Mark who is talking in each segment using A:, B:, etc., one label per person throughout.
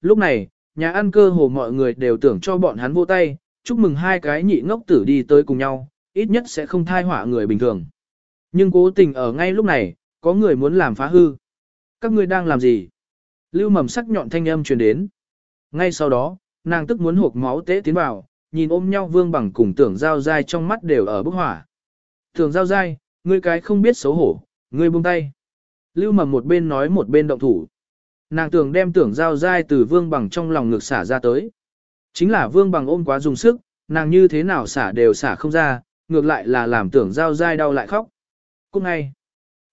A: lúc này, nhà ăn cơ hồ mọi người đều tưởng cho bọn hắn vỗ tay, chúc mừng hai cái nhị ngốc tử đi tới cùng nhau, ít nhất sẽ không thai họa người bình thường. Nhưng cố tình ở ngay lúc này, có người muốn làm phá hư. Các ngươi đang làm gì? Lưu mầm sắc nhọn thanh âm truyền đến. Ngay sau đó, nàng tức muốn hộp máu tế tiến vào, nhìn ôm nhau vương bằng cùng tưởng giao dai trong mắt đều ở bức hỏa. Tưởng giao dai, ngươi cái không biết xấu hổ, ngươi buông tay. Lưu mầm một bên nói một bên động thủ. Nàng tưởng đem tưởng giao dai từ vương bằng trong lòng ngực xả ra tới. Chính là vương bằng ôm quá dùng sức, nàng như thế nào xả đều xả không ra, ngược lại là làm tưởng giao dai đau lại khóc. Cũng ngay,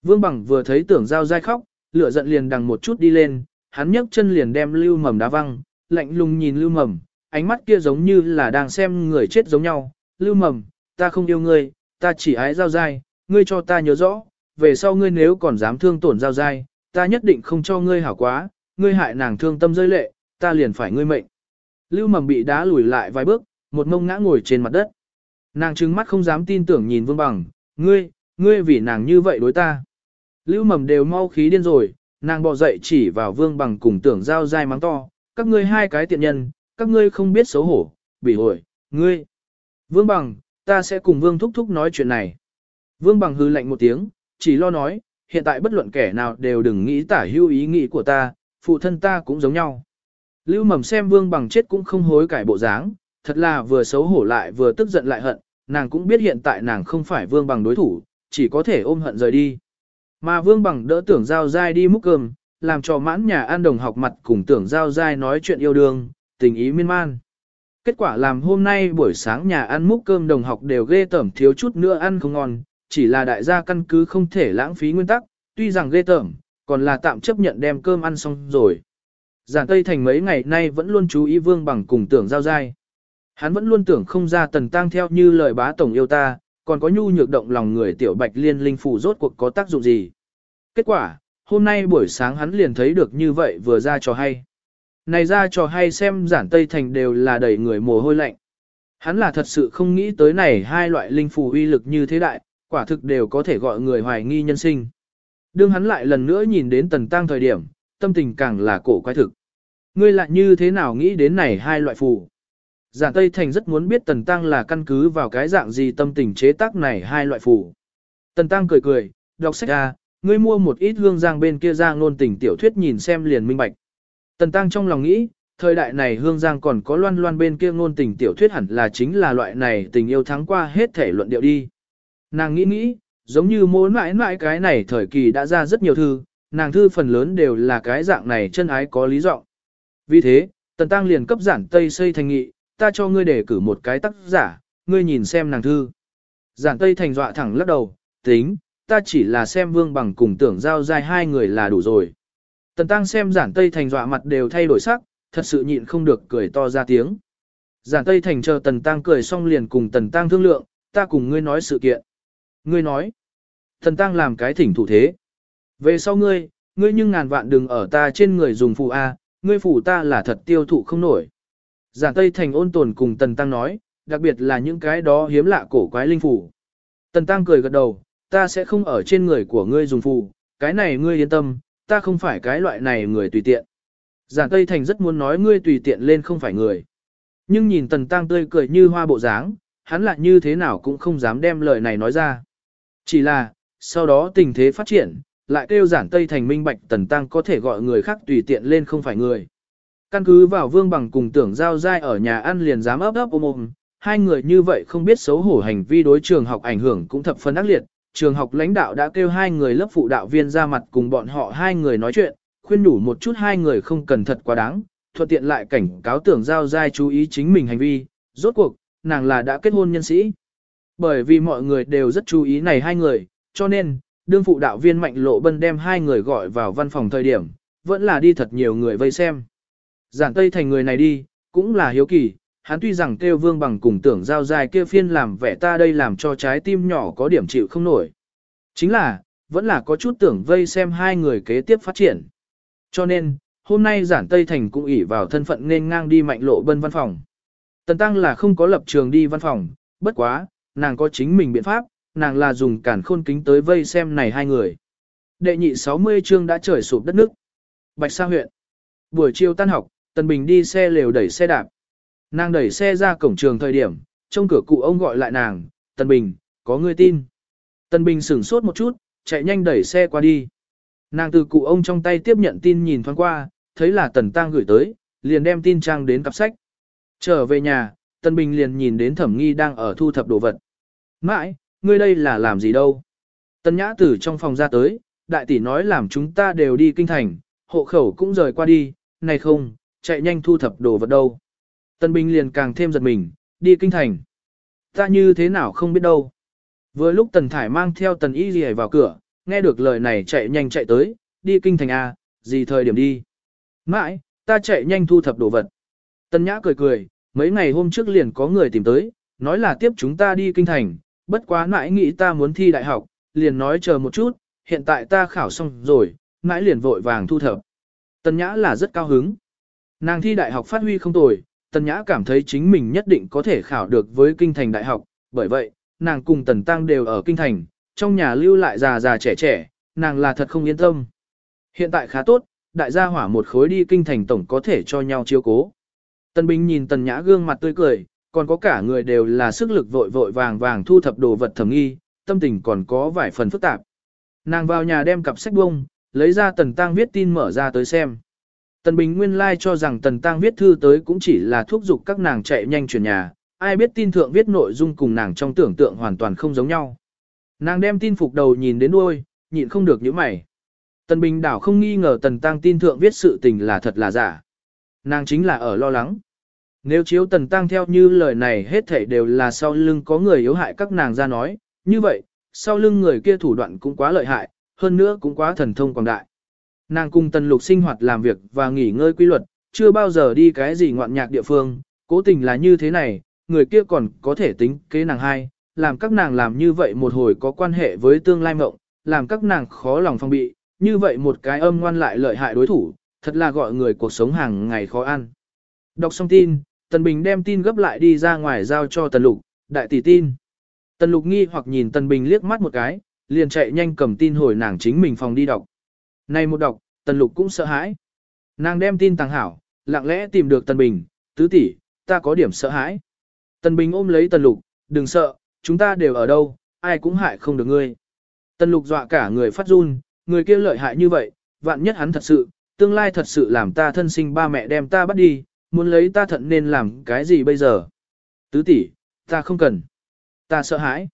A: vương bằng vừa thấy tưởng giao dai khóc, lửa giận liền đằng một chút đi lên, hắn nhấc chân liền đem lưu mầm đá văng, lạnh lùng nhìn lưu mầm, ánh mắt kia giống như là đang xem người chết giống nhau. Lưu mầm, ta không yêu ngươi, ta chỉ ái giao dai, ngươi cho ta nhớ rõ, về sau ngươi nếu còn dám thương tổn giao dai, ta nhất định không cho ngươi hảo quá, ngươi hại nàng thương tâm rơi lệ, ta liền phải ngươi mệnh. Lưu mầm bị đá lùi lại vài bước, một mông ngã ngồi trên mặt đất. Nàng trừng mắt không dám tin tưởng nhìn vương bằng, ngươi, ngươi vì nàng như vậy đối ta. Lưu mầm đều mau khí điên rồi, nàng bò dậy chỉ vào vương bằng cùng tưởng giao dai mắng to, các ngươi hai cái tiện nhân, các ngươi không biết xấu hổ, bị hồi, ngươi. Vương bằng, ta sẽ cùng vương thúc thúc nói chuyện này. Vương bằng hư lạnh một tiếng, chỉ lo nói, hiện tại bất luận kẻ nào đều đừng nghĩ tả hưu ý nghĩ của ta, phụ thân ta cũng giống nhau. Lưu mầm xem vương bằng chết cũng không hối cải bộ dáng, thật là vừa xấu hổ lại vừa tức giận lại hận, nàng cũng biết hiện tại nàng không phải vương bằng đối thủ, chỉ có thể ôm hận rời đi. Mà vương bằng đỡ tưởng giao dai đi múc cơm, làm cho mãn nhà ăn đồng học mặt cùng tưởng giao dai nói chuyện yêu đương, tình ý miên man. Kết quả làm hôm nay buổi sáng nhà ăn múc cơm đồng học đều ghê tởm thiếu chút nữa ăn không ngon, chỉ là đại gia căn cứ không thể lãng phí nguyên tắc, tuy rằng ghê tởm, còn là tạm chấp nhận đem cơm ăn xong rồi. Giản Tây Thành mấy ngày nay vẫn luôn chú ý vương bằng cùng tưởng giao dai. Hắn vẫn luôn tưởng không ra tần tăng theo như lời bá tổng yêu ta, còn có nhu nhược động lòng người tiểu bạch liên linh phủ rốt cuộc có tác dụng gì. Kết quả, hôm nay buổi sáng hắn liền thấy được như vậy vừa ra cho hay. Này ra cho hay xem giản Tây Thành đều là đầy người mồ hôi lạnh. Hắn là thật sự không nghĩ tới này hai loại linh phù uy lực như thế đại, quả thực đều có thể gọi người hoài nghi nhân sinh. Đương hắn lại lần nữa nhìn đến tần tăng thời điểm, tâm tình càng là cổ quái thực. Ngươi lại như thế nào nghĩ đến này hai loại phù? Giản Tây Thành rất muốn biết Tần Tăng là căn cứ vào cái dạng gì tâm tình chế tác này hai loại phù. Tần Tăng cười cười, đọc sách ra, ngươi mua một ít hương giang bên kia ra ngôn tình tiểu thuyết nhìn xem liền minh bạch. Tần Tăng trong lòng nghĩ, thời đại này hương giang còn có loan loan bên kia ngôn tình tiểu thuyết hẳn là chính là loại này tình yêu thắng qua hết thể luận điệu đi. Nàng nghĩ nghĩ, giống như muốn mãi mãi cái này thời kỳ đã ra rất nhiều thư, nàng thư phần lớn đều là cái dạng này chân ái có lý do. Vì thế, Tần Tăng liền cấp giản Tây xây thành nghị, ta cho ngươi để cử một cái tác giả, ngươi nhìn xem nàng thư. Giản Tây thành dọa thẳng lắc đầu, tính, ta chỉ là xem vương bằng cùng tưởng giao dài hai người là đủ rồi. Tần Tăng xem giản Tây thành dọa mặt đều thay đổi sắc, thật sự nhịn không được cười to ra tiếng. Giản Tây thành chờ Tần Tăng cười xong liền cùng Tần Tăng thương lượng, ta cùng ngươi nói sự kiện. Ngươi nói, thần Tăng làm cái thỉnh thủ thế. Về sau ngươi, ngươi nhưng ngàn vạn đừng ở ta trên người dùng phù A, ngươi phù ta là thật tiêu thụ không nổi. Giản Tây Thành ôn tồn cùng Tần Tăng nói, đặc biệt là những cái đó hiếm lạ cổ quái linh phù. Tần Tăng cười gật đầu, ta sẽ không ở trên người của ngươi dùng phù, cái này ngươi yên tâm, ta không phải cái loại này người tùy tiện. Giản Tây Thành rất muốn nói ngươi tùy tiện lên không phải người. Nhưng nhìn Tần Tăng tươi cười như hoa bộ dáng, hắn lại như thế nào cũng không dám đem lời này nói ra. Chỉ là, sau đó tình thế phát triển, lại kêu giản Tây Thành minh bạch Tần Tăng có thể gọi người khác tùy tiện lên không phải người. Căn cứ vào vương bằng cùng tưởng giao dai ở nhà ăn liền dám ấp ấp ôm ôm, hai người như vậy không biết xấu hổ hành vi đối trường học ảnh hưởng cũng thập phân ác liệt. Trường học lãnh đạo đã kêu hai người lớp phụ đạo viên ra mặt cùng bọn họ hai người nói chuyện, khuyên đủ một chút hai người không cần thật quá đáng, thuận tiện lại cảnh cáo tưởng giao dai chú ý chính mình hành vi, rốt cuộc, nàng là đã kết hôn nhân sĩ. Bởi vì mọi người đều rất chú ý này hai người, cho nên, đương phụ đạo viên mạnh lộ bân đem hai người gọi vào văn phòng thời điểm, vẫn là đi thật nhiều người vây xem. Giản Tây Thành người này đi, cũng là hiếu kỳ, hắn tuy rằng kêu vương bằng cùng tưởng giao dài kia phiên làm vẻ ta đây làm cho trái tim nhỏ có điểm chịu không nổi. Chính là, vẫn là có chút tưởng vây xem hai người kế tiếp phát triển. Cho nên, hôm nay giản Tây Thành cũng ỉ vào thân phận nên ngang đi mạnh lộ bân văn phòng. Tần Tăng là không có lập trường đi văn phòng, bất quá, nàng có chính mình biện pháp, nàng là dùng cản khôn kính tới vây xem này hai người. Đệ nhị 60 chương đã trời sụp đất nước. Bạch Sa huyện. Buổi chiều tan học, Tần Bình đi xe lều đẩy xe đạp. Nàng đẩy xe ra cổng trường thời điểm, trong cửa cụ ông gọi lại nàng, Tần Bình, có người tin. Tần Bình sửng sốt một chút, chạy nhanh đẩy xe qua đi. Nàng từ cụ ông trong tay tiếp nhận tin nhìn thoáng qua, thấy là Tần Tăng gửi tới, liền đem tin trang đến cặp sách. Trở về nhà, Tần Bình liền nhìn đến thẩm nghi đang ở thu thập đồ vật. Mãi, ngươi đây là làm gì đâu? Tân Nhã từ trong phòng ra tới, đại tỷ nói làm chúng ta đều đi kinh thành, hộ khẩu cũng rời qua đi, này không, chạy nhanh thu thập đồ vật đâu. Tân Bình liền càng thêm giật mình, đi kinh thành. Ta như thế nào không biết đâu. Vừa lúc Tần Thải mang theo Tần Y Ghi vào cửa, nghe được lời này chạy nhanh chạy tới, đi kinh thành A, gì thời điểm đi. Mãi, ta chạy nhanh thu thập đồ vật. Tần Nhã cười cười, mấy ngày hôm trước liền có người tìm tới, nói là tiếp chúng ta đi kinh thành, bất quá nãi nghĩ ta muốn thi đại học, liền nói chờ một chút, hiện tại ta khảo xong rồi, nãi liền vội vàng thu thập. Tần Nhã là rất cao hứng. Nàng thi đại học phát huy không tồi, Tần Nhã cảm thấy chính mình nhất định có thể khảo được với kinh thành đại học, bởi vậy, nàng cùng Tần Tăng đều ở kinh thành, trong nhà lưu lại già già trẻ trẻ, nàng là thật không yên tâm. Hiện tại khá tốt, đại gia hỏa một khối đi kinh thành tổng có thể cho nhau chiếu cố. Tần Bình nhìn Tần Nhã gương mặt tươi cười, còn có cả người đều là sức lực vội vội vàng vàng thu thập đồ vật thẩm nghi, tâm tình còn có vài phần phức tạp. Nàng vào nhà đem cặp sách bông, lấy ra Tần Tăng viết tin mở ra tới xem. Tần Bình nguyên lai like cho rằng Tần Tăng viết thư tới cũng chỉ là thúc giục các nàng chạy nhanh chuyển nhà, ai biết tin thượng viết nội dung cùng nàng trong tưởng tượng hoàn toàn không giống nhau. Nàng đem tin phục đầu nhìn đến đuôi, nhịn không được những mày. Tần Bình đảo không nghi ngờ Tần Tăng tin thượng viết sự tình là thật là giả. Nàng chính là ở lo lắng. Nếu chiếu Tần Tăng theo như lời này hết thảy đều là sau lưng có người yếu hại các nàng ra nói, như vậy, sau lưng người kia thủ đoạn cũng quá lợi hại, hơn nữa cũng quá thần thông quảng đại. Nàng cùng Tần Lục sinh hoạt làm việc và nghỉ ngơi quy luật, chưa bao giờ đi cái gì ngoạn nhạc địa phương, cố tình là như thế này, người kia còn có thể tính kế nàng hai, làm các nàng làm như vậy một hồi có quan hệ với tương lai mộng, làm các nàng khó lòng phong bị, như vậy một cái âm ngoan lại lợi hại đối thủ, thật là gọi người cuộc sống hàng ngày khó ăn. Đọc xong tin, Tần Bình đem tin gấp lại đi ra ngoài giao cho Tần Lục, đại tỷ tin. Tần Lục nghi hoặc nhìn Tần Bình liếc mắt một cái, liền chạy nhanh cầm tin hồi nàng chính mình phòng đi đọc. Này một đọc, Tần Lục cũng sợ hãi. Nàng đem tin tàng hảo, lặng lẽ tìm được Tần Bình, tứ tỷ, ta có điểm sợ hãi. Tần Bình ôm lấy Tần Lục, đừng sợ, chúng ta đều ở đâu, ai cũng hại không được ngươi. Tần Lục dọa cả người phát run, người kia lợi hại như vậy, vạn nhất hắn thật sự, tương lai thật sự làm ta thân sinh ba mẹ đem ta bắt đi, muốn lấy ta thận nên làm cái gì bây giờ? Tứ tỷ, ta không cần. Ta sợ hãi.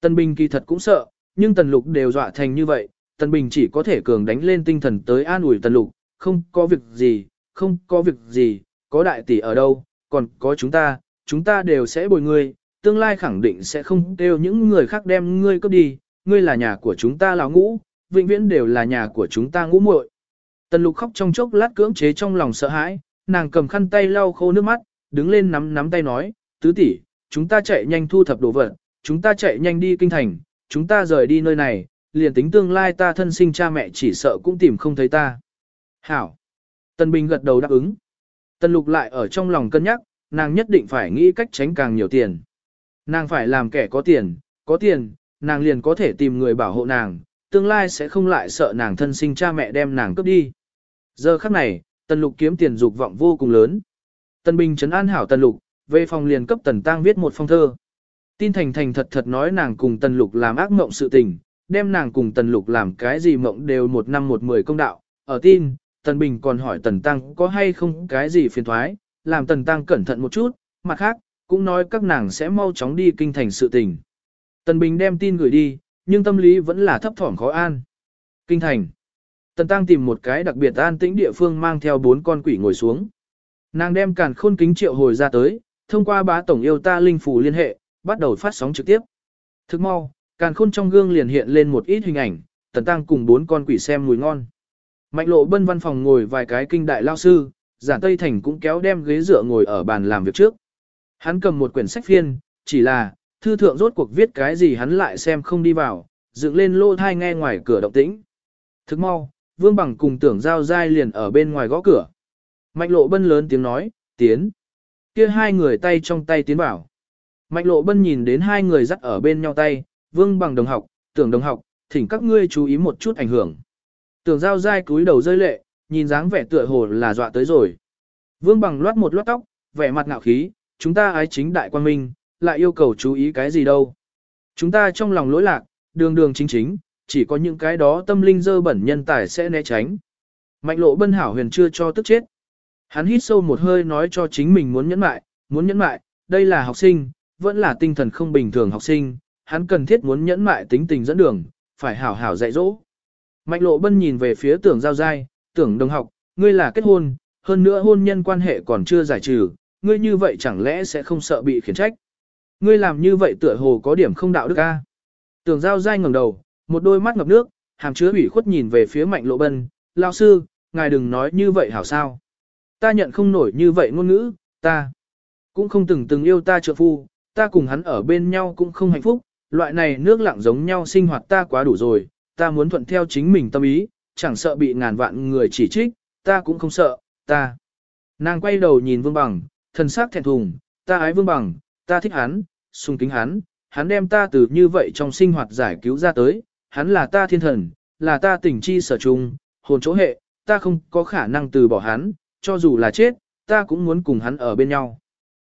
A: Tần Bình kỳ thật cũng sợ, nhưng Tần Lục đều dọa thành như vậy, Tần Bình chỉ có thể cường đánh lên tinh thần tới an ủi Tần Lục, không có việc gì, không có việc gì, có đại tỷ ở đâu, còn có chúng ta, chúng ta đều sẽ bồi ngươi, tương lai khẳng định sẽ không kêu những người khác đem ngươi cướp đi, ngươi là nhà của chúng ta lão ngũ, vĩnh viễn đều là nhà của chúng ta ngũ muội. Tần lục khóc trong chốc lát cưỡng chế trong lòng sợ hãi, nàng cầm khăn tay lau khô nước mắt, đứng lên nắm nắm tay nói, tứ tỷ, chúng ta chạy nhanh thu thập đồ vật, chúng ta chạy nhanh đi kinh thành, chúng ta rời đi nơi này, liền tính tương lai ta thân sinh cha mẹ chỉ sợ cũng tìm không thấy ta. Hảo. Tần Bình gật đầu đáp ứng. Tần lục lại ở trong lòng cân nhắc, nàng nhất định phải nghĩ cách tránh càng nhiều tiền. Nàng phải làm kẻ có tiền, có tiền, nàng liền có thể tìm người bảo hộ nàng, tương lai sẽ không lại sợ nàng thân sinh cha mẹ đem nàng cướp đi. Giờ khắc này, Tần Lục kiếm tiền dục vọng vô cùng lớn. Tần Bình trấn an hảo Tần Lục, về phòng liền cấp Tần Tăng viết một phong thơ. Tin thành thành thật thật nói nàng cùng Tần Lục làm ác mộng sự tình, đem nàng cùng Tần Lục làm cái gì mộng đều một năm một mười công đạo. Ở tin, Tần Bình còn hỏi Tần Tăng có hay không cái gì phiền thoái, làm Tần Tăng cẩn thận một chút, mặt khác, cũng nói các nàng sẽ mau chóng đi kinh thành sự tình. Tần Bình đem tin gửi đi, nhưng tâm lý vẫn là thấp thỏm khó an. Kinh thành. Tần Tăng tìm một cái đặc biệt an tĩnh địa phương mang theo bốn con quỷ ngồi xuống. Nàng đem càn khôn kính triệu hồi ra tới, thông qua bá tổng yêu ta linh phủ liên hệ, bắt đầu phát sóng trực tiếp. Thức mau, càn khôn trong gương liền hiện lên một ít hình ảnh, Tần Tăng cùng bốn con quỷ xem mùi ngon. Mạnh lộ bân văn phòng ngồi vài cái kinh đại lao sư, giả Tây Thành cũng kéo đem ghế dựa ngồi ở bàn làm việc trước. Hắn cầm một quyển sách phiên, chỉ là, thư thượng rốt cuộc viết cái gì hắn lại xem không đi vào, dựng lên lô thai nghe ngoài cửa động tĩnh. Thức mau, Vương Bằng cùng tưởng giao dai liền ở bên ngoài gõ cửa. Mạnh lộ bân lớn tiếng nói, tiến. kia hai người tay trong tay tiến vào. Mạnh lộ bân nhìn đến hai người dắt ở bên nhau tay, Vương Bằng đồng học, tưởng đồng học, thỉnh các ngươi chú ý một chút ảnh hưởng. Tưởng giao dai cúi đầu rơi lệ, nhìn dáng vẻ tựa hồ là dọa tới rồi. Vương bằng loát một loát tóc, vẻ mặt ngạo khí, chúng ta ái chính đại quan minh, lại yêu cầu chú ý cái gì đâu. Chúng ta trong lòng lỗi lạc, đường đường chính chính, chỉ có những cái đó tâm linh dơ bẩn nhân tài sẽ né tránh. Mạnh lộ bân hảo huyền chưa cho tức chết. Hắn hít sâu một hơi nói cho chính mình muốn nhẫn mại, muốn nhẫn mại, đây là học sinh, vẫn là tinh thần không bình thường học sinh, hắn cần thiết muốn nhẫn mại tính tình dẫn đường, phải hảo hảo dạy dỗ. Mạnh lộ bân nhìn về phía tưởng giao giai, tưởng đồng học, ngươi là kết hôn, hơn nữa hôn nhân quan hệ còn chưa giải trừ, ngươi như vậy chẳng lẽ sẽ không sợ bị khiển trách. Ngươi làm như vậy tựa hồ có điểm không đạo đức a. Tưởng giao giai ngẩng đầu, một đôi mắt ngập nước, hàm chứa ủy khuất nhìn về phía mạnh lộ bân, lao sư, ngài đừng nói như vậy hảo sao. Ta nhận không nổi như vậy ngôn ngữ, ta cũng không từng từng yêu ta trợ phu, ta cùng hắn ở bên nhau cũng không hạnh phúc, loại này nước lặng giống nhau sinh hoạt ta quá đủ rồi, ta muốn thuận theo chính mình tâm ý, chẳng sợ bị ngàn vạn người chỉ trích, ta cũng không sợ, ta. Nàng quay đầu nhìn Vương Bằng, thân xác thẹn thùng, ta ái Vương Bằng, ta thích hắn, sung kính hắn, hắn đem ta từ như vậy trong sinh hoạt giải cứu ra tới, hắn là ta thiên thần, là ta tình chi sở trung, hồn chỗ hệ, ta không có khả năng từ bỏ hắn, cho dù là chết, ta cũng muốn cùng hắn ở bên nhau.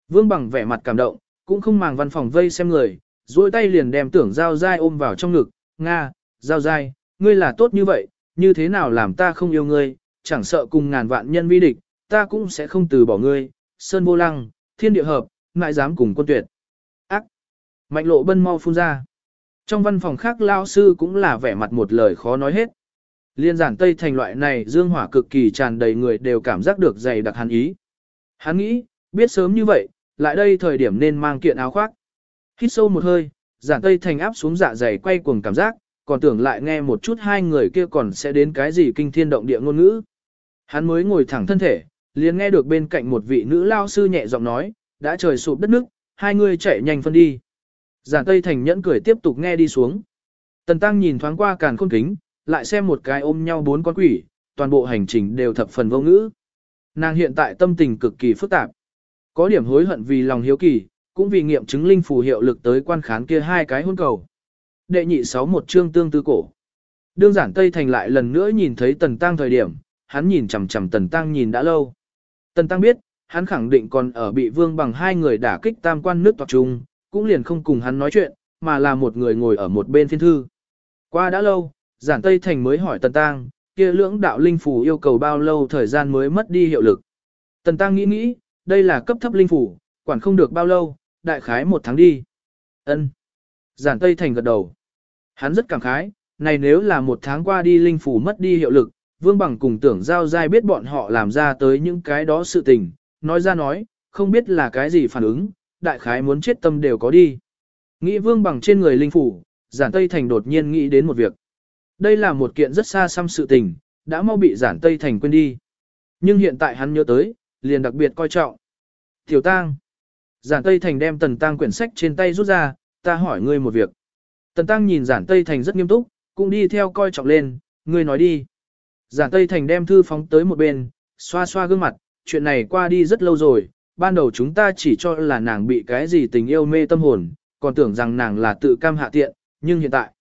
A: Vương Bằng vẻ mặt cảm động, cũng không màng văn phòng vây xem người, duỗi tay liền đem tưởng giao dai ôm vào trong ngực, Nga, giao dai, ngươi là tốt như vậy, như thế nào làm ta không yêu ngươi, chẳng sợ cùng ngàn vạn nhân vi địch, ta cũng sẽ không từ bỏ ngươi, sơn vô lăng, thiên địa hợp, ngại dám cùng quân tuyệt. Ác! Mạnh lộ bân mau phun ra. Trong văn phòng khác lao sư cũng là vẻ mặt một lời khó nói hết. Liên giản Tây thành loại này dương hỏa cực kỳ tràn đầy người đều cảm giác được dày đặc hắn ý. Hắn nghĩ, biết sớm như vậy, lại đây thời điểm nên mang kiện áo khoác. Hít sâu một hơi, giản Tây thành áp xuống dạ dày quay cuồng cảm giác, còn tưởng lại nghe một chút hai người kia còn sẽ đến cái gì kinh thiên động địa ngôn ngữ. Hắn mới ngồi thẳng thân thể, liền nghe được bên cạnh một vị nữ lao sư nhẹ giọng nói, đã trời sụp đất nước, hai người chạy nhanh phân đi. Giản Tây Thành nhẫn cười tiếp tục nghe đi xuống. Tần Tăng nhìn thoáng qua càn khôn kính, lại xem một cái ôm nhau bốn con quỷ, toàn bộ hành trình đều thập phần vô ngữ. Nàng hiện tại tâm tình cực kỳ phức tạp. Có điểm hối hận vì lòng hiếu kỳ, cũng vì nghiệm chứng linh phù hiệu lực tới quan khán kia hai cái hôn cầu. Đệ nhị sáu một chương tương tư cổ. Đương giản Tây Thành lại lần nữa nhìn thấy Tần Tăng thời điểm, hắn nhìn chằm chằm Tần Tăng nhìn đã lâu. Tần Tăng biết, hắn khẳng định còn ở bị vương bằng hai người đả kích tam quan nước toạc trung, cũng liền không cùng hắn nói chuyện, mà là một người ngồi ở một bên phiên thư. Qua đã lâu, giản Tây Thành mới hỏi Tần Tăng, kia lưỡng đạo linh phủ yêu cầu bao lâu thời gian mới mất đi hiệu lực. Tần Tăng nghĩ nghĩ, đây là cấp thấp linh phủ, quản không được bao lâu, đại khái một tháng đi. Ân. Giản Tây Thành gật đầu. Hắn rất cảm khái, này nếu là một tháng qua đi linh phủ mất đi hiệu lực, Vương Bằng cùng tưởng giao giai biết bọn họ làm ra tới những cái đó sự tình, nói ra nói, không biết là cái gì phản ứng, đại khái muốn chết tâm đều có đi. Nghĩ Vương Bằng trên người linh phủ, Giản Tây Thành đột nhiên nghĩ đến một việc. Đây là một kiện rất xa xăm sự tình, đã mau bị Giản Tây Thành quên đi. Nhưng hiện tại hắn nhớ tới, liền đặc biệt coi trọng. Tiểu Tang. Giản Tây Thành đem Tần Tang quyển sách trên tay rút ra, ta hỏi ngươi một việc. Tần Tăng nhìn Giản Tây Thành rất nghiêm túc, cũng đi theo coi trọng lên, ngươi nói đi. Giản Tây Thành đem thư phóng tới một bên, xoa xoa gương mặt, chuyện này qua đi rất lâu rồi, ban đầu chúng ta chỉ cho là nàng bị cái gì tình yêu mê tâm hồn, còn tưởng rằng nàng là tự cam hạ tiện, nhưng hiện tại,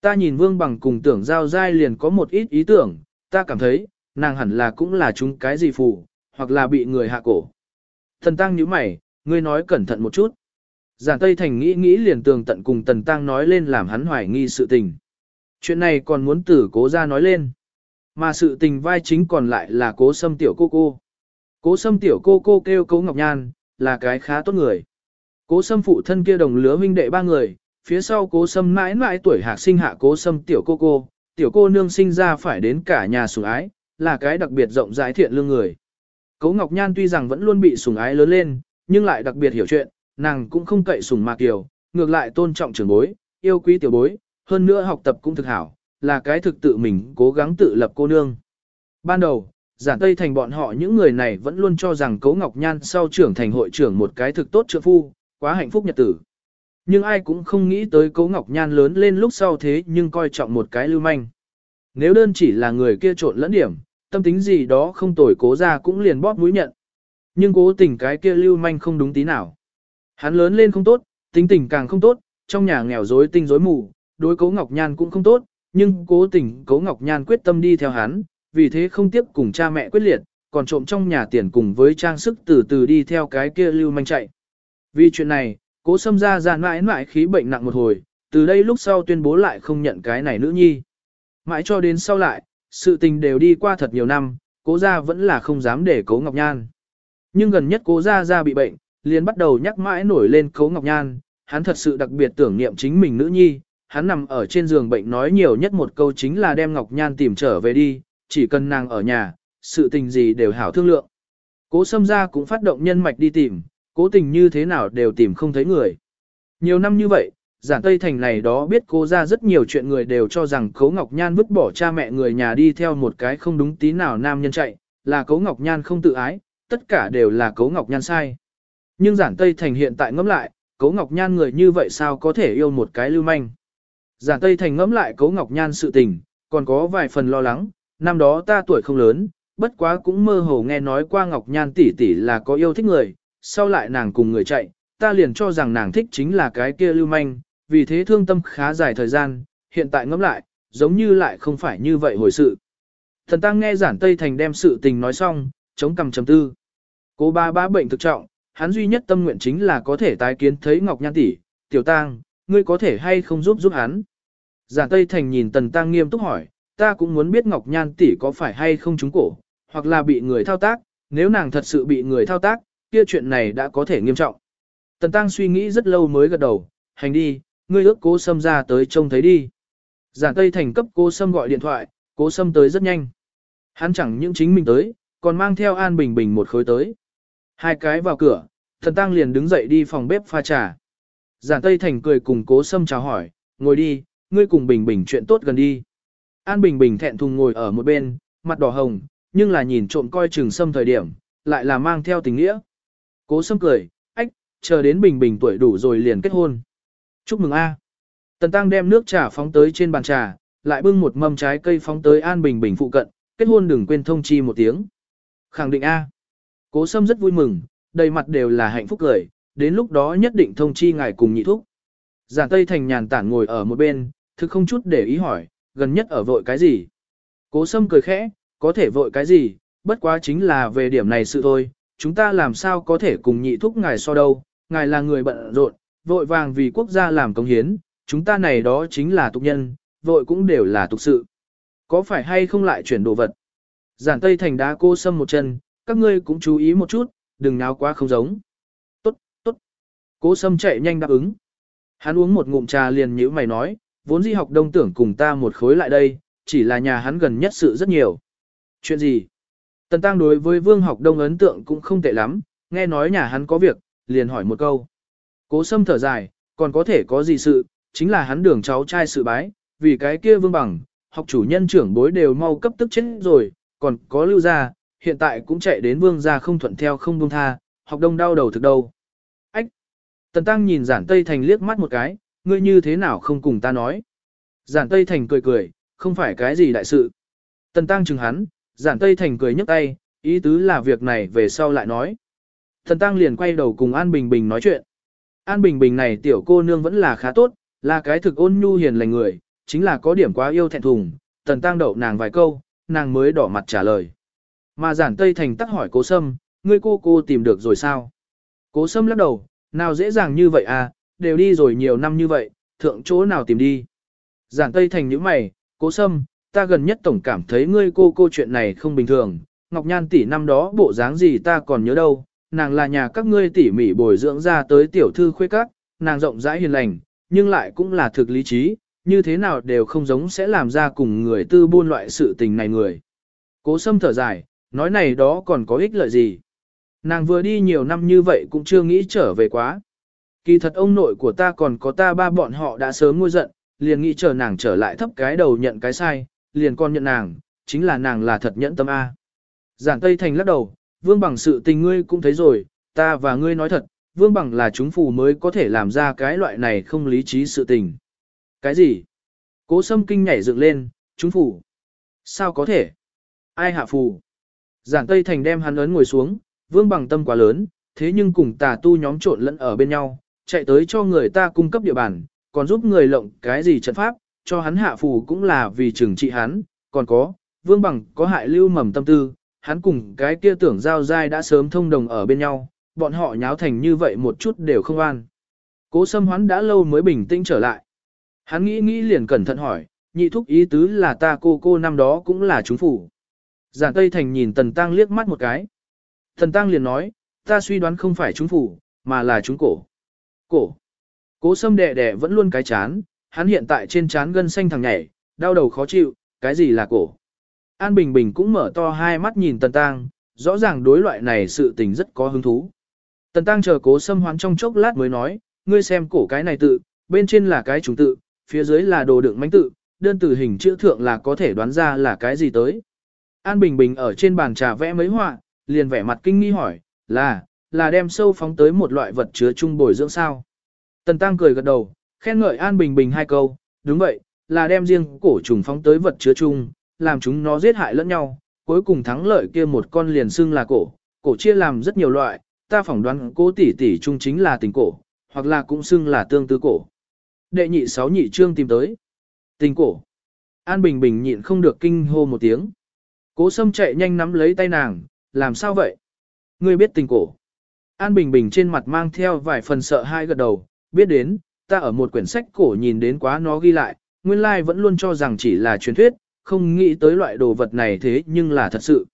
A: ta nhìn Vương Bằng cùng tưởng giao giai liền có một ít ý tưởng, ta cảm thấy, nàng hẳn là cũng là chúng cái gì phù, hoặc là bị người hạ cổ. Thần Tăng nhíu mày, ngươi nói cẩn thận một chút. Giản Tây Thành nghĩ nghĩ liền tường tận cùng Tần Tăng nói lên làm hắn hoài nghi sự tình. Chuyện này còn muốn tử cố ra nói lên. Mà sự tình vai chính còn lại là cố xâm tiểu cô cô. Cố sâm tiểu cô cô kêu cố Ngọc Nhan, là cái khá tốt người. Cố sâm phụ thân kia đồng lứa huynh đệ ba người, phía sau cố sâm mãi mãi tuổi hạc sinh hạ cố sâm tiểu cô cô, tiểu cô nương sinh ra phải đến cả nhà sủng ái, là cái đặc biệt rộng rãi thiện lương người. Cố Ngọc Nhan tuy rằng vẫn luôn bị sủng ái lớn lên, nhưng lại đặc biệt hiểu chuyện, nàng cũng không cậy sủng mạc kiều, ngược lại tôn trọng trưởng bối, yêu quý tiểu bối, hơn nữa học tập cũng thực hảo, là cái thực tự mình cố gắng tự lập cô nương. Ban đầu, giản tây thành bọn họ những người này vẫn luôn cho rằng Cố Ngọc Nhan sau trưởng thành hội trưởng một cái thực tốt trượng phu, quá hạnh phúc nhật tử. Nhưng ai cũng không nghĩ tới Cố Ngọc Nhan lớn lên lúc sau thế nhưng coi trọng một cái lưu manh. Nếu đơn chỉ là người kia trộn lẫn điểm, tâm tính gì đó không tồi cố ra cũng liền bóp mũi nhận. Nhưng cố tình cái kia lưu manh không đúng tí nào. Hắn lớn lên không tốt, tính tình càng không tốt, trong nhà nghèo rối tinh rối mù, đối cố Ngọc Nhan cũng không tốt, nhưng cố tình cố Ngọc Nhan quyết tâm đi theo hắn, vì thế không tiếp cùng cha mẹ quyết liệt, còn trộm trong nhà tiền cùng với trang sức từ từ đi theo cái kia lưu manh chạy. Vì chuyện này, cố xâm ra ra mãi mãi khí bệnh nặng một hồi, từ đây lúc sau tuyên bố lại không nhận cái này nữ nhi. Mãi cho đến sau lại, sự tình đều đi qua thật nhiều năm, cố gia vẫn là không dám để cố Ngọc Nhan. Nhưng gần nhất cố gia gia bị bệnh, liền bắt đầu nhắc mãi nổi lên cố Ngọc Nhan, hắn thật sự đặc biệt tưởng niệm chính mình nữ nhi, hắn nằm ở trên giường bệnh nói nhiều nhất một câu chính là đem Ngọc Nhan tìm trở về đi, chỉ cần nàng ở nhà, sự tình gì đều hảo thương lượng. Cố Sâm gia cũng phát động nhân mạch đi tìm, cố tình như thế nào đều tìm không thấy người. Nhiều năm như vậy, giản Tây Thành này đó biết cố ra rất nhiều chuyện người đều cho rằng Cố Ngọc Nhan vứt bỏ cha mẹ người nhà đi theo một cái không đúng tí nào nam nhân chạy, là Cố Ngọc Nhan không tự ái, tất cả đều là Cố Ngọc Nhan sai. Nhưng giản Tây Thành hiện tại ngẫm lại, Cố Ngọc Nhan người như vậy sao có thể yêu một cái lưu manh. Giản Tây Thành ngẫm lại Cố Ngọc Nhan sự tình, còn có vài phần lo lắng, năm đó ta tuổi không lớn, bất quá cũng mơ hồ nghe nói qua Ngọc Nhan tỷ tỷ là có yêu thích người, sau lại nàng cùng người chạy, ta liền cho rằng nàng thích chính là cái kia lưu manh, vì thế thương tâm khá dài thời gian, hiện tại ngẫm lại, giống như lại không phải như vậy hồi sự. Thần Tăng nghe giản Tây Thành đem sự tình nói xong, chống cằm chấm tư. Cô ba ba bệnh thực trọng, hắn duy nhất tâm nguyện chính là có thể tái kiến thấy Ngọc Nhan tỷ, tiểu tang, ngươi có thể hay không giúp giúp hắn. Giản Tây Thành nhìn Tần Tăng nghiêm túc hỏi, ta cũng muốn biết Ngọc Nhan tỷ có phải hay không trúng cổ, hoặc là bị người thao tác, nếu nàng thật sự bị người thao tác, kia chuyện này đã có thể nghiêm trọng. Tần Tăng suy nghĩ rất lâu mới gật đầu, hành đi, ngươi ước cố sâm ra tới trông thấy đi. Giản Tây Thành cấp cố sâm gọi điện thoại, cố sâm tới rất nhanh. Hắn chẳng những chính mình tới, còn mang theo An Bình Bình một khối tới. Hai cái vào cửa, thần tăng liền đứng dậy đi phòng bếp pha trà. Giản Tây Thành cười cùng cố sâm chào hỏi, ngồi đi, ngươi cùng Bình Bình chuyện tốt gần đi. An Bình Bình thẹn thùng ngồi ở một bên, mặt đỏ hồng, nhưng là nhìn trộm coi chừng sâm thời điểm, lại là mang theo tình nghĩa. Cố sâm cười, ách, chờ đến Bình Bình tuổi đủ rồi liền kết hôn. Chúc mừng A. Tần Tăng đem nước trà phóng tới trên bàn trà, lại bưng một mâm trái cây phóng tới An Bình Bình phụ cận, kết hôn đừng quên thông chi một tiếng. Khẳng định A. Cố Sâm rất vui mừng, đầy mặt đều là hạnh phúc cười, đến lúc đó nhất định thông chi ngài cùng nhị thúc. Giản Tây Thành nhàn tản ngồi ở một bên, thực không chút để ý hỏi, gần nhất ở vội cái gì. Cố Sâm cười khẽ, có thể vội cái gì, bất quá chính là về điểm này sự thôi, chúng ta làm sao có thể cùng nhị thúc ngài so đâu, ngài là người bận rộn, vội vàng vì quốc gia làm công hiến, chúng ta này đó chính là tục nhân, vội cũng đều là tục sự. Có phải hay không lại chuyển đồ vật? Giản Tây Thành đá cô sâm một chân, các ngươi cũng chú ý một chút, đừng náo quá không giống. Tốt, tốt. Cố sâm chạy nhanh đáp ứng. Hắn uống một ngụm trà liền nhíu mày nói, vốn di học đông tưởng cùng ta một khối lại đây, chỉ là nhà hắn gần nhất sự rất nhiều. Chuyện gì? Tần Tăng đối với Vương học đông ấn tượng cũng không tệ lắm, nghe nói nhà hắn có việc, liền hỏi một câu. Cố sâm thở dài, còn có thể có gì sự, chính là hắn đường cháu trai sự bái, vì cái kia vương bằng, học chủ nhân trưởng bối đều mau cấp tức chết rồi, còn có lưu gia, hiện tại cũng chạy đến vương gia không thuận theo không buông tha, học đông đau đầu thực đâu. Ách! Tần Tăng nhìn giản Tây Thành liếc mắt một cái, ngươi như thế nào không cùng ta nói. Giản Tây Thành cười cười, không phải cái gì đại sự. Tần Tăng chừng hắn, giản Tây Thành cười nhấc tay, ý tứ là việc này về sau lại nói. Tần Tăng liền quay đầu cùng An Bình Bình nói chuyện. An Bình Bình này tiểu cô nương vẫn là khá tốt, là cái thực ôn nhu hiền lành người, chính là có điểm quá yêu thẹn thùng, tần tăng đậu nàng vài câu, nàng mới đỏ mặt trả lời. Mà giản Tây Thành tắc hỏi cố sâm, ngươi cô cô tìm được rồi sao? Cố sâm lắc đầu, nào dễ dàng như vậy à, đều đi rồi nhiều năm như vậy, thượng chỗ nào tìm đi. Giản Tây Thành những mày, cố sâm, ta gần nhất tổng cảm thấy ngươi cô cô chuyện này không bình thường, Ngọc Nhan tỷ năm đó bộ dáng gì ta còn nhớ đâu, nàng là nhà các ngươi tỉ mỉ bồi dưỡng ra tới tiểu thư khuê các, nàng rộng rãi hiền lành, nhưng lại cũng là thực lý trí, như thế nào đều không giống sẽ làm ra cùng người tư buôn loại sự tình này người. Cố sâm thở dài, nói này đó còn có ích lợi gì. Nàng vừa đi nhiều năm như vậy cũng chưa nghĩ trở về quá. Kỳ thật ông nội của ta còn có ta ba bọn họ đã sớm ngôi giận, liền nghĩ chờ nàng trở lại thấp cái đầu nhận cái sai, liền con nhận nàng, chính là nàng là thật nhẫn tâm A. Giản Tây Thành lắc đầu, vương bằng sự tình ngươi cũng thấy rồi, ta và ngươi nói thật, vương bằng là chúng phù mới có thể làm ra cái loại này không lý trí sự tình. Cái gì? Cố sâm kinh nhảy dựng lên, chúng phù. Sao có thể? Ai hạ phù? Giản Tây Thành đem hắn ấn ngồi xuống, vương bằng tâm quá lớn, thế nhưng cùng tà tu nhóm trộn lẫn ở bên nhau, chạy tới cho người ta cung cấp địa bàn, còn giúp người lộng cái gì trận pháp, cho hắn hạ phù cũng là vì trừng trị hắn, còn có, vương bằng có hại lưu mầm tâm tư, hắn cùng cái kia tưởng giao dai đã sớm thông đồng ở bên nhau, bọn họ nháo thành như vậy một chút đều không an. Cố sâm hoán đã lâu mới bình tĩnh trở lại. Hắn nghĩ nghĩ liền cẩn thận hỏi, nhị thúc ý tứ là ta cô cô năm đó cũng là chúng phủ. Giản Tây Thành nhìn Tần Tăng liếc mắt một cái. Tần Tăng liền nói, ta suy đoán không phải chúng phủ, mà là chúng cổ. Cổ. Cố sâm đẻ đẻ vẫn luôn cái chán, hắn hiện tại trên chán gân xanh thằng nhảy, đau đầu khó chịu, cái gì là cổ. An Bình Bình cũng mở to hai mắt nhìn Tần Tăng, rõ ràng đối loại này sự tình rất có hứng thú. Tần Tăng chờ cố sâm hoán trong chốc lát mới nói, ngươi xem cổ cái này tự, bên trên là cái trùng tự, phía dưới là đồ đựng mánh tự, đơn từ hình chữ thượng là có thể đoán ra là cái gì tới. An Bình Bình ở trên bàn trà vẽ mấy họa, liền vẻ mặt kinh nghi hỏi, là, là đem sâu phóng tới một loại vật chứa chung bồi dưỡng sao. Tần Tăng cười gật đầu, khen ngợi An Bình Bình hai câu, đúng vậy, là đem riêng cổ trùng phóng tới vật chứa chung, làm chúng nó giết hại lẫn nhau, cuối cùng thắng lợi kia một con liền xưng là cổ, cổ chia làm rất nhiều loại, ta phỏng đoán cố tỷ tỷ chung chính là tình cổ, hoặc là cũng xưng là tương tư cổ. Đệ nhị sáu nhị trương tìm tới. Tình cổ. An Bình Bình nhịn không được kinh hô một tiếng. Cố sâm chạy nhanh nắm lấy tay nàng, làm sao vậy? Ngươi biết tình cổ. An Bình Bình trên mặt mang theo vài phần sợ hai gật đầu, biết đến, ta ở một quyển sách cổ nhìn đến quá nó ghi lại, nguyên lai vẫn luôn cho rằng chỉ là truyền thuyết, không nghĩ tới loại đồ vật này thế nhưng là thật sự.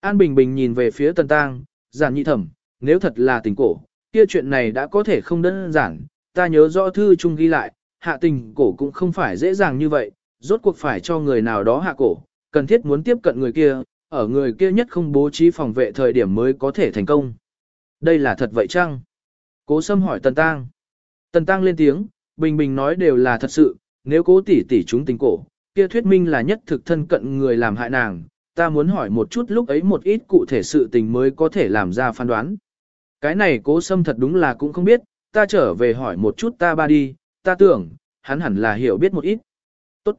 A: An Bình Bình nhìn về phía Tần Tăng, giản nhị thẩm, nếu thật là tình cổ, kia chuyện này đã có thể không đơn giản, ta nhớ rõ thư chung ghi lại, hạ tình cổ cũng không phải dễ dàng như vậy, rốt cuộc phải cho người nào đó hạ cổ, cần thiết muốn tiếp cận người kia, ở người kia nhất không bố trí phòng vệ thời điểm mới có thể thành công. Đây là thật vậy chăng? Cố Sâm hỏi Tần Tăng. Tần Tăng lên tiếng, bình bình nói đều là thật sự, nếu cố tỷ tỷ chúng tình cổ, kia thuyết minh là nhất thực thân cận người làm hại nàng, ta muốn hỏi một chút lúc ấy một ít cụ thể sự tình mới có thể làm ra phán đoán. Cái này cố Sâm thật đúng là cũng không biết, ta trở về hỏi một chút ta ba đi, ta tưởng, hắn hẳn là hiểu biết một ít. Tốt.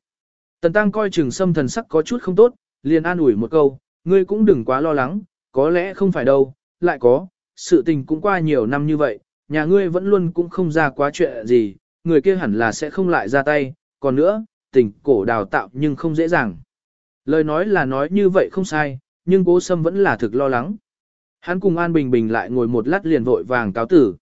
A: Tần Tăng coi chừng Sâm thần sắc có chút không tốt, liền an ủi một câu, ngươi cũng đừng quá lo lắng, có lẽ không phải đâu, lại có, sự tình cũng qua nhiều năm như vậy, nhà ngươi vẫn luôn cũng không ra quá chuyện gì, người kia hẳn là sẽ không lại ra tay, còn nữa, tình cổ đào tạo nhưng không dễ dàng. Lời nói là nói như vậy không sai, nhưng cố sâm vẫn là thực lo lắng. Hắn cùng An Bình Bình lại ngồi một lát liền vội vàng cáo tử.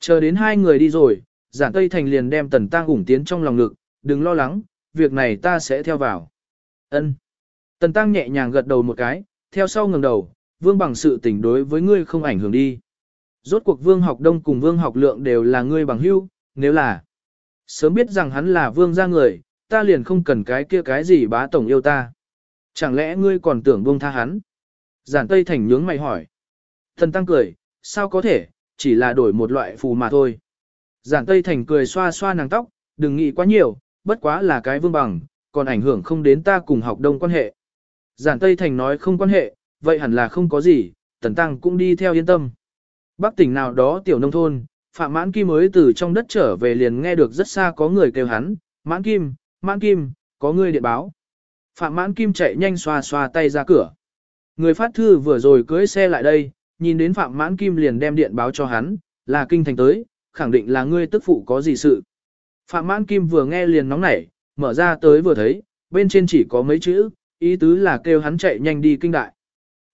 A: Chờ đến hai người đi rồi, giản Tây Thành liền đem Tần Tăng ủng tiến trong lòng ngực, đừng lo lắng, việc này ta sẽ theo vào. Ân. Tần Tăng nhẹ nhàng gật đầu một cái, theo sau ngẩng đầu, vương bằng sự tình đối với ngươi không ảnh hưởng đi. Rốt cuộc vương học đông cùng vương học lượng đều là ngươi bằng hữu, nếu là sớm biết rằng hắn là vương gia người, ta liền không cần cái kia cái gì bá tổng yêu ta. Chẳng lẽ ngươi còn tưởng buông tha hắn? Giản Tây Thành nhướng mày hỏi. Thần Tăng cười, sao có thể, chỉ là đổi một loại phù mà thôi. Giản Tây Thành cười xoa xoa nàng tóc, đừng nghĩ quá nhiều, bất quá là cái vương bằng, còn ảnh hưởng không đến ta cùng học đông quan hệ. Giản Tây Thành nói không quan hệ, vậy hẳn là không có gì, Tần Tăng cũng đi theo yên tâm. Bắc tỉnh nào đó tiểu nông thôn, Phạm Mãn Kim mới từ trong đất trở về liền nghe được rất xa có người kêu hắn, Mãn Kim, Mãn Kim, có người điện báo. Phạm Mãn Kim chạy nhanh xoa xoa tay ra cửa. Người phát thư vừa rồi cưới xe lại đây, nhìn đến Phạm Mãn Kim liền đem điện báo cho hắn, là kinh thành tới, khẳng định là ngươi tức phụ có gì sự. Phạm Mãn Kim vừa nghe liền nóng nảy, mở ra tới vừa thấy, bên trên chỉ có mấy chữ, ý tứ là kêu hắn chạy nhanh đi kinh đại.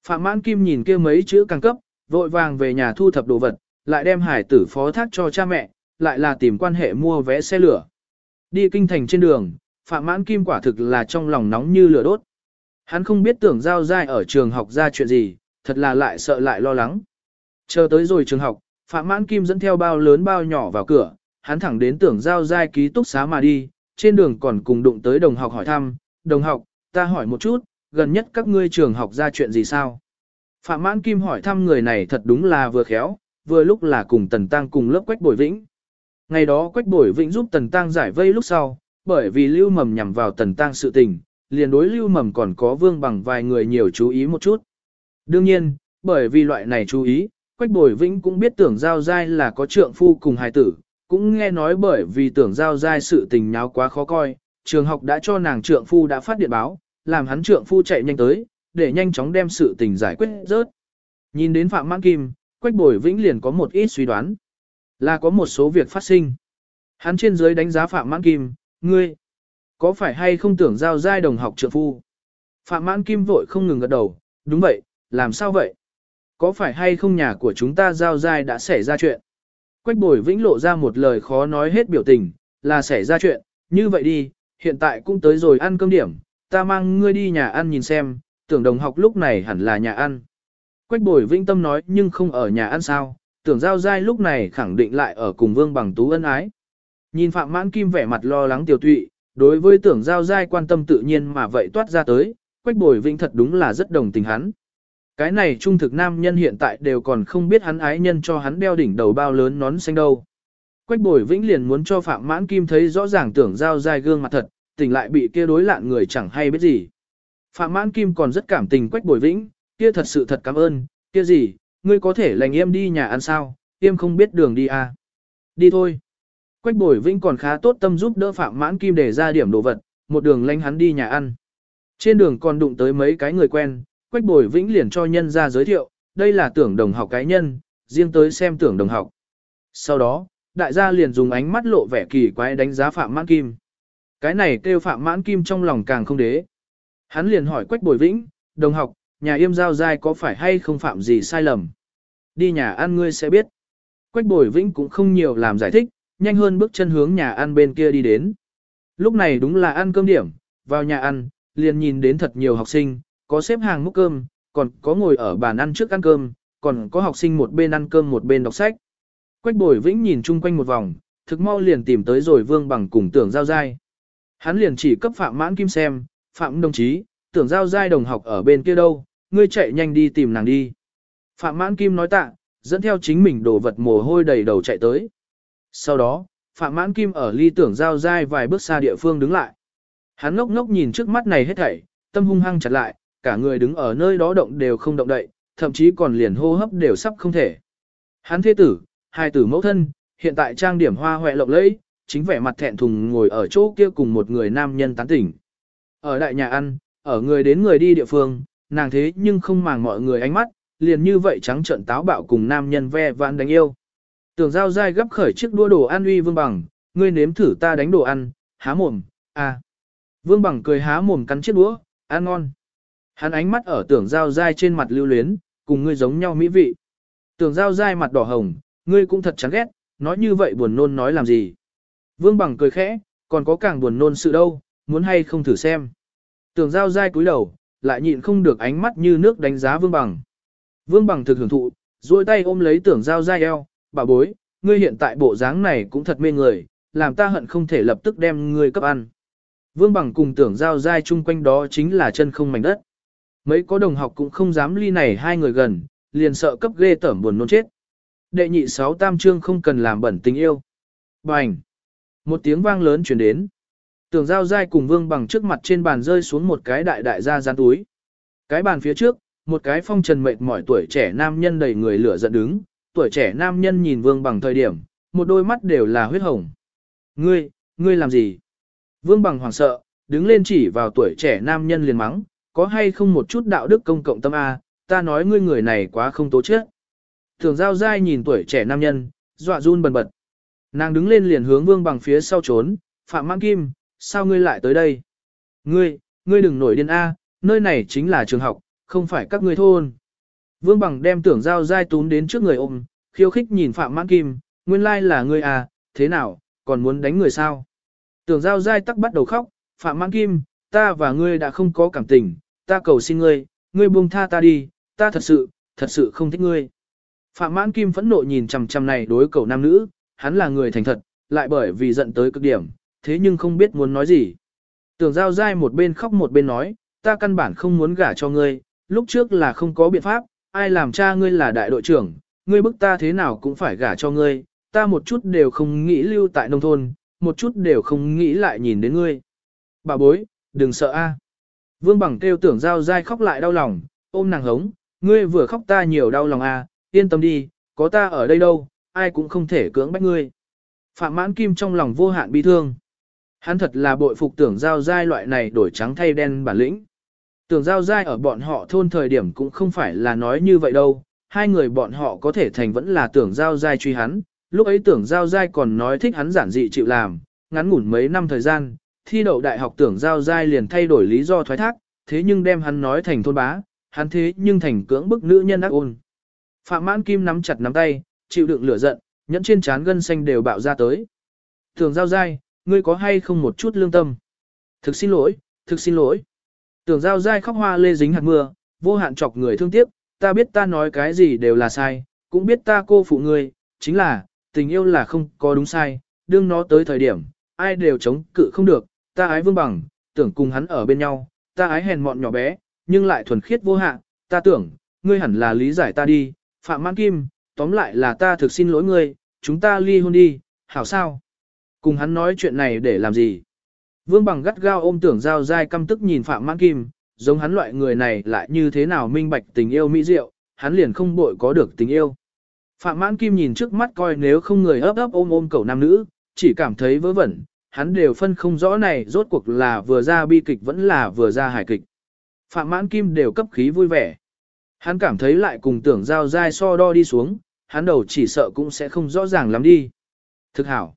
A: Phạm Mãn Kim nhìn kia mấy chữ càng cấp, vội vàng về nhà thu thập đồ vật, lại đem hải tử phó thác cho cha mẹ, lại là tìm quan hệ mua vé xe lửa. Đi kinh thành trên đường, Phạm Mãn Kim quả thực là trong lòng nóng như lửa đốt. Hắn không biết tưởng giao dai ở trường học ra chuyện gì, thật là lại sợ lại lo lắng. Chờ tới rồi trường học, Phạm Mãn Kim dẫn theo bao lớn bao nhỏ vào cửa, hắn thẳng đến tưởng giao dai ký túc xá mà đi, trên đường còn cùng đụng tới đồng học hỏi thăm, đồng học, ta hỏi một chút, gần nhất các ngươi trường học ra chuyện gì sao? Phạm Mãn Kim hỏi thăm người này thật đúng là vừa khéo, vừa lúc là cùng Tần Tăng cùng lớp Quách Bồi Vĩnh. Ngày đó Quách Bồi Vĩnh giúp Tần Tăng giải vây lúc sau, bởi vì Lưu Mầm nhằm vào Tần Tăng sự tình, liền đối Lưu Mầm còn có vương bằng vài người nhiều chú ý một chút. Đương nhiên, bởi vì loại này chú ý, Quách Bồi Vĩnh cũng biết tưởng giao dai là có trượng phu cùng hài tử, cũng nghe nói bởi vì tưởng giao dai sự tình nháo quá khó coi, trường học đã cho nàng trượng phu đã phát điện báo, làm hắn trượng phu chạy nhanh tới, để nhanh chóng đem sự tình giải quyết rớt. Nhìn đến Phạm Mãn Kim, Quách Bồi Vĩnh liền có một ít suy đoán, là có một số việc phát sinh. Hắn trên dưới đánh giá Phạm Mãn Kim, ngươi, có phải hay không tưởng giao giai đồng học trượng phu? Phạm Mãn Kim vội không ngừng gật đầu, đúng vậy, làm sao vậy? Có phải hay không nhà của chúng ta giao dai đã xảy ra chuyện? Quách bồi vĩnh lộ ra một lời khó nói hết biểu tình, là xảy ra chuyện, như vậy đi, hiện tại cũng tới rồi ăn cơm điểm, ta mang ngươi đi nhà ăn nhìn xem, tưởng đồng học lúc này hẳn là nhà ăn. Quách bồi vĩnh tâm nói nhưng không ở nhà ăn sao, tưởng giao dai lúc này khẳng định lại ở cùng vương bằng tú ân ái. Nhìn Phạm Mãn Kim vẻ mặt lo lắng tiểu tụy, đối với tưởng giao dai quan tâm tự nhiên mà vậy toát ra tới, quách bồi vĩnh thật đúng là rất đồng tình hắn. Cái này trung thực nam nhân hiện tại đều còn không biết hắn ái nhân cho hắn đeo đỉnh đầu bao lớn nón xanh đâu. Quách bồi vĩnh liền muốn cho Phạm Mãn Kim thấy rõ ràng tưởng giao dai gương mặt thật, tỉnh lại bị kia đối lạn người chẳng hay biết gì. Phạm Mãn Kim còn rất cảm tình Quách bồi vĩnh, kia thật sự thật cảm ơn, kia gì, ngươi có thể lành em đi nhà ăn sao, em không biết đường đi à. Đi thôi. Quách bồi vĩnh còn khá tốt tâm giúp đỡ Phạm Mãn Kim để ra điểm đồ vật, một đường lánh hắn đi nhà ăn. Trên đường còn đụng tới mấy cái người quen, Quách bồi vĩnh liền cho nhân ra giới thiệu, đây là tưởng đồng học cá nhân, riêng tới xem tưởng đồng học. Sau đó, đại gia liền dùng ánh mắt lộ vẻ kỳ quái đánh giá Phạm Mãn Kim. Cái này kêu Phạm Mãn Kim trong lòng càng không đế. Hắn liền hỏi Quách bồi vĩnh, đồng học, nhà yêm giao giai có phải hay không phạm gì sai lầm. Đi nhà ăn ngươi sẽ biết. Quách bồi vĩnh cũng không nhiều làm giải thích, nhanh hơn bước chân hướng nhà ăn bên kia đi đến. Lúc này đúng là ăn cơm điểm, vào nhà ăn, liền nhìn đến thật nhiều học sinh, có xếp hàng múc cơm, còn có ngồi ở bàn ăn trước ăn cơm, còn có học sinh một bên ăn cơm một bên đọc sách. Quách bồi vĩnh nhìn chung quanh một vòng, thực mau liền tìm tới rồi vương bằng cùng tưởng giao giai. Hắn liền chỉ cấp phạm mãn kim xem, phạm đồng chí, tưởng giao giai đồng học ở bên kia đâu, ngươi chạy nhanh đi tìm nàng đi. Phạm mãn kim nói tạ, dẫn theo chính mình đồ vật mồ hôi đầy đầu chạy tới. Sau đó, Phạm Mãn Kim ở ly tưởng giao giai vài bước xa địa phương đứng lại. Hắn ngốc ngốc nhìn trước mắt này hết thảy, tâm hung hăng chặt lại, cả người đứng ở nơi đó động đều không động đậy, thậm chí còn liền hô hấp đều sắp không thể. Hắn thế tử, hai tử mẫu thân, hiện tại trang điểm hoa hoẹ lộng lẫy, chính vẻ mặt thẹn thùng ngồi ở chỗ kia cùng một người nam nhân tán tỉnh. Ở đại nhà ăn, ở người đến người đi địa phương, nàng thế nhưng không màng mọi người ánh mắt, liền như vậy trắng trợn táo bạo cùng nam nhân ve vãn đánh yêu. Tưởng giao dai gấp khởi chiếc đua đồ ăn uy vương bằng, ngươi nếm thử ta đánh đồ ăn, há mồm, à. Vương bằng cười há mồm cắn chiếc đũa, ăn ngon. Hắn ánh mắt ở tưởng giao dai trên mặt lưu luyến, cùng ngươi giống nhau mỹ vị. Tưởng giao dai mặt đỏ hồng, ngươi cũng thật chán ghét, nói như vậy buồn nôn nói làm gì. Vương bằng cười khẽ, còn có càng buồn nôn sự đâu, muốn hay không thử xem. Tưởng giao dai cúi đầu, lại nhịn không được ánh mắt như nước đánh giá vương bằng. Vương bằng thực hưởng thụ, duỗi tay ôm lấy tưởng giao dai eo, bà bối, ngươi hiện tại bộ dáng này cũng thật mê người, làm ta hận không thể lập tức đem ngươi cấp ăn. Vương bằng cùng tưởng giao dai chung quanh đó chính là chân không mảnh đất. Mấy có đồng học cũng không dám ly này hai người gần, liền sợ cấp ghê tởm buồn nôn chết. Đệ nhị sáu tam trương không cần làm bẩn tình yêu. Bành! Một tiếng vang lớn chuyển đến. Tưởng giao dai cùng vương bằng trước mặt trên bàn rơi xuống một cái đại đại gia gián túi. Cái bàn phía trước, một cái phong trần mệt mỏi tuổi trẻ nam nhân đầy người lửa giận đứng, tuổi trẻ nam nhân nhìn vương bằng thời điểm, một đôi mắt đều là huyết hồng. Ngươi, ngươi làm gì? Vương bằng hoảng sợ, đứng lên chỉ vào tuổi trẻ nam nhân liền mắng, có hay không một chút đạo đức công cộng tâm A, ta nói ngươi người này quá không tố chết. Thường giao dai nhìn tuổi trẻ nam nhân, dọa run bần bật. Nàng đứng lên liền hướng vương bằng phía sau trốn, Phạm Mãn Kim, sao ngươi lại tới đây? Ngươi, ngươi đừng nổi điên A, nơi này chính là trường học, không phải các ngươi thôn. Vương Bằng đem tưởng giao dai tún đến trước người ôm, khiêu khích nhìn Phạm Mãn Kim, nguyên lai là ngươi à, thế nào, còn muốn đánh người sao? Tưởng giao dai tắc bắt đầu khóc, Phạm Mãn Kim, ta và ngươi đã không có cảm tình, ta cầu xin ngươi, ngươi buông tha ta đi, ta thật sự, thật sự không thích ngươi. Phạm Mãn Kim phẫn nộ nhìn chằm chằm này đối cầu nam nữ, hắn là người thành thật, lại bởi vì giận tới cực điểm, thế nhưng không biết muốn nói gì. Tưởng giao dai một bên khóc một bên nói, ta căn bản không muốn gả cho ngươi, lúc trước là không có biện pháp, ai làm cha ngươi là đại đội trưởng, ngươi bức ta thế nào cũng phải gả cho ngươi, ta một chút đều không nghĩ lưu tại nông thôn, một chút đều không nghĩ lại nhìn đến ngươi. Bà bối, đừng sợ a. Vương bằng kêu tưởng giao dai khóc lại đau lòng, ôm nàng hống, ngươi vừa khóc ta nhiều đau lòng a, yên tâm đi, có ta ở đây đâu, ai cũng không thể cưỡng bách ngươi. Phạm mãn kim trong lòng vô hạn bi thương. Hắn thật là bội phục tưởng giao dai loại này đổi trắng thay đen bản lĩnh. Tưởng giao dai ở bọn họ thôn thời điểm cũng không phải là nói như vậy đâu, hai người bọn họ có thể thành vẫn là tưởng giao dai truy hắn, lúc ấy tưởng giao dai còn nói thích hắn giản dị chịu làm, ngắn ngủn mấy năm thời gian, thi đậu đại học tưởng giao dai liền thay đổi lý do thoái thác, thế nhưng đem hắn nói thành thôn bá, hắn thế nhưng thành cưỡng bức nữ nhân ác ôn. Phạm mãn kim nắm chặt nắm tay, chịu đựng lửa giận, nhẫn trên trán gân xanh đều bạo ra tới. Tưởng giao dai, ngươi có hay không một chút lương tâm? Thực xin lỗi, thực xin lỗi. Tưởng giao dai khóc hoa lê dính hạt mưa, vô hạn chọc người thương tiếc, ta biết ta nói cái gì đều là sai, cũng biết ta cô phụ ngươi, chính là, tình yêu là không có đúng sai, đương nó tới thời điểm, ai đều chống cự không được, ta ái vương bằng, tưởng cùng hắn ở bên nhau, ta ái hèn mọn nhỏ bé, nhưng lại thuần khiết vô hạn, ta tưởng, ngươi hẳn là lý giải ta đi, Phạm Mãn Kim, tóm lại là ta thực xin lỗi ngươi, chúng ta ly hôn đi, hảo sao? Cùng hắn nói chuyện này để làm gì? Vương bằng gắt gao ôm tưởng giao dai căm tức nhìn Phạm Mãn Kim, giống hắn loại người này lại như thế nào minh bạch tình yêu mỹ diệu, hắn liền không bội có được tình yêu. Phạm Mãn Kim nhìn trước mắt coi nếu không người ấp ấp ôm ôm cầu nam nữ, chỉ cảm thấy vớ vẩn, hắn đều phân không rõ này rốt cuộc là vừa ra bi kịch vẫn là vừa ra hài kịch. Phạm Mãn Kim đều cấp khí vui vẻ. Hắn cảm thấy lại cùng tưởng giao dai so đo đi xuống, hắn đầu chỉ sợ cũng sẽ không rõ ràng lắm đi. Thực hảo.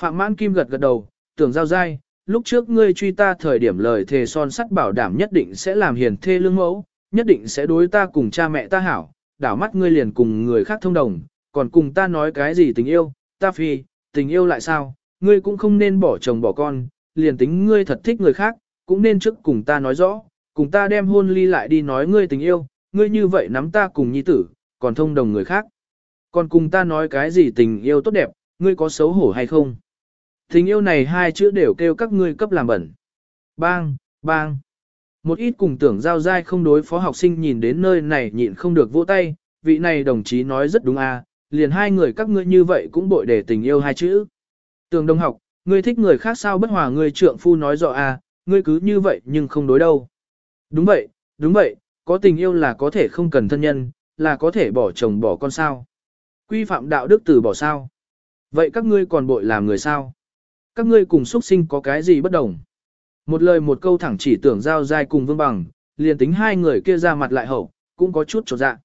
A: Phạm Mãn Kim gật gật đầu, tưởng giao dai, lúc trước ngươi truy ta thời điểm lời thề son sắt bảo đảm nhất định sẽ làm hiền thê lương mẫu, nhất định sẽ đối ta cùng cha mẹ ta hảo, đảo mắt ngươi liền cùng người khác thông đồng, còn cùng ta nói cái gì tình yêu, ta phi, tình yêu lại sao, ngươi cũng không nên bỏ chồng bỏ con, liền tính ngươi thật thích người khác, cũng nên trước cùng ta nói rõ, cùng ta đem hôn ly lại đi nói ngươi tình yêu, ngươi như vậy nắm ta cùng nhi tử, còn thông đồng người khác. Còn cùng ta nói cái gì tình yêu tốt đẹp, ngươi có xấu hổ hay không? Tình yêu này hai chữ đều kêu các ngươi cấp làm bẩn. Bang, bang. Một ít cùng tưởng giao dai không đối phó học sinh nhìn đến nơi này nhịn không được vỗ tay, vị này đồng chí nói rất đúng à, liền hai người các ngươi như vậy cũng bội để tình yêu hai chữ. Tưởng đồng học, ngươi thích người khác sao bất hòa ngươi trượng phu nói rõ à, ngươi cứ như vậy nhưng không đối đâu. Đúng vậy, đúng vậy, có tình yêu là có thể không cần thân nhân, là có thể bỏ chồng bỏ con sao. Quy phạm đạo đức từ bỏ sao. Vậy các ngươi còn bội làm người sao? Các ngươi cùng xuất sinh có cái gì bất đồng? Một lời một câu thẳng chỉ tưởng giao dai cùng vương bằng, liền tính hai người kia ra mặt lại hậu, cũng có chút trột dạ.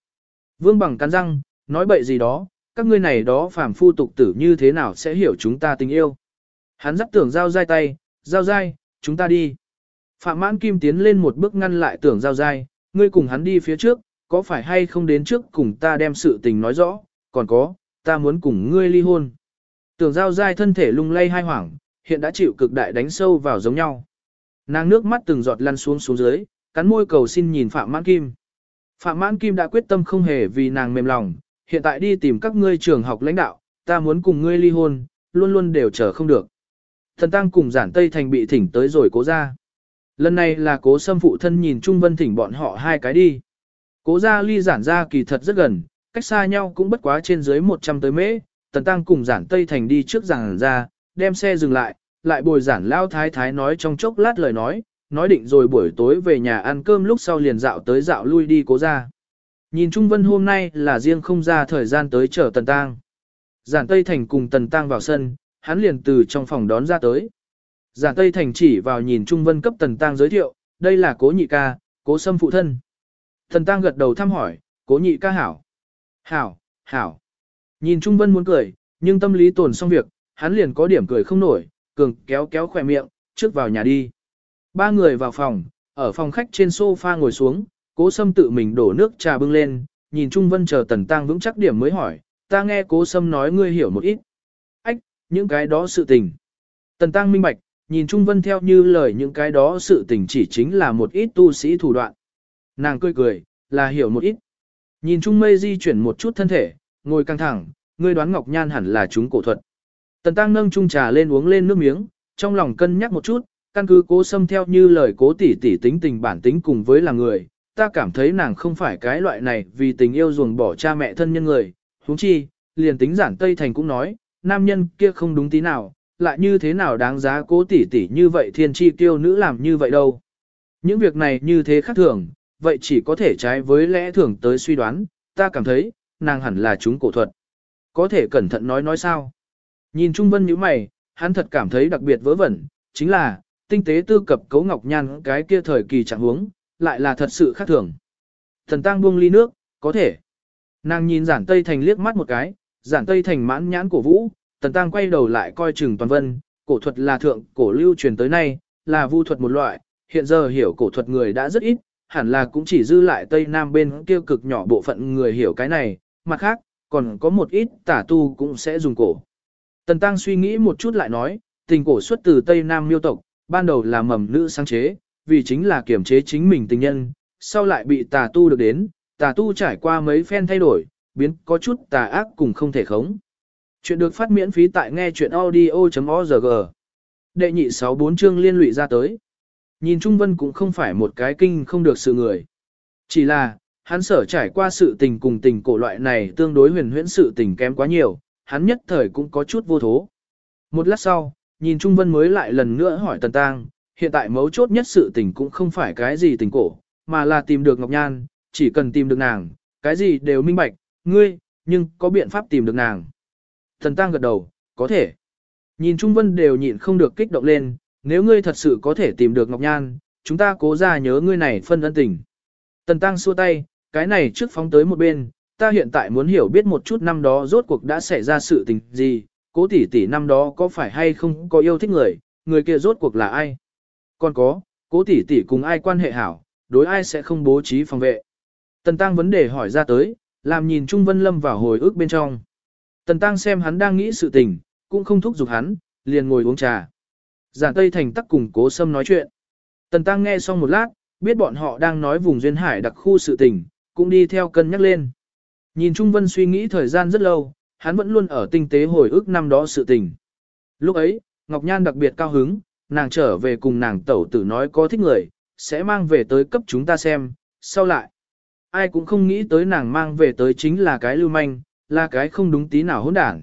A: Vương bằng cắn răng, nói bậy gì đó, các ngươi này đó phàm phu tục tử như thế nào sẽ hiểu chúng ta tình yêu. Hắn dắt tưởng giao dai tay, giao dai, chúng ta đi. Phạm mãn kim tiến lên một bước ngăn lại tưởng giao dai, ngươi cùng hắn đi phía trước, có phải hay không đến trước cùng ta đem sự tình nói rõ, còn có, ta muốn cùng ngươi ly hôn. Tưởng giao dai thân thể lung lay hai hoảng, hiện đã chịu cực đại đánh sâu vào giống nhau. Nàng nước mắt từng giọt lăn xuống xuống dưới, cắn môi cầu xin nhìn Phạm Mãn Kim. Phạm Mãn Kim đã quyết tâm không hề vì nàng mềm lòng, hiện tại đi tìm các ngươi trường học lãnh đạo, ta muốn cùng ngươi ly hôn, luôn luôn đều chờ không được. Thần Tăng cùng giản Tây Thành bị thỉnh tới rồi cố ra. Lần này là cố xâm phụ thân nhìn Trung Vân thỉnh bọn họ hai cái đi. Cố ra ly giản ra kỳ thật rất gần, cách xa nhau cũng bất quá trên dưới 100 tới mễ, Tần Tăng cùng giản Tây Thành đi trước giản ra, đem xe dừng lại, lại bồi giản lao thái thái nói trong chốc lát lời nói, nói định rồi buổi tối về nhà ăn cơm lúc sau liền dạo tới dạo lui đi cố ra. Nhìn Trung Vân hôm nay là riêng không ra thời gian tới chờ Tần Tăng. Giản Tây Thành cùng Tần Tăng vào sân, hắn liền từ trong phòng đón ra tới. Giản Tây Thành chỉ vào nhìn Trung Vân cấp Tần Tăng giới thiệu, đây là cố nhị ca, cố sâm phụ thân. Tần Tăng gật đầu thăm hỏi, cố nhị ca hảo. Hảo, hảo. Nhìn Trung Vân muốn cười, nhưng tâm lý tổn xong việc, hắn liền có điểm cười không nổi, cường kéo kéo khỏe miệng, trước vào nhà đi. Ba người vào phòng, ở phòng khách trên sofa ngồi xuống, cố sâm tự mình đổ nước trà bưng lên, nhìn Trung Vân chờ Tần Tăng vững chắc điểm mới hỏi, ta nghe cố sâm nói ngươi hiểu một ít. Ách, những cái đó sự tình. Tần Tăng minh bạch, nhìn Trung Vân theo như lời những cái đó sự tình chỉ chính là một ít tu sĩ thủ đoạn. Nàng cười cười, là hiểu một ít. Nhìn Trung Mây di chuyển một chút thân thể, ngồi căng thẳng, ngươi đoán Ngọc Nhan hẳn là chúng cổ thuật. Tần Tăng nâng chung trà lên uống lên nước miếng, trong lòng cân nhắc một chút, căn cứ cố xâm theo như lời cố tỷ tỷ tính tình bản tính cùng với là người, ta cảm thấy nàng không phải cái loại này vì tình yêu ruồng bỏ cha mẹ thân nhân người, huống chi, liền tính giản Tây Thành cũng nói, nam nhân kia không đúng tí nào, lại như thế nào đáng giá cố tỷ tỷ như vậy thiên chi tiêu nữ làm như vậy đâu. Những việc này như thế khác thường, vậy chỉ có thể trái với lẽ thường tới suy đoán, ta cảm thấy, nàng hẳn là chúng cổ thuật. Có thể cẩn thận nói nói sao. Nhìn Trung Vân như mày, hắn thật cảm thấy đặc biệt vớ vẩn, chính là, tinh tế tư cập cấu ngọc nhan cái kia thời kỳ trạng huống, lại là thật sự khác thường. Thần tang buông ly nước, có thể. Nàng nhìn giản Tây Thành liếc mắt một cái, giản Tây Thành mãn nhãn cổ vũ, tần tăng quay đầu lại coi chừng toàn vân, cổ thuật là thượng, cổ lưu truyền tới nay, là vu thuật một loại, hiện giờ hiểu cổ thuật người đã rất ít, hẳn là cũng chỉ dư lại Tây Nam bên kia cực nhỏ bộ phận người hiểu cái này, mặt khác, còn có một ít tả tu cũng sẽ dùng cổ. Tần Tăng suy nghĩ một chút lại nói, tình cổ xuất từ Tây Nam miêu tộc, ban đầu là mầm nữ sáng chế, vì chính là kiểm chế chính mình tình nhân, sau lại bị tà tu được đến, tà tu trải qua mấy phen thay đổi, biến có chút tà ác cùng không thể khống. Chuyện được phát miễn phí tại nghe chuyện audio.org. Đệ nhị 64 chương liên lụy ra tới. Nhìn Trung Vân cũng không phải một cái kinh không được sự người. Chỉ là, hắn sở trải qua sự tình cùng tình cổ loại này tương đối huyền huyễn sự tình kém quá nhiều, hắn nhất thời cũng có chút vô thố. Một lát sau, nhìn Trung Vân mới lại lần nữa hỏi Tần Tăng, hiện tại mấu chốt nhất sự tình cũng không phải cái gì tình cổ, mà là tìm được Ngọc Nhan, chỉ cần tìm được nàng, cái gì đều minh bạch, ngươi, nhưng có biện pháp tìm được nàng. Tần Tăng gật đầu, có thể. Nhìn Trung Vân đều nhịn không được kích động lên, nếu ngươi thật sự có thể tìm được Ngọc Nhan, chúng ta cố ra nhớ ngươi này phân ân tình. Tần Tăng xua tay, cái này trước phóng tới một bên, ta hiện tại muốn hiểu biết một chút năm đó rốt cuộc đã xảy ra sự tình gì, cố tỷ tỷ năm đó có phải hay không có yêu thích người, người kia rốt cuộc là ai. Còn có, cố tỷ tỷ cùng ai quan hệ hảo, đối ai sẽ không bố trí phòng vệ. Tần Tăng vấn đề hỏi ra tới, làm nhìn Trung Vân Lâm vào hồi ức bên trong. Tần Tăng xem hắn đang nghĩ sự tình, cũng không thúc giục hắn, liền ngồi uống trà. Giản Tây Thành tắc cùng cố sâm nói chuyện. Tần Tăng nghe xong một lát, biết bọn họ đang nói vùng duyên hải đặc khu sự tình, cũng đi theo cân nhắc lên. Nhìn Trung Vân suy nghĩ thời gian rất lâu, hắn vẫn luôn ở tinh tế hồi ức năm đó sự tình. Lúc ấy, Ngọc Nhan đặc biệt cao hứng, nàng trở về cùng nàng tẩu tử nói có thích người, sẽ mang về tới cấp chúng ta xem, sau lại. Ai cũng không nghĩ tới nàng mang về tới chính là cái lưu manh, là cái không đúng tí nào hỗn đảng.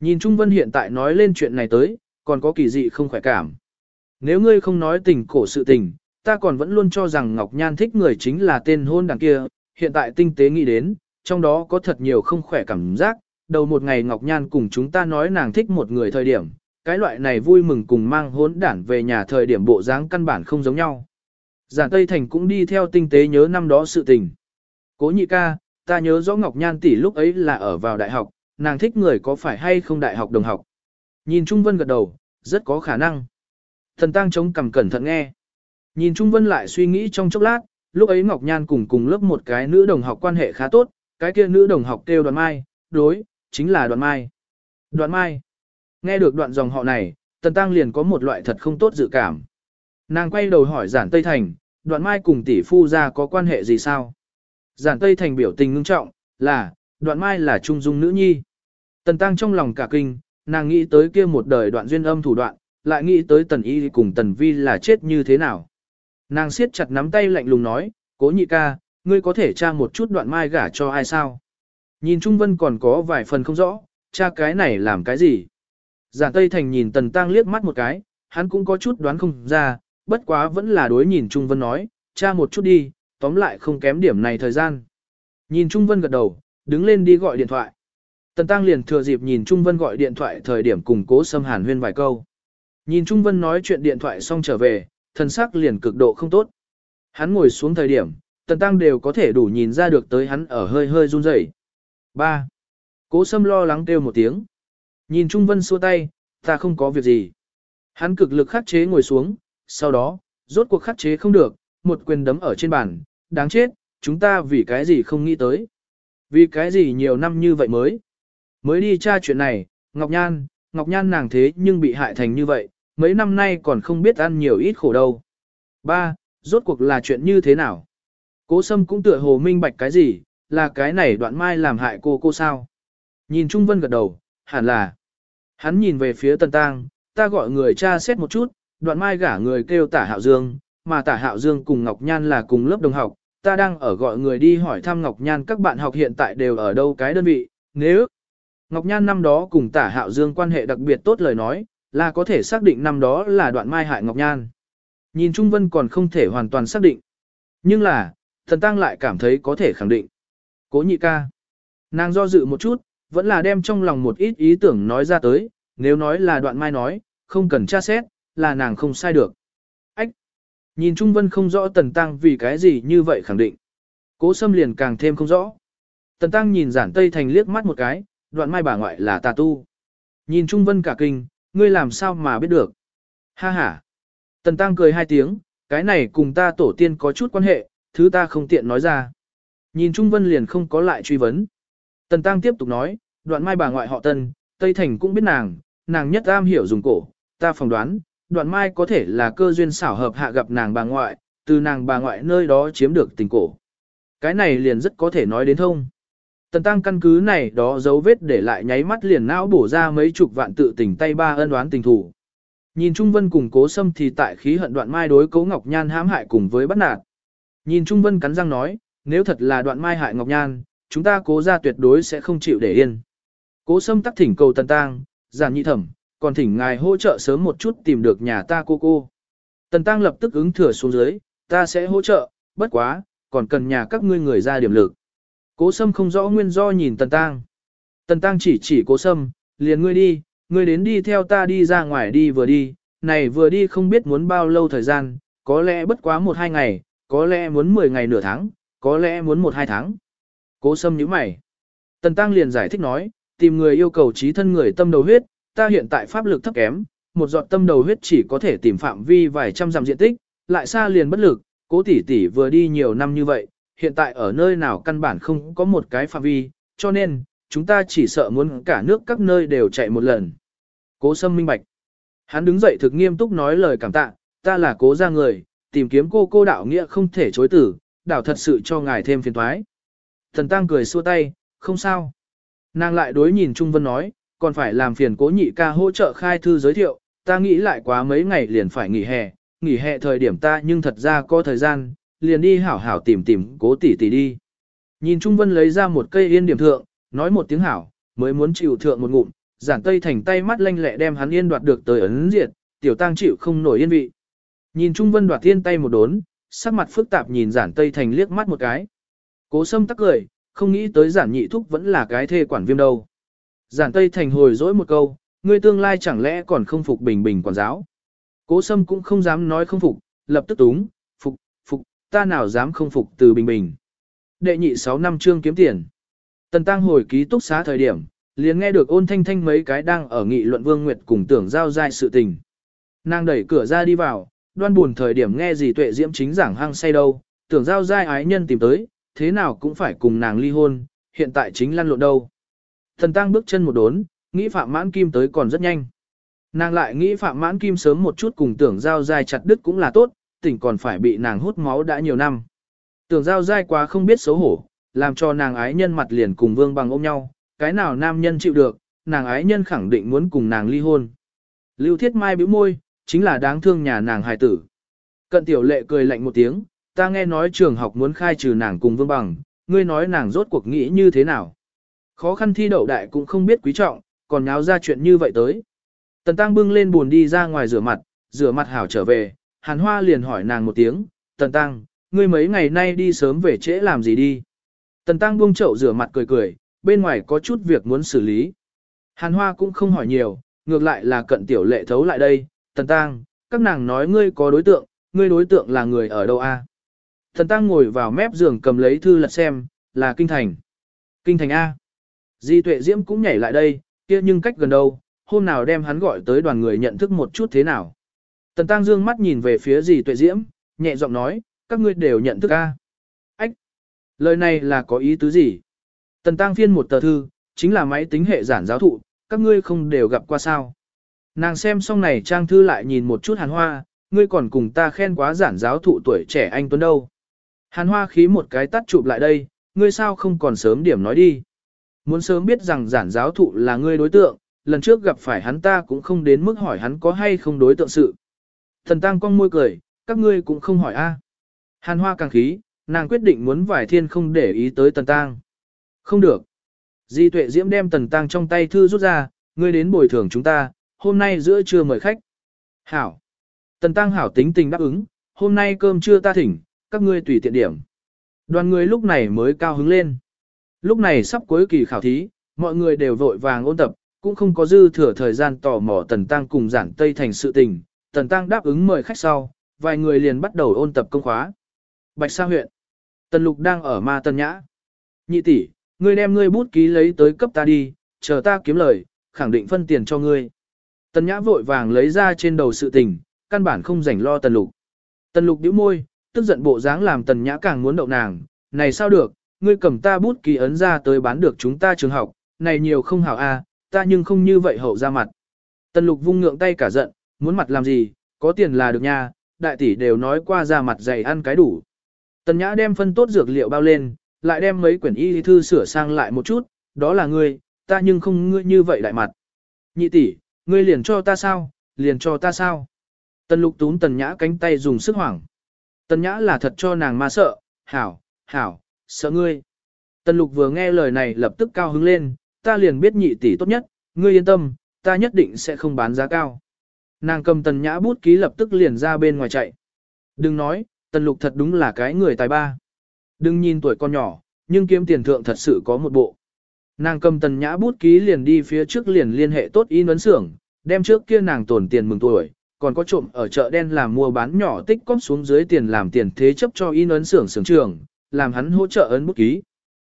A: Nhìn Trung Vân hiện tại nói lên chuyện này tới, còn có kỳ dị không khỏe cảm. Nếu ngươi không nói tình cổ sự tình, ta còn vẫn luôn cho rằng Ngọc Nhan thích người chính là tên hôn đằng kia, hiện tại tinh tế nghĩ đến, trong đó có thật nhiều không khỏe cảm giác. Đầu một ngày Ngọc Nhan cùng chúng ta nói nàng thích một người thời điểm, cái loại này vui mừng cùng mang hốn đản về nhà thời điểm bộ dáng căn bản không giống nhau. Giản Tây Thành cũng đi theo tinh tế nhớ năm đó sự tình. Cố nhị ca, ta nhớ rõ Ngọc Nhan tỷ lúc ấy là ở vào đại học, nàng thích người có phải hay không đại học đồng học. Nhìn Trung Vân gật đầu, rất có khả năng. Thần Tăng chống cằm cẩn thận nghe. Nhìn Trung Vân lại suy nghĩ trong chốc lát, lúc ấy Ngọc Nhan cùng cùng lớp một cái nữ đồng học quan hệ khá tốt, cái kia nữ đồng học kêu đoàn mai, đối, chính là đoàn mai. Đoàn mai. Nghe được đoạn dòng họ này, Tần Tăng liền có một loại thật không tốt dự cảm. Nàng quay đầu hỏi giản Tây Thành, đoạn mai cùng tỷ phu ra có quan hệ gì sao? Giản Tây Thành biểu tình ngưng trọng, là, đoạn mai là trung dung nữ nhi. Tần Tăng trong lòng cả kinh, nàng nghĩ tới kia một đời đoạn duyên âm thủ đoạn, lại nghĩ tới tần y cùng tần vi là chết như thế nào. Nàng siết chặt nắm tay lạnh lùng nói, cố nhị ca, ngươi có thể tra một chút đoạn mai gả cho ai sao? Nhìn Trung Vân còn có vài phần không rõ, cha cái này làm cái gì? Giả Tây Thành nhìn Tần Tăng liếc mắt một cái, hắn cũng có chút đoán không ra, bất quá vẫn là đối nhìn Trung Vân nói, cha một chút đi, tóm lại không kém điểm này thời gian. Nhìn Trung Vân gật đầu, đứng lên đi gọi điện thoại. Tần Tăng liền thừa dịp nhìn Trung Vân gọi điện thoại thời điểm cùng cố xâm hàn huyên vài câu. Nhìn Trung Vân nói chuyện điện thoại xong trở về, thần sắc liền cực độ không tốt. Hắn ngồi xuống thời điểm, Tần Tăng đều có thể đủ nhìn ra được tới hắn ở hơi hơi run rẩy. 3. Cố Sâm lo lắng kêu một tiếng. Nhìn Trung Vân xua tay, ta không có việc gì. Hắn cực lực khắc chế ngồi xuống, sau đó, rốt cuộc khắc chế không được, một quyền đấm ở trên bàn, đáng chết, chúng ta vì cái gì không nghĩ tới. Vì cái gì nhiều năm như vậy mới. Mới đi tra chuyện này, Ngọc Nhan, Ngọc Nhan nàng thế nhưng bị hại thành như vậy, mấy năm nay còn không biết ăn nhiều ít khổ đâu. Ba, rốt cuộc là chuyện như thế nào? Cố Sâm cũng tựa hồ minh bạch cái gì, là cái này đoạn mai làm hại cô cô sao? Nhìn Trung Vân gật đầu, hẳn là. Hắn nhìn về phía Tần Tăng, ta gọi người cha xét một chút, đoạn mai gả người kêu tả hạo dương, mà tả hạo dương cùng Ngọc Nhan là cùng lớp đồng học, ta đang ở gọi người đi hỏi thăm Ngọc Nhan các bạn học hiện tại đều ở đâu cái đơn vị, nếu Ngọc Nhan năm đó cùng tả hạo dương quan hệ đặc biệt tốt lời nói, là có thể xác định năm đó là đoạn mai hại Ngọc Nhan. Nhìn Trung Vân còn không thể hoàn toàn xác định. Nhưng là, thần tăng lại cảm thấy có thể khẳng định. Cố nhị ca. Nàng do dự một chút, vẫn là đem trong lòng một ít ý tưởng nói ra tới, nếu nói là đoạn mai nói, không cần tra xét, là nàng không sai được. Ách! Nhìn Trung Vân không rõ Tần Tăng vì cái gì như vậy khẳng định. Cố Sâm liền càng thêm không rõ. Tần Tăng nhìn giản Tây Thành liếc mắt một cái, đoạn mai bà ngoại là tà tu. Nhìn Trung Vân cả kinh, ngươi làm sao mà biết được. Ha ha! Tần Tăng cười hai tiếng, cái này cùng ta tổ tiên có chút quan hệ, thứ ta không tiện nói ra. Nhìn Trung Vân liền không có lại truy vấn. Tần Tăng tiếp tục nói, đoạn mai bà ngoại họ Tân, Tây Thành cũng biết nàng, nàng nhất am hiểu dùng cổ, ta phỏng đoán, đoạn mai có thể là cơ duyên xảo hợp hạ gặp nàng bà ngoại, từ nàng bà ngoại nơi đó chiếm được tình cổ. Cái này liền rất có thể nói đến thông. Tần tăng căn cứ này đó dấu vết để lại nháy mắt liền não bổ ra mấy chục vạn tự tình tay ba ân oán tình thủ. Nhìn Trung Vân cùng cố sâm thì tại khí hận đoạn mai đối cố Ngọc Nhan hãm hại cùng với bắt nạt. Nhìn Trung Vân cắn răng nói, nếu thật là đoạn mai hại Ngọc Nhan, chúng ta cố ra tuyệt đối sẽ không chịu để yên. Cố sâm tắc thỉnh cầu tần tăng, giản nhị thẩm, còn thỉnh ngài hỗ trợ sớm một chút tìm được nhà ta cô cô. Tần tăng lập tức ứng thừa xuống dưới, ta sẽ hỗ trợ, bất quá, còn cần nhà các ngươi người ra điểm lực. Cố sâm không rõ nguyên do nhìn tần tăng. Tần tăng chỉ chỉ cố sâm, liền ngươi đi, ngươi đến đi theo ta đi ra ngoài đi vừa đi, này vừa đi không biết muốn bao lâu thời gian, có lẽ bất quá một hai ngày, có lẽ muốn 10 ngày nửa tháng, có lẽ muốn một hai tháng. Cố sâm nhíu mày. Tần tăng liền giải thích nói, tìm người yêu cầu trí thân người tâm đầu huyết, ta hiện tại pháp lực thấp kém, một giọt tâm đầu huyết chỉ có thể tìm phạm vi vài trăm dặm diện tích, lại xa liền bất lực, cố tỷ tỷ vừa đi nhiều năm như vậy, hiện tại ở nơi nào căn bản không có một cái phạm vi, cho nên, chúng ta chỉ sợ muốn cả nước các nơi đều chạy một lần. Cố sâm minh bạch. Hắn đứng dậy thực nghiêm túc nói lời cảm tạ, ta là cố gia người, tìm kiếm cô cô đạo nghĩa không thể chối tử, đạo thật sự cho ngài thêm phiền thoái. Thần tăng cười xua tay, không sao. Nàng lại đối nhìn Trung Vân nói, còn phải làm phiền cố nhị ca hỗ trợ khai thư giới thiệu, ta nghĩ lại quá mấy ngày liền phải nghỉ hè, nghỉ hè thời điểm ta nhưng thật ra có thời gian, liền đi hảo hảo tìm tìm cố tỷ tỷ đi. Nhìn Trung Vân lấy ra một cây yên điểm thượng, nói một tiếng hảo, mới muốn chịu thượng một ngụm, giản tây thành tay mắt lanh lẹ đem hắn yên đoạt được tới ấn diệt, tiểu tang chịu không nổi yên vị. Nhìn Trung Vân đoạt tiên tay một đốn, sắc mặt phức tạp nhìn giản tây thành liếc mắt một cái. Cố sâm tắc cười, không nghĩ tới giản nhị thúc vẫn là cái thê quản viêm đâu. Giản tây thành hồi dỗi một câu, ngươi tương lai chẳng lẽ còn không phục bình bình quản giáo. Cố sâm cũng không dám nói không phục, lập tức túng, ta nào dám không phục từ bình bình. Đệ nhị 6 năm trương kiếm tiền. Tần tăng hồi ký túc xá thời điểm, liền nghe được ôn thanh thanh mấy cái đang ở nghị luận vương nguyệt cùng tưởng giao dai sự tình. Nàng đẩy cửa ra đi vào, đoan buồn thời điểm nghe gì tuệ diễm chính giảng hăng say đâu, tưởng giao dai ái nhân tìm tới, thế nào cũng phải cùng nàng ly hôn, hiện tại chính lăn lộn đâu. Thần tăng bước chân một đốn, nghĩ phạm mãn kim tới còn rất nhanh. Nàng lại nghĩ phạm mãn kim sớm một chút cùng tưởng giao dài chặt đứt cũng là tốt, tỉnh còn phải bị nàng hút máu đã nhiều năm. Tưởng giao dai quá không biết xấu hổ, làm cho nàng ái nhân mặt liền cùng vương bằng ôm nhau, cái nào nam nhân chịu được, nàng ái nhân khẳng định muốn cùng nàng ly hôn. Lưu thiết mai bĩu môi, chính là đáng thương nhà nàng hài tử. Cận tiểu lệ cười lạnh một tiếng, ta nghe nói trường học muốn khai trừ nàng cùng vương bằng, ngươi nói nàng rốt cuộc nghĩ như thế nào. Khó khăn thi đậu đại cũng không biết quý trọng, còn nháo ra chuyện như vậy tới. Tần Tăng bưng lên buồn đi ra ngoài rửa mặt, rửa mặt hảo trở về, Hàn Hoa liền hỏi nàng một tiếng, Tần Tăng, ngươi mấy ngày nay đi sớm về trễ làm gì đi? Tần Tăng buông chậu rửa mặt cười cười, bên ngoài có chút việc muốn xử lý. Hàn Hoa cũng không hỏi nhiều, ngược lại là cận tiểu lệ thấu lại đây, Tần Tăng, các nàng nói ngươi có đối tượng, ngươi đối tượng là người ở đâu a? Tần Tăng ngồi vào mép giường cầm lấy thư lật xem, là Kinh Thành. Kinh Thành A. Di Tuệ Diễm cũng nhảy lại đây, kia nhưng cách gần đâu, hôm nào đem hắn gọi tới đoàn người nhận thức một chút thế nào. Tần Tăng dương mắt nhìn về phía dì Tuệ Diễm, nhẹ giọng nói, các ngươi đều nhận thức A. Ách! Lời này là có ý tứ gì? Tần Tăng phiên một tờ thư, chính là máy tính hệ giản giáo thụ, các ngươi không đều gặp qua sao. Nàng xem xong này trang thư lại nhìn một chút hàn hoa, ngươi còn cùng ta khen quá giản giáo thụ tuổi trẻ anh Tuấn đâu. Hàn hoa khí một cái tắt chụp lại đây, ngươi sao không còn sớm điểm nói đi. Muốn sớm biết rằng giản giáo thụ là ngươi đối tượng, lần trước gặp phải hắn ta cũng không đến mức hỏi hắn có hay không đối tượng sự. Thần tăng cong môi cười, các ngươi cũng không hỏi a. Hàn hoa càng khí, nàng quyết định muốn vải thiên không để ý tới tần tăng. Không được. Di tuệ diễm đem tần tăng trong tay thư rút ra, ngươi đến bồi thường chúng ta, hôm nay giữa trưa mời khách. Hảo. Tần tăng hảo tính tình đáp ứng, hôm nay cơm trưa ta thỉnh, các ngươi tùy tiện điểm. Đoàn người lúc này mới cao hứng lên. Lúc này sắp cuối kỳ khảo thí, mọi người đều vội vàng ôn tập, cũng không có dư thừa thời gian tò mò Tần Tăng cùng giảng Tây thành sự tình. Tần Tăng đáp ứng mời khách sau, vài người liền bắt đầu ôn tập công khóa. Bạch Sa huyện. Tần Lục đang ở ma Tần Nhã. Nhị tỷ, ngươi đem ngươi bút ký lấy tới cấp ta đi, chờ ta kiếm lời, khẳng định phân tiền cho ngươi. Tần Nhã vội vàng lấy ra trên đầu sự tình, căn bản không rảnh lo Tần Lục. Tần Lục nhíu môi, tức giận bộ dáng làm tần nhã càng muốn đậu nàng, này sao được, ngươi cầm ta bút ký ấn ra tới bán được chúng ta trường học, này nhiều không hảo a, ta nhưng không như vậy hậu ra mặt. Tần lục vung ngượng tay cả giận, muốn mặt làm gì, có tiền là được nha, đại tỷ đều nói qua ra mặt dày ăn cái đủ. Tần nhã đem phân tốt dược liệu bao lên, lại đem mấy quyển y thư sửa sang lại một chút, đó là ngươi, ta nhưng không ngươi như vậy đại mặt. Nhị tỷ, ngươi liền cho ta sao, liền cho ta sao. Tần lục túm tần nhã cánh tay dùng sức hoảng. Tần nhã là thật cho nàng ma sợ, hảo, hảo, sợ ngươi. Tần lục vừa nghe lời này lập tức cao hứng lên, ta liền biết nhị tỷ tốt nhất, ngươi yên tâm, ta nhất định sẽ không bán giá cao. Nàng cầm tần nhã bút ký lập tức liền ra bên ngoài chạy. Đừng nói, tần lục thật đúng là cái người tài ba. Đừng nhìn tuổi con nhỏ, nhưng kiếm tiền thượng thật sự có một bộ. Nàng cầm tần nhã bút ký liền đi phía trước liền liên hệ tốt in ấn xưởng, đem trước kia nàng tổn tiền mừng tuổi, còn có trộm ở chợ đen làm mua bán nhỏ tích cóp xuống dưới tiền làm tiền thế chấp cho in ấn xưởng xưởng trưởng, làm hắn hỗ trợ ấn bút ký.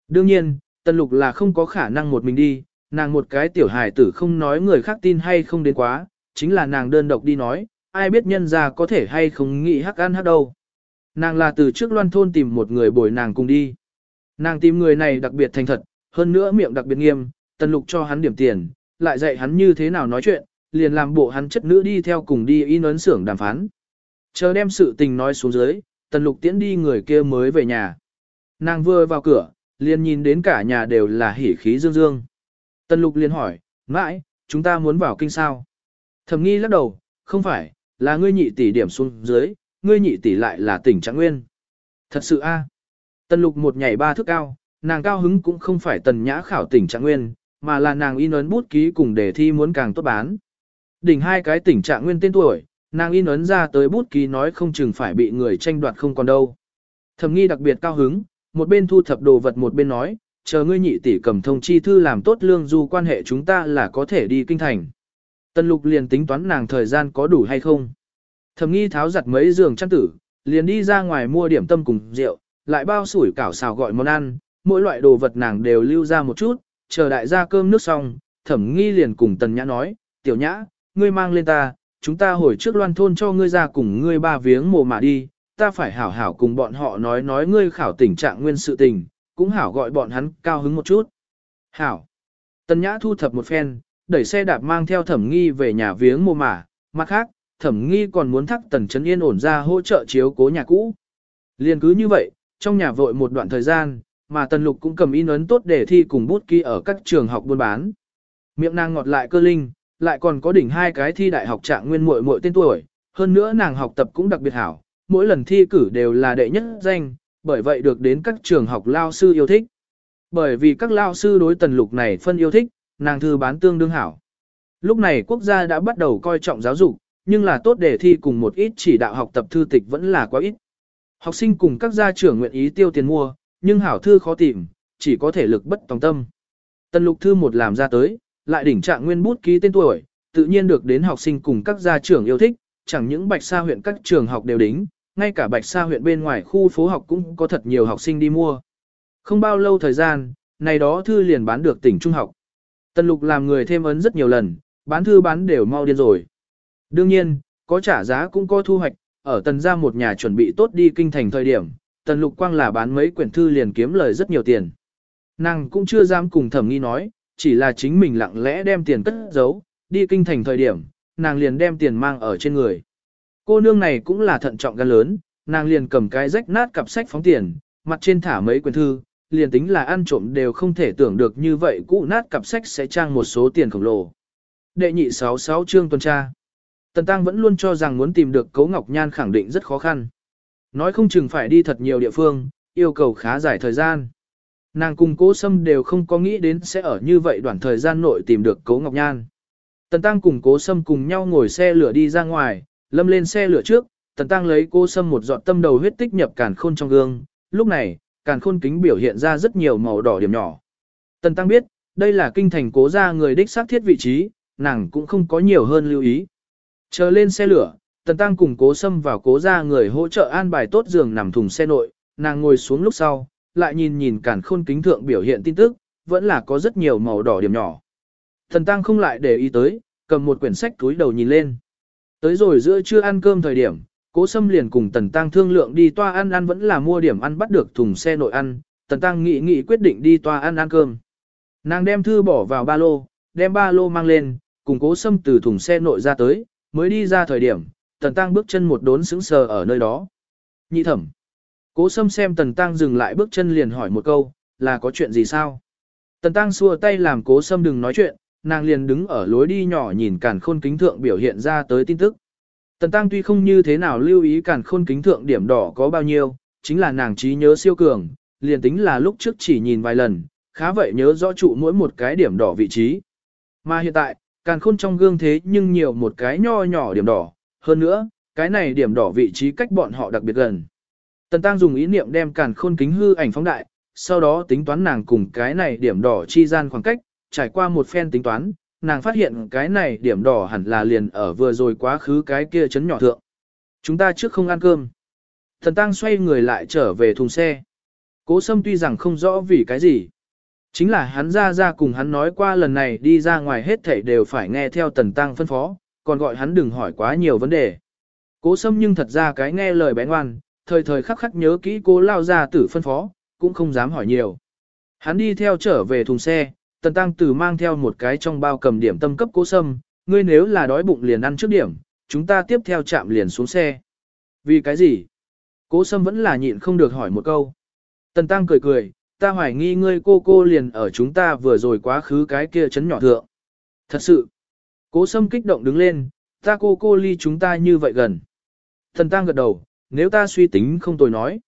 A: Đương nhiên, tần lục là không có khả năng một mình đi, nàng một cái tiểu hài tử không nói người khác tin hay không đến quá, chính là nàng đơn độc đi nói, ai biết nhân ra có thể hay không nghĩ hắc ăn hắc đâu. Nàng là từ trước loan thôn tìm một người bồi nàng cùng đi. Nàng tìm người này đặc biệt thành thật, hơn nữa miệng đặc biệt nghiêm, tần lục cho hắn điểm tiền, lại dạy hắn như thế nào nói chuyện, liền làm bộ hắn chất nữ đi theo cùng đi in ấn xưởng đàm phán. Chờ đem sự tình nói xuống dưới, tần lục tiễn đi người kia mới về nhà. Nàng vừa vào cửa, liền nhìn đến cả nhà đều là hỉ khí dương dương. Tần lục liền hỏi, mãi, chúng ta muốn vào kinh sao? Thẩm nghi lắc đầu, không phải, là ngươi nhị tỷ điểm xuống dưới, ngươi nhị tỷ lại là tỉnh Trạng Nguyên. Thật sự a. Tần lục một nhảy ba thước cao, nàng cao hứng cũng không phải tần nhã khảo tỉnh Trạng Nguyên, mà là nàng in ấn bút ký cùng đề thi muốn càng tốt bán. Đỉnh hai cái tỉnh Trạng Nguyên tên tuổi, nàng in ấn ra tới bút ký nói không chừng phải bị người tranh đoạt không còn đâu. Thẩm nghi đặc biệt cao hứng, một bên thu thập đồ vật một bên nói, chờ ngươi nhị tỷ cầm thông chi thư làm tốt lương du quan hệ chúng ta là có thể đi kinh thành. Tần lục liền tính toán nàng thời gian có đủ hay không. Thẩm nghi tháo giặt mấy giường chăn tử, liền đi ra ngoài mua điểm tâm cùng rượu, lại bao sủi cảo xào gọi món ăn, mỗi loại đồ vật nàng đều lưu ra một chút, chờ đại gia cơm nước xong, thẩm nghi liền cùng tần nhã nói, tiểu nhã, ngươi mang lên ta, chúng ta hồi trước loan thôn cho ngươi ra cùng ngươi ba viếng mồ mà đi, ta phải hảo hảo cùng bọn họ nói nói ngươi khảo tình trạng nguyên sự tình, cũng hảo gọi bọn hắn cao hứng một chút. Hảo. Tần nhã thu thập một phen, đẩy xe đạp mang theo thẩm nghi về nhà viếng mồ mả, mặt khác, thẩm nghi còn muốn thắc tần trấn yên ổn ra hỗ trợ chiếu cố nhà cũ. Liên cứ như vậy, trong nhà vội một đoạn thời gian, mà tần lục cũng cầm in ấn tốt để thi cùng bút ký ở các trường học buôn bán. Miệng nàng ngọt lại cơ linh, lại còn có đỉnh hai cái thi đại học trạng nguyên muội muội tên tuổi, hơn nữa nàng học tập cũng đặc biệt hảo, mỗi lần thi cử đều là đệ nhất danh, bởi vậy được đến các trường học lao sư yêu thích. Bởi vì các lao sư đối tần lục này phân yêu thích, nàng thư bán tương đương hảo. Lúc này quốc gia đã bắt đầu coi trọng giáo dục, nhưng là tốt để thi cùng một ít chỉ đạo học tập thư tịch vẫn là quá ít. Học sinh cùng các gia trưởng nguyện ý tiêu tiền mua, nhưng hảo thư khó tìm, chỉ có thể lực bất tòng tâm. Tần lục thư một làm ra tới, lại đỉnh trạng nguyên bút ký tên tuổi, tự nhiên được đến học sinh cùng các gia trưởng yêu thích, chẳng những bạch sa huyện các trường học đều đính, ngay cả bạch sa huyện bên ngoài khu phố học cũng có thật nhiều học sinh đi mua. Không bao lâu thời gian, này đó thư liền bán được tỉnh trung học. Tần lục làm người thêm ấn rất nhiều lần, bán thư bán đều mau điên rồi. Đương nhiên, có trả giá cũng có thu hoạch, ở tần gia một nhà chuẩn bị tốt đi kinh thành thời điểm, tần lục quang là bán mấy quyển thư liền kiếm lời rất nhiều tiền. Nàng cũng chưa dám cùng thẩm nghi nói, chỉ là chính mình lặng lẽ đem tiền cất giấu, đi kinh thành thời điểm, nàng liền đem tiền mang ở trên người. Cô nương này cũng là thận trọng gan lớn, nàng liền cầm cái rách nát cặp sách phóng tiền, mặt trên thả mấy quyển thư, liền tính là ăn trộm đều không thể tưởng được như vậy cũ nát cặp sách sẽ trang một số tiền khổng lồ. Đệ nhị 66 chương tuần tra. Tần Tăng vẫn luôn cho rằng muốn tìm được Cấu Ngọc Nhan khẳng định rất khó khăn. Nói không chừng phải đi thật nhiều địa phương, yêu cầu khá dài thời gian. Nàng cùng cố sâm đều không có nghĩ đến sẽ ở như vậy đoạn thời gian nội tìm được Cấu Ngọc Nhan. Tần Tăng cùng cố sâm cùng nhau ngồi xe lửa đi ra ngoài, lâm lên xe lửa trước, Tần Tăng lấy cố sâm một giọt tâm đầu huyết tích nhập càn khôn trong gương. Lúc này, càn khôn kính biểu hiện ra rất nhiều màu đỏ điểm nhỏ. Tần Tăng biết, đây là kinh thành cố gia người đích xác thiết vị trí, nàng cũng không có nhiều hơn lưu ý. Chờ lên xe lửa, Tần Tăng cùng cố xâm vào cố gia người hỗ trợ an bài tốt giường nằm thùng xe nội, nàng ngồi xuống lúc sau, lại nhìn nhìn cản khôn kính thượng biểu hiện tin tức, vẫn là có rất nhiều màu đỏ điểm nhỏ. Tần Tăng không lại để ý tới, cầm một quyển sách túi đầu nhìn lên. Tới rồi giữa trưa ăn cơm thời điểm, Cố Sâm liền cùng Tần Tăng thương lượng đi toa ăn ăn vẫn là mua điểm ăn bắt được thùng xe nội ăn, Tần Tăng nghĩ nghĩ quyết định đi toa ăn ăn cơm. Nàng đem thư bỏ vào ba lô, đem ba lô mang lên, cùng Cố Sâm từ thùng xe nội ra tới, mới đi ra thời điểm, Tần Tăng bước chân một đốn sững sờ ở nơi đó. Nhị thẩm. Cố Sâm xem Tần Tăng dừng lại bước chân liền hỏi một câu, là có chuyện gì sao? Tần Tăng xua tay làm Cố Sâm đừng nói chuyện, nàng liền đứng ở lối đi nhỏ nhìn càn khôn kính thượng biểu hiện ra tới tin tức. Tần Tăng tuy không như thế nào lưu ý càn khôn kính thượng điểm đỏ có bao nhiêu, chính là nàng trí nhớ siêu cường, liền tính là lúc trước chỉ nhìn vài lần, khá vậy nhớ rõ trụ mỗi một cái điểm đỏ vị trí. Mà hiện tại, càn khôn trong gương thế nhưng nhiều một cái nho nhỏ điểm đỏ, hơn nữa, cái này điểm đỏ vị trí cách bọn họ đặc biệt gần. Tần Tăng dùng ý niệm đem càn khôn kính hư ảnh phóng đại, sau đó tính toán nàng cùng cái này điểm đỏ chi gian khoảng cách, trải qua một phen tính toán, nàng phát hiện cái này điểm đỏ hẳn là liền ở vừa rồi quá khứ cái kia chấn nhỏ thượng. Chúng ta trước không ăn cơm. Thần Tăng xoay người lại trở về thùng xe. Cố Sâm tuy rằng không rõ vì cái gì. Chính là hắn ra ra cùng hắn nói qua lần này đi ra ngoài hết thảy đều phải nghe theo Tần Tăng phân phó, còn gọi hắn đừng hỏi quá nhiều vấn đề. Cố Sâm nhưng thật ra cái nghe lời bé ngoan, thời thời khắc khắc nhớ kỹ cố lao ra tử phân phó, cũng không dám hỏi nhiều. Hắn đi theo trở về thùng xe, Tần Tăng Tử mang theo một cái trong bao cầm điểm tâm cấp cố sâm, ngươi nếu là đói bụng liền ăn trước điểm, chúng ta tiếp theo chạm liền xuống xe. Vì cái gì? Cố sâm vẫn là nhịn không được hỏi một câu. Tần Tăng cười cười, ta hoài nghi ngươi cô cô liền ở chúng ta vừa rồi quá khứ cái kia chấn nhỏ thượng. Thật sự. Cố sâm kích động đứng lên, ta cô cô ly chúng ta như vậy gần. Tần Tăng gật đầu, nếu ta suy tính không tồi nói.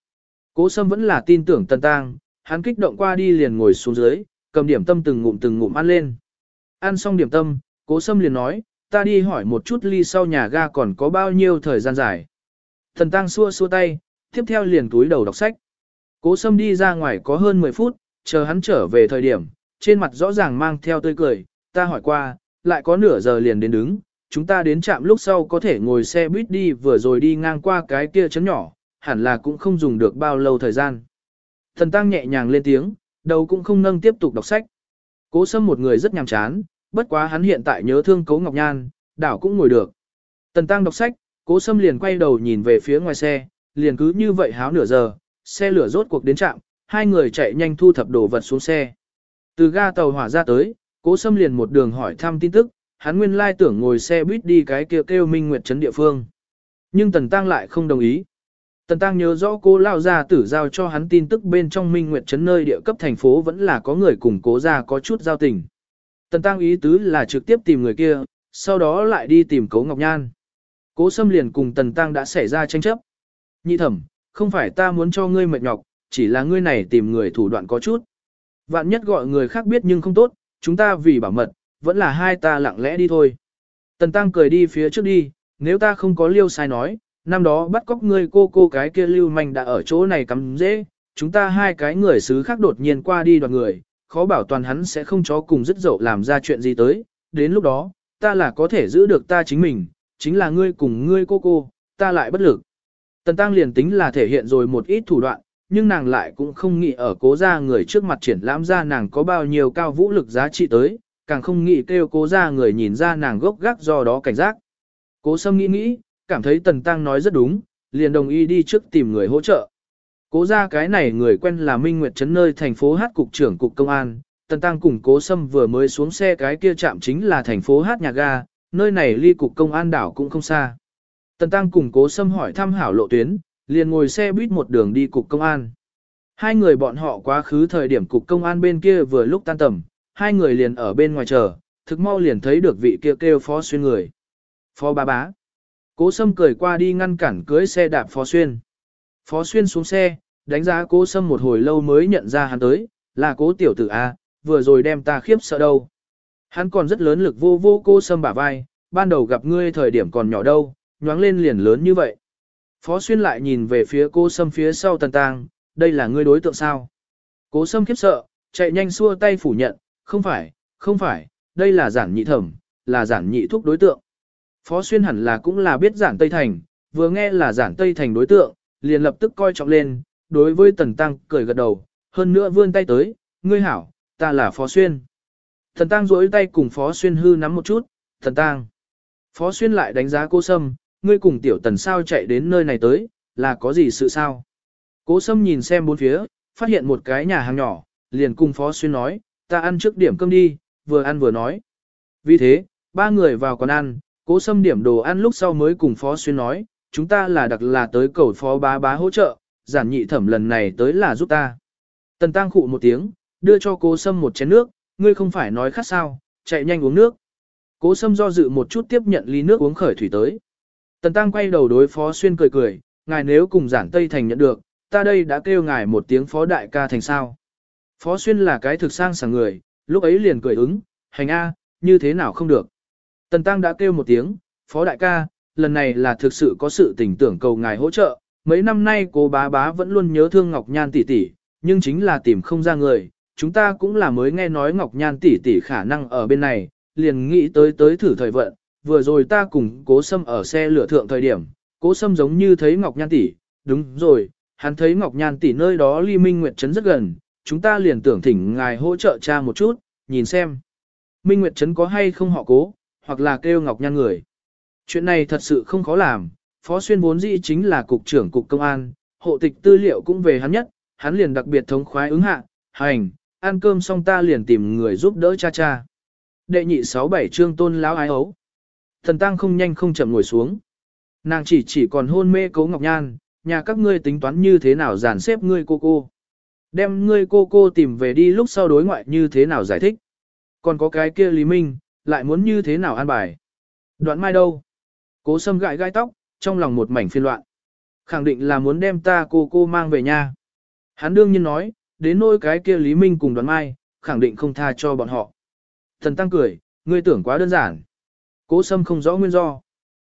A: Cố sâm vẫn là tin tưởng Tần Tăng, hắn kích động qua đi liền ngồi xuống dưới, cầm điểm tâm từng ngụm từng ngụm ăn lên. Ăn xong điểm tâm, cố sâm liền nói, ta đi hỏi một chút ly sau nhà ga còn có bao nhiêu thời gian dài. Thần tăng xua xua tay, tiếp theo liền túi đầu đọc sách. Cố sâm đi ra ngoài có hơn 10 phút, chờ hắn trở về thời điểm, trên mặt rõ ràng mang theo tươi cười, ta hỏi qua, lại có nửa giờ liền đến đứng, chúng ta đến trạm lúc sau có thể ngồi xe buýt đi vừa rồi đi ngang qua cái kia chấn nhỏ, hẳn là cũng không dùng được bao lâu thời gian. Thần tăng nhẹ nhàng lên tiếng, Đầu cũng không nâng tiếp tục đọc sách. Cố sâm một người rất nhàm chán, bất quá hắn hiện tại nhớ thương Cố Ngọc Nhan, đảo cũng ngồi được. Tần Tăng đọc sách, cố sâm liền quay đầu nhìn về phía ngoài xe, liền cứ như vậy háo nửa giờ, xe lửa rốt cuộc đến trạm, hai người chạy nhanh thu thập đồ vật xuống xe. Từ ga tàu hỏa ra tới, cố sâm liền một đường hỏi thăm tin tức, hắn nguyên lai tưởng ngồi xe buýt đi cái kia kêu, kêu Minh Nguyệt Trấn địa phương. Nhưng Tần Tăng lại không đồng ý. Tần Tăng nhớ rõ cố lao gia tử giao cho hắn tin tức bên trong Minh Nguyệt Trấn nơi địa cấp thành phố vẫn là có người cùng cố gia có chút giao tình. Tần Tăng ý tứ là trực tiếp tìm người kia, sau đó lại đi tìm cố Ngọc Nhan. Cố Sâm liền cùng Tần Tăng đã xảy ra tranh chấp. Nhị thẩm, không phải ta muốn cho ngươi mệt nhọc, chỉ là ngươi này tìm người thủ đoạn có chút. Vạn nhất gọi người khác biết nhưng không tốt, chúng ta vì bảo mật, vẫn là hai ta lặng lẽ đi thôi. Tần Tăng cười đi phía trước đi, nếu ta không có liêu sai nói, năm đó bắt cóc ngươi cô cô cái kia lưu manh đã ở chỗ này cắm dễ, chúng ta hai cái người xứ khác đột nhiên qua đi đoàn người, khó bảo toàn hắn sẽ không cho cùng dứt dậu làm ra chuyện gì tới, đến lúc đó, ta là có thể giữ được ta chính mình, chính là ngươi cùng ngươi cô cô, ta lại bất lực. Tần Tăng liền tính là thể hiện rồi một ít thủ đoạn, nhưng nàng lại cũng không nghĩ ở cố gia người trước mặt triển lãm ra nàng có bao nhiêu cao vũ lực giá trị tới, càng không nghĩ kêu cố gia người nhìn ra nàng gốc gác do đó cảnh giác. Cố sâm nghĩ nghĩ, cảm thấy Tần Tăng nói rất đúng, liền đồng ý đi trước tìm người hỗ trợ. Cố ra cái này người quen là Minh Nguyệt Trấn nơi thành phố Hát cục trưởng cục công an, Tần Tăng cùng Cố Sâm vừa mới xuống xe cái kia chạm chính là thành phố Hát nhà ga, nơi này ly cục công an đảo cũng không xa. Tần Tăng cùng Cố Sâm hỏi thăm hảo lộ tuyến, liền ngồi xe buýt một đường đi cục công an. Hai người bọn họ quá khứ thời điểm cục công an bên kia vừa lúc tan tầm, hai người liền ở bên ngoài chờ, thực mau liền thấy được vị kia kêu, kêu phó xuyên người. Phó bá bá. Cố Sâm cười qua đi ngăn cản cưới xe đạp Phó Xuyên. Phó Xuyên xuống xe, đánh giá Cố Sâm một hồi lâu mới nhận ra hắn tới, là Cố tiểu tử A, vừa rồi đem ta khiếp sợ đâu. Hắn còn rất lớn lực vô vô Cố Sâm bả vai, ban đầu gặp ngươi thời điểm còn nhỏ đâu, nhoáng lên liền lớn như vậy. Phó Xuyên lại nhìn về phía Cố Sâm phía sau Tần Tang, đây là ngươi đối tượng sao? Cố Sâm khiếp sợ, chạy nhanh xua tay phủ nhận, không phải, không phải, đây là giản nhị thẩm, là giản nhị thúc đối tượng. Phó Xuyên hẳn là cũng là biết giản Tây Thành, vừa nghe là giản Tây Thành đối tượng, liền lập tức coi trọng lên, đối với Tần Tăng cười gật đầu, hơn nữa vươn tay tới, ngươi hảo, ta là Phó Xuyên. Thần Tăng rỗi tay cùng Phó Xuyên hư nắm một chút, Thần Tăng. Phó Xuyên lại đánh giá cô Sâm, ngươi cùng tiểu tần sao chạy đến nơi này tới, là có gì sự sao? Cố sâm nhìn xem bốn phía, phát hiện một cái nhà hàng nhỏ, liền cùng Phó Xuyên nói, ta ăn trước điểm cơm đi, vừa ăn vừa nói. Vì thế, ba người vào quán ăn, cố sâm điểm đồ ăn lúc sau mới cùng Phó Xuyên nói, chúng ta là đặc là tới cầu Phó bá bá hỗ trợ, giản nhị thẩm lần này tới là giúp ta. Tần tăng khụ một tiếng, đưa cho cố sâm một chén nước, ngươi không phải nói khát sao, chạy nhanh uống nước. Cố sâm do dự một chút tiếp nhận ly nước uống khởi thủy tới. Tần tăng quay đầu đối Phó Xuyên cười cười, ngài nếu cùng giản Tây Thành nhận được, ta đây đã kêu ngài một tiếng Phó Đại ca thành sao. Phó Xuyên là cái thực sang sảng người, lúc ấy liền cười ứng, hành A, như thế nào không được. Tần Tăng đã kêu một tiếng, Phó Đại ca, lần này là thực sự có sự tình tưởng cầu ngài hỗ trợ. Mấy năm nay cô bá bá vẫn luôn nhớ thương Ngọc Nhan tỷ tỷ, nhưng chính là tìm không ra người. Chúng ta cũng là mới nghe nói Ngọc Nhan tỷ tỷ khả năng ở bên này, liền nghĩ tới tới thử thời vận. Vừa rồi ta cùng cố sâm ở xe lửa thượng thời điểm, cố sâm giống như thấy Ngọc Nhan tỷ, đúng rồi, hắn thấy Ngọc Nhan tỷ nơi đó ly minh nguyệt trấn rất gần, chúng ta liền tưởng thỉnh ngài hỗ trợ cha một chút, nhìn xem. Minh Nguyệt Trấn có hay không họ cố, hoặc là kêu Ngọc Nhan người. Chuyện này thật sự không khó làm, Phó Xuyên vốn dĩ chính là cục trưởng cục công an, hộ tịch tư liệu cũng về hắn nhất, hắn liền đặc biệt thống khoái ứng hạ, hành, ăn cơm xong ta liền tìm người giúp đỡ cha cha. Đệ nhị sáu bảy trương tôn lão ái ấu. Thần tăng không nhanh không chậm ngồi xuống. Nàng chỉ chỉ còn hôn mê cấu Ngọc Nhan, nhà các ngươi tính toán như thế nào dàn xếp ngươi cô cô. Đem ngươi cô cô tìm về đi lúc sau đối ngoại như thế nào giải thích. Còn có cái kia Lý Minh, lại muốn như thế nào an bài. Đoạn mai đâu? Cố sâm gãi gai tóc, trong lòng một mảnh phiên loạn. Khẳng định là muốn đem ta cô cô mang về nhà. Hắn đương nhiên nói, đến nỗi cái kia Lý Minh cùng đoạn mai, khẳng định không tha cho bọn họ. Thần tăng cười, ngươi tưởng quá đơn giản. Cố sâm không rõ nguyên do.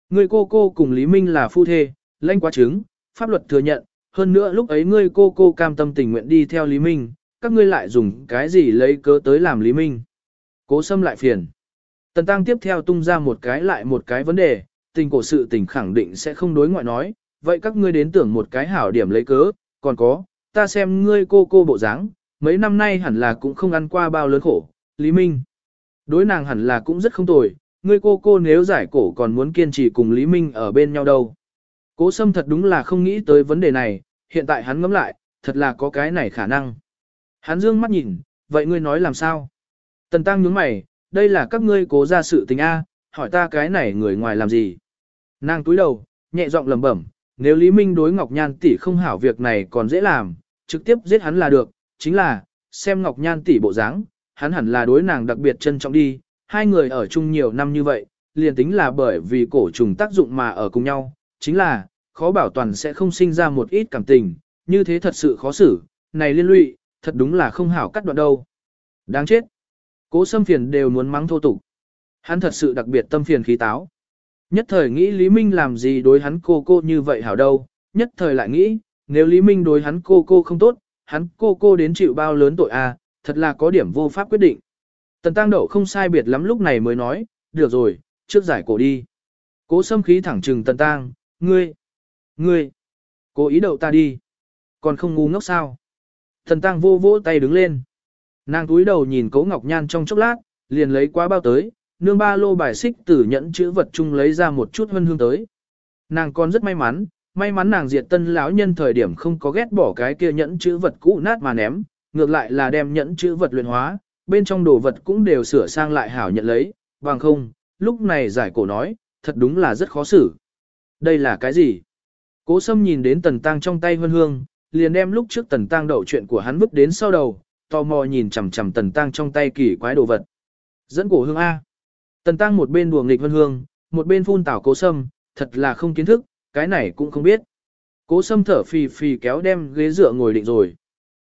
A: Ngươi cô cô cùng Lý Minh là phu thê, lãnh quá chứng, pháp luật thừa nhận, hơn nữa lúc ấy ngươi cô cô cam tâm tình nguyện đi theo Lý Minh, các ngươi lại dùng cái gì lấy cớ tới làm Lý Minh. Cố Sâm lại phiền. Tần Tăng tiếp theo tung ra một cái lại một cái vấn đề, tình cổ sự tình khẳng định sẽ không đối ngoại nói, vậy các ngươi đến tưởng một cái hảo điểm lấy cớ, còn có, ta xem ngươi cô cô bộ dáng, mấy năm nay hẳn là cũng không ăn qua bao lớn khổ, Lý Minh. Đối nàng hẳn là cũng rất không tồi, ngươi cô cô nếu giải cổ còn muốn kiên trì cùng Lý Minh ở bên nhau đâu. Cố Sâm thật đúng là không nghĩ tới vấn đề này, hiện tại hắn ngẫm lại, thật là có cái này khả năng. Hắn dương mắt nhìn, vậy ngươi nói làm sao? Tần Tăng nhướng mày, đây là các ngươi cố ra sự tình A, hỏi ta cái này người ngoài làm gì? Nàng túi đầu, nhẹ giọng lẩm bẩm, nếu Lý Minh đối Ngọc Nhan tỷ không hảo việc này còn dễ làm, trực tiếp giết hắn là được, chính là, xem Ngọc Nhan tỷ bộ dáng, hắn hẳn là đối nàng đặc biệt trân trọng đi, hai người ở chung nhiều năm như vậy, liền tính là bởi vì cổ trùng tác dụng mà ở cùng nhau, chính là, khó bảo toàn sẽ không sinh ra một ít cảm tình, như thế thật sự khó xử, này liên lụy, thật đúng là không hảo cắt đoạn đâu. Đáng chết. Cố xâm phiền đều muốn mắng thô tục. Hắn thật sự đặc biệt tâm phiền khí táo. Nhất thời nghĩ Lý Minh làm gì đối hắn cô cô như vậy hảo đâu, nhất thời lại nghĩ, nếu Lý Minh đối hắn cô cô không tốt, hắn cô cô đến chịu bao lớn tội à, thật là có điểm vô pháp quyết định. Tần Tăng Đậu không sai biệt lắm lúc này mới nói, được rồi, trước giải cổ đi. Cố xâm khí thẳng trừng Tần Tăng, ngươi, ngươi, cố ý đậu ta đi. Còn không ngu ngốc sao. Tần Tăng vô vỗ tay đứng lên. Nàng túi đầu nhìn Cố Ngọc Nhan trong chốc lát, liền lấy quá bao tới, nương ba lô bài xích tử nhẫn chữ vật chung lấy ra một chút hân hương tới. Nàng còn rất may mắn, may mắn nàng diệt tân lão nhân thời điểm không có ghét bỏ cái kia nhẫn chữ vật cũ nát mà ném, ngược lại là đem nhẫn chữ vật luyện hóa, bên trong đồ vật cũng đều sửa sang lại hảo nhận lấy, bằng không, lúc này giải cổ nói, thật đúng là rất khó xử. Đây là cái gì? Cố sâm nhìn đến tần tăng trong tay hân hương, liền đem lúc trước tần tăng đậu chuyện của hắn vứt đến sau đầu, tò mò nhìn chằm chằm tần tăng trong tay kỳ quái đồ vật. Dẫn cổ hương A. Tần tăng một bên đùa nghịch vân hương, một bên phun tảo cố sâm, thật là không kiến thức, cái này cũng không biết. Cố sâm thở phì phì kéo đem ghế dựa ngồi định rồi.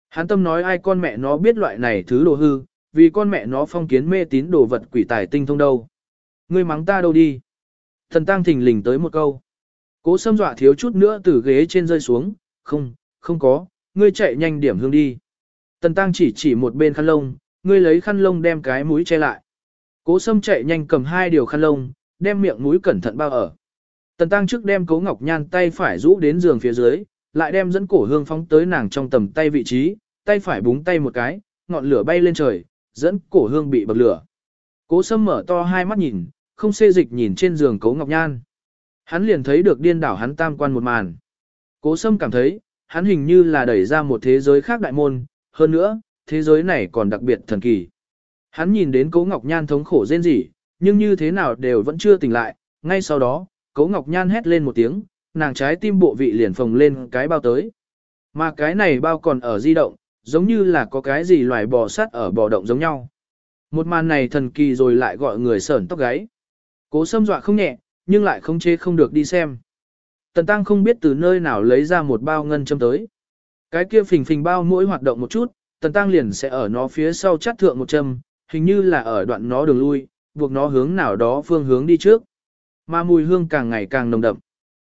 A: Hắn tâm nói ai con mẹ nó biết loại này thứ đồ hư, vì con mẹ nó phong kiến mê tín đồ vật quỷ tài tinh thông đâu. Ngươi mắng ta đâu đi. Thần tăng thình lình tới một câu. Cố sâm dọa thiếu chút nữa từ ghế trên rơi xuống, không, không có, ngươi chạy nhanh điểm hương đi. Tần tăng chỉ chỉ một bên khăn lông, ngươi lấy khăn lông đem cái mũi che lại. Cố sâm chạy nhanh cầm hai điều khăn lông, đem miệng mũi cẩn thận bao ở. Tần tăng trước đem cố ngọc nhan tay phải rũ đến giường phía dưới, lại đem dẫn cổ hương phóng tới nàng trong tầm tay vị trí, tay phải búng tay một cái, ngọn lửa bay lên trời, dẫn cổ hương bị bậc lửa. Cố sâm mở to hai mắt nhìn, không xê dịch nhìn trên giường cố ngọc nhan. Hắn liền thấy được điên đảo hắn tam quan một màn. Cố sâm cảm thấy, hắn hình như là đẩy ra một thế giới khác đại môn, hơn nữa, thế giới này còn đặc biệt thần kỳ. Hắn nhìn đến Cố Ngọc Nhan thống khổ rên rỉ, nhưng như thế nào đều vẫn chưa tỉnh lại, ngay sau đó, Cố Ngọc Nhan hét lên một tiếng, nàng trái tim bộ vị liền phồng lên cái bao tới. Mà cái này bao còn ở di động, giống như là có cái gì loài bò sát ở bò động giống nhau. Một màn này thần kỳ rồi lại gọi người sởn tóc gáy. Cố xâm dọa không nhẹ, nhưng lại không chế không được đi xem. Tần Tăng không biết từ nơi nào lấy ra một bao ngân châm tới. Cái kia phình phình bao mỗi hoạt động một chút, Tần Tăng liền sẽ ở nó phía sau chắt thượng một châm, hình như là ở đoạn nó đường lui, buộc nó hướng nào đó phương hướng đi trước. Mà mùi hương càng ngày càng nồng đậm.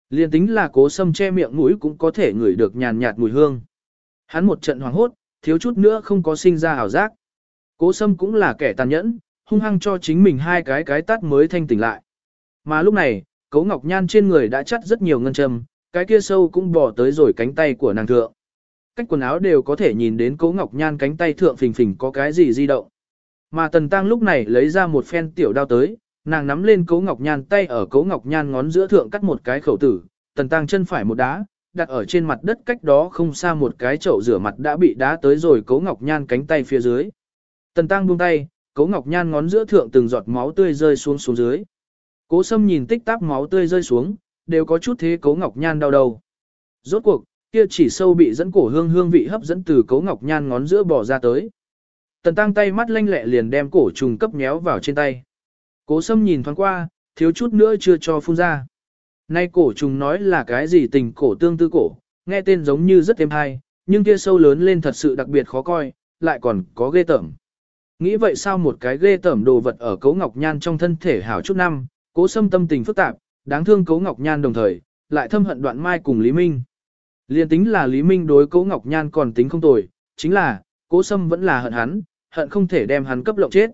A: Liên tính là cố sâm che miệng mũi cũng có thể ngửi được nhàn nhạt mùi hương. Hắn một trận hoảng hốt, thiếu chút nữa không có sinh ra hảo giác. Cố sâm cũng là kẻ tàn nhẫn, hung hăng cho chính mình hai cái cái tát mới thanh tỉnh lại. Mà lúc này, Cố Ngọc Nhan trên người đã chắt rất nhiều ngân châm, cái kia sâu cũng bỏ tới rồi cánh tay của nàng thượng. Cách quần áo đều có thể nhìn đến Cố Ngọc Nhan cánh tay thượng phình phình có cái gì di động. Mà Tần Tăng lúc này lấy ra một phen tiểu đao tới, nàng nắm lên Cố Ngọc Nhan tay ở Cố Ngọc Nhan ngón giữa thượng cắt một cái khẩu tử, Tần Tăng chân phải một đá, đặt ở trên mặt đất cách đó không xa một cái chậu rửa mặt đã bị đá tới rồi Cố Ngọc Nhan cánh tay phía dưới. Tần Tăng buông tay, Cố Ngọc Nhan ngón giữa thượng từng giọt máu tươi rơi xuống xuống dưới. Cố Sâm nhìn tích tắc máu tươi rơi xuống, đều có chút thế Cố Ngọc Nhan đau đầu. Rốt cuộc, kia chỉ sâu bị dẫn cổ hương hương vị hấp dẫn từ Cố Ngọc Nhan ngón giữa bỏ ra tới. Tần Tăng tay mắt lanh lẹ liền đem cổ trùng cấp nhéo vào trên tay. Cố Sâm nhìn thoáng qua, thiếu chút nữa chưa cho phun ra. Nay cổ trùng nói là cái gì tình cổ tương tư cổ, nghe tên giống như rất êm hay, nhưng kia sâu lớn lên thật sự đặc biệt khó coi, lại còn có ghê tởm. Nghĩ vậy sao một cái ghê tởm đồ vật ở cấu ngọc nhan trong thân thể hảo chút năm, cố Sâm tâm tình phức tạp, đáng thương cấu ngọc nhan đồng thời, lại thâm hận đoạn mai cùng Lý Minh. Liên tính là Lý Minh đối cố ngọc nhan còn tính không tồi, chính là, cố sâm vẫn là hận hắn, hận không thể đem hắn cấp lộng chết.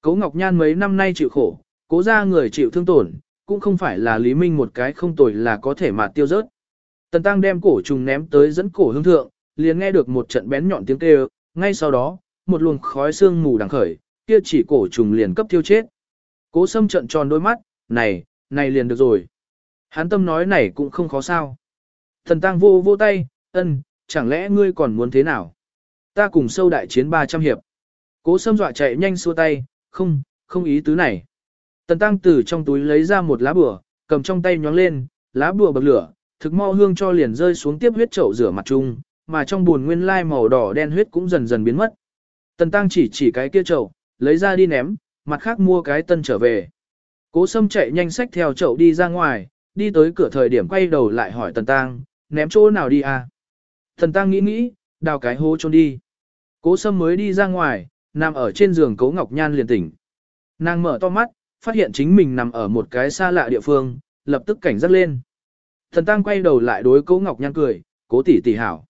A: cố ngọc nhan mấy năm nay chịu khổ, cố ra người chịu thương tổn, cũng không phải là Lý Minh một cái không tồi là có thể mà tiêu rớt. Tần Tăng đem cổ trùng ném tới dẫn cổ hương thượng, liền nghe được một trận bén nhọn tiếng kêu, ngay sau đó, một luồng khói xương mù đằng khởi, kia chỉ cổ trùng liền cấp tiêu chết. Cố Sâm trận tròn đôi mắt, này, này liền được rồi. Hắn tâm nói này cũng không khó sao. Thần Tăng vô vô tay, ân, chẳng lẽ ngươi còn muốn thế nào? Ta cùng sâu đại chiến 300 hiệp. Cố Sâm dọa chạy nhanh xua tay, không, không ý tứ này. Tần tăng từ trong túi lấy ra một lá bùa, cầm trong tay nhóng lên, lá bùa bậc lửa, thực mau hương cho liền rơi xuống tiếp huyết chậu rửa mặt chung, mà trong buồn nguyên lai màu đỏ đen huyết cũng dần dần biến mất. Tần tăng chỉ chỉ cái kia chậu, lấy ra đi ném, mặt khác mua cái tân trở về. Cố sâm chạy nhanh sách theo chậu đi ra ngoài, đi tới cửa thời điểm quay đầu lại hỏi tần tăng, ném chỗ nào đi à? thần tăng nghĩ nghĩ, đào cái hố trốn đi. Cố sâm mới đi ra ngoài, nằm ở trên giường cố ngọc nhan liền tỉnh. Nàng mở to mắt, phát hiện chính mình nằm ở một cái xa lạ địa phương, lập tức cảnh giác lên. Thần Tăng quay đầu lại đối Cố Ngọc Nhan cười, cố tỷ tỷ hảo.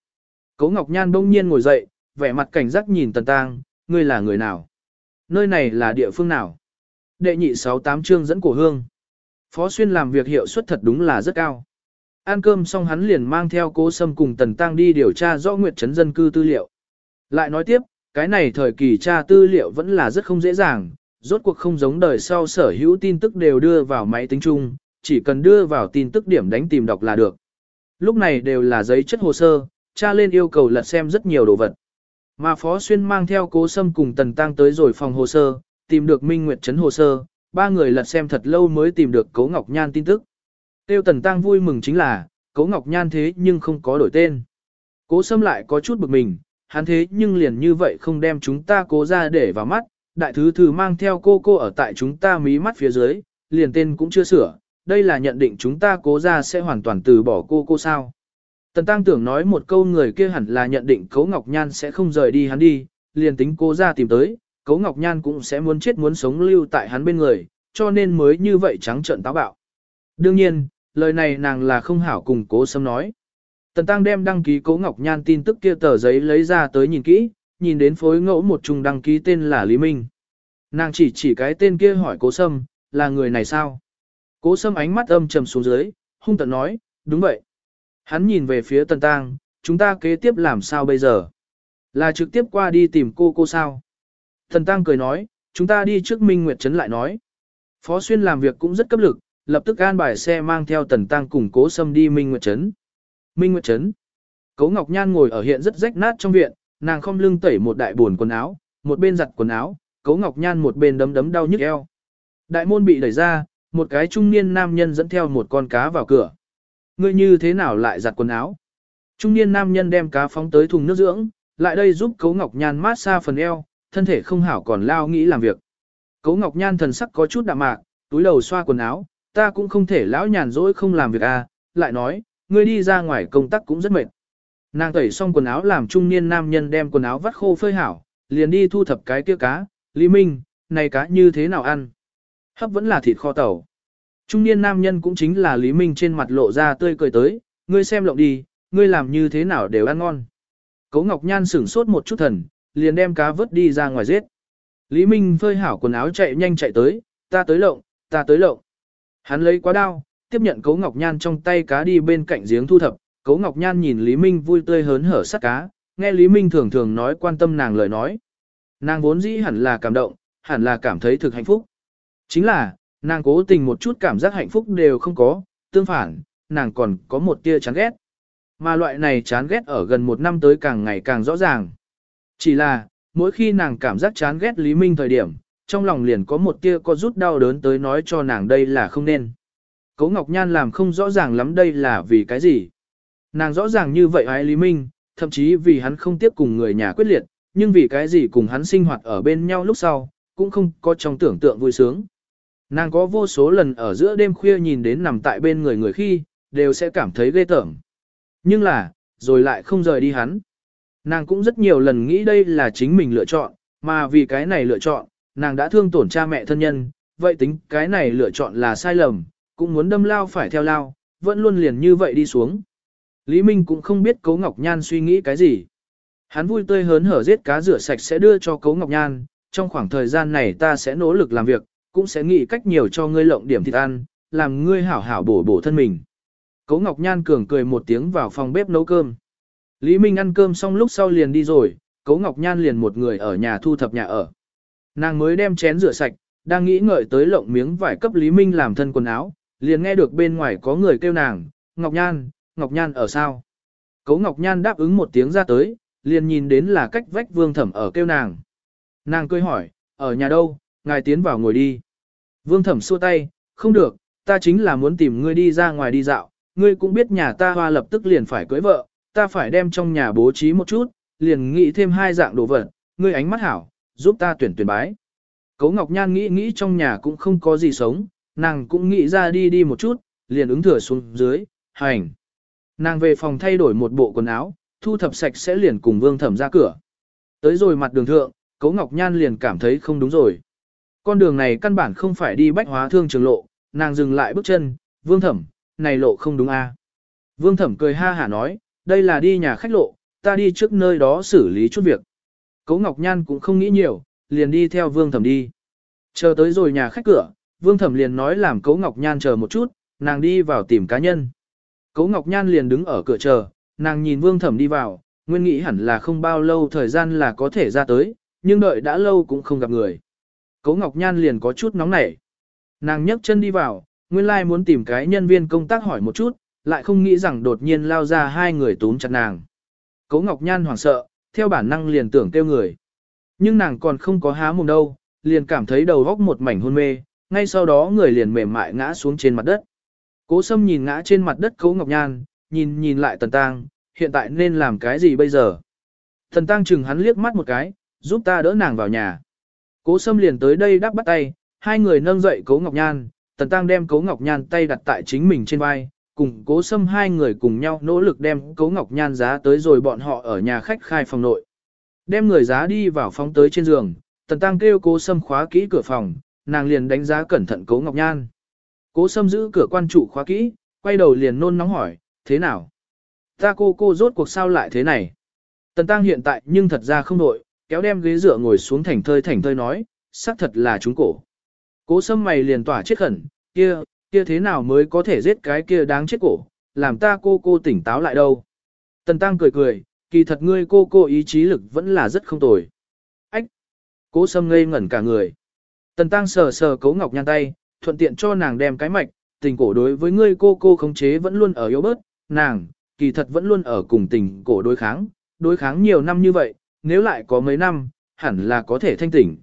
A: Cố Ngọc Nhan bỗng nhiên ngồi dậy, vẻ mặt cảnh giác nhìn Tần Tăng, ngươi là người nào? Nơi này là địa phương nào? Đệ nhị 68 chương dẫn cổ hương. Phó Xuyên làm việc hiệu suất thật đúng là rất cao. Ăn cơm xong hắn liền mang theo cố sâm cùng Tần Tăng đi điều tra rõ Nguyệt Trấn dân cư tư liệu. Lại nói tiếp, cái này thời kỳ tra tư liệu vẫn là rất không dễ dàng, rốt cuộc không giống đời sau sở hữu tin tức đều đưa vào máy tính chung, chỉ cần đưa vào tin tức điểm đánh tìm đọc là được. Lúc này đều là giấy chất hồ sơ, cha lên yêu cầu lật xem rất nhiều đồ vật. Mà Phó Xuyên mang theo cố sâm cùng Tần Tăng tới rồi phòng hồ sơ, tìm được Minh Nguyệt Trấn hồ sơ, ba người lật xem thật lâu mới tìm được Cố Ngọc Nhan tin tức. Tiêu Tần Tăng vui mừng chính là, Cố Ngọc Nhan thế nhưng không có đổi tên. Cố sâm lại có chút bực mình, hắn thế nhưng liền như vậy không đem chúng ta cố ra để vào mắt, đại thứ thư mang theo cô cô ở tại chúng ta mí mắt phía dưới, liền tên cũng chưa sửa, đây là nhận định chúng ta cố ra sẽ hoàn toàn từ bỏ cô cô sao. Tần Tăng tưởng nói một câu người kia hẳn là nhận định Cố Ngọc Nhan sẽ không rời đi hắn đi, liền tính cố ra tìm tới, Cố Ngọc Nhan cũng sẽ muốn chết muốn sống lưu tại hắn bên người, cho nên mới như vậy trắng trợn táo bạo. Đương nhiên, lời này nàng là không hảo cùng cố sâm nói. Tần Tăng đem đăng ký Cố Ngọc Nhan tin tức kia tờ giấy lấy ra tới nhìn kỹ, nhìn đến phối ngẫu một chung đăng ký tên là Lý Minh. Nàng chỉ chỉ cái tên kia hỏi cố sâm, là người này sao? Cố sâm ánh mắt âm trầm xuống dưới, hung tận nói, đúng vậy. Hắn nhìn về phía tần tang, chúng ta kế tiếp làm sao bây giờ? Là trực tiếp qua đi tìm cô cô sao? Tần tăng cười nói, chúng ta đi trước Minh Nguyệt Trấn lại nói. Phó Xuyên làm việc cũng rất cấp lực, lập tức an bài xe mang theo tần tăng cùng cố sâm đi Minh Nguyệt Trấn. Minh Nguyệt Trấn. Cố Ngọc Nhan ngồi ở hiện rất rách nát trong viện, nàng không lưng tẩy một đại buồn quần áo, một bên giặt quần áo, Cố Ngọc Nhan một bên đấm đấm đau nhức eo. Đại môn bị đẩy ra, một cái trung niên nam nhân dẫn theo một con cá vào cửa. Ngươi như thế nào lại giặt quần áo? Trung niên nam nhân đem cá phóng tới thùng nước dưỡng, lại đây giúp Cố Ngọc Nhan mát xa phần eo, thân thể không hảo còn lao nghĩ làm việc. Cố Ngọc Nhan thần sắc có chút đạm mạc, túi đầu xoa quần áo, ta cũng không thể lão nhàn rỗi không làm việc à, lại nói, ngươi đi ra ngoài công tác cũng rất mệt. Nàng tẩy xong quần áo làm trung niên nam nhân đem quần áo vắt khô phơi hảo, liền đi thu thập cái kia cá, Lý Minh, này cá như thế nào ăn? Hấp vẫn là thịt kho tàu. Trung niên nam nhân cũng chính là Lý Minh trên mặt lộ ra tươi cười tới, ngươi xem lộng đi, ngươi làm như thế nào đều ăn ngon. Cố Ngọc Nhan sửng sốt một chút thần, liền đem cá vớt đi ra ngoài giết. Lý Minh phơi hảo quần áo chạy nhanh chạy tới, ta tới lộng, ta tới lộng. Hắn lấy quá đao, tiếp nhận Cố Ngọc Nhan trong tay cá đi bên cạnh giếng thu thập, Cố Ngọc Nhan nhìn Lý Minh vui tươi hớn hở sát cá, nghe Lý Minh thường thường nói quan tâm nàng lời nói. Nàng vốn dĩ hẳn là cảm động, hẳn là cảm thấy thực hạnh phúc. Chính là, nàng cố tình một chút cảm giác hạnh phúc đều không có, tương phản, nàng còn có một tia chán ghét. Mà loại này chán ghét ở gần một năm tới càng ngày càng rõ ràng. Chỉ là, mỗi khi nàng cảm giác chán ghét Lý Minh thời điểm, trong lòng liền có một tia có rút đau đớn tới nói cho nàng đây là không nên. Cố Ngọc Nhan làm không rõ ràng lắm đây là vì cái gì. Nàng rõ ràng như vậy ái Lý Minh, thậm chí vì hắn không tiếp cùng người nhà quyết liệt, nhưng vì cái gì cùng hắn sinh hoạt ở bên nhau lúc sau, cũng không có trong tưởng tượng vui sướng. Nàng có vô số lần ở giữa đêm khuya nhìn đến nằm tại bên người người khi, đều sẽ cảm thấy ghê tởm. Nhưng là, rồi lại không rời đi hắn. Nàng cũng rất nhiều lần nghĩ đây là chính mình lựa chọn, mà vì cái này lựa chọn, nàng đã thương tổn cha mẹ thân nhân, vậy tính cái này lựa chọn là sai lầm, cũng muốn đâm lao phải theo lao, vẫn luôn liền như vậy đi xuống. Lý Minh cũng không biết Cấu Ngọc Nhan suy nghĩ cái gì. Hắn vui tươi hớn hở giết cá rửa sạch sẽ đưa cho Cấu Ngọc Nhan, trong khoảng thời gian này ta sẽ nỗ lực làm việc, cũng sẽ nghĩ cách nhiều cho ngươi lộng điểm thịt ăn, làm ngươi hảo hảo bổ bổ thân mình. Cấu Ngọc Nhan cường cười một tiếng vào phòng bếp nấu cơm. Lý Minh ăn cơm xong lúc sau liền đi rồi, Cấu Ngọc Nhan liền một người ở nhà thu thập nhà ở. Nàng mới đem chén rửa sạch, đang nghĩ ngợi tới lộng miếng vải cấp Lý Minh làm thân quần áo, liền nghe được bên ngoài có người kêu nàng, Ngọc Nhan, Ngọc Nhan ở sao? Cấu Ngọc Nhan đáp ứng một tiếng ra tới, liền nhìn đến là cách vách vương thẩm ở kêu nàng. Nàng cười hỏi, ở nhà đâu, ngài tiến vào ngồi đi. Vương thẩm xua tay, không được, ta chính là muốn tìm ngươi đi ra ngoài đi dạo, ngươi cũng biết nhà ta hoa lập tức liền phải cưới vợ, ta phải đem trong nhà bố trí một chút, liền nghĩ thêm hai dạng đồ vật, ngươi ánh mắt hảo, giúp ta tuyển tuyển bái. Cấu Ngọc Nhan nghĩ nghĩ trong nhà cũng không có gì sống, nàng cũng nghĩ ra đi đi một chút, liền ứng thừa xuống dưới, hành. Nàng về phòng thay đổi một bộ quần áo, thu thập sạch sẽ liền cùng vương thẩm ra cửa. Tới rồi mặt đường thượng, Cấu Ngọc Nhan liền cảm thấy không đúng rồi. Con đường này căn bản không phải đi bách hóa thương trường lộ, nàng dừng lại bước chân, vương thẩm, này lộ không đúng a. À? Vương thẩm cười ha hả nói, đây là đi nhà khách lộ, ta đi trước nơi đó xử lý chút việc. Cố Ngọc Nhan cũng không nghĩ nhiều, liền đi theo vương thẩm đi. Chờ tới rồi nhà khách cửa, vương thẩm liền nói làm Cố Ngọc Nhan chờ một chút, nàng đi vào tìm cá nhân. Cố Ngọc Nhan liền đứng ở cửa chờ, nàng nhìn vương thẩm đi vào, nguyên nghĩ hẳn là không bao lâu thời gian là có thể ra tới, nhưng đợi đã lâu cũng không gặp người. Cố Ngọc Nhan liền có chút nóng nảy. Nàng nhấc chân đi vào, nguyên lai muốn tìm cái nhân viên công tác hỏi một chút, lại không nghĩ rằng đột nhiên lao ra hai người túm chặt nàng. Cố Ngọc Nhan hoảng sợ, theo bản năng liền tưởng kêu người. Nhưng nàng còn không có há mồm đâu, liền cảm thấy đầu góc một mảnh hôn mê, ngay sau đó người liền mềm mại ngã xuống trên mặt đất. Cố Sâm nhìn ngã trên mặt đất Cấu Ngọc Nhan, nhìn nhìn lại Tần Tăng, hiện tại nên làm cái gì bây giờ? Tần Tăng chừng hắn liếc mắt một cái, giúp ta đỡ nàng vào nhà. Cố Sâm liền tới đây đắp bắt tay, hai người nâng dậy Cố Ngọc Nhan, Tần Tăng đem Cố Ngọc Nhan tay đặt tại chính mình trên vai, cùng Cố Sâm hai người cùng nhau nỗ lực đem Cố Ngọc Nhan giá tới rồi bọn họ ở nhà khách khai phòng nội. Đem người giá đi vào phòng tới trên giường, Tần Tăng kêu Cố Sâm khóa kỹ cửa phòng, nàng liền đánh giá cẩn thận Cố Ngọc Nhan. Cố Sâm giữ cửa quan trụ khóa kỹ, quay đầu liền nôn nóng hỏi, thế nào? Ta cô cô rốt cuộc sao lại thế này? Tần Tăng hiện tại nhưng thật ra không nội, kéo đem ghế dựa ngồi xuống thành thơi thành thơi nói, xác thật là chúng cổ. Cố sâm mày liền tỏa chết khẩn, kia, kia thế nào mới có thể giết cái kia đáng chết cổ, làm ta cô cô tỉnh táo lại đâu. Tần Tăng cười cười, kỳ thật ngươi cô cô ý chí lực vẫn là rất không tồi. Ách! Cố sâm ngây ngẩn cả người. Tần Tăng sờ sờ cấu ngọc nhan tay, thuận tiện cho nàng đem cái mạch, tình cổ đối với ngươi cô cô khống chế vẫn luôn ở yếu bớt, nàng, kỳ thật vẫn luôn ở cùng tình cổ đối kháng, đối kháng nhiều năm như vậy, nếu lại có mấy năm, hẳn là có thể thanh tỉnh.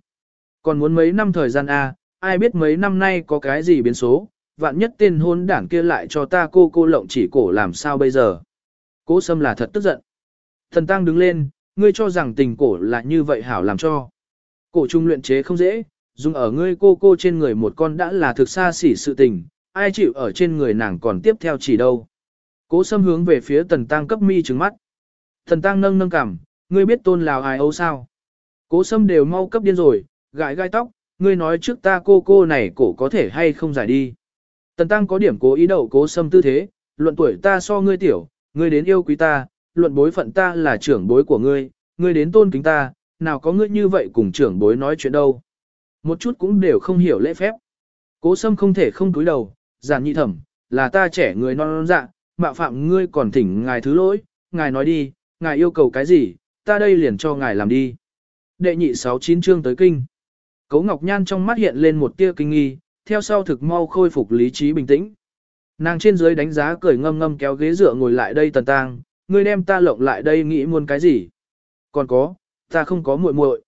A: Còn muốn mấy năm thời gian A, ai biết mấy năm nay có cái gì biến số, vạn nhất tên hôn đảng kia lại cho ta cô cô lộng chỉ cổ làm sao bây giờ. Cố sâm là thật tức giận. Thần tăng đứng lên, ngươi cho rằng tình cổ là như vậy hảo làm cho. Cổ trung luyện chế không dễ, dùng ở ngươi cô cô trên người một con đã là thực xa xỉ sự tình, ai chịu ở trên người nàng còn tiếp theo chỉ đâu. Cố sâm hướng về phía tần tăng cấp mi trừng mắt. Thần tăng nâng nâng cảm, ngươi biết tôn lào ai ấu sao. Cố sâm đều mau cấp điên rồi, gãi gai tóc, ngươi nói trước ta cô cô này cổ có thể hay không giải đi. Tần tăng có điểm cố ý đậu cố sâm tư thế, luận tuổi ta so ngươi tiểu, ngươi đến yêu quý ta, luận bối phận ta là trưởng bối của ngươi, ngươi đến tôn kính ta, nào có ngươi như vậy cùng trưởng bối nói chuyện đâu. Một chút cũng đều không hiểu lễ phép. Cố sâm không thể không túi đầu, giản nhị thẩm, là ta trẻ người non non dạ, mạo phạm ngươi còn thỉnh ngài thứ lỗi, ngài nói đi, ngài yêu cầu cái gì, ta đây liền cho ngài làm đi. Đệ nhị sáu chín chương tới kinh. Cấu Ngọc Nhan trong mắt hiện lên một tia kinh nghi, theo sau thực mau khôi phục lý trí bình tĩnh. Nàng trên dưới đánh giá cười ngâm ngâm kéo ghế dựa ngồi lại đây tần tang, ngươi đem ta lộng lại đây nghĩ muốn cái gì? Còn có, ta không có muội muội.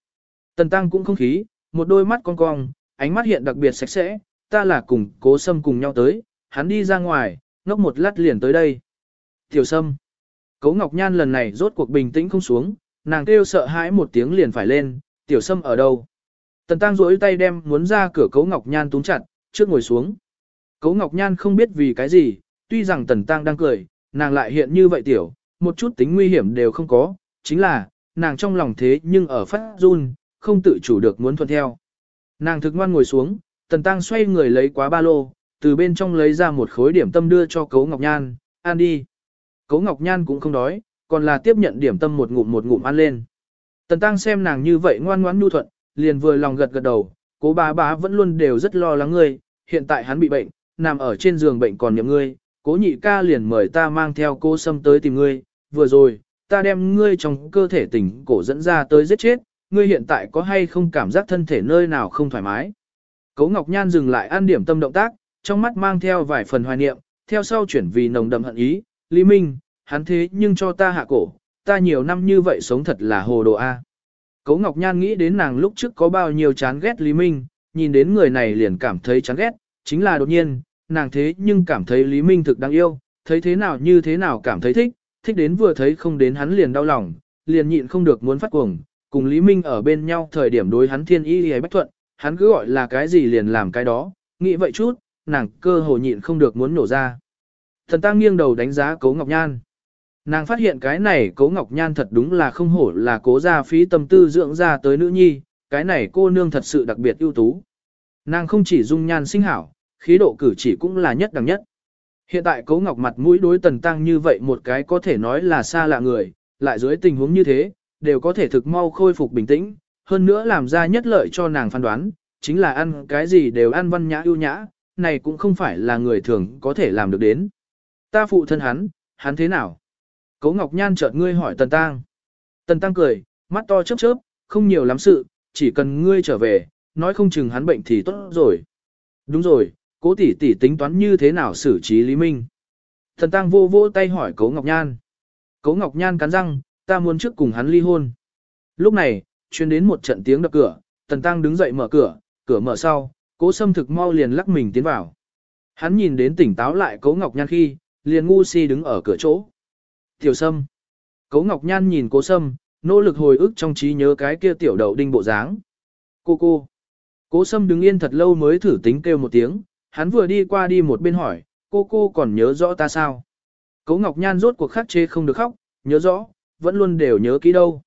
A: Tần tăng cũng không khí, một đôi mắt cong cong, ánh mắt hiện đặc biệt sạch sẽ, ta là cùng cố sâm cùng nhau tới, hắn đi ra ngoài, ngốc một lát liền tới đây. Tiểu sâm. Cố Ngọc Nhan lần này rốt cuộc bình tĩnh không xuống, nàng kêu sợ hãi một tiếng liền phải lên, tiểu sâm ở đâu? Tần tăng rỗi tay đem muốn ra cửa Cố Ngọc Nhan túm chặt, trước ngồi xuống. Cố Ngọc Nhan không biết vì cái gì, tuy rằng Tần Tăng đang cười, nàng lại hiện như vậy tiểu, một chút tính nguy hiểm đều không có, chính là, nàng trong lòng thế nhưng ở phát run, không tự chủ được muốn thuận theo. Nàng thực ngoan ngồi xuống, Tần Tăng xoay người lấy quá ba lô, từ bên trong lấy ra một khối điểm tâm đưa cho Cố Ngọc Nhan, ăn đi. Cố Ngọc Nhan cũng không đói, còn là tiếp nhận điểm tâm một ngụm một ngụm ăn lên. Tần Tăng xem nàng như vậy ngoan ngoãn nhu thuận, liền vừa lòng gật gật đầu, cố bá bá vẫn luôn đều rất lo lắng ngươi, hiện tại hắn bị bệnh, nằm ở trên giường bệnh còn niệm ngươi, cố nhị ca liền mời ta mang theo cô sâm tới tìm ngươi, vừa rồi, ta đem ngươi trong cơ thể tỉnh cổ dẫn ra tới giết chết, ngươi hiện tại có hay không cảm giác thân thể nơi nào không thoải mái. Cố Ngọc Nhan dừng lại an điểm tâm động tác, trong mắt mang theo vài phần hoài niệm, theo sau chuyển vì nồng đậm hận ý, Lý Minh, hắn thế nhưng cho ta hạ cổ, ta nhiều năm như vậy sống thật là hồ đồ A. Cố Ngọc Nhan nghĩ đến nàng lúc trước có bao nhiêu chán ghét Lý Minh, nhìn đến người này liền cảm thấy chán ghét, chính là đột nhiên, nàng thế nhưng cảm thấy Lý Minh thực đáng yêu, thấy thế nào như thế nào cảm thấy thích, thích đến vừa thấy không đến hắn liền đau lòng, liền nhịn không được muốn phát cuồng, cùng Lý Minh ở bên nhau thời điểm đối hắn thiên y hay bách thuận, hắn cứ gọi là cái gì liền làm cái đó, nghĩ vậy chút, nàng cơ hồ nhịn không được muốn nổ ra. Thần ta nghiêng đầu đánh giá Cố Ngọc Nhan. Nàng phát hiện cái này Cố Ngọc Nhan thật đúng là không hổ là cố gia phí tâm tư dưỡng ra tới nữ nhi, cái này cô nương thật sự đặc biệt ưu tú. Nàng không chỉ dung nhan sinh hảo, khí độ cử chỉ cũng là nhất đẳng nhất. Hiện tại Cố Ngọc mặt mũi đối Tần Tăng như vậy một cái có thể nói là xa lạ người, lại dưới tình huống như thế, đều có thể thực mau khôi phục bình tĩnh, hơn nữa làm ra nhất lợi cho nàng phán đoán, chính là ăn cái gì đều ăn văn nhã ưu nhã, này cũng không phải là người thường có thể làm được đến. Ta phụ thân hắn, hắn thế nào? Cố Ngọc Nhan chợt ngươi hỏi Tần Tăng. Tần Tăng cười, mắt to chớp chớp, không nhiều lắm sự, chỉ cần ngươi trở về, nói không chừng hắn bệnh thì tốt rồi. Đúng rồi, cố tỷ tỷ tính toán như thế nào xử trí Lý Minh. Tần Tăng vô vô tay hỏi Cố Ngọc Nhan. Cố Ngọc Nhan cắn răng, ta muốn trước cùng hắn ly hôn. Lúc này, truyền đến một trận tiếng đập cửa, Tần Tăng đứng dậy mở cửa, cửa mở sau, Cố Sâm thực mau liền lắc mình tiến vào. Hắn nhìn đến tỉnh táo lại Cố Ngọc Nhan khi, liền ngu si đứng ở cửa chỗ. Tiểu Sâm. Cố Ngọc Nhan nhìn Cố Sâm, nỗ lực hồi ức trong trí nhớ cái kia tiểu đậu đinh bộ dáng. Cô cô. Cố Sâm đứng yên thật lâu mới thử tính kêu một tiếng, hắn vừa đi qua đi một bên hỏi, cô cô còn nhớ rõ ta sao? Cố Ngọc Nhan rốt cuộc khắc chế không được khóc, nhớ rõ, vẫn luôn đều nhớ kỹ đâu.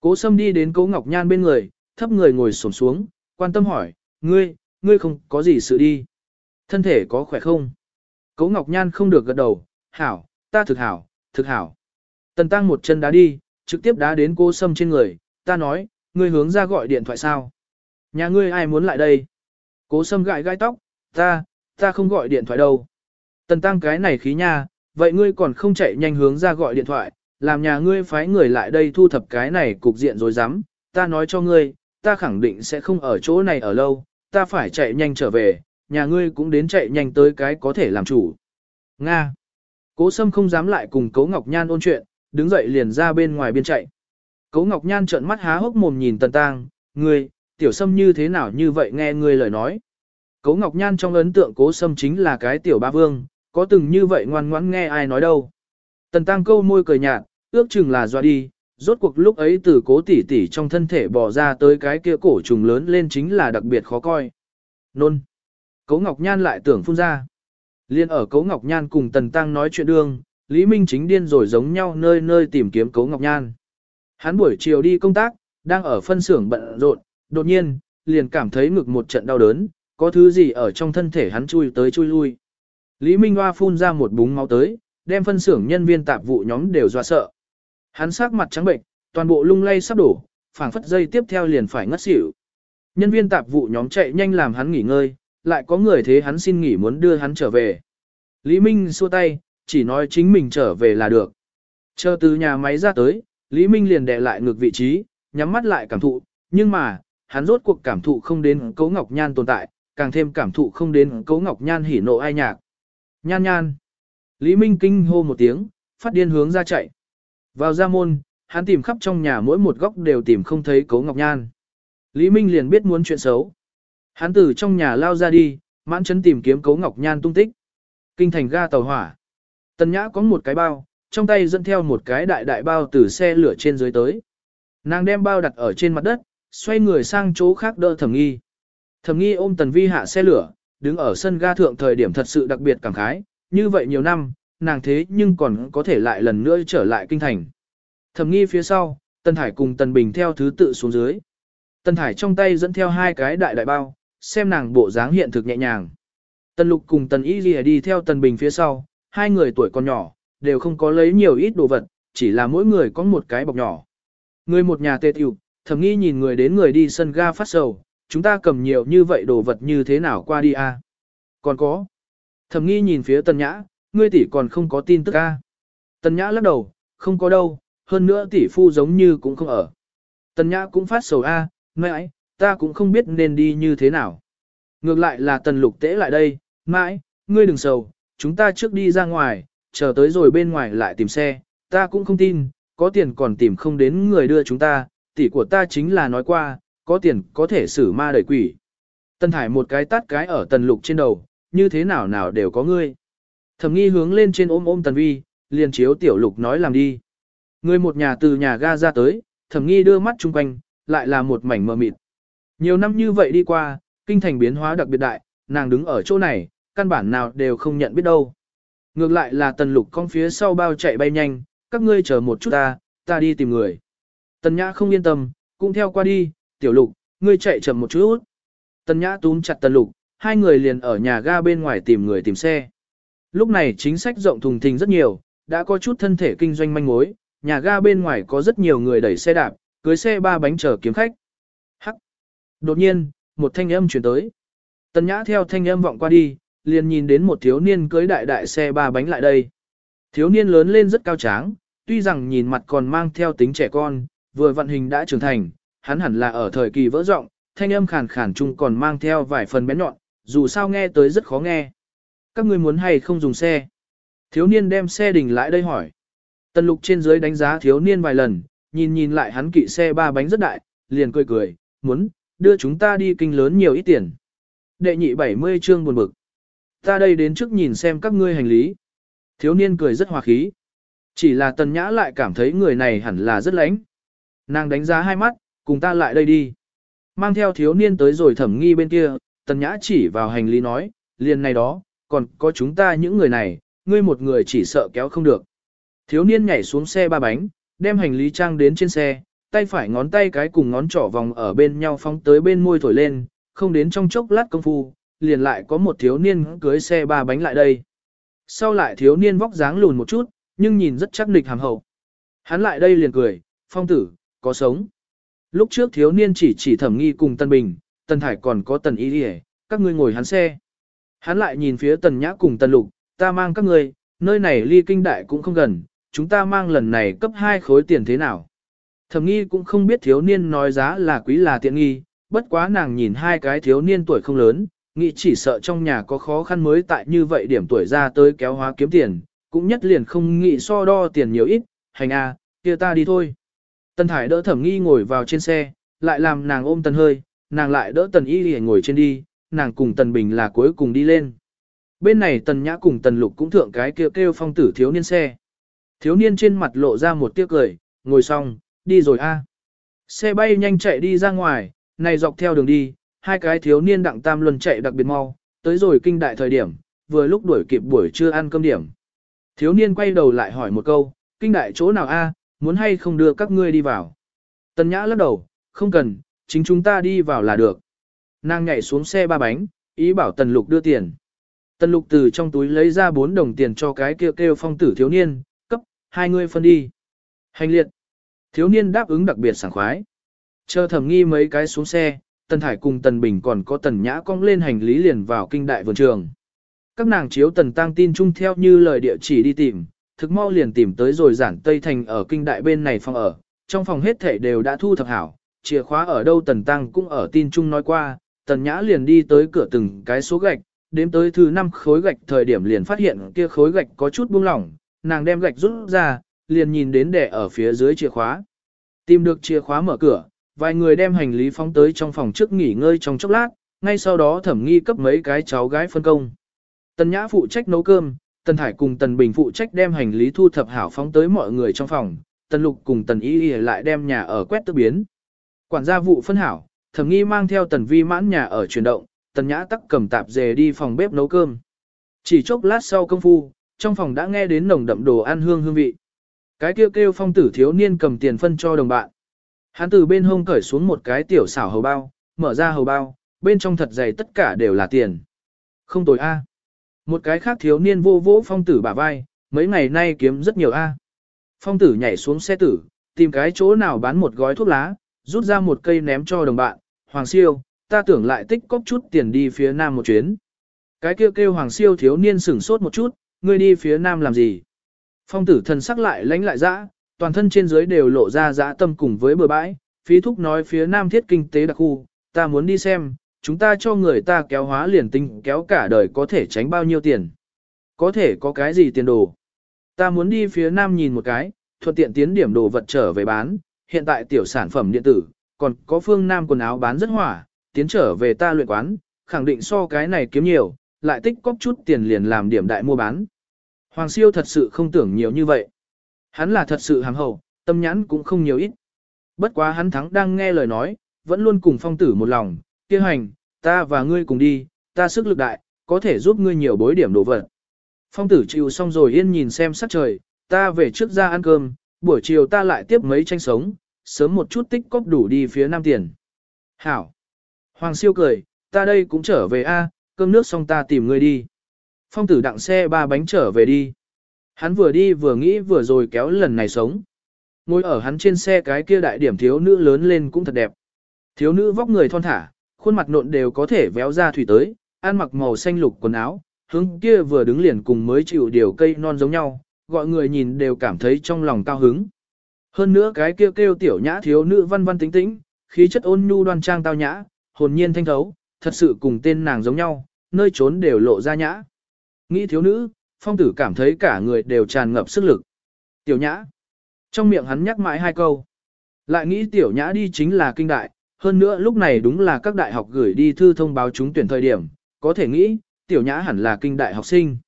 A: Cố Sâm đi đến Cố Ngọc Nhan bên người, thấp người ngồi xổm xuống, quan tâm hỏi, ngươi, ngươi không có gì sự đi. Thân thể có khỏe không? Cố Ngọc Nhan không được gật đầu, hảo, ta thực hảo, thực hảo. Tần Tăng một chân đá đi, trực tiếp đá đến cô Sâm trên người, ta nói, ngươi hướng ra gọi điện thoại sao? Nhà ngươi ai muốn lại đây? Cố Sâm gãi gai tóc, ta, ta không gọi điện thoại đâu. Tần tăng cái này khí nha, vậy ngươi còn không chạy nhanh hướng ra gọi điện thoại, làm nhà ngươi phái người lại đây thu thập cái này cục diện rồi dám, ta nói cho ngươi, ta khẳng định sẽ không ở chỗ này ở lâu, ta phải chạy nhanh trở về, nhà ngươi cũng đến chạy nhanh tới cái có thể làm chủ. Nga. Cố Sâm không dám lại cùng Cố Ngọc Nhan ôn chuyện, đứng dậy liền ra bên ngoài biên chạy. Cố Ngọc Nhan trợn mắt há hốc mồm nhìn Tần Tăng, ngươi, tiểu Sâm như thế nào như vậy nghe ngươi lời nói. Cố Ngọc Nhan trong ấn tượng Cố Sâm chính là cái tiểu ba vương, có từng như vậy ngoan ngoãn nghe ai nói đâu. Tần Tăng câu môi cười nhạt, ước chừng là doa đi, rốt cuộc lúc ấy từ cố tỷ tỷ trong thân thể bò ra tới cái kia cổ trùng lớn lên chính là đặc biệt khó coi. Nôn. Cố Ngọc Nhan lại tưởng phun ra. Liên ở Cố Ngọc Nhan cùng Tần Tăng nói chuyện đương, Lý Minh chính điên rồi giống nhau nơi nơi tìm kiếm Cố Ngọc Nhan. Hắn buổi chiều đi công tác, đang ở phân xưởng bận rộn, đột nhiên, liền cảm thấy ngực một trận đau đớn, có thứ gì ở trong thân thể hắn chui tới chui lui. Lý Minh Hoa phun ra một búng máu tới, đem phân xưởng nhân viên tạp vụ nhóm đều dọa sợ. Hắn sắc mặt trắng bệnh, toàn bộ lung lay sắp đổ, phảng phất dây tiếp theo liền phải ngất xỉu. Nhân viên tạp vụ nhóm chạy nhanh làm hắn nghỉ ngơi, lại có người thế hắn xin nghỉ muốn đưa hắn trở về. Lý Minh xua tay, chỉ nói chính mình trở về là được. Chờ từ nhà máy ra tới, Lý Minh liền đè lại ngược vị trí, nhắm mắt lại cảm thụ, nhưng mà, hắn rốt cuộc cảm thụ không đến Cố Ngọc Nhan tồn tại, càng thêm cảm thụ không đến Cố Ngọc Nhan hỉ nộ ai nhạc. Nhan nhan. Lý Minh kinh hô một tiếng, phát điên hướng ra chạy. Vào ra môn, hắn tìm khắp trong nhà mỗi một góc đều tìm không thấy Cố Ngọc Nhan. Lý Minh liền biết muốn chuyện xấu. Hắn từ trong nhà lao ra đi, mãn chấn tìm kiếm cấu Ngọc Nhan tung tích. Kinh thành ga tàu hỏa. Tần Nhã có một cái bao, trong tay dẫn theo một cái đại đại bao từ xe lửa trên dưới tới. Nàng đem bao đặt ở trên mặt đất, xoay người sang chỗ khác đỡ thẩm nghi. Thẩm nghi ôm tần vi hạ xe lửa, đứng ở sân ga thượng thời điểm thật sự đặc biệt cảm khái, như vậy nhiều năm, nàng thế nhưng còn có thể lại lần nữa trở lại kinh thành. Thẩm nghi phía sau, Tần Thải cùng Tần Bình theo thứ tự xuống dưới. Tần Thải trong tay dẫn theo hai cái đại đại bao, xem nàng bộ dáng hiện thực nhẹ nhàng. Tần Lục cùng Tần Y Lìa đi theo Tần Bình phía sau, hai người tuổi còn nhỏ, đều không có lấy nhiều ít đồ vật, chỉ là mỗi người có một cái bọc nhỏ. Người một nhà tê tiểu, thầm nghi nhìn người đến người đi sân ga phát sầu, chúng ta cầm nhiều như vậy đồ vật như thế nào qua đi a? À? Còn có. Thầm nghi nhìn phía Tần Nhã, ngươi tỷ còn không có tin tức a? À? Tần Nhã lắc đầu, không có đâu, hơn nữa tỷ phu giống như cũng không ở. Tần Nhã cũng phát sầu a, à, ấy ta cũng không biết nên đi như thế nào. Ngược lại là Tần Lục tễ lại đây, mãi, ngươi đừng sầu, chúng ta trước đi ra ngoài, chờ tới rồi bên ngoài lại tìm xe, ta cũng không tin, có tiền còn tìm không đến người đưa chúng ta, tỷ của ta chính là nói qua, có tiền có thể xử ma đẩy quỷ. Tân Thải một cái tát cái ở tần lục trên đầu, như thế nào nào đều có ngươi. Thẩm nghi hướng lên trên ôm ôm tần vi, liền chiếu tiểu lục nói làm đi. Người một nhà từ nhà ga ra tới, thẩm nghi đưa mắt chung quanh, lại là một mảnh mờ mịt. Nhiều năm như vậy đi qua, kinh thành biến hóa đặc biệt đại, nàng đứng ở chỗ này, căn bản nào đều không nhận biết đâu. Ngược lại là tần lục con phía sau bao chạy bay nhanh, các ngươi chờ một chút ta, ta đi tìm người. Tần nhã không yên tâm, cũng theo qua đi, tiểu lục, ngươi chạy chậm một chút. Tần nhã túm chặt tần lục, hai người liền ở nhà ga bên ngoài tìm người tìm xe. Lúc này chính sách rộng thùng thình rất nhiều, đã có chút thân thể kinh doanh manh mối, nhà ga bên ngoài có rất nhiều người đẩy xe đạp, cưới xe ba bánh chở kiếm khách. Đột nhiên, một thanh âm chuyển tới. Tần nhã theo thanh âm vọng qua đi, liền nhìn đến một thiếu niên cưới đại đại xe ba bánh lại đây. Thiếu niên lớn lên rất cao tráng, tuy rằng nhìn mặt còn mang theo tính trẻ con, vừa vận hình đã trưởng thành, hắn hẳn là ở thời kỳ vỡ rộng, thanh âm khàn khàn chung còn mang theo vài phần bén nhọn, dù sao nghe tới rất khó nghe. Các ngươi muốn hay không dùng xe? Thiếu niên đem xe đình lại đây hỏi. Tần lục trên dưới đánh giá thiếu niên vài lần, nhìn nhìn lại hắn kỵ xe ba bánh rất đại, liền cười cười, muốn, đưa chúng ta đi kinh lớn nhiều ít tiền. Đệ nhị 70 chương buồn bực. Ta đây đến trước nhìn xem các ngươi hành lý. Thiếu niên cười rất hòa khí. Chỉ là tần nhã lại cảm thấy người này hẳn là rất lãnh. Nàng đánh giá hai mắt, cùng ta lại đây đi. Mang theo thiếu niên tới rồi thẩm nghi bên kia, tần nhã chỉ vào hành lý nói, liền này đó, còn có chúng ta những người này, ngươi một người chỉ sợ kéo không được. Thiếu niên nhảy xuống xe ba bánh, đem hành lý trang đến trên xe, tay phải ngón tay cái cùng ngón trỏ vòng ở bên nhau phóng tới bên môi thổi lên, không đến trong chốc lát công phu, liền lại có một thiếu niên cưới xe ba bánh lại đây. Sau lại thiếu niên vóc dáng lùn một chút, nhưng nhìn rất chắc nịch hàm hậu. Hắn lại đây liền cười, phong tử, có sống. Lúc trước thiếu niên chỉ chỉ thẩm nghi cùng Tân Bình, Tân Thải còn có Tần Y Điề, các ngươi ngồi hắn xe. Hắn lại nhìn phía Tần Nhã cùng Tần Lục, ta mang các ngươi, nơi này ly kinh đại cũng không gần, chúng ta mang lần này cấp hai khối tiền thế nào. Thẩm nghi cũng không biết thiếu niên nói giá là quý là tiện nghi, bất quá nàng nhìn hai cái thiếu niên tuổi không lớn, nghĩ chỉ sợ trong nhà có khó khăn mới tại như vậy điểm tuổi ra tới kéo hóa kiếm tiền, cũng nhất liền không nghĩ so đo tiền nhiều ít, hành a, kia ta đi thôi. Tần Thải đỡ thẩm nghi ngồi vào trên xe, lại làm nàng ôm tần hơi, nàng lại đỡ tần y để ngồi trên đi, nàng cùng tần bình là cuối cùng đi lên. Bên này tần nhã cùng tần lục cũng thượng cái kêu kêu phong tử thiếu niên xe. Thiếu niên trên mặt lộ ra một tiếc cười, ngồi xong, đi rồi a. Xe bay nhanh chạy đi ra ngoài, này dọc theo đường đi, hai cái thiếu niên đặng tam luân chạy đặc biệt mau, tới rồi kinh đại thời điểm, vừa lúc đuổi kịp buổi trưa ăn cơm điểm. Thiếu niên quay đầu lại hỏi một câu, kinh đại chỗ nào a, muốn hay không đưa các ngươi đi vào. Tần nhã lắc đầu, không cần, chính chúng ta đi vào là được. Nàng nhảy xuống xe ba bánh, ý bảo tần lục đưa tiền. Tần lục từ trong túi lấy ra bốn đồng tiền cho cái kêu kêu phong tử thiếu niên, cấp, hai người phân đi. Hành liệt. Thiếu niên đáp ứng đặc biệt sảng khoái. Chờ thẩm nghi mấy cái xuống xe, Tần Thải cùng Tần Bình còn có Tần Nhã cong lên hành lý liền vào kinh đại vườn trường. Các nàng chiếu Tần Tăng tin chung theo như lời địa chỉ đi tìm, thực mau liền tìm tới rồi giản Tây Thành ở kinh đại bên này phòng ở, trong phòng hết thể đều đã thu thập hảo, chìa khóa ở đâu Tần Tăng cũng ở tin chung nói qua, Tần Nhã liền đi tới cửa từng cái số gạch, đếm tới thứ năm khối gạch thời điểm liền phát hiện kia khối gạch có chút buông lỏng, nàng đem gạch rút ra, liền nhìn đến đẻ ở phía dưới chìa khóa. Tìm được chìa khóa mở cửa, vài người đem hành lý phóng tới trong phòng trước nghỉ ngơi trong chốc lát, ngay sau đó thẩm nghi cấp mấy cái cháu gái phân công. Tần Nhã phụ trách nấu cơm, Tần Thải cùng Tần Bình phụ trách đem hành lý thu thập hảo phóng tới mọi người trong phòng, Tần Lục cùng Tần Y lại đem nhà ở quét tước biến. Quản gia vụ phân hảo, thẩm nghi mang theo Tần Vi mãn nhà ở chuyển động, Tần Nhã tắc cầm tạp dề đi phòng bếp nấu cơm. Chỉ chốc lát sau công phu, trong phòng đã nghe đến nồng đậm đồ ăn hương hương vị. Cái kêu kêu phong tử thiếu niên cầm tiền phân cho đồng bạn. Hắn từ bên hông cởi xuống một cái tiểu xảo hầu bao, mở ra hầu bao, bên trong thật dày tất cả đều là tiền. Không tồi A. Một cái khác thiếu niên vô vỗ phong tử bả vai, mấy ngày nay kiếm rất nhiều A. Phong tử nhảy xuống xe tử, tìm cái chỗ nào bán một gói thuốc lá, rút ra một cây ném cho đồng bạn. Hoàng siêu, ta tưởng lại tích cóp chút tiền đi phía nam một chuyến. Cái kêu kêu hoàng siêu thiếu niên sửng sốt một chút, ngươi đi phía nam làm gì? Phong tử thần sắc lại lánh lại dã, toàn thân trên dưới đều lộ ra dã tâm cùng với bờ bãi, phí thúc nói phía nam thiết kinh tế đặc khu, ta muốn đi xem, chúng ta cho người ta kéo hóa liền tinh kéo cả đời có thể tránh bao nhiêu tiền. Có thể có cái gì tiền đồ. Ta muốn đi phía nam nhìn một cái, thuận tiện tiến điểm đồ vật trở về bán, hiện tại tiểu sản phẩm điện tử, còn có phương nam quần áo bán rất hỏa, tiến trở về ta luyện quán, khẳng định so cái này kiếm nhiều, lại tích cóp chút tiền liền làm điểm đại mua bán. Hoàng siêu thật sự không tưởng nhiều như vậy. Hắn là thật sự hàng hậu, tâm nhãn cũng không nhiều ít. Bất quá hắn thắng đang nghe lời nói, vẫn luôn cùng phong tử một lòng, kia hành, ta và ngươi cùng đi, ta sức lực đại, có thể giúp ngươi nhiều bối điểm đồ vật. Phong tử chịu xong rồi yên nhìn xem sắc trời, ta về trước ra ăn cơm, buổi chiều ta lại tiếp mấy tranh sống, sớm một chút tích cóp đủ đi phía nam tiền. Hảo! Hoàng siêu cười, ta đây cũng trở về a, cơm nước xong ta tìm ngươi đi. Phong tử đặng xe ba bánh trở về đi. Hắn vừa đi vừa nghĩ vừa rồi kéo lần này sống. Ngồi ở hắn trên xe cái kia đại điểm thiếu nữ lớn lên cũng thật đẹp. Thiếu nữ vóc người thon thả, khuôn mặt nộn đều có thể véo ra thủy tới, ăn mặc màu xanh lục quần áo, hướng kia vừa đứng liền cùng mới chịu điều cây non giống nhau, gọi người nhìn đều cảm thấy trong lòng cao hứng. Hơn nữa cái kia kêu, kêu tiểu nhã thiếu nữ văn văn tính tĩnh, khí chất ôn nhu đoan trang tao nhã, hồn nhiên thanh thấu, thật sự cùng tên nàng giống nhau, nơi trốn đều lộ ra nhã. Nghĩ thiếu nữ, phong tử cảm thấy cả người đều tràn ngập sức lực. Tiểu nhã. Trong miệng hắn nhắc mãi hai câu. Lại nghĩ tiểu nhã đi chính là kinh đại, hơn nữa lúc này đúng là các đại học gửi đi thư thông báo trúng tuyển thời điểm, có thể nghĩ, tiểu nhã hẳn là kinh đại học sinh.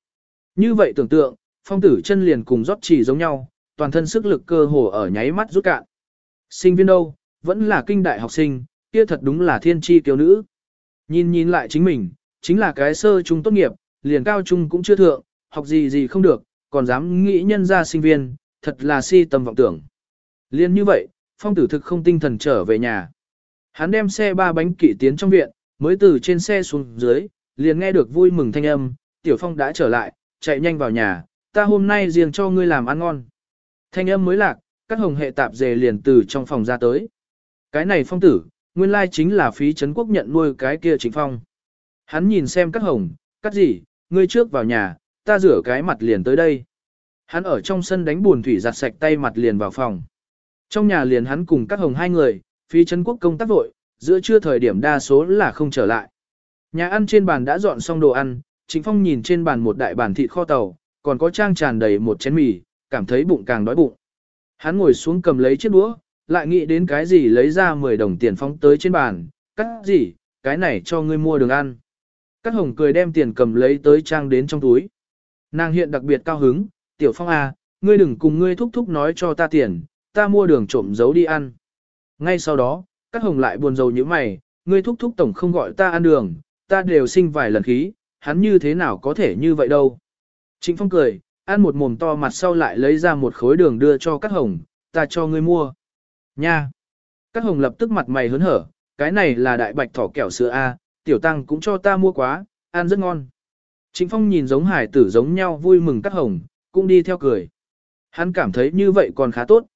A: Như vậy tưởng tượng, phong tử chân liền cùng rót chỉ giống nhau, toàn thân sức lực cơ hồ ở nháy mắt rút cạn. Sinh viên đâu, vẫn là kinh đại học sinh, kia thật đúng là thiên tri tiểu nữ. Nhìn nhìn lại chính mình, chính là cái sơ trung tốt nghiệp, liền cao trung cũng chưa thượng, học gì gì không được, còn dám nghĩ nhân ra sinh viên, thật là si tầm vọng tưởng. Liên như vậy, phong tử thực không tinh thần trở về nhà. Hắn đem xe ba bánh kỵ tiến trong viện, mới từ trên xe xuống dưới, liền nghe được vui mừng thanh âm, tiểu phong đã trở lại, chạy nhanh vào nhà, ta hôm nay riêng cho ngươi làm ăn ngon. Thanh âm mới lạc, các hồng hệ tạp dề liền từ trong phòng ra tới. Cái này phong tử, nguyên lai chính là phí Trấn quốc nhận nuôi cái kia chính phong. Hắn nhìn xem các hồng, cắt gì, ngươi trước vào nhà, ta rửa cái mặt liền tới đây. Hắn ở trong sân đánh buồn thủy giặt sạch tay mặt liền vào phòng. Trong nhà liền hắn cùng các hồng hai người, phi chân quốc công tác vội, giữa trưa thời điểm đa số là không trở lại. Nhà ăn trên bàn đã dọn xong đồ ăn, Trịnh Phong nhìn trên bàn một đại bàn thịt kho tàu, còn có trang tràn đầy một chén mì, cảm thấy bụng càng đói bụng. Hắn ngồi xuống cầm lấy chiếc đũa, lại nghĩ đến cái gì lấy ra 10 đồng tiền phóng tới trên bàn, cắt gì, cái này cho ngươi mua đường ăn. Cát hồng cười đem tiền cầm lấy tới trang đến trong túi. Nàng hiện đặc biệt cao hứng, tiểu phong à, ngươi đừng cùng ngươi thúc thúc nói cho ta tiền, ta mua đường trộm giấu đi ăn. Ngay sau đó, Cát Hồng lại buồn rầu như mày, ngươi thúc thúc tổng không gọi ta ăn đường, ta đều sinh vài lần khí, hắn như thế nào có thể như vậy đâu. Trịnh Phong cười, ăn một mồm to mặt sau lại lấy ra một khối đường đưa cho Cát Hồng, ta cho ngươi mua. Nha! Cát Hồng lập tức mặt mày hớn hở, cái này là đại bạch thỏ kẹo sữa A, tiểu tăng cũng cho ta mua quá, ăn rất ngon. Trịnh Phong nhìn giống hải tử giống nhau vui mừng các Hồng, cũng đi theo cười. Hắn cảm thấy như vậy còn khá tốt.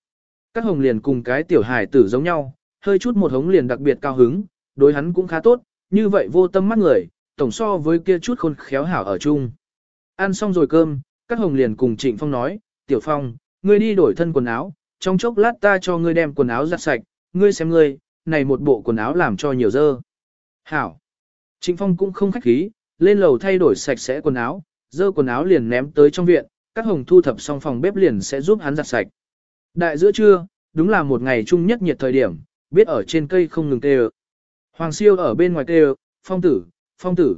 A: Các Hồng liền cùng cái tiểu hải tử giống nhau, hơi chút một hống liền đặc biệt cao hứng, đối hắn cũng khá tốt, như vậy vô tâm mắt người, tổng so với kia chút khôn khéo hảo ở chung. Ăn xong rồi cơm, các hồng liền cùng Trịnh Phong nói, Tiểu Phong, ngươi đi đổi thân quần áo, trong chốc lát ta cho ngươi đem quần áo giặt sạch, ngươi xem ngươi, này một bộ quần áo làm cho nhiều dơ. Hảo. Trịnh Phong cũng không khách khí, lên lầu thay đổi sạch sẽ quần áo, dơ quần áo liền ném tới trong viện, các hồng thu thập xong phòng bếp liền sẽ giúp hắn giặt sạch. Đại giữa trưa, đúng là một ngày chung nhất nhiệt thời điểm, biết ở trên cây không ngừng kêu. Hoàng siêu ở bên ngoài kêu, phong tử, phong tử.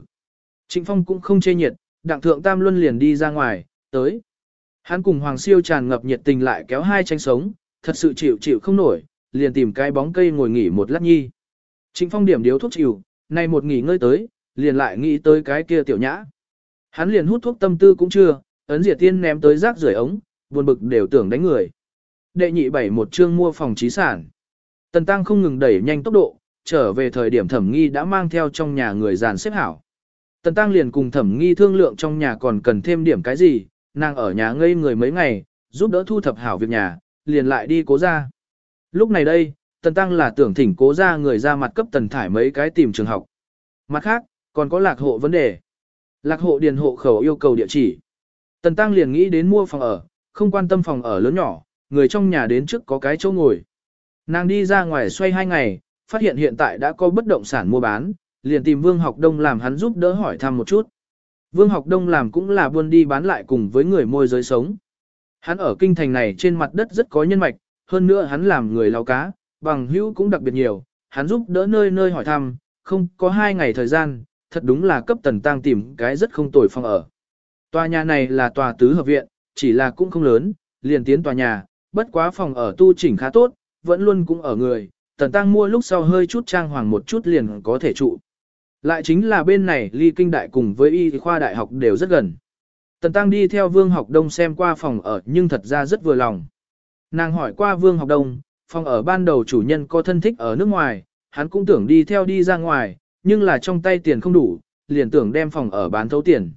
A: Trịnh phong cũng không chê nhiệt, đặng thượng tam luân liền đi ra ngoài, tới. Hắn cùng Hoàng siêu tràn ngập nhiệt tình lại kéo hai tranh sống, thật sự chịu chịu không nổi, liền tìm cái bóng cây ngồi nghỉ một lát nhi. Trịnh phong điểm điếu thuốc chịu, nay một nghỉ ngơi tới, liền lại nghĩ tới cái kia tiểu nhã. Hắn liền hút thuốc tâm tư cũng chưa, ấn diệt tiên ném tới rác rưởi ống, buồn bực đều tưởng đánh người. Đệ nhị bảy một chương mua phòng trí sản. Tần Tăng không ngừng đẩy nhanh tốc độ, trở về thời điểm thẩm nghi đã mang theo trong nhà người dàn xếp hảo. Tần Tăng liền cùng thẩm nghi thương lượng trong nhà còn cần thêm điểm cái gì, nàng ở nhà ngây người mấy ngày, giúp đỡ thu thập hảo việc nhà, liền lại đi cố ra. Lúc này đây, Tần Tăng là tưởng thỉnh cố ra người ra mặt cấp Tần Thải mấy cái tìm trường học. Mặt khác, còn có lạc hộ vấn đề. Lạc hộ điền hộ khẩu yêu cầu địa chỉ. Tần Tăng liền nghĩ đến mua phòng ở, không quan tâm phòng ở lớn nhỏ, người trong nhà đến trước có cái chỗ ngồi. Nàng đi ra ngoài xoay hai ngày, phát hiện hiện tại đã có bất động sản mua bán, liền tìm Vương Học Đông làm hắn giúp đỡ hỏi thăm một chút. Vương Học Đông làm cũng là buôn đi bán lại cùng với người môi giới sống. Hắn ở kinh thành này trên mặt đất rất có nhân mạch, hơn nữa hắn làm người lao cá, bằng hữu cũng đặc biệt nhiều, hắn giúp đỡ nơi nơi hỏi thăm, không có hai ngày thời gian, thật đúng là cấp tần tăng tìm cái rất không tồi phòng ở. Tòa nhà này là tòa tứ hợp viện, chỉ là cũng không lớn, liền tiến tòa nhà, bất quá phòng ở tu chỉnh khá tốt, vẫn luôn cũng ở người, tần tăng mua lúc sau hơi chút trang hoàng một chút liền có thể trụ. Lại chính là bên này ly kinh đại cùng với y khoa đại học đều rất gần. Tần tăng đi theo vương học đông xem qua phòng ở nhưng thật ra rất vừa lòng. Nàng hỏi qua vương học đông, phòng ở ban đầu chủ nhân có thân thích ở nước ngoài, hắn cũng tưởng đi theo đi ra ngoài, nhưng là trong tay tiền không đủ, liền tưởng đem phòng ở bán thấu tiền.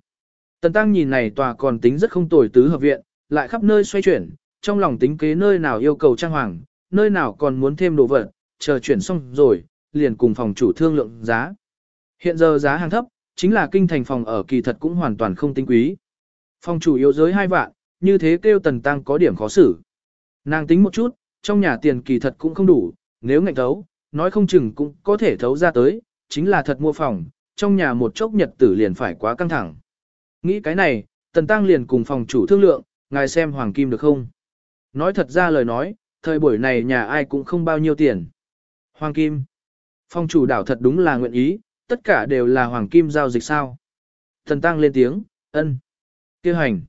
A: Tần tăng nhìn này tòa còn tính rất không tồi tứ hợp viện, lại khắp nơi xoay chuyển, trong lòng tính kế nơi nào yêu cầu trang hoàng, nơi nào còn muốn thêm đồ vật, chờ chuyển xong rồi, liền cùng phòng chủ thương lượng giá. Hiện giờ giá hàng thấp, chính là kinh thành phòng ở kỳ thật cũng hoàn toàn không tinh quý. Phòng chủ yếu giới hai vạn, như thế kêu tần tăng có điểm khó xử. Nàng tính một chút, trong nhà tiền kỳ thật cũng không đủ, nếu ngạnh thấu, nói không chừng cũng có thể thấu ra tới, chính là thật mua phòng, trong nhà một chốc nhật tử liền phải quá căng thẳng. Nghĩ cái này, tần tăng liền cùng phòng chủ thương lượng, ngài xem hoàng kim được không? Nói thật ra lời nói, thời buổi này nhà ai cũng không bao nhiêu tiền. Hoàng Kim. Phong chủ đảo thật đúng là nguyện ý, tất cả đều là Hoàng Kim giao dịch sao. Thần Tăng lên tiếng, ân. kêu hành.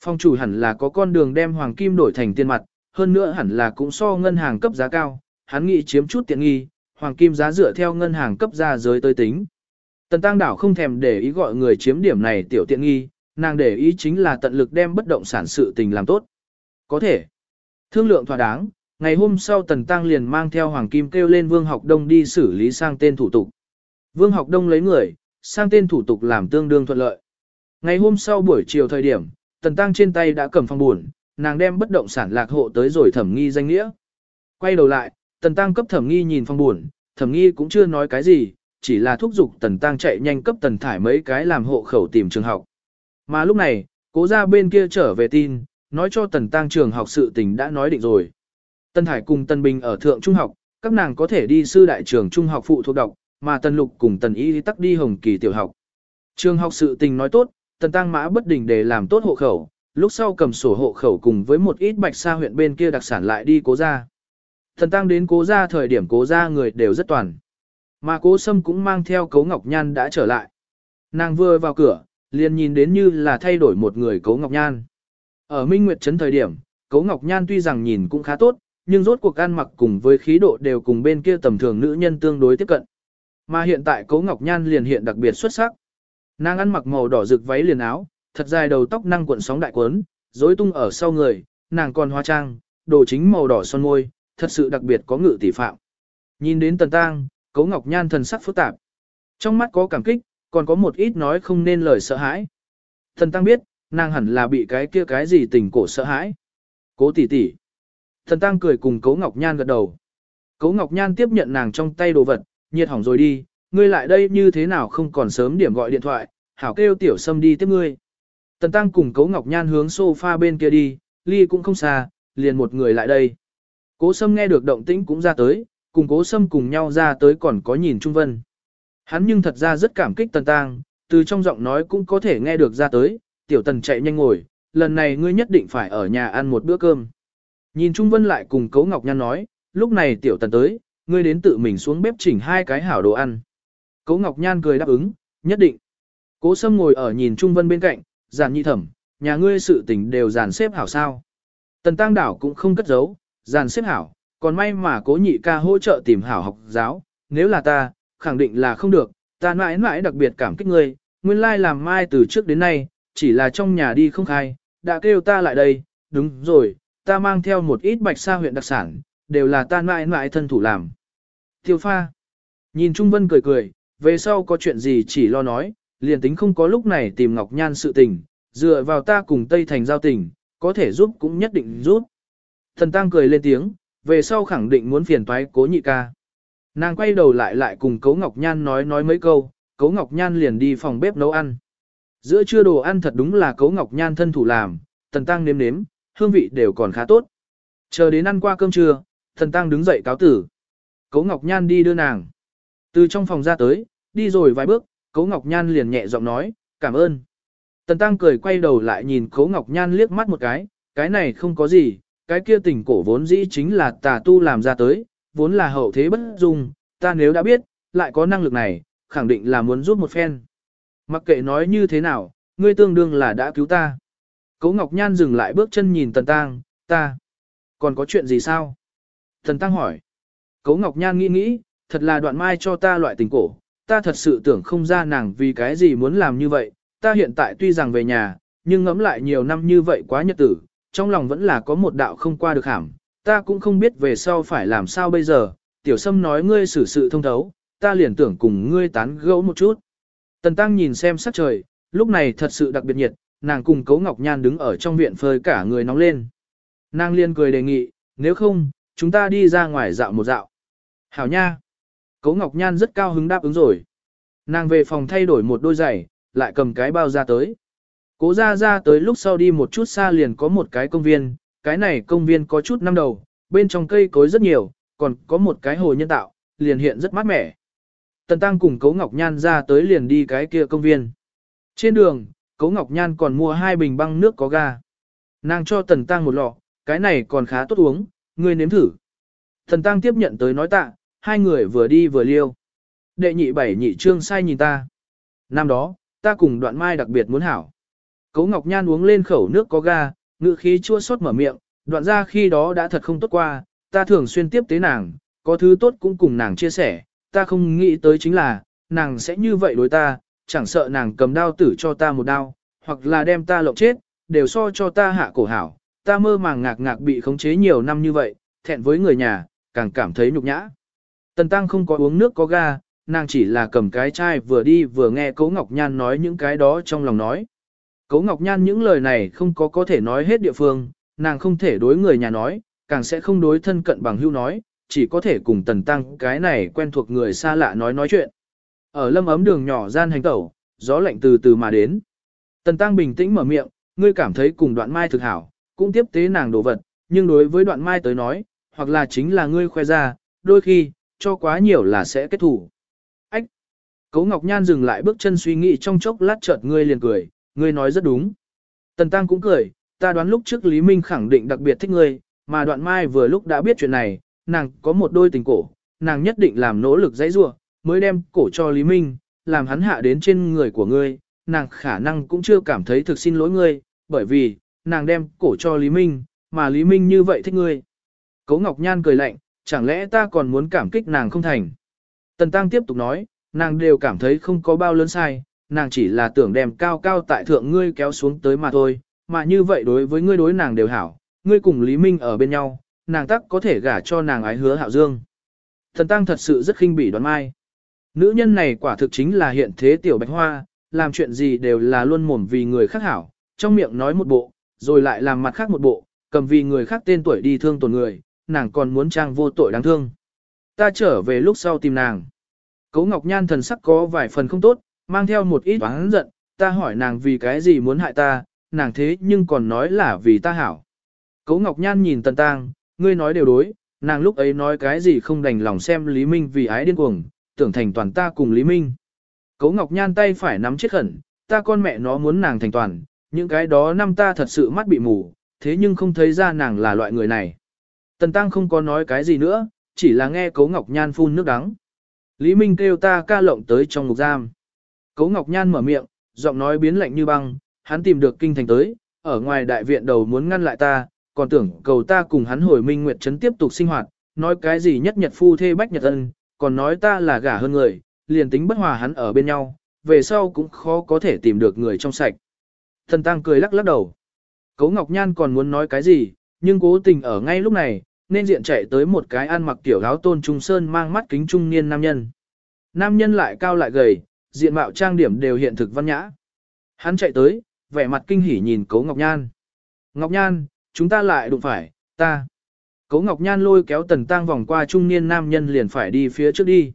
A: Phong chủ hẳn là có con đường đem Hoàng Kim đổi thành tiền mặt, hơn nữa hẳn là cũng so ngân hàng cấp giá cao, hắn nghĩ chiếm chút tiện nghi, Hoàng Kim giá dựa theo ngân hàng cấp ra giới tới tính. Tần Tăng đảo không thèm để ý gọi người chiếm điểm này tiểu tiện nghi, nàng để ý chính là tận lực đem bất động sản sự tình làm tốt. Có thể. Thương lượng thỏa đáng, ngày hôm sau Tần Tăng liền mang theo Hoàng Kim kêu lên Vương Học Đông đi xử lý sang tên thủ tục. Vương Học Đông lấy người, sang tên thủ tục làm tương đương thuận lợi. Ngày hôm sau buổi chiều thời điểm, Tần Tăng trên tay đã cầm phong buồn, nàng đem bất động sản lạc hộ tới rồi thẩm nghi danh nghĩa. Quay đầu lại, Tần Tăng cấp thẩm nghi nhìn phong buồn, thẩm nghi cũng chưa nói cái gì, chỉ là thúc giục Tần Tăng chạy nhanh cấp Tần Thải mấy cái làm hộ khẩu tìm trường học. Mà lúc này, cố ra bên kia trở về tin, nói cho Tần Tăng trường học sự tình đã nói định rồi. tần Thải cùng tần Bình ở thượng trung học, các nàng có thể đi sư đại trường trung học phụ thuộc đọc, mà tần lục cùng tần y tắc đi hồng kỳ tiểu học. Trường học sự tình nói tốt, tần tăng mã bất đình để làm tốt hộ khẩu, lúc sau cầm sổ hộ khẩu cùng với một ít bạch sa huyện bên kia đặc sản lại đi cố ra. thần tăng đến cố ra thời điểm cố ra người đều rất toàn. Mà cố sâm cũng mang theo cấu ngọc nhan đã trở lại. Nàng vừa vào cửa, liền nhìn đến như là thay đổi một người cấu ngọc nhan. Ở Minh Nguyệt Trấn thời điểm, cấu ngọc nhan tuy rằng nhìn cũng khá tốt, nhưng rốt cuộc ăn mặc cùng với khí độ đều cùng bên kia tầm thường nữ nhân tương đối tiếp cận. Mà hiện tại cấu ngọc nhan liền hiện đặc biệt xuất sắc. Nàng ăn mặc màu đỏ rực váy liền áo, thật dài đầu tóc năng cuộn sóng đại cuốn, rối tung ở sau người, nàng còn hoa trang, đồ chính màu đỏ son môi, thật sự đặc biệt có ngự tỷ phạm. Nhìn đến tần tang, cấu ngọc nhan thần sắc phức tạp. Trong mắt có cảm kích, còn có một ít nói không nên lời sợ hãi. Thần tăng biết, nàng hẳn là bị cái kia cái gì tình cổ sợ hãi. Cố tỷ tỷ. Thần tăng cười cùng Cố Ngọc Nhan gật đầu. Cố Ngọc Nhan tiếp nhận nàng trong tay đồ vật, nhiệt hỏng rồi đi, ngươi lại đây như thế nào không còn sớm điểm gọi điện thoại, hảo kêu tiểu sâm đi tiếp ngươi. Tần tăng cùng Cố Ngọc Nhan hướng sofa bên kia đi, ly cũng không xa, liền một người lại đây. Cố sâm nghe được động tĩnh cũng ra tới, cùng cố sâm cùng nhau ra tới còn có nhìn Trung Vân. Hắn nhưng thật ra rất cảm kích tần tăng, từ trong giọng nói cũng có thể nghe được ra tới, tiểu tần chạy nhanh ngồi, lần này ngươi nhất định phải ở nhà ăn một bữa cơm. Nhìn Trung Vân lại cùng Cố Ngọc Nhan nói, lúc này tiểu tần tới, ngươi đến tự mình xuống bếp chỉnh hai cái hảo đồ ăn. Cố Ngọc Nhan cười đáp ứng, nhất định. Cố Sâm ngồi ở nhìn Trung Vân bên cạnh, giản nhi thẩm, nhà ngươi sự tình đều dàn xếp hảo sao. Tần Tăng Đảo cũng không cất giấu, dàn xếp hảo, còn may mà cố nhị ca hỗ trợ tìm hảo học giáo, nếu là ta, khẳng định là không được, ta mãi mãi đặc biệt cảm kích ngươi, nguyên lai làm mai từ trước đến nay, chỉ là trong nhà đi không khai, đã kêu ta lại đây, đúng rồi, ta mang theo một ít bạch sa huyện đặc sản, đều là ta mãi mãi thân thủ làm. Tiêu pha, nhìn Trung Vân cười cười, về sau có chuyện gì chỉ lo nói, liền tính không có lúc này tìm Ngọc Nhan sự tình, dựa vào ta cùng Tây Thành giao tình, có thể giúp cũng nhất định giúp. Thần Tăng cười lên tiếng, về sau khẳng định muốn phiền toái cố nhị ca. Nàng quay đầu lại lại cùng Cấu Ngọc Nhan nói nói mấy câu, Cấu Ngọc Nhan liền đi phòng bếp nấu ăn. Giữa trưa đồ ăn thật đúng là Cấu Ngọc Nhan thân thủ làm, Tần Tăng nếm nếm, hương vị đều còn khá tốt. Chờ đến ăn qua cơm trưa, Tần Tăng đứng dậy cáo tử. Cấu Ngọc Nhan đi đưa nàng. Từ trong phòng ra tới, đi rồi vài bước, Cố Ngọc Nhan liền nhẹ giọng nói, cảm ơn. Tần Tăng cười quay đầu lại nhìn Cố Ngọc Nhan liếc mắt một cái, cái này không có gì, cái kia tình cổ vốn dĩ chính là tà tu làm ra tới, vốn là hậu thế bất dung, ta nếu đã biết, lại có năng lực này, khẳng định là muốn giúp một phen. Mặc kệ nói như thế nào, ngươi tương đương là đã cứu ta. Cố Ngọc Nhan dừng lại bước chân nhìn Tần Tăng, ta, còn có chuyện gì sao? Tần Tăng hỏi. Cố Ngọc Nhan nghĩ nghĩ, thật là đoạn mai cho ta loại tình cổ, ta thật sự tưởng không ra nàng vì cái gì muốn làm như vậy, ta hiện tại tuy rằng về nhà, nhưng ngẫm lại nhiều năm như vậy quá nhật tử, trong lòng vẫn là có một đạo không qua được hàm, ta cũng không biết về sau phải làm sao bây giờ, tiểu sâm nói ngươi xử sự thông thấu, ta liền tưởng cùng ngươi tán gẫu một chút. Tần Tăng nhìn xem sắc trời, lúc này thật sự đặc biệt nhiệt, nàng cùng Cấu Ngọc Nhan đứng ở trong viện phơi cả người nóng lên. Nàng liên cười đề nghị, nếu không, chúng ta đi ra ngoài dạo một dạo. Hảo nha! Cố Ngọc Nhan rất cao hứng đáp ứng rồi. Nàng về phòng thay đổi một đôi giày, lại cầm cái bao ra tới. Cố ra ra tới lúc sau đi một chút xa liền có một cái công viên, cái này công viên có chút năm đầu, bên trong cây cối rất nhiều, còn có một cái hồ nhân tạo, liền hiện rất mát mẻ. Tần Tăng cùng Cố Ngọc Nhan ra tới liền đi cái kia công viên. Trên đường, Cố Ngọc Nhan còn mua hai bình băng nước có ga. Nàng cho Tần Tăng một lọ, cái này còn khá tốt uống, ngươi nếm thử. Tần Tăng tiếp nhận tới nói tạ, hai người vừa đi vừa liêu. Đệ nhị bảy nhị trương sai nhìn ta. Năm đó, ta cùng đoạn mai đặc biệt muốn hảo. Cấu Ngọc Nhan uống lên khẩu nước có ga, ngự khí chua xót mở miệng, đoạn ra khi đó đã thật không tốt qua, ta thường xuyên tiếp tế nàng, có thứ tốt cũng cùng nàng chia sẻ, ta không nghĩ tới chính là, nàng sẽ như vậy đối ta, chẳng sợ nàng cầm đao tử cho ta một đao, hoặc là đem ta lộng chết, đều so cho ta hạ cổ hảo, ta mơ màng ngạc ngạc bị khống chế nhiều năm như vậy, thẹn với người nhà, càng cảm thấy nhục nhã. Tần Tăng không có uống nước có ga, nàng chỉ là cầm cái chai vừa đi vừa nghe Cố Ngọc Nhan nói những cái đó trong lòng nói. Cố Ngọc Nhan những lời này không có có thể nói hết địa phương, nàng không thể đối người nhà nói, càng sẽ không đối thân cận bằng hưu nói, chỉ có thể cùng Tần Tăng cái này quen thuộc người xa lạ nói nói chuyện. Ở lâm ấm đường nhỏ gian hành tẩu, gió lạnh từ từ mà đến. Tần Tăng bình tĩnh mở miệng, ngươi cảm thấy cùng đoạn mai thực hảo, cũng tiếp tế nàng đồ vật, nhưng đối với đoạn mai tới nói, hoặc là chính là ngươi khoe ra, đôi khi, cho quá nhiều là sẽ kết thủ. Ách! Cố Ngọc Nhan dừng lại bước chân suy nghĩ trong chốc lát chợt ngươi liền cười, ngươi nói rất đúng. Tần Tăng cũng cười, ta đoán lúc trước Lý Minh khẳng định đặc biệt thích ngươi, mà đoạn mai vừa lúc đã biết chuyện này, nàng có một đôi tình cổ, nàng nhất định làm nỗ lực dãy rua, mới đem cổ cho Lý Minh, làm hắn hạ đến trên người của ngươi, nàng khả năng cũng chưa cảm thấy thực xin lỗi ngươi, bởi vì, nàng đem cổ cho Lý Minh, mà Lý Minh như vậy thích ngươi. Cố Ngọc Nhan cười lạnh, chẳng lẽ ta còn muốn cảm kích nàng không thành. Tần Tăng tiếp tục nói, nàng đều cảm thấy không có bao lớn sai, nàng chỉ là tưởng đem cao cao tại thượng ngươi kéo xuống tới mà thôi, mà như vậy đối với ngươi đối nàng đều hảo, ngươi cùng Lý Minh ở bên nhau, nàng tắc có thể gả cho nàng ái hứa hạo dương. Tần Tăng thật sự rất khinh bỉ đoán mai. Nữ nhân này quả thực chính là hiện thế tiểu bạch hoa, làm chuyện gì đều là luôn mồm vì người khác hảo, trong miệng nói một bộ, rồi lại làm mặt khác một bộ, cầm vì người khác tên tuổi đi thương tổn người, nàng còn muốn trang vô tội đáng thương. Ta trở về lúc sau tìm nàng. Cố Ngọc Nhan thần sắc có vài phần không tốt, mang theo một ít oán giận, ta hỏi nàng vì cái gì muốn hại ta, nàng thế nhưng còn nói là vì ta hảo. Cố Ngọc Nhan nhìn Tần Tăng, ngươi nói đều đối, nàng lúc ấy nói cái gì không đành lòng xem Lý Minh vì ái điên cuồng, tưởng thành toàn ta cùng Lý Minh. Cố Ngọc Nhan tay phải nắm chết khẩn, ta con mẹ nó muốn nàng thành toàn, những cái đó năm ta thật sự mắt bị mù, thế nhưng không thấy ra nàng là loại người này. Tần Tăng không có nói cái gì nữa, chỉ là nghe Cố Ngọc Nhan phun nước đắng. Lý Minh kêu ta ca lộng tới trong ngục giam. Cố Ngọc Nhan mở miệng, giọng nói biến lạnh như băng, hắn tìm được kinh thành tới, ở ngoài đại viện đầu muốn ngăn lại ta, còn tưởng cầu ta cùng hắn hồi Minh Nguyệt Trấn tiếp tục sinh hoạt, nói cái gì nhất nhật phu thê bách nhật ân, còn nói ta là gả hơn người, liền tính bất hòa hắn ở bên nhau, về sau cũng khó có thể tìm được người trong sạch. Thần Tăng cười lắc lắc đầu. Cố Ngọc Nhan còn muốn nói cái gì, nhưng cố tình ở ngay lúc này, nên diện chạy tới một cái ăn mặc kiểu áo tôn trung sơn mang mắt kính trung niên nam nhân. Nam nhân lại cao lại gầy, diện mạo trang điểm đều hiện thực văn nhã. Hắn chạy tới, vẻ mặt kinh hỉ nhìn Cố Ngọc Nhan. Ngọc Nhan, chúng ta lại đụng phải, ta. Cố Ngọc Nhan lôi kéo tần tang vòng qua trung niên nam nhân liền phải đi phía trước đi.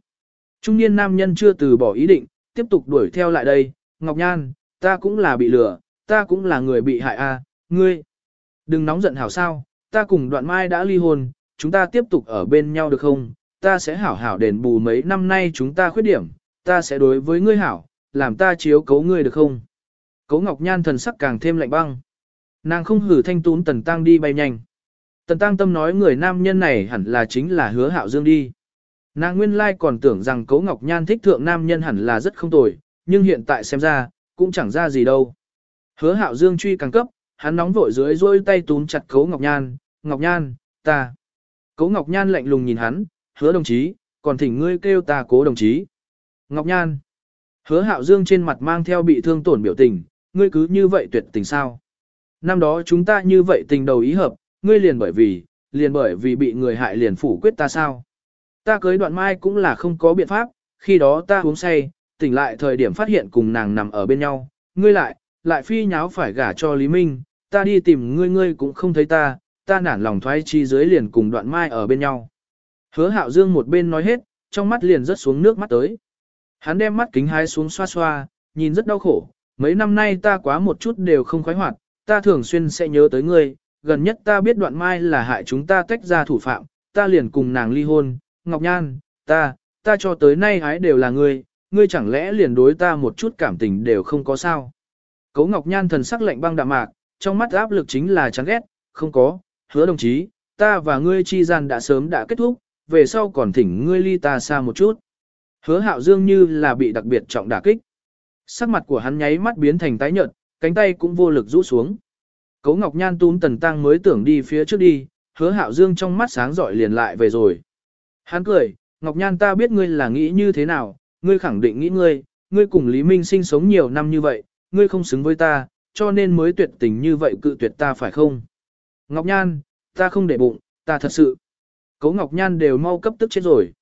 A: Trung niên nam nhân chưa từ bỏ ý định, tiếp tục đuổi theo lại đây. Ngọc Nhan, ta cũng là bị lừa, ta cũng là người bị hại a, ngươi. Đừng nóng giận hảo sao, ta cùng đoạn mai đã ly hôn, chúng ta tiếp tục ở bên nhau được không? Ta sẽ hảo hảo đền bù mấy năm nay chúng ta khuyết điểm, ta sẽ đối với ngươi hảo, làm ta chiếu cấu ngươi được không? Cấu Ngọc Nhan thần sắc càng thêm lạnh băng. Nàng không hử thanh tún Tần Tăng đi bay nhanh. Tần Tăng tâm nói người nam nhân này hẳn là chính là hứa hạo dương đi. Nàng nguyên lai còn tưởng rằng Cấu Ngọc Nhan thích thượng nam nhân hẳn là rất không tồi, nhưng hiện tại xem ra, cũng chẳng ra gì đâu. Hứa hạo dương truy càng cấp, hắn nóng vội dưới rôi tay túm chặt Cấu Ngọc Nhan, Ngọc Nhan, ta. Cấu Ngọc Nhan lạnh lùng nhìn hắn, hứa đồng chí, còn thỉnh ngươi kêu ta cố đồng chí. Ngọc Nhan. Hứa hạo dương trên mặt mang theo bị thương tổn biểu tình, ngươi cứ như vậy tuyệt tình sao. Năm đó chúng ta như vậy tình đầu ý hợp, ngươi liền bởi vì, liền bởi vì bị người hại liền phủ quyết ta sao. Ta cưới đoạn mai cũng là không có biện pháp, khi đó ta uống say, tỉnh lại thời điểm phát hiện cùng nàng nằm ở bên nhau, ngươi lại, lại phi nháo phải gả cho Lý Minh, ta đi tìm ngươi ngươi cũng không thấy ta, ta nản lòng thoái chi dưới liền cùng đoạn mai ở bên nhau. Hứa hạo dương một bên nói hết, trong mắt liền rớt xuống nước mắt tới. Hắn đem mắt kính hai xuống xoa xoa, nhìn rất đau khổ, mấy năm nay ta quá một chút đều không khoái hoạt, ta thường xuyên sẽ nhớ tới ngươi, gần nhất ta biết đoạn mai là hại chúng ta tách ra thủ phạm, ta liền cùng nàng ly hôn, Ngọc Nhan, ta, ta cho tới nay hái đều là ngươi, ngươi chẳng lẽ liền đối ta một chút cảm tình đều không có sao. Cấu Ngọc Nhan thần sắc lạnh băng đạm mạc, trong mắt áp lực chính là chán ghét, không có, hứa đồng chí, ta và ngươi chi gian đã sớm đã kết thúc, về sau còn thỉnh ngươi ly ta xa một chút. Hứa hạo dương như là bị đặc biệt trọng đả kích. Sắc mặt của hắn nháy mắt biến thành tái nhợt, cánh tay cũng vô lực rũ xuống. Cấu Ngọc Nhan túm tần tăng mới tưởng đi phía trước đi, hứa hạo dương trong mắt sáng rọi liền lại về rồi. Hắn cười, Ngọc Nhan ta biết ngươi là nghĩ như thế nào, ngươi khẳng định nghĩ ngươi, ngươi cùng Lý Minh sinh sống nhiều năm như vậy, ngươi không xứng với ta, cho nên mới tuyệt tình như vậy cự tuyệt ta phải không? Ngọc Nhan, ta không để bụng, ta thật sự. Cấu Ngọc Nhan đều mau cấp tức chết rồi.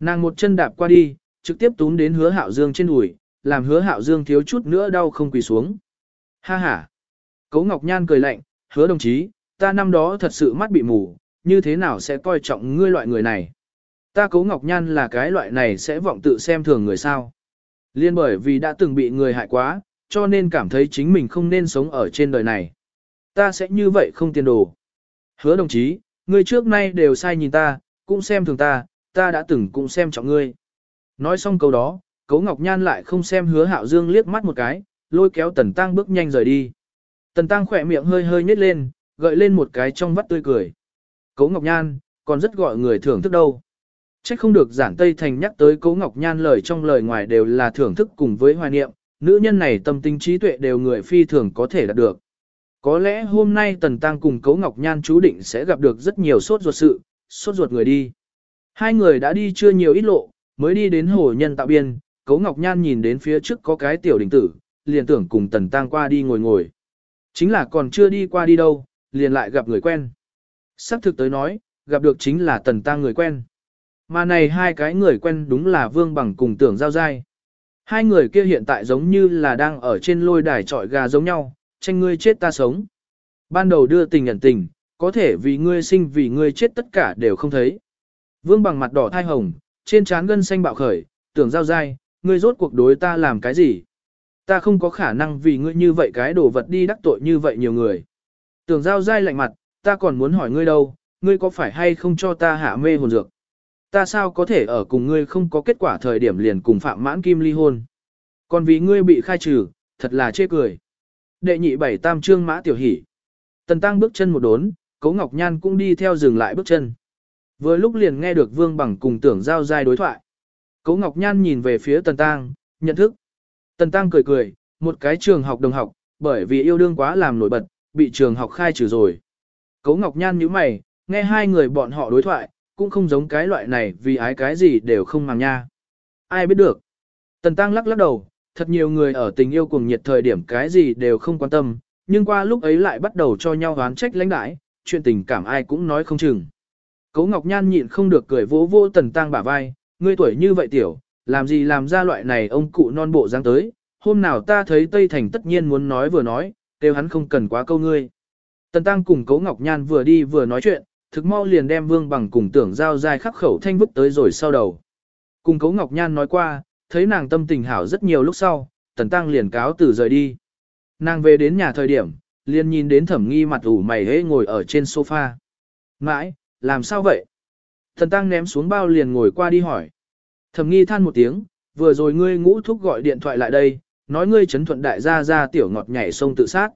A: Nàng một chân đạp qua đi, trực tiếp túm đến hứa hạo dương trên đùi, làm hứa hạo dương thiếu chút nữa đau không quỳ xuống. Ha ha. Cấu Ngọc Nhan cười lạnh, hứa đồng chí, ta năm đó thật sự mắt bị mù, như thế nào sẽ coi trọng ngươi loại người này. Ta Cấu Ngọc Nhan là cái loại này sẽ vọng tự xem thường người sao. Liên bởi vì đã từng bị người hại quá, cho nên cảm thấy chính mình không nên sống ở trên đời này. Ta sẽ như vậy không tiền đồ. Hứa đồng chí, ngươi trước nay đều sai nhìn ta, cũng xem thường ta, ta đã từng cũng xem trọng ngươi. Nói xong câu đó, Cố Ngọc Nhan lại không xem hứa hạo dương liếc mắt một cái, lôi kéo Tần Tăng bước nhanh rời đi. Tần Tăng khỏe miệng hơi hơi nhếch lên, gợi lên một cái trong vắt tươi cười. Cố Ngọc Nhan, còn rất gọi người thưởng thức đâu. chắc không được giản Tây Thành nhắc tới Cố Ngọc Nhan lời trong lời ngoài đều là thưởng thức cùng với hoài niệm, nữ nhân này tâm tính trí tuệ đều người phi thường có thể đạt được. Có lẽ hôm nay Tần Tăng cùng Cố Ngọc Nhan chú định sẽ gặp được rất nhiều sốt ruột sự, sốt ruột người đi. Hai người đã đi chưa nhiều ít lộ, mới đi đến hồ nhân tạo biên, Cố Ngọc Nhan nhìn đến phía trước có cái tiểu đình tử, liền tưởng cùng Tần Tăng qua đi ngồi ngồi. Chính là còn chưa đi qua đi đâu, liền lại gặp người quen. Sắc thực tới nói, gặp được chính là Tần Tăng người quen. Mà này hai cái người quen đúng là Vương Bằng cùng tưởng giao dai. Hai người kia hiện tại giống như là đang ở trên lôi đài trọi gà giống nhau, tranh ngươi chết ta sống. Ban đầu đưa tình nhận tình, có thể vì ngươi sinh vì ngươi chết tất cả đều không thấy. Vương bằng mặt đỏ thai hồng, trên trán gân xanh bạo khởi, tưởng giao dai, ngươi rốt cuộc đối ta làm cái gì? Ta không có khả năng vì ngươi như vậy cái đồ vật đi đắc tội như vậy nhiều người. Tưởng giao dai lạnh mặt, ta còn muốn hỏi ngươi đâu, ngươi có phải hay không cho ta hạ mê hồn dược? Ta sao có thể ở cùng ngươi không có kết quả thời điểm liền cùng Phạm Mãn Kim ly hôn? Còn vì ngươi bị khai trừ, thật là chê cười. Đệ nhị bảy tam trương mã tiểu hỷ. Tần tăng bước chân một đốn, Cố Ngọc Nhan cũng đi theo dừng lại bước chân. Vừa lúc liền nghe được Vương Bằng cùng tưởng giao giai đối thoại. Cố Ngọc Nhan nhìn về phía Tần Tăng, nhận thức. Tần Tăng cười cười, một cái trường học đồng học, bởi vì yêu đương quá làm nổi bật, bị trường học khai trừ rồi. Cố Ngọc Nhan nhíu mày, nghe hai người bọn họ đối thoại, cũng không giống cái loại này vì ái cái gì đều không màng nha. Ai biết được. Tần Tăng lắc lắc đầu, thật nhiều người ở tình yêu cuồng nhiệt thời điểm cái gì đều không quan tâm, nhưng qua lúc ấy lại bắt đầu cho nhau oán trách lãnh đãi, chuyện tình cảm ai cũng nói không chừng. Cố Ngọc Nhan nhịn không được cười vỗ vỗ Tần Tăng bả vai, ngươi tuổi như vậy tiểu, làm gì làm ra loại này ông cụ non bộ dáng tới, hôm nào ta thấy Tây Thành tất nhiên muốn nói vừa nói, kêu hắn không cần quá câu ngươi. Tần Tăng cùng Cố Ngọc Nhan vừa đi vừa nói chuyện, thực mau liền đem Vương Bằng cùng tưởng giao dài khắc khẩu thanh vứt tới rồi sau đầu. Cùng cấu Ngọc Nhan nói qua, thấy nàng tâm tình hảo rất nhiều lúc sau, Tần Tăng liền cáo từ rời đi. Nàng về đến nhà thời điểm, liền nhìn đến thẩm nghi mặt ủ mày hế ngồi ở trên sofa. Mãi, làm sao vậy? Thần Tăng ném xuống bao liền ngồi qua đi hỏi. Thẩm nghi than một tiếng, vừa rồi ngươi ngũ thúc gọi điện thoại lại đây, nói ngươi chấn thuận đại gia ra tiểu ngọt nhảy sông tự sát.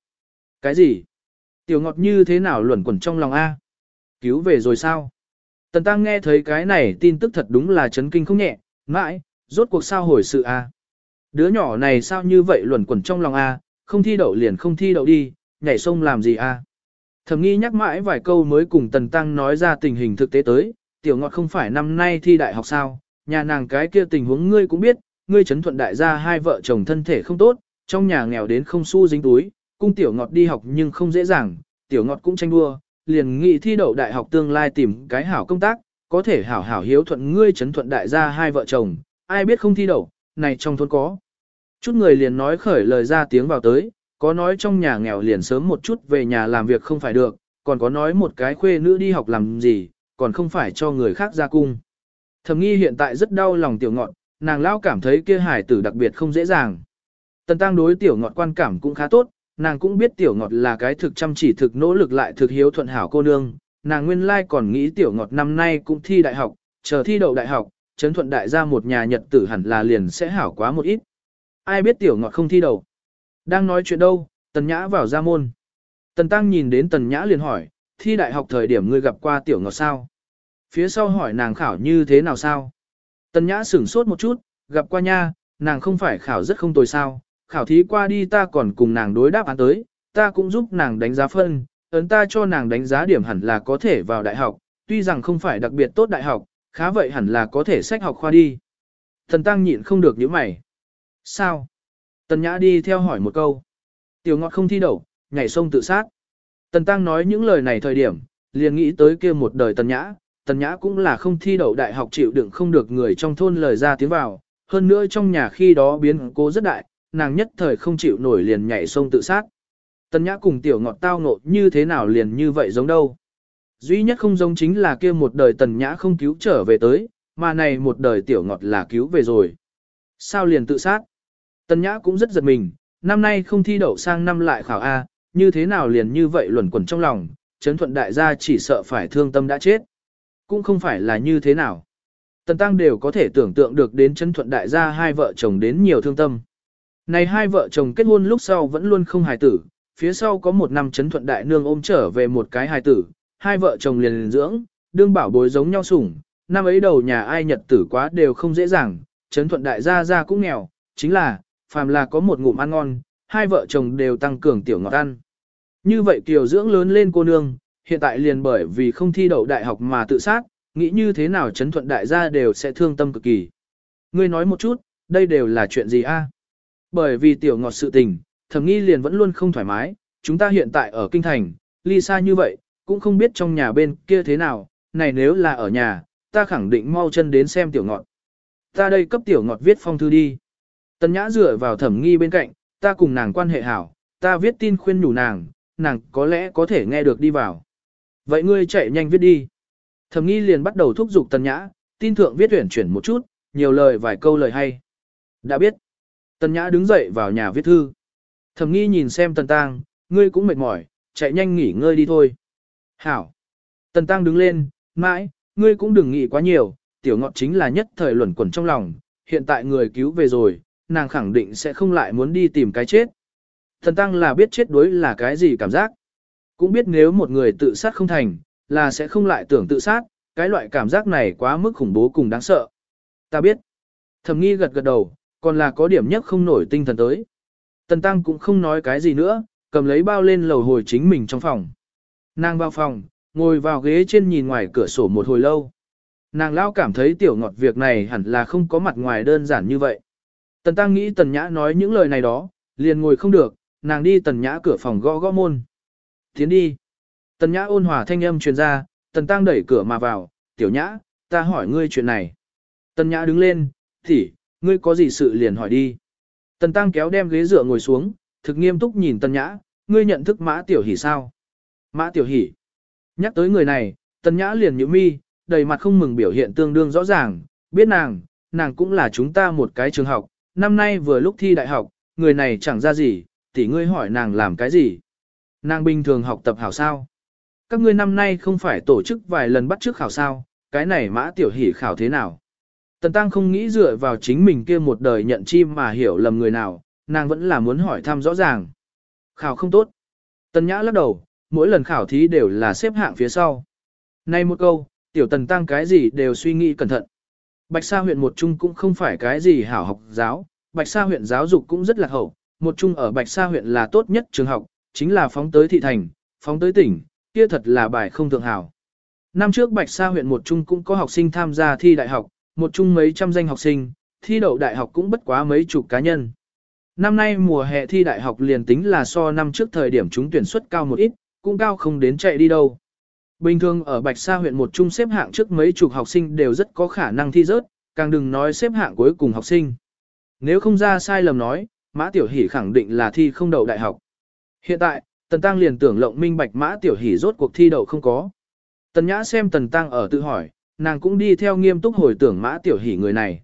A: Cái gì? Tiểu ngọt như thế nào luẩn quẩn trong lòng A? Cứu về rồi sao? Tần Tăng nghe thấy cái này tin tức thật đúng là chấn kinh không nhẹ, mãi, rốt cuộc sao hồi sự A. Đứa nhỏ này sao như vậy luẩn quẩn trong lòng A, không thi đậu liền không thi đậu đi, nhảy sông làm gì A. Thẩm nghi nhắc mãi vài câu mới cùng Tần Tăng nói ra tình hình thực tế tới, tiểu ngọt không phải năm nay thi đại học sao, nhà nàng cái kia tình huống ngươi cũng biết, ngươi chấn thuận đại gia hai vợ chồng thân thể không tốt, trong nhà nghèo đến không xu dính túi, cung tiểu ngọt đi học nhưng không dễ dàng, tiểu ngọt cũng tranh đua, liền nghị thi đậu đại học tương lai tìm cái hảo công tác, có thể hảo hảo hiếu thuận ngươi chấn thuận đại gia hai vợ chồng, ai biết không thi đậu, này trong thôn có. Chút người liền nói khởi lời ra tiếng vào tới, có nói trong nhà nghèo liền sớm một chút về nhà làm việc không phải được, còn có nói một cái khuê nữ đi học làm gì, còn không phải cho người khác ra cung. Thầm nghi hiện tại rất đau lòng tiểu ngọn, nàng lao cảm thấy kia hải tử đặc biệt không dễ dàng. Tần tăng đối tiểu ngọn quan cảm cũng khá tốt, nàng cũng biết tiểu ngọt là cái thực chăm chỉ thực nỗ lực lại thực hiếu thuận hảo cô nương, nàng nguyên lai còn nghĩ tiểu ngọt năm nay cũng thi đại học, chờ thi đậu đại học, chấn thuận đại ra một nhà nhật tử hẳn là liền sẽ hảo quá một ít. Ai biết tiểu ngọt không thi đậu. Đang nói chuyện đâu, tần nhã vào ra môn. Tần tăng nhìn đến tần nhã liền hỏi, thi đại học thời điểm ngươi gặp qua tiểu ngọt sao? Phía sau hỏi nàng khảo như thế nào sao? Tần nhã sửng sốt một chút, gặp qua nha, nàng không phải khảo rất không tồi sao, khảo thí qua đi ta còn cùng nàng đối đáp án tới, ta cũng giúp nàng đánh giá phân, ấn ta cho nàng đánh giá điểm hẳn là có thể vào đại học, tuy rằng không phải đặc biệt tốt đại học, khá vậy hẳn là có thể sách học khoa đi. Thần tăng nhịn không được những mày. Sao? Tần nhã đi theo hỏi một câu. Tiểu ngọt không thi đậu, nhảy sông tự sát. Tần tăng nói những lời này thời điểm, liền nghĩ tới kia một đời tần nhã, tần nhã cũng là không thi đậu đại học chịu đựng không được người trong thôn lời ra tiếng vào, hơn nữa trong nhà khi đó biến cố rất đại, nàng nhất thời không chịu nổi liền nhảy sông tự sát. Tần nhã cùng tiểu ngọt tao ngộ như thế nào liền như vậy giống đâu. Duy nhất không giống chính là kia một đời tần nhã không cứu trở về tới, mà này một đời tiểu ngọt là cứu về rồi. Sao liền tự sát? Tần nhã cũng rất giật mình, năm nay không thi đậu sang năm lại khảo A, như thế nào liền như vậy luẩn quẩn trong lòng, chấn thuận đại gia chỉ sợ phải thương tâm đã chết. Cũng không phải là như thế nào. Tần Tăng đều có thể tưởng tượng được đến chấn thuận đại gia hai vợ chồng đến nhiều thương tâm. Này hai vợ chồng kết hôn lúc sau vẫn luôn không hài tử, phía sau có một năm chấn thuận đại nương ôm trở về một cái hài tử, hai vợ chồng liền liền dưỡng, đương bảo bối giống nhau sủng, năm ấy đầu nhà ai nhật tử quá đều không dễ dàng, chấn thuận đại gia gia cũng nghèo, chính là, phàm là có một ngụm ăn ngon, hai vợ chồng đều tăng cường tiểu ngọt ăn. Như vậy kiều dưỡng lớn lên cô nương, hiện tại liền bởi vì không thi đậu đại học mà tự sát, nghĩ như thế nào chấn thuận đại gia đều sẽ thương tâm cực kỳ. Ngươi nói một chút, đây đều là chuyện gì a? Bởi vì tiểu ngọt sự tình, thẩm nghi liền vẫn luôn không thoải mái, chúng ta hiện tại ở kinh thành, ly xa như vậy, cũng không biết trong nhà bên kia thế nào, này nếu là ở nhà, ta khẳng định mau chân đến xem tiểu ngọt. Ta đây cấp tiểu ngọt viết phong thư đi. Tần nhã dựa vào thẩm nghi bên cạnh, ta cùng nàng quan hệ hảo, ta viết tin khuyên nhủ nàng, nàng có lẽ có thể nghe được đi vào. Vậy ngươi chạy nhanh viết đi. Thẩm nghi liền bắt đầu thúc giục tần nhã, tin thượng viết tuyển chuyển một chút, nhiều lời vài câu lời hay. Đã biết. Tần nhã đứng dậy vào nhà viết thư. Thẩm nghi nhìn xem tần tang, ngươi cũng mệt mỏi, chạy nhanh nghỉ ngơi đi thôi. Hảo. Tần tăng đứng lên, mãi, ngươi cũng đừng nghĩ quá nhiều, tiểu ngọt chính là nhất thời luẩn quẩn trong lòng, hiện tại người cứu về rồi, nàng khẳng định sẽ không lại muốn đi tìm cái chết. Tần tăng là biết chết đuối là cái gì cảm giác. Cũng biết nếu một người tự sát không thành, là sẽ không lại tưởng tự sát, cái loại cảm giác này quá mức khủng bố cùng đáng sợ. Ta biết. Thẩm nghi gật gật đầu, còn là có điểm nhất không nổi tinh thần tới. Tần tăng cũng không nói cái gì nữa, cầm lấy bao lên lầu hồi chính mình trong phòng. Nàng vào phòng, ngồi vào ghế trên nhìn ngoài cửa sổ một hồi lâu. Nàng lao cảm thấy tiểu ngọt việc này hẳn là không có mặt ngoài đơn giản như vậy. Tần tăng nghĩ tần nhã nói những lời này đó, liền ngồi không được, nàng đi tần nhã cửa phòng gõ gõ môn. Tiến đi. Tần nhã ôn hòa thanh âm truyền ra, tần tăng đẩy cửa mà vào, tiểu nhã, ta hỏi ngươi chuyện này. Tần nhã đứng lên, thỉ ngươi có gì sự liền hỏi đi. Tần tăng kéo đem ghế dựa ngồi xuống, thực nghiêm túc nhìn tần nhã, ngươi nhận thức mã tiểu Hỷ sao? Mã tiểu Hỷ. Nhắc tới người này, tần nhã liền nhíu mi, đầy mặt không mừng biểu hiện tương đương rõ ràng, biết nàng, nàng cũng là chúng ta một cái trường học, năm nay vừa lúc thi đại học, người này chẳng ra gì, tỷ ngươi hỏi nàng làm cái gì. Nàng bình thường học tập hảo sao. Các ngươi năm nay không phải tổ chức vài lần bắt trước khảo sao, cái này mã tiểu Hỷ khảo thế nào. Tần Tăng không nghĩ dựa vào chính mình kia một đời nhận chi mà hiểu lầm người nào, nàng vẫn là muốn hỏi thăm rõ ràng. Khảo không tốt. Tần Nhã lắc đầu, mỗi lần khảo thí đều là xếp hạng phía sau. Nay một câu, tiểu tần tăng cái gì đều suy nghĩ cẩn thận. Bạch Sa huyện một trung cũng không phải cái gì hảo học giáo, Bạch Sa huyện giáo dục cũng rất là hậu, một trung ở Bạch Sa huyện là tốt nhất trường học, chính là phóng tới thị thành, phóng tới tỉnh, kia thật là bài không thượng hảo. Năm trước Bạch Sa huyện một trung cũng có học sinh tham gia thi đại học, một trung mấy trăm danh học sinh, thi đậu đại học cũng bất quá mấy chục cá nhân. Năm nay mùa hè thi đại học liền tính là so năm trước thời điểm chúng tuyển suất cao một ít, cũng cao không đến chạy đi đâu. Bình thường ở Bạch Sa huyện một trung xếp hạng trước mấy chục học sinh đều rất có khả năng thi rớt, càng đừng nói xếp hạng cuối cùng học sinh. Nếu không ra sai lầm nói, Mã Tiểu Hỷ khẳng định là thi không đậu đại học. Hiện tại, Tần Tăng liền tưởng lộng minh bạch Mã Tiểu Hỷ rốt cuộc thi đậu không có. Tần Nhã xem Tần Tăng ở tự hỏi, nàng cũng đi theo nghiêm túc hồi tưởng Mã Tiểu Hỷ người này.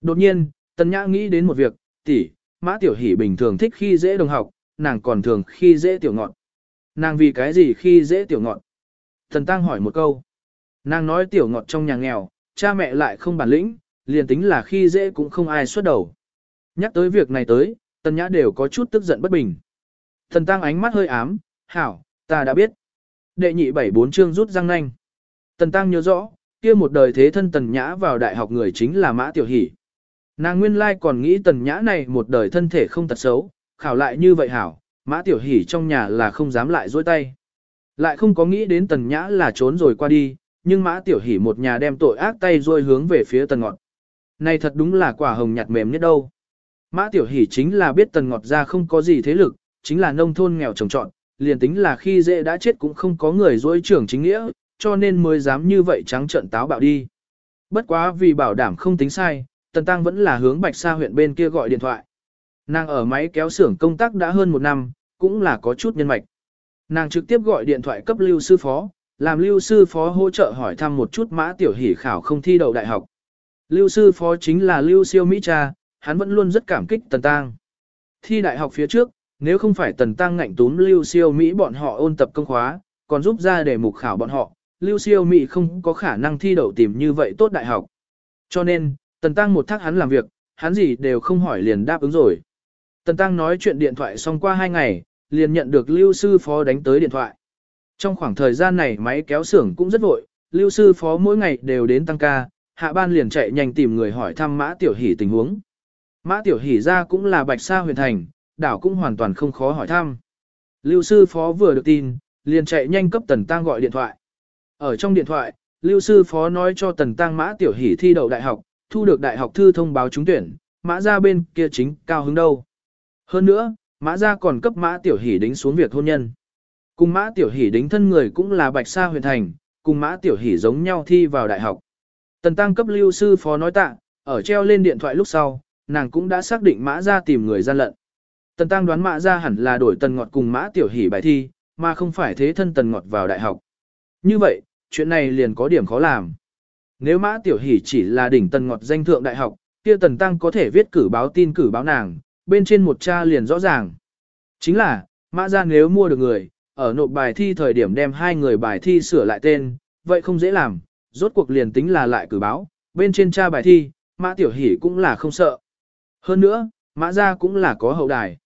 A: Đột nhiên, Tần Nhã nghĩ đến một việc, tỷ, Mã Tiểu Hỷ bình thường thích khi dễ đồng học, nàng còn thường khi dễ tiểu ngọn. Nàng vì cái gì khi dễ tiểu ngọn? Tần Tăng hỏi một câu. Nàng nói tiểu ngọn trong nhà nghèo, cha mẹ lại không bản lĩnh, liền tính là khi dễ cũng không ai xuất đầu. Nhắc tới việc này tới, Tần Nhã đều có chút tức giận bất bình. Tần Tăng ánh mắt hơi ám, hảo, ta đã biết. Đệ nhị bảy bốn chương rút răng nanh. Tần Tăng nhớ rõ, kia một đời thế thân Tần Nhã vào đại học người chính là Mã Tiểu Hỷ. Nàng nguyên lai còn nghĩ Tần Nhã này một đời thân thể không tật xấu, khảo lại như vậy hảo, Mã Tiểu Hỷ trong nhà là không dám lại dối tay. Lại không có nghĩ đến Tần Nhã là trốn rồi qua đi, nhưng Mã Tiểu Hỷ một nhà đem tội ác tay rồi hướng về phía Tần Ngọt. Này thật đúng là quả hồng nhạt mềm nhất đâu. Mã Tiểu Hỷ chính là biết Tần Ngọt ra không có gì thế lực, chính là nông thôn nghèo trồng trọn, liền tính là khi dễ đã chết cũng không có người dối trưởng chính nghĩa, cho nên mới dám như vậy trắng trợn táo bạo đi. Bất quá vì bảo đảm không tính sai, Tần Tăng vẫn là hướng Bạch Sa huyện bên kia gọi điện thoại. Nàng ở máy kéo xưởng công tác đã hơn một năm, cũng là có chút nhân mạch. Nàng trực tiếp gọi điện thoại cấp lưu sư phó, làm lưu sư phó hỗ trợ hỏi thăm một chút mã tiểu hỷ khảo không thi đậu đại học. Lưu sư phó chính là lưu siêu Mỹ cha, hắn vẫn luôn rất cảm kích Tần Tăng. Thi đại học phía trước, nếu không phải Tần Tăng ngạnh túm lưu siêu Mỹ bọn họ ôn tập công khóa, còn giúp ra để mục khảo bọn họ, lưu siêu Mỹ không có khả năng thi đậu tìm như vậy tốt đại học. Cho nên, Tần Tăng một thắc hắn làm việc, hắn gì đều không hỏi liền đáp ứng rồi. Tần Tăng nói chuyện điện thoại xong qua hai ngày, liền nhận được Lưu Sư Phó đánh tới điện thoại. Trong khoảng thời gian này máy kéo xưởng cũng rất vội, Lưu Sư Phó mỗi ngày đều đến tăng ca, hạ ban liền chạy nhanh tìm người hỏi thăm Mã Tiểu Hỷ tình huống. Mã Tiểu Hỷ ra cũng là bạch sa huyền thành, đảo cũng hoàn toàn không khó hỏi thăm. Lưu Sư Phó vừa được tin, liền chạy nhanh cấp Tần Tăng gọi điện thoại. Ở trong điện thoại, Lưu Sư Phó nói cho Tần Tăng Mã Tiểu Hỷ thi đậu đại học, thu được đại học thư thông báo trúng tuyển, Mã ra bên kia chính cao hứng đâu. Hơn nữa, Mã ra còn cấp Mã Tiểu Hỷ đính xuống việc hôn nhân. Cùng Mã Tiểu Hỷ đính thân người cũng là Bạch Sa huyền thành, cùng Mã Tiểu Hỷ giống nhau thi vào đại học. Tần Tăng cấp lưu sư phó nói tạ, ở treo lên điện thoại lúc sau, nàng cũng đã xác định Mã ra tìm người gian lận. Tần Tăng đoán Mã ra hẳn là đổi Tần Ngọt cùng Mã Tiểu Hỷ bài thi, mà không phải thế thân Tần Ngọt vào đại học. Như vậy, chuyện này liền có điểm khó làm. Nếu Mã Tiểu Hỷ chỉ là đỉnh Tần Ngọt danh thượng đại học, kia Tần Tăng có thể viết cử báo tin cử báo nàng, bên trên một cha liền rõ ràng. Chính là, Mã ra nếu mua được người, ở nộp bài thi thời điểm đem hai người bài thi sửa lại tên, vậy không dễ làm, rốt cuộc liền tính là lại cử báo, bên trên tra bài thi, Mã Tiểu Hỷ cũng là không sợ. Hơn nữa, Mã Gia cũng là có hậu đài.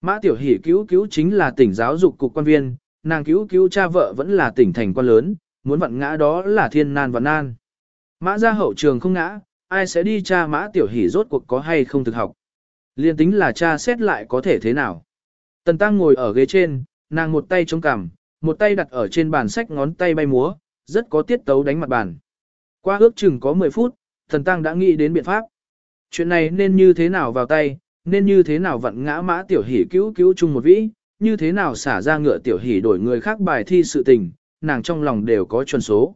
A: Mã Tiểu Hỷ cứu cứu chính là tỉnh giáo dục cục quan viên, nàng cứu cứu cha vợ vẫn là tỉnh thành quan lớn, muốn vặn ngã đó là thiên nan và nan. Mã Gia hậu trường không ngã, ai sẽ đi tra Mã Tiểu Hỷ rốt cuộc có hay không thực học. Liên tính là cha xét lại có thể thế nào. Tần Tăng ngồi ở ghế trên, nàng một tay chống cằm, một tay đặt ở trên bàn sách ngón tay bay múa, rất có tiết tấu đánh mặt bàn. Qua ước chừng có 10 phút, thần tăng đã nghĩ đến biện pháp. Chuyện này nên như thế nào vào tay, nên như thế nào vặn ngã mã tiểu hỷ cứu cứu chung một vĩ, như thế nào xả ra ngựa tiểu hỉ đổi người khác bài thi sự tình, nàng trong lòng đều có chuẩn số.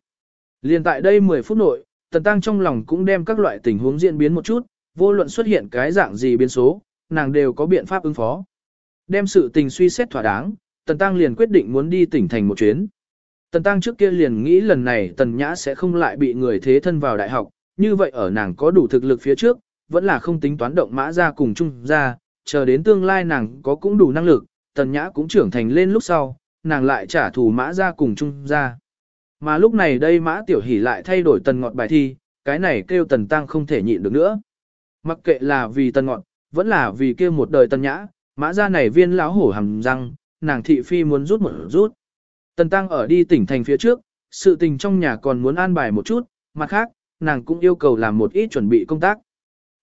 A: Liên tại đây 10 phút nội, tần tăng trong lòng cũng đem các loại tình huống diễn biến một chút, vô luận xuất hiện cái dạng gì biến số, nàng đều có biện pháp ứng phó. Đem sự tình suy xét thỏa đáng, Tần Tăng liền quyết định muốn đi tỉnh thành một chuyến. Tần Tăng trước kia liền nghĩ lần này Tần Nhã sẽ không lại bị người thế thân vào đại học, như vậy ở nàng có đủ thực lực phía trước, vẫn là không tính toán động mã ra cùng chung ra, chờ đến tương lai nàng có cũng đủ năng lực, Tần Nhã cũng trưởng thành lên lúc sau, nàng lại trả thù mã ra cùng chung ra. Mà lúc này đây mã tiểu hỷ lại thay đổi tần ngọt bài thi, cái này kêu tần tăng không thể nhịn được nữa. Mặc kệ là vì tần ngọt, vẫn là vì kêu một đời tần nhã, mã ra này viên láo hổ hầm răng, nàng thị phi muốn rút một rút. Tần Tăng ở đi tỉnh thành phía trước, sự tình trong nhà còn muốn an bài một chút, mặt khác, nàng cũng yêu cầu làm một ít chuẩn bị công tác.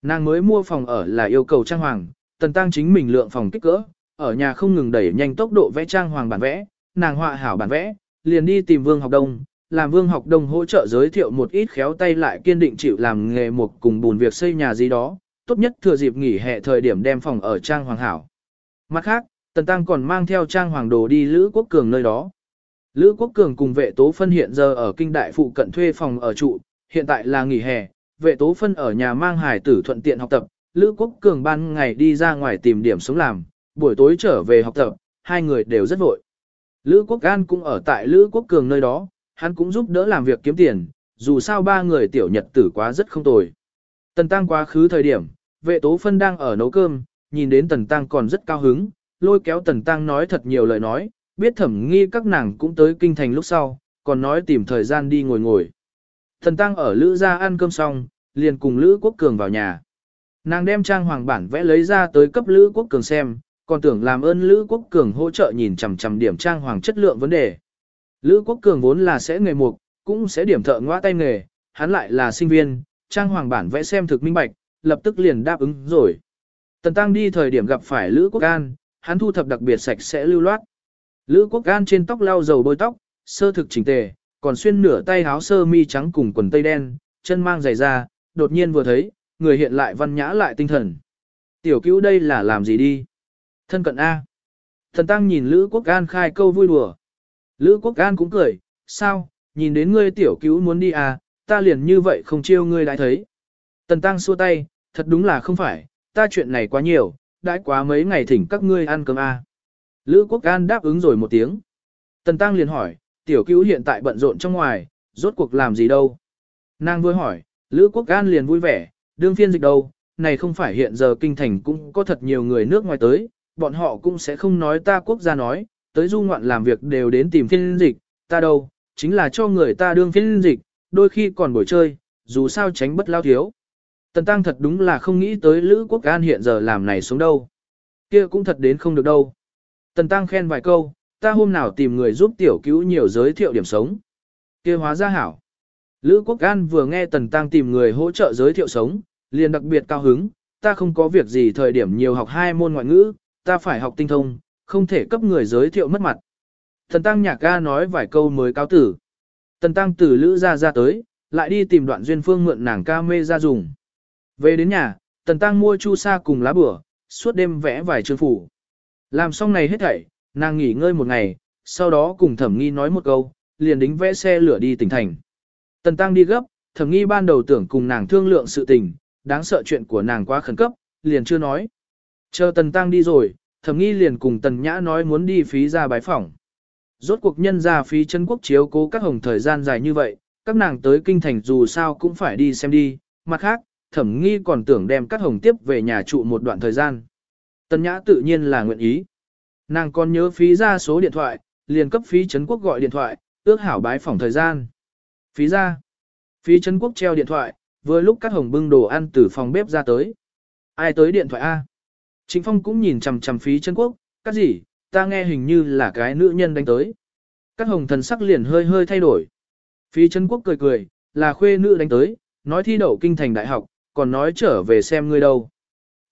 A: Nàng mới mua phòng ở là yêu cầu trang hoàng, Tần Tăng chính mình lượng phòng kích cỡ, ở nhà không ngừng đẩy nhanh tốc độ vẽ trang hoàng bản vẽ, nàng họa hảo bản vẽ, liền đi tìm Vương Học Đông, làm Vương Học Đông hỗ trợ giới thiệu một ít khéo tay lại kiên định chịu làm nghề một cùng bùn việc xây nhà gì đó, tốt nhất thừa dịp nghỉ hè thời điểm đem phòng ở trang hoàng hảo. Mặt khác, Tần Tăng còn mang theo trang hoàng đồ đi Lữ Quốc Cường nơi đó. Lữ Quốc Cường cùng vệ tố phân hiện giờ ở kinh đại phụ cận thuê phòng ở trụ, hiện tại là nghỉ hè, vệ tố phân ở nhà mang hải tử thuận tiện học tập, Lữ Quốc Cường ban ngày đi ra ngoài tìm điểm sống làm, buổi tối trở về học tập, hai người đều rất vội. Lữ Quốc An cũng ở tại Lữ Quốc Cường nơi đó, hắn cũng giúp đỡ làm việc kiếm tiền, dù sao ba người tiểu nhật tử quá rất không tồi. Tần Tăng quá khứ thời điểm, vệ tố phân đang ở nấu cơm, nhìn đến Tần Tăng còn rất cao hứng, lôi kéo Tần Tăng nói thật nhiều lời nói, biết thẩm nghi các nàng cũng tới kinh thành lúc sau, còn nói tìm thời gian đi ngồi ngồi. Tần Tăng ở Lữ gia ăn cơm xong, liền cùng Lữ Quốc Cường vào nhà. Nàng đem trang hoàng bản vẽ lấy ra tới cấp Lữ Quốc Cường xem, còn tưởng làm ơn Lữ Quốc Cường hỗ trợ nhìn chằm chằm điểm trang hoàng chất lượng vấn đề. Lữ Quốc Cường vốn là sẽ nghề mục, cũng sẽ điểm thợ ngoa tay nghề, hắn lại là sinh viên, trang hoàng bản vẽ xem thực minh bạch, lập tức liền đáp ứng rồi. Tần Tăng đi thời điểm gặp phải Lữ Quốc An, hắn thu thập đặc biệt sạch sẽ lưu loát. Lữ Quốc An trên tóc lau dầu bôi tóc, sơ thực chỉnh tề, còn xuyên nửa tay áo sơ mi trắng cùng quần tây đen, chân mang giày da, đột nhiên vừa thấy, người hiện lại văn nhã lại tinh thần. Tiểu cứu đây là làm gì đi? Thân cận A. Thần Tăng nhìn Lữ Quốc An khai câu vui đùa. Lữ Quốc An cũng cười, sao, nhìn đến ngươi tiểu cứu muốn đi à, ta liền như vậy không chiêu ngươi đã thấy. Tần Tăng xua tay, thật đúng là không phải, ta chuyện này quá nhiều, đã quá mấy ngày thỉnh các ngươi ăn cơm a. Lữ Quốc An đáp ứng rồi một tiếng. Tần Tăng liền hỏi, tiểu cứu hiện tại bận rộn trong ngoài, rốt cuộc làm gì đâu. Nàng vui hỏi, Lữ Quốc An liền vui vẻ, đương phiên dịch đâu, này không phải hiện giờ kinh thành cũng có thật nhiều người nước ngoài tới, bọn họ cũng sẽ không nói ta quốc gia nói, tới du ngoạn làm việc đều đến tìm phiên dịch, ta đâu, chính là cho người ta đương phiên dịch, đôi khi còn buổi chơi, dù sao tránh bất lao thiếu. Tần Tăng thật đúng là không nghĩ tới Lữ Quốc An hiện giờ làm này xuống đâu. Kia cũng thật đến không được đâu. Tần Tăng khen vài câu, ta hôm nào tìm người giúp tiểu cứu nhiều giới thiệu điểm sống. Kia hóa ra hảo. Lữ Quốc An vừa nghe Tần Tăng tìm người hỗ trợ giới thiệu sống, liền đặc biệt cao hứng, ta không có việc gì thời điểm nhiều học hai môn ngoại ngữ, ta phải học tinh thông, không thể cấp người giới thiệu mất mặt. Thần Tăng nhạc ca nói vài câu mới cáo tử. Tần Tăng từ Lữ ra ra tới, lại đi tìm đoạn duyên phương mượn nàng ca mê ra dùng. Về đến nhà, Tần Tăng mua chu sa cùng lá bửa, suốt đêm vẽ vài chương phủ. Làm xong này hết thảy, nàng nghỉ ngơi một ngày, sau đó cùng thẩm nghi nói một câu, liền đính vẽ xe lửa đi tỉnh thành. Tần Tăng đi gấp, thẩm nghi ban đầu tưởng cùng nàng thương lượng sự tình, đáng sợ chuyện của nàng quá khẩn cấp, liền chưa nói. Chờ Tần Tăng đi rồi, thẩm nghi liền cùng Tần Nhã nói muốn đi phí ra bái phỏng. Rốt cuộc nhân ra phí chân quốc chiếu cố các hồng thời gian dài như vậy, các nàng tới kinh thành dù sao cũng phải đi xem đi, mặt khác, thẩm nghi còn tưởng đem các hồng tiếp về nhà trụ một đoạn thời gian. Tần Nhã tự nhiên là nguyện ý. Nàng còn nhớ phí ra số điện thoại, liền cấp phí Trấn Quốc gọi điện thoại, ước hảo bái phỏng thời gian. Phí ra. Phí Trấn Quốc treo điện thoại, vừa lúc các hồng bưng đồ ăn từ phòng bếp ra tới. Ai tới điện thoại A? Trịnh Phong cũng nhìn chằm chằm phí Trấn Quốc, các gì, ta nghe hình như là cái nữ nhân đánh tới. Các hồng thần sắc liền hơi hơi thay đổi. Phí Trấn Quốc cười cười, là khuê nữ đánh tới, nói thi đậu kinh thành đại học, còn nói trở về xem ngươi đâu.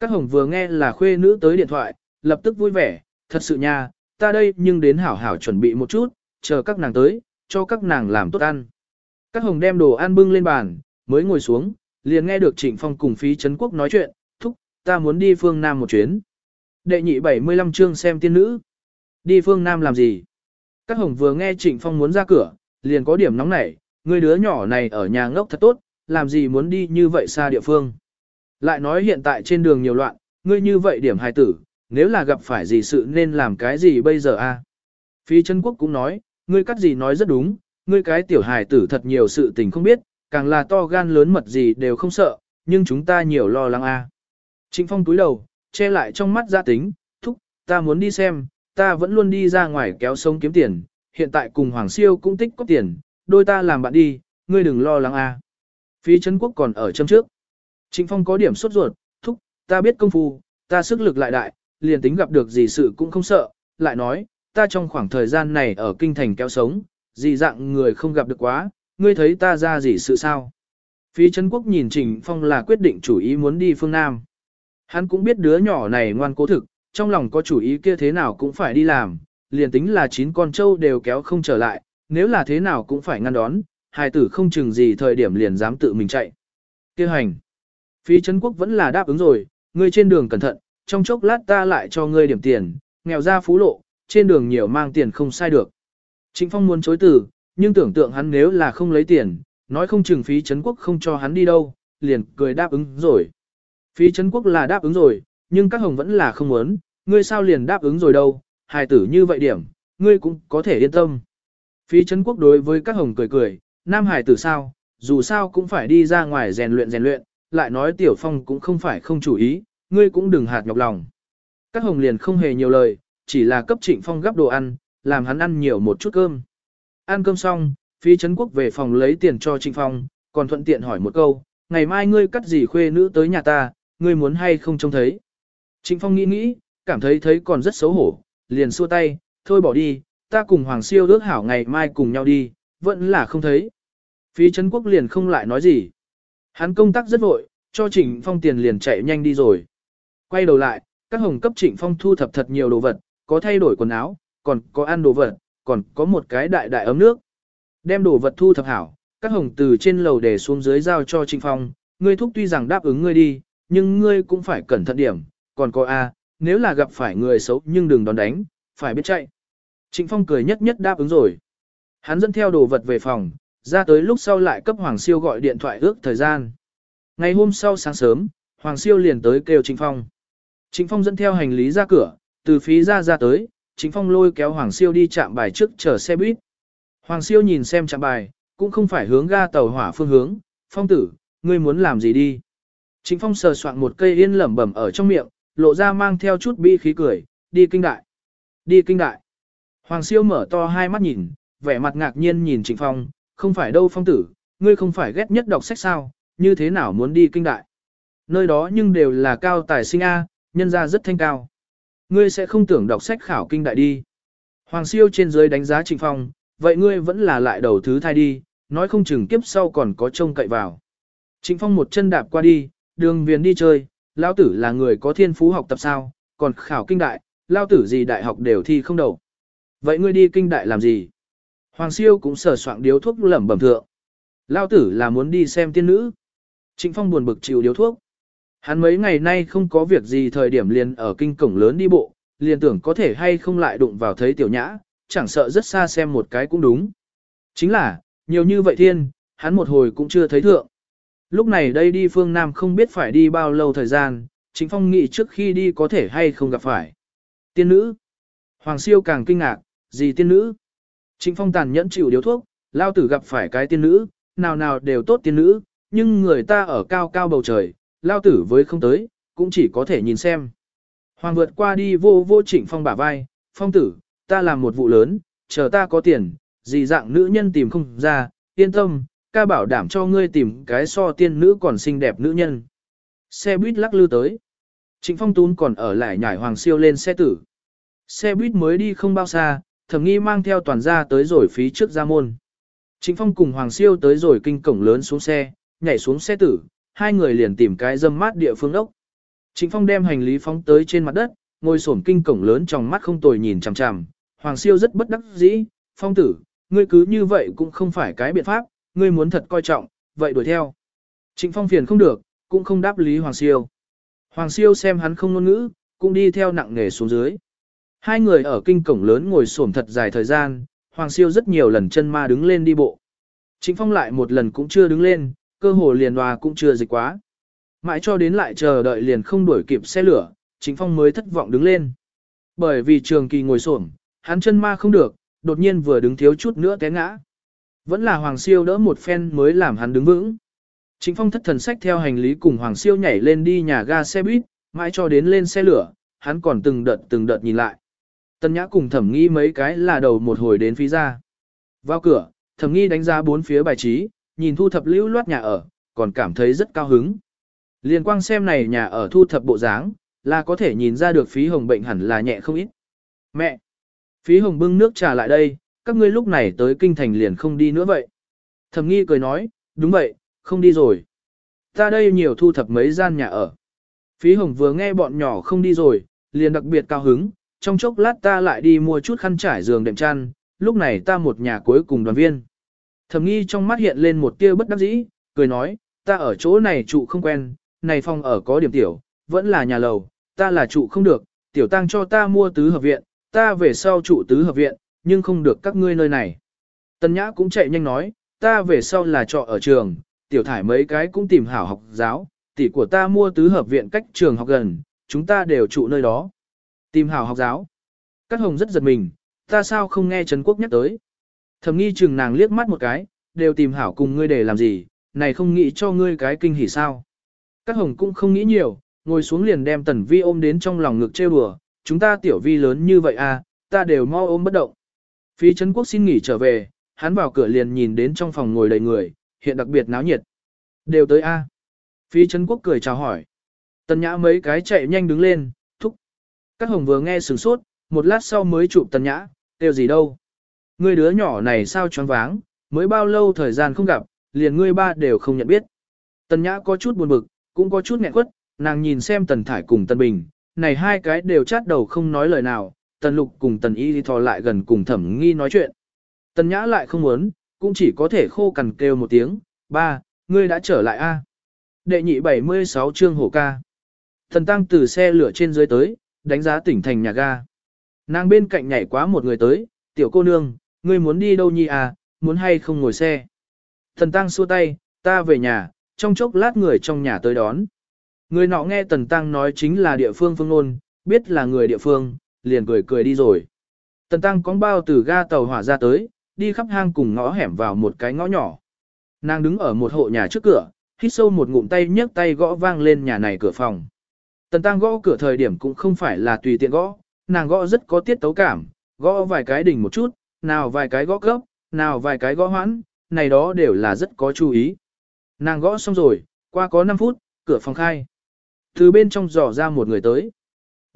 A: Các hồng vừa nghe là khuê nữ tới điện thoại, lập tức vui vẻ, thật sự nha, ta đây nhưng đến hảo hảo chuẩn bị một chút, chờ các nàng tới, cho các nàng làm tốt ăn. Các hồng đem đồ ăn bưng lên bàn, mới ngồi xuống, liền nghe được Trịnh Phong cùng phí Trấn Quốc nói chuyện, ta muốn đi phương Nam một chuyến. Đệ nhị 75 chương xem tiên nữ. Đi phương Nam làm gì? Các hồng vừa nghe Trịnh Phong muốn ra cửa, liền có điểm nóng nảy, người đứa nhỏ này ở nhà ngốc thật tốt, làm gì muốn đi như vậy xa địa phương. Lại nói hiện tại trên đường nhiều loạn, ngươi như vậy điểm hài tử, nếu là gặp phải gì sự nên làm cái gì bây giờ a? À? Phi Trân Quốc cũng nói, ngươi cắt gì nói rất đúng, ngươi cái tiểu hài tử thật nhiều sự tình không biết, càng là to gan lớn mật gì đều không sợ, nhưng chúng ta nhiều lo lắng a. À. Trịnh Phong túi đầu, che lại trong mắt gia tính, thúc, ta muốn đi xem, ta vẫn luôn đi ra ngoài kéo sông kiếm tiền, hiện tại cùng Hoàng Siêu cũng tích có tiền, đôi ta làm bạn đi, ngươi đừng lo lắng a. À. Phi Trấn Quốc còn ở châm trước. Trịnh Phong có điểm sốt ruột, thúc, ta biết công phu, ta sức lực lại đại, liền tính gặp được gì sự cũng không sợ, lại nói, ta trong khoảng thời gian này ở kinh thành kéo sống, gì dạng người không gặp được quá, ngươi thấy ta ra gì sự sao. Phi Trấn Quốc nhìn Trịnh Phong là quyết định chủ ý muốn đi phương Nam. Hắn cũng biết đứa nhỏ này ngoan cố thực, trong lòng có chủ ý kia thế nào cũng phải đi làm, liền tính là chín con trâu đều kéo không trở lại, nếu là thế nào cũng phải ngăn đón, hài tử không chừng gì thời điểm liền dám tự mình chạy. Kêu hành. Phí Trấn Quốc vẫn là đáp ứng rồi, ngươi trên đường cẩn thận, trong chốc lát ta lại cho ngươi điểm tiền, nghèo ra phú lộ, trên đường nhiều mang tiền không sai được. Trịnh Phong muốn chối từ, nhưng tưởng tượng hắn nếu là không lấy tiền, nói không chừng phí Trấn Quốc không cho hắn đi đâu, liền cười đáp ứng rồi. Phí Trấn Quốc là đáp ứng rồi, nhưng các hồng vẫn là không muốn, ngươi sao liền đáp ứng rồi đâu, hài tử như vậy điểm, ngươi cũng có thể yên tâm. Phí Trấn Quốc đối với các hồng cười cười, nam hài tử sao, dù sao cũng phải đi ra ngoài rèn luyện rèn luyện, lại nói Tiểu Phong cũng không phải không chủ ý, ngươi cũng đừng hạt nhọc lòng. Các hồng liền không hề nhiều lời, chỉ là cấp Trịnh Phong gấp đồ ăn, làm hắn ăn nhiều một chút cơm. Ăn cơm xong, Phí Trấn Quốc về phòng lấy tiền cho Trịnh Phong, còn thuận tiện hỏi một câu, ngày mai ngươi cắt gì khuê nữ tới nhà ta, ngươi muốn hay không trông thấy. Trịnh Phong nghĩ nghĩ, cảm thấy thấy còn rất xấu hổ, liền xua tay, thôi bỏ đi, ta cùng Hoàng Siêu ước hảo ngày mai cùng nhau đi, vẫn là không thấy. Phi Trấn Quốc liền không lại nói gì. Hắn công tác rất vội, cho Trịnh Phong tiền liền chạy nhanh đi rồi. Quay đầu lại, các hồng cấp Trịnh Phong thu thập thật nhiều đồ vật, có thay đổi quần áo, còn có ăn đồ vật, còn có một cái đại đại ấm nước. Đem đồ vật thu thập hảo, các hồng từ trên lầu để xuống dưới giao cho Trịnh Phong, ngươi thúc tuy rằng đáp ứng ngươi đi, nhưng ngươi cũng phải cẩn thận điểm, còn có A, nếu là gặp phải người xấu nhưng đừng đón đánh, phải biết chạy. Trịnh Phong cười nhất nhất đáp ứng rồi. Hắn dẫn theo đồ vật về phòng, ra tới lúc sau lại cấp Hoàng Siêu gọi điện thoại ước thời gian. Ngày hôm sau sáng sớm, Hoàng Siêu liền tới kêu Trịnh Phong. Trịnh Phong dẫn theo hành lý ra cửa, từ phí ra ra tới, Trịnh Phong lôi kéo Hoàng Siêu đi chạm bài trước chờ xe buýt. Hoàng Siêu nhìn xem chạm bài, cũng không phải hướng ga tàu hỏa phương hướng, Phong tử, ngươi muốn làm gì đi. Trịnh Phong sờ soạn một cây yên lẩm bẩm ở trong miệng, lộ ra mang theo chút bi khí cười, đi kinh đại. Đi kinh đại. Hoàng Siêu mở to hai mắt nhìn, vẻ mặt ngạc nhiên nhìn Trịnh Phong, không phải đâu phong tử, ngươi không phải ghét nhất đọc sách sao, như thế nào muốn đi kinh đại. Nơi đó nhưng đều là cao tài sinh A, nhân ra rất thanh cao. Ngươi sẽ không tưởng đọc sách khảo kinh đại đi. Hoàng siêu trên dưới đánh giá Trịnh Phong, vậy ngươi vẫn là lại đầu thứ thai đi, nói không chừng kiếp sau còn có trông cậy vào. Trịnh Phong một chân đạp qua đi, đường viền đi chơi, lão tử là người có thiên phú học tập sao, còn khảo kinh đại, lão tử gì đại học đều thi không đầu. Vậy ngươi đi kinh đại làm gì? Hoàng siêu cũng sờ soạn điếu thuốc lẩm bẩm thượng. Lão tử là muốn đi xem tiên nữ. Trịnh Phong buồn bực chịu điếu thuốc. Hắn mấy ngày nay không có việc gì thời điểm liền ở kinh cổng lớn đi bộ, liền tưởng có thể hay không lại đụng vào thấy tiểu nhã, chẳng sợ rất xa xem một cái cũng đúng. Chính là, nhiều như vậy thiên, hắn một hồi cũng chưa thấy thượng. Lúc này đây đi phương Nam không biết phải đi bao lâu thời gian, chính phong nghĩ trước khi đi có thể hay không gặp phải. Tiên nữ. Hoàng siêu càng kinh ngạc, gì tiên nữ? Trịnh phong tàn nhẫn chịu điếu thuốc, lao tử gặp phải cái tiên nữ, nào nào đều tốt tiên nữ, nhưng người ta ở cao cao bầu trời, lao tử với không tới, cũng chỉ có thể nhìn xem. Hoàng vượt qua đi vô vô trịnh phong bả vai, phong tử, ta làm một vụ lớn, chờ ta có tiền, gì dạng nữ nhân tìm không ra, yên tâm, ca bảo đảm cho ngươi tìm cái so tiên nữ còn xinh đẹp nữ nhân. Xe buýt lắc lư tới. Trịnh phong tún còn ở lại nhảy hoàng siêu lên xe tử. Xe buýt mới đi không bao xa, thẩm nghi mang theo toàn gia tới rồi phí trước ra môn. Trịnh phong cùng hoàng siêu tới rồi kinh cổng lớn xuống xe, nhảy xuống xe tử, hai người liền tìm cái dâm mát địa phương ốc. Trịnh Phong đem hành lý phóng tới trên mặt đất, ngồi xổm kinh cổng lớn trong mắt không tồi nhìn chằm chằm. Hoàng Siêu rất bất đắc dĩ, "Phong tử, ngươi cứ như vậy cũng không phải cái biện pháp, ngươi muốn thật coi trọng, vậy đuổi theo." Trịnh Phong phiền không được, cũng không đáp lý Hoàng Siêu. Hoàng Siêu xem hắn không ngôn ngữ, cũng đi theo nặng nghề xuống dưới. Hai người ở kinh cổng lớn ngồi xổm thật dài thời gian, Hoàng Siêu rất nhiều lần chân ma đứng lên đi bộ. Trịnh Phong lại một lần cũng chưa đứng lên, cơ hồ liền hòa cũng chưa dịch quá. Mãi cho đến lại chờ đợi liền không đuổi kịp xe lửa, Trịnh phong mới thất vọng đứng lên. Bởi vì trường kỳ ngồi xổm, hắn chân ma không được, đột nhiên vừa đứng thiếu chút nữa té ngã. Vẫn là Hoàng Siêu đỡ một phen mới làm hắn đứng vững. Chính phong thất thần sách theo hành lý cùng Hoàng Siêu nhảy lên đi nhà ga xe buýt, mãi cho đến lên xe lửa, hắn còn từng đợt từng đợt nhìn lại. Tân Nhã cùng thẩm nghi mấy cái là đầu một hồi đến phía ra. Vào cửa, thẩm nghi đánh giá bốn phía bài trí, nhìn thu thập lưu loát nhà ở, còn cảm thấy rất cao hứng. Liên quang xem này nhà ở thu thập bộ dáng, là có thể nhìn ra được phí hồng bệnh hẳn là nhẹ không ít. Mẹ! Phí hồng bưng nước trà lại đây, các ngươi lúc này tới kinh thành liền không đi nữa vậy. Thẩm nghi cười nói, đúng vậy, không đi rồi. Ta đây nhiều thu thập mấy gian nhà ở. Phí hồng vừa nghe bọn nhỏ không đi rồi, liền đặc biệt cao hứng, trong chốc lát ta lại đi mua chút khăn trải giường đệm chăn, lúc này ta một nhà cuối cùng đoàn viên. Thẩm nghi trong mắt hiện lên một tia bất đắc dĩ, cười nói, ta ở chỗ này trụ không quen, này phòng ở có điểm tiểu, vẫn là nhà lầu, ta là trụ không được, tiểu tăng cho ta mua tứ hợp viện, ta về sau trụ tứ hợp viện, nhưng không được các ngươi nơi này. Tân Nhã cũng chạy nhanh nói, ta về sau là trọ ở trường, tiểu thải mấy cái cũng tìm hảo học giáo, tỷ của ta mua tứ hợp viện cách trường học gần, chúng ta đều trụ nơi đó. Tìm hảo học giáo. Các hồng rất giật mình, ta sao không nghe Trấn Quốc nhắc tới. Thầm nghi chừng nàng liếc mắt một cái, đều tìm hảo cùng ngươi để làm gì, này không nghĩ cho ngươi cái kinh hỉ sao. Các hồng cũng không nghĩ nhiều, ngồi xuống liền đem tần vi ôm đến trong lòng ngực trêu đùa, chúng ta tiểu vi lớn như vậy à, ta đều mau ôm bất động. Phí Trấn Quốc xin nghỉ trở về, hắn vào cửa liền nhìn đến trong phòng ngồi đầy người, hiện đặc biệt náo nhiệt. Đều tới a. À. Phí Trấn Quốc cười chào hỏi. Tần Nhã mấy cái chạy nhanh đứng lên, thúc. Các hồng vừa nghe sửng sốt, một lát sau mới chụp Tần Nhã, kêu gì đâu. Người đứa nhỏ này sao choáng váng, mới bao lâu thời gian không gặp, liền ngươi ba đều không nhận biết. Tần Nhã có chút buồn bực, cũng có chút nghẹn quất, nàng nhìn xem Tần Thải cùng Tần Bình, này hai cái đều chát đầu không nói lời nào, Tần Lục cùng Tần Y thò lại gần cùng Thẩm Nghi nói chuyện. Tần Nhã lại không muốn, cũng chỉ có thể khô cằn kêu một tiếng, ba, ngươi đã trở lại a. Đệ nhị 76 chương hổ ca. Thần Tăng từ xe lửa trên dưới tới, đánh giá tỉnh thành nhà ga. Nàng bên cạnh nhảy quá một người tới, tiểu cô nương, ngươi muốn đi đâu nhi à, muốn hay không ngồi xe. Thần Tăng xua tay, ta về nhà, trong chốc lát người trong nhà tới đón. Người nọ nghe Tần Tăng nói chính là địa phương phương ngôn, biết là người địa phương, liền cười cười đi rồi. Tần Tăng có bao từ ga tàu hỏa ra tới, đi khắp hang cùng ngõ hẻm vào một cái ngõ nhỏ. Nàng đứng ở một hộ nhà trước cửa, hít sâu một ngụm tay nhấc tay gõ vang lên nhà này cửa phòng. Tần Tăng gõ cửa thời điểm cũng không phải là tùy tiện gõ, nàng gõ rất có tiết tấu cảm, gõ vài cái đỉnh một chút, nào vài cái gõ gấp, nào vài cái gõ hoãn, này đó đều là rất có chú ý. Nàng gõ xong rồi, qua có 5 phút, cửa phòng khai. Từ bên trong dò ra một người tới.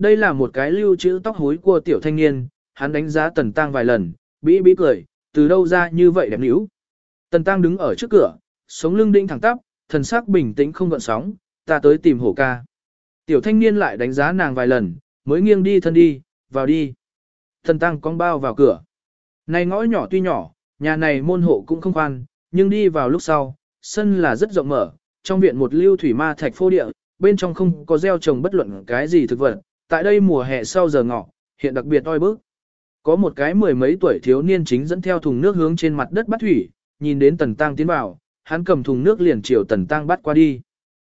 A: Đây là một cái lưu trữ tóc hối của tiểu thanh niên, hắn đánh giá Tần Tăng vài lần, bĩ bĩ cười, từ đâu ra như vậy đẹp níu. Tần Tăng đứng ở trước cửa, sống lưng đĩnh thẳng tắp, thần sắc bình tĩnh không gợn sóng, ta tới tìm hổ ca. Tiểu thanh niên lại đánh giá nàng vài lần, mới nghiêng đi thân đi, vào đi. Tần Tăng cong bao vào cửa. Này ngõ nhỏ tuy nhỏ, nhà này môn hộ cũng không khoan, nhưng đi vào lúc sau, sân là rất rộng mở, trong viện một lưu thủy ma thạch phô địa, bên trong không có gieo trồng bất luận cái gì thực vật, tại đây mùa hè sau giờ ngọ, hiện đặc biệt oi bức. Có một cái mười mấy tuổi thiếu niên chính dẫn theo thùng nước hướng trên mặt đất bắt thủy, nhìn đến Tần Tăng tiến vào, hắn cầm thùng nước liền chiều Tần Tăng bắt qua đi.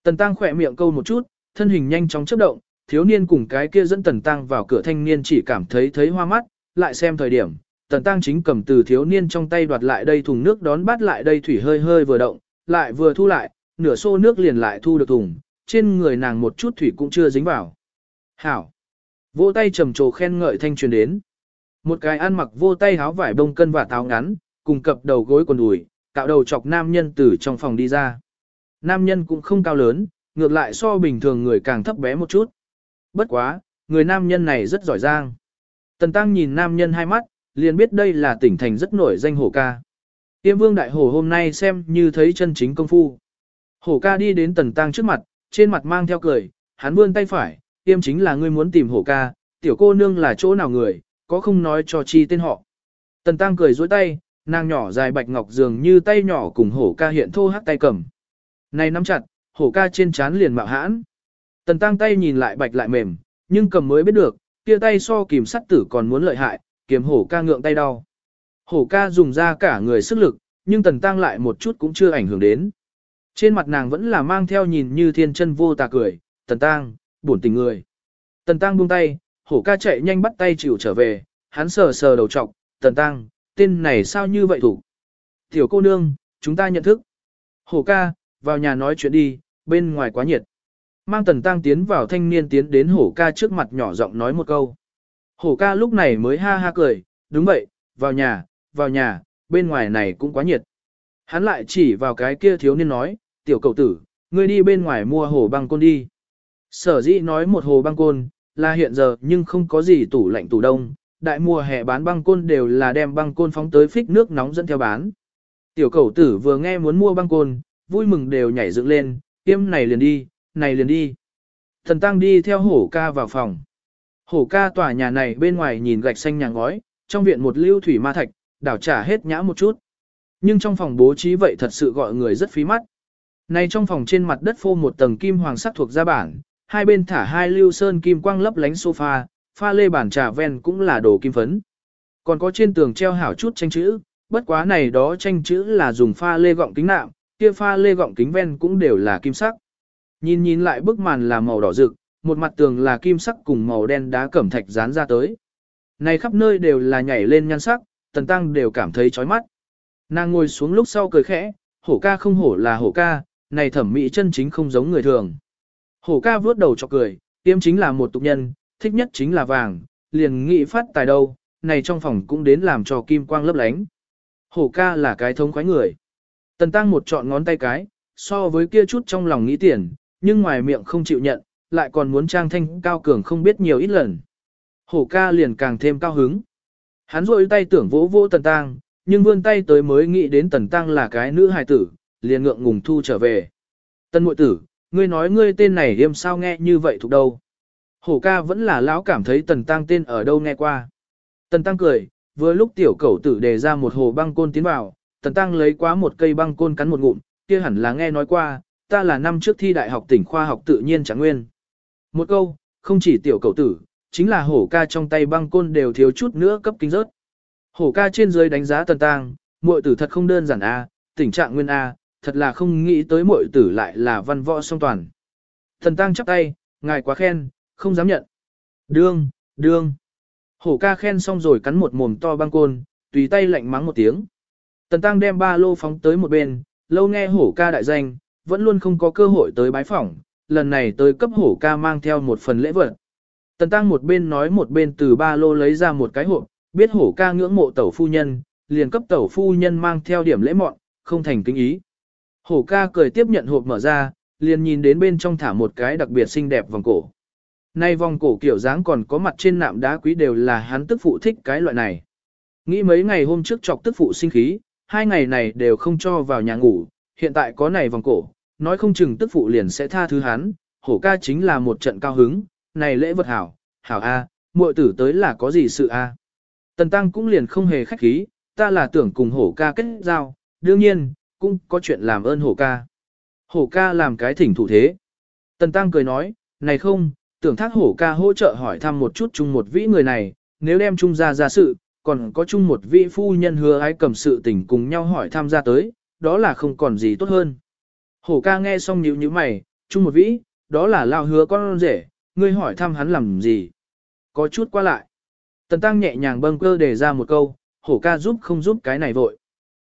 A: Tần Tăng khỏe miệng câu một chút, thân hình nhanh chóng chớp động, thiếu niên cùng cái kia dẫn Tần Tăng vào cửa thanh niên chỉ cảm thấy thấy hoa mắt, lại xem thời điểm, Tần Tăng chính cầm từ thiếu niên trong tay đoạt lại đây thùng nước đón bắt lại đây thủy hơi hơi vừa động, lại vừa thu lại, nửa xô nước liền lại thu được thùng, trên người nàng một chút thủy cũng chưa dính vào. Hảo! Vỗ tay trầm trồ khen ngợi thanh truyền đến. Một cái ăn mặc vô tay háo vải bông cân và táo ngắn, cùng cập đầu gối quần đùi, cạo đầu chọc nam nhân từ trong phòng đi ra. Nam nhân cũng không cao lớn, ngược lại so bình thường người càng thấp bé một chút. Bất quá, người nam nhân này rất giỏi giang. Tần Tăng nhìn nam nhân hai mắt, liền biết đây là tỉnh thành rất nổi danh hổ ca. Tiêm vương đại hổ hôm nay xem như thấy chân chính công phu. Hổ ca đi đến Tần Tăng trước mặt, trên mặt mang theo cười, hắn vươn tay phải, tiêm chính là ngươi muốn tìm hổ ca, tiểu cô nương là chỗ nào người, có không nói cho chi tên họ. Tần Tăng cười dối tay, nàng nhỏ dài bạch ngọc dường như tay nhỏ cùng hổ ca hiện thô hắc tay cầm. Này nắm chặt, hổ ca trên chán liền mạo hãn. Tần Tăng tay nhìn lại bạch lại mềm, nhưng cầm mới biết được, kia tay so kìm sắt tử còn muốn lợi hại, kiếm hổ ca ngượng tay đau. Hổ ca dùng ra cả người sức lực, nhưng Tần Tăng lại một chút cũng chưa ảnh hưởng đến. Trên mặt nàng vẫn là mang theo nhìn như thiên chân vô tà cười, Tần Tăng, buồn tình người. Tần Tăng buông tay, hổ ca chạy nhanh bắt tay chịu trở về, hắn sờ sờ đầu trọc, tần tăng, tên này sao như vậy thủ. Tiểu cô nương, chúng ta nhận thức. Hổ ca, vào nhà nói chuyện đi, bên ngoài quá nhiệt. Mang tần tăng tiến vào thanh niên tiến đến hổ ca trước mặt nhỏ giọng nói một câu. Hổ ca lúc này mới ha ha cười, đúng vậy, vào nhà, vào nhà, bên ngoài này cũng quá nhiệt. Hắn lại chỉ vào cái kia thiếu niên nói, tiểu cậu tử, ngươi đi bên ngoài mua hồ băng côn đi. Sở dĩ nói một hồ băng côn, là hiện giờ nhưng không có gì tủ lạnh tủ đông, đại mùa hè bán băng côn đều là đem băng côn phóng tới phích nước nóng dẫn theo bán. Tiểu cầu tử vừa nghe muốn mua băng côn, vui mừng đều nhảy dựng lên, tiêm này liền đi, này liền đi. Thần tăng đi theo hổ ca vào phòng. Hổ ca tòa nhà này bên ngoài nhìn gạch xanh nhà ngói, trong viện một lưu thủy ma thạch, đảo trả hết nhã một chút. Nhưng trong phòng bố trí vậy thật sự gọi người rất phí mắt. Này trong phòng trên mặt đất phô một tầng kim hoàng sắc thuộc gia bản, hai bên thả hai lưu sơn kim quang lấp lánh sofa, pha lê bàn trà ven cũng là đồ kim phấn. Còn có trên tường treo hảo chút tranh chữ, bất quá này đó tranh chữ là dùng pha lê gọng kính nạm, kia pha lê gọng kính ven cũng đều là kim sắc. Nhìn nhìn lại bức màn là màu đỏ rực, một mặt tường là kim sắc cùng màu đen đá cẩm thạch dán ra tới. Này khắp nơi đều là nhảy lên nhan sắc, tần tăng đều cảm thấy chói mắt. Nàng ngồi xuống lúc sau cười khẽ, hổ ca không hổ là hổ ca, này thẩm mỹ chân chính không giống người thường. Hổ ca vướt đầu cho cười, tiêm chính là một tục nhân, thích nhất chính là vàng, liền nghĩ phát tài đâu, này trong phòng cũng đến làm cho kim quang lấp lánh. Hổ ca là cái thống khoái người. Tần tăng một chọn ngón tay cái, so với kia chút trong lòng nghĩ tiền, nhưng ngoài miệng không chịu nhận, lại còn muốn trang thanh cao cường không biết nhiều ít lần. Hổ ca liền càng thêm cao hứng. Hắn rôi tay tưởng vỗ vỗ tần tăng, nhưng vươn tay tới mới nghĩ đến tần tăng là cái nữ hài tử, liền ngượng ngùng thu trở về. Tần mội tử, ngươi nói ngươi tên này yêm sao nghe như vậy thuộc đâu. Hổ ca vẫn là lão cảm thấy tần tăng tên ở đâu nghe qua. Tần tăng cười, vừa lúc tiểu cẩu tử đề ra một hồ băng côn tiến vào, tần tăng lấy quá một cây băng côn cắn một ngụm, kia hẳn là nghe nói qua, ta là năm trước thi đại học tỉnh khoa học tự nhiên chẳng nguyên. Một câu, không chỉ tiểu cẩu tử, chính là hổ ca trong tay băng côn đều thiếu chút nữa cấp kinh rớt. Hổ ca trên dưới đánh giá tần tăng, muội tử thật không đơn giản a, tình trạng nguyên a, thật là không nghĩ tới muội tử lại là văn võ song toàn. thần tăng chắp tay, ngài quá khen, không dám nhận. Đương, đương. Hổ ca khen xong rồi cắn một mồm to băng côn, tùy tay lạnh mắng một tiếng. Tần Tăng đem ba lô phóng tới một bên, lâu nghe hổ ca đại danh, vẫn luôn không có cơ hội tới bái phỏng, lần này tới cấp hổ ca mang theo một phần lễ vật. Tần Tăng một bên nói một bên từ ba lô lấy ra một cái hộp, biết hổ ca ngưỡng mộ tẩu phu nhân, liền cấp tẩu phu nhân mang theo điểm lễ mọn, không thành kính ý. Hổ ca cười tiếp nhận hộp mở ra, liền nhìn đến bên trong thả một cái đặc biệt xinh đẹp vòng cổ. Nay vòng cổ kiểu dáng còn có mặt trên nạm đá quý đều là hắn tức phụ thích cái loại này. Nghĩ mấy ngày hôm trước chọc tức phụ sinh khí, hai ngày này đều không cho vào nhà ngủ, hiện tại có này vòng cổ, nói không chừng tức phụ liền sẽ tha thứ hắn, hổ ca chính là một trận cao hứng, này lễ vật hảo, hảo a, muội tử tới là có gì sự a. Tần Tăng cũng liền không hề khách khí, ta là tưởng cùng hổ ca kết giao, đương nhiên, cũng có chuyện làm ơn hổ ca. Hổ ca làm cái thỉnh thủ thế. Tần Tăng cười nói, này không, tưởng thác hổ ca hỗ trợ hỏi thăm một chút chung một vĩ người này, nếu đem chung ra ra sự, còn có chung một vị phu nhân hứa ai cầm sự tình cùng nhau hỏi tham gia tới, đó là không còn gì tốt hơn. Hổ ca nghe xong nhíu nhíu mày, chung một vĩ, đó là lao hứa con rể, ngươi hỏi thăm hắn làm gì. Có chút qua lại. Tần tăng nhẹ nhàng bâng cơ đề ra một câu, hổ ca giúp không giúp cái này vội.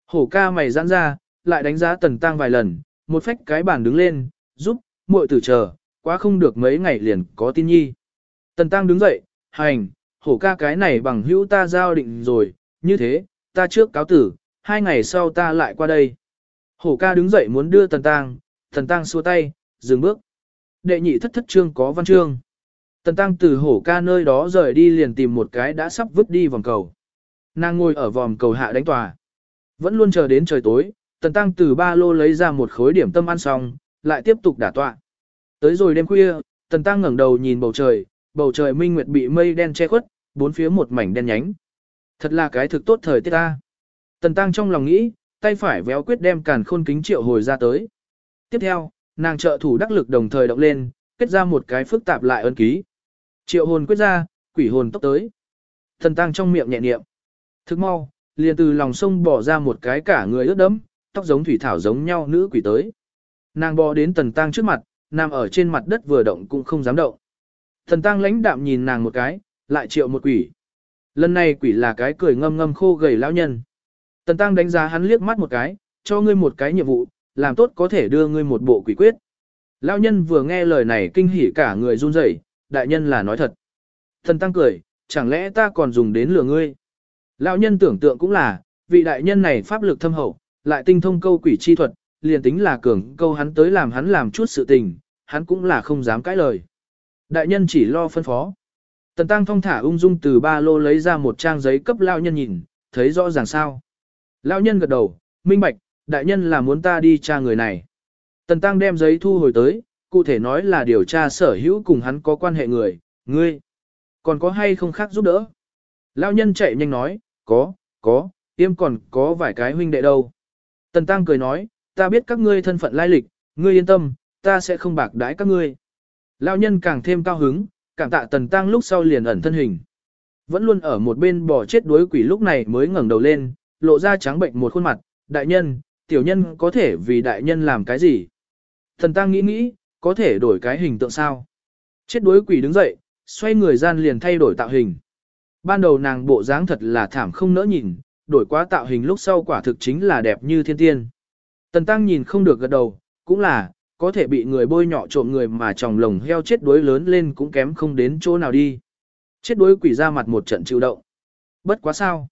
A: Hổ ca mày giãn ra, lại đánh giá tần tăng vài lần, một phách cái bàn đứng lên, giúp, muội tử chờ, quá không được mấy ngày liền có tin nhi. Tần tăng đứng dậy, hành, hổ ca cái này bằng hữu ta giao định rồi, như thế, ta trước cáo tử, hai ngày sau ta lại qua đây. Hổ ca đứng dậy muốn đưa tần tăng, tần tăng xua tay, dừng bước. Đệ nhị thất thất trương có văn chương. Tần tăng từ hổ ca nơi đó rời đi liền tìm một cái đã sắp vứt đi vòng cầu. Nàng ngồi ở vòng cầu hạ đánh tòa. Vẫn luôn chờ đến trời tối, tần tăng từ ba lô lấy ra một khối điểm tâm ăn xong, lại tiếp tục đả tọa. Tới rồi đêm khuya, tần tăng ngẩng đầu nhìn bầu trời, bầu trời minh nguyệt bị mây đen che khuất, bốn phía một mảnh đen nhánh. Thật là cái thực tốt thời tiết ta. Tần tăng trong lòng nghĩ, tay phải véo quyết đem càn khôn kính triệu hồi ra tới. Tiếp theo, nàng trợ thủ đắc lực đồng thời động lên, kết ra một cái phức tạp lại ân ký. Triệu hồn quyết ra, quỷ hồn tốc tới. Tần tăng trong miệng nhẹ niệm. Thức mau, liền từ lòng sông bỏ ra một cái cả người ướt đẫm, tóc giống thủy thảo giống nhau nữ quỷ tới. Nàng bò đến tần tăng trước mặt, nằm ở trên mặt đất vừa động cũng không dám động. Thần tăng lãnh đạm nhìn nàng một cái, lại triệu một quỷ. Lần này quỷ là cái cười ngâm ngâm khô gầy lão nhân. Tần tăng đánh giá hắn liếc mắt một cái, cho ngươi một cái nhiệm vụ, làm tốt có thể đưa ngươi một bộ quỷ quyết. Lão nhân vừa nghe lời này kinh hỉ cả người run rẩy, đại nhân là nói thật. Thần tăng cười, chẳng lẽ ta còn dùng đến lừa ngươi? Lão nhân tưởng tượng cũng là, vị đại nhân này pháp lực thâm hậu, lại tinh thông câu quỷ chi thuật, liền tính là cường câu hắn tới làm hắn làm chút sự tình, hắn cũng là không dám cãi lời. Đại nhân chỉ lo phân phó. Tần Tăng thong thả ung dung từ ba lô lấy ra một trang giấy cấp lão nhân nhìn, thấy rõ ràng sao. Lão nhân gật đầu, minh bạch, đại nhân là muốn ta đi tra người này. Tần Tăng đem giấy thu hồi tới, cụ thể nói là điều tra sở hữu cùng hắn có quan hệ người, ngươi. Còn có hay không khác giúp đỡ? Lão nhân chạy nhanh nói, có, có, tiêm còn có vài cái huynh đệ đâu. Tần Tăng cười nói, ta biết các ngươi thân phận lai lịch, ngươi yên tâm, ta sẽ không bạc đãi các ngươi. Lão nhân càng thêm cao hứng, cảm tạ Tần Tăng lúc sau liền ẩn thân hình. Vẫn luôn ở một bên bò chết đuối quỷ lúc này mới ngẩng đầu lên, lộ ra trắng bệnh một khuôn mặt, đại nhân, tiểu nhân có thể vì đại nhân làm cái gì? Thần Tăng nghĩ nghĩ, có thể đổi cái hình tượng sao? Chết đuối quỷ đứng dậy, xoay người gian liền thay đổi tạo hình. Ban đầu nàng bộ dáng thật là thảm không nỡ nhìn, đổi quá tạo hình lúc sau quả thực chính là đẹp như thiên tiên. Tần Tăng nhìn không được gật đầu, cũng là, có thể bị người bôi nhọ trộm người mà tròng lồng heo chết đuối lớn lên cũng kém không đến chỗ nào đi. Chết đuối quỷ ra mặt một trận chịu động. Bất quá sao.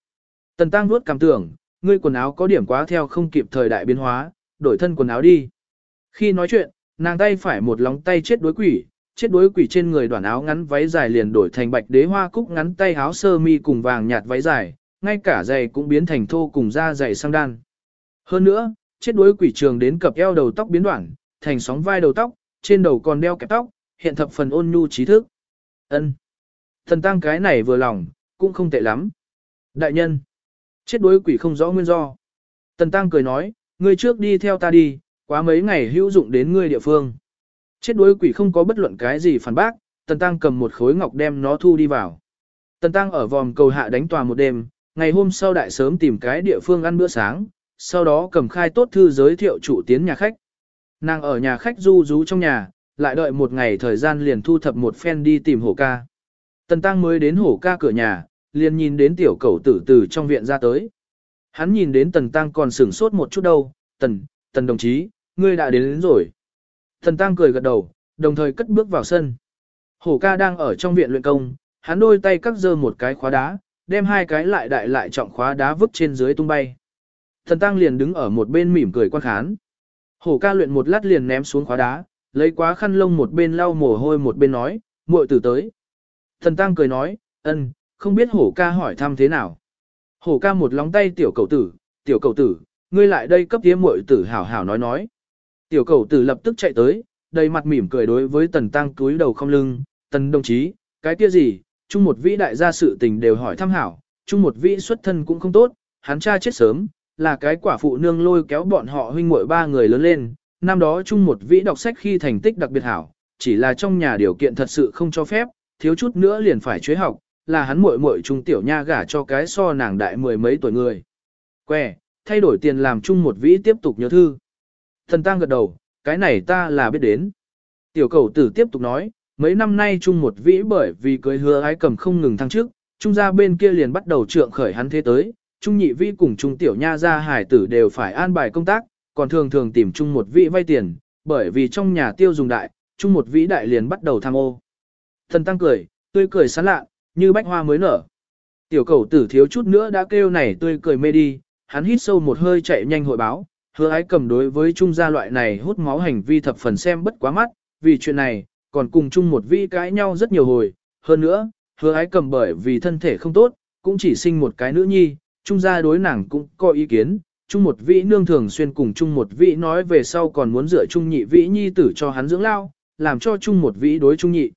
A: Tần Tăng nuốt cảm tưởng, ngươi quần áo có điểm quá theo không kịp thời đại biến hóa, đổi thân quần áo đi. Khi nói chuyện, nàng tay phải một lóng tay chết đuối quỷ, chết đuối quỷ trên người đoàn áo ngắn váy dài liền đổi thành bạch đế hoa cúc ngắn tay áo sơ mi cùng vàng nhạt váy dài, ngay cả giày cũng biến thành thô cùng da giày sang đan. Hơn nữa, chết đuối quỷ trường đến cập eo đầu tóc biến đoạn, thành sóng vai đầu tóc, trên đầu còn đeo kẹp tóc, hiện thập phần ôn nhu trí thức. Ân. Thần tăng cái này vừa lòng, cũng không tệ lắm. Đại nhân. Chết đuối quỷ không rõ nguyên do. Tần tăng cười nói, ngươi trước đi theo ta đi, quá mấy ngày hữu dụng đến ngươi địa phương. Chết đuối quỷ không có bất luận cái gì phản bác, Tần Tăng cầm một khối ngọc đem nó thu đi vào. Tần Tăng ở vòm cầu hạ đánh tòa một đêm, ngày hôm sau đại sớm tìm cái địa phương ăn bữa sáng, sau đó cầm khai tốt thư giới thiệu chủ tiến nhà khách. Nàng ở nhà khách du rú trong nhà, lại đợi một ngày thời gian liền thu thập một phen đi tìm hổ ca. Tần Tăng mới đến hổ ca cửa nhà, liền nhìn đến tiểu cẩu tử tử trong viện ra tới. Hắn nhìn đến Tần Tăng còn sửng sốt một chút đâu, Tần, Tần đồng chí, ngươi đã đến, đến rồi. Tần Tăng cười gật đầu, đồng thời cất bước vào sân. Hổ ca đang ở trong viện luyện công, hắn đôi tay cắt dơ một cái khóa đá, đem hai cái lại đại lại trọng khóa đá vứt trên dưới tung bay. Thần Tăng liền đứng ở một bên mỉm cười quan khán. Hổ ca luyện một lát liền ném xuống khóa đá, lấy quá khăn lông một bên lau mồ hôi một bên nói, muội tử tới. Thần Tăng cười nói, ân, không biết hổ ca hỏi thăm thế nào. Hổ ca một lóng tay tiểu cầu tử, tiểu cầu tử, ngươi lại đây cấp tiêm muội tử hảo hảo nói nói. Tiểu cầu tử lập tức chạy tới, đầy mặt mỉm cười đối với tần tăng túi đầu không lưng, tần đồng chí, cái kia gì, chung một vĩ đại gia sự tình đều hỏi thăm hảo, chung một vĩ xuất thân cũng không tốt, hắn cha chết sớm, là cái quả phụ nương lôi kéo bọn họ huynh muội ba người lớn lên, năm đó chung một vĩ đọc sách khi thành tích đặc biệt hảo, chỉ là trong nhà điều kiện thật sự không cho phép, thiếu chút nữa liền phải chuế học, là hắn muội muội trung tiểu nha gả cho cái so nàng đại mười mấy tuổi người. Què, thay đổi tiền làm chung một vĩ tiếp tục nhớ thư. Thần tăng gật đầu, cái này ta là biết đến. Tiểu cầu tử tiếp tục nói, mấy năm nay chung một vĩ bởi vì cưới hứa ái cầm không ngừng thăng trước, trung gia bên kia liền bắt đầu trượng khởi hắn thế tới, trung nhị vĩ cùng trung tiểu nha gia hải tử đều phải an bài công tác, còn thường thường tìm chung một vĩ vay tiền, bởi vì trong nhà tiêu dùng đại, chung một vĩ đại liền bắt đầu tham ô. Thần tăng cười, tươi cười sán lạ, như bách hoa mới nở. Tiểu cầu tử thiếu chút nữa đã kêu này tươi cười mê đi, hắn hít sâu một hơi chạy nhanh hội báo, hứa ái cầm đối với trung gia loại này hút máu hành vi thập phần xem bất quá mắt, vì chuyện này, còn cùng chung một vi cãi nhau rất nhiều hồi, hơn nữa, hứa ái cầm bởi vì thân thể không tốt, cũng chỉ sinh một cái nữ nhi, trung gia đối nàng cũng có ý kiến, chung một vị nương thường xuyên cùng chung một vị nói về sau còn muốn dựa chung nhị vị nhi tử cho hắn dưỡng lao, làm cho chung một vị đối chung nhị.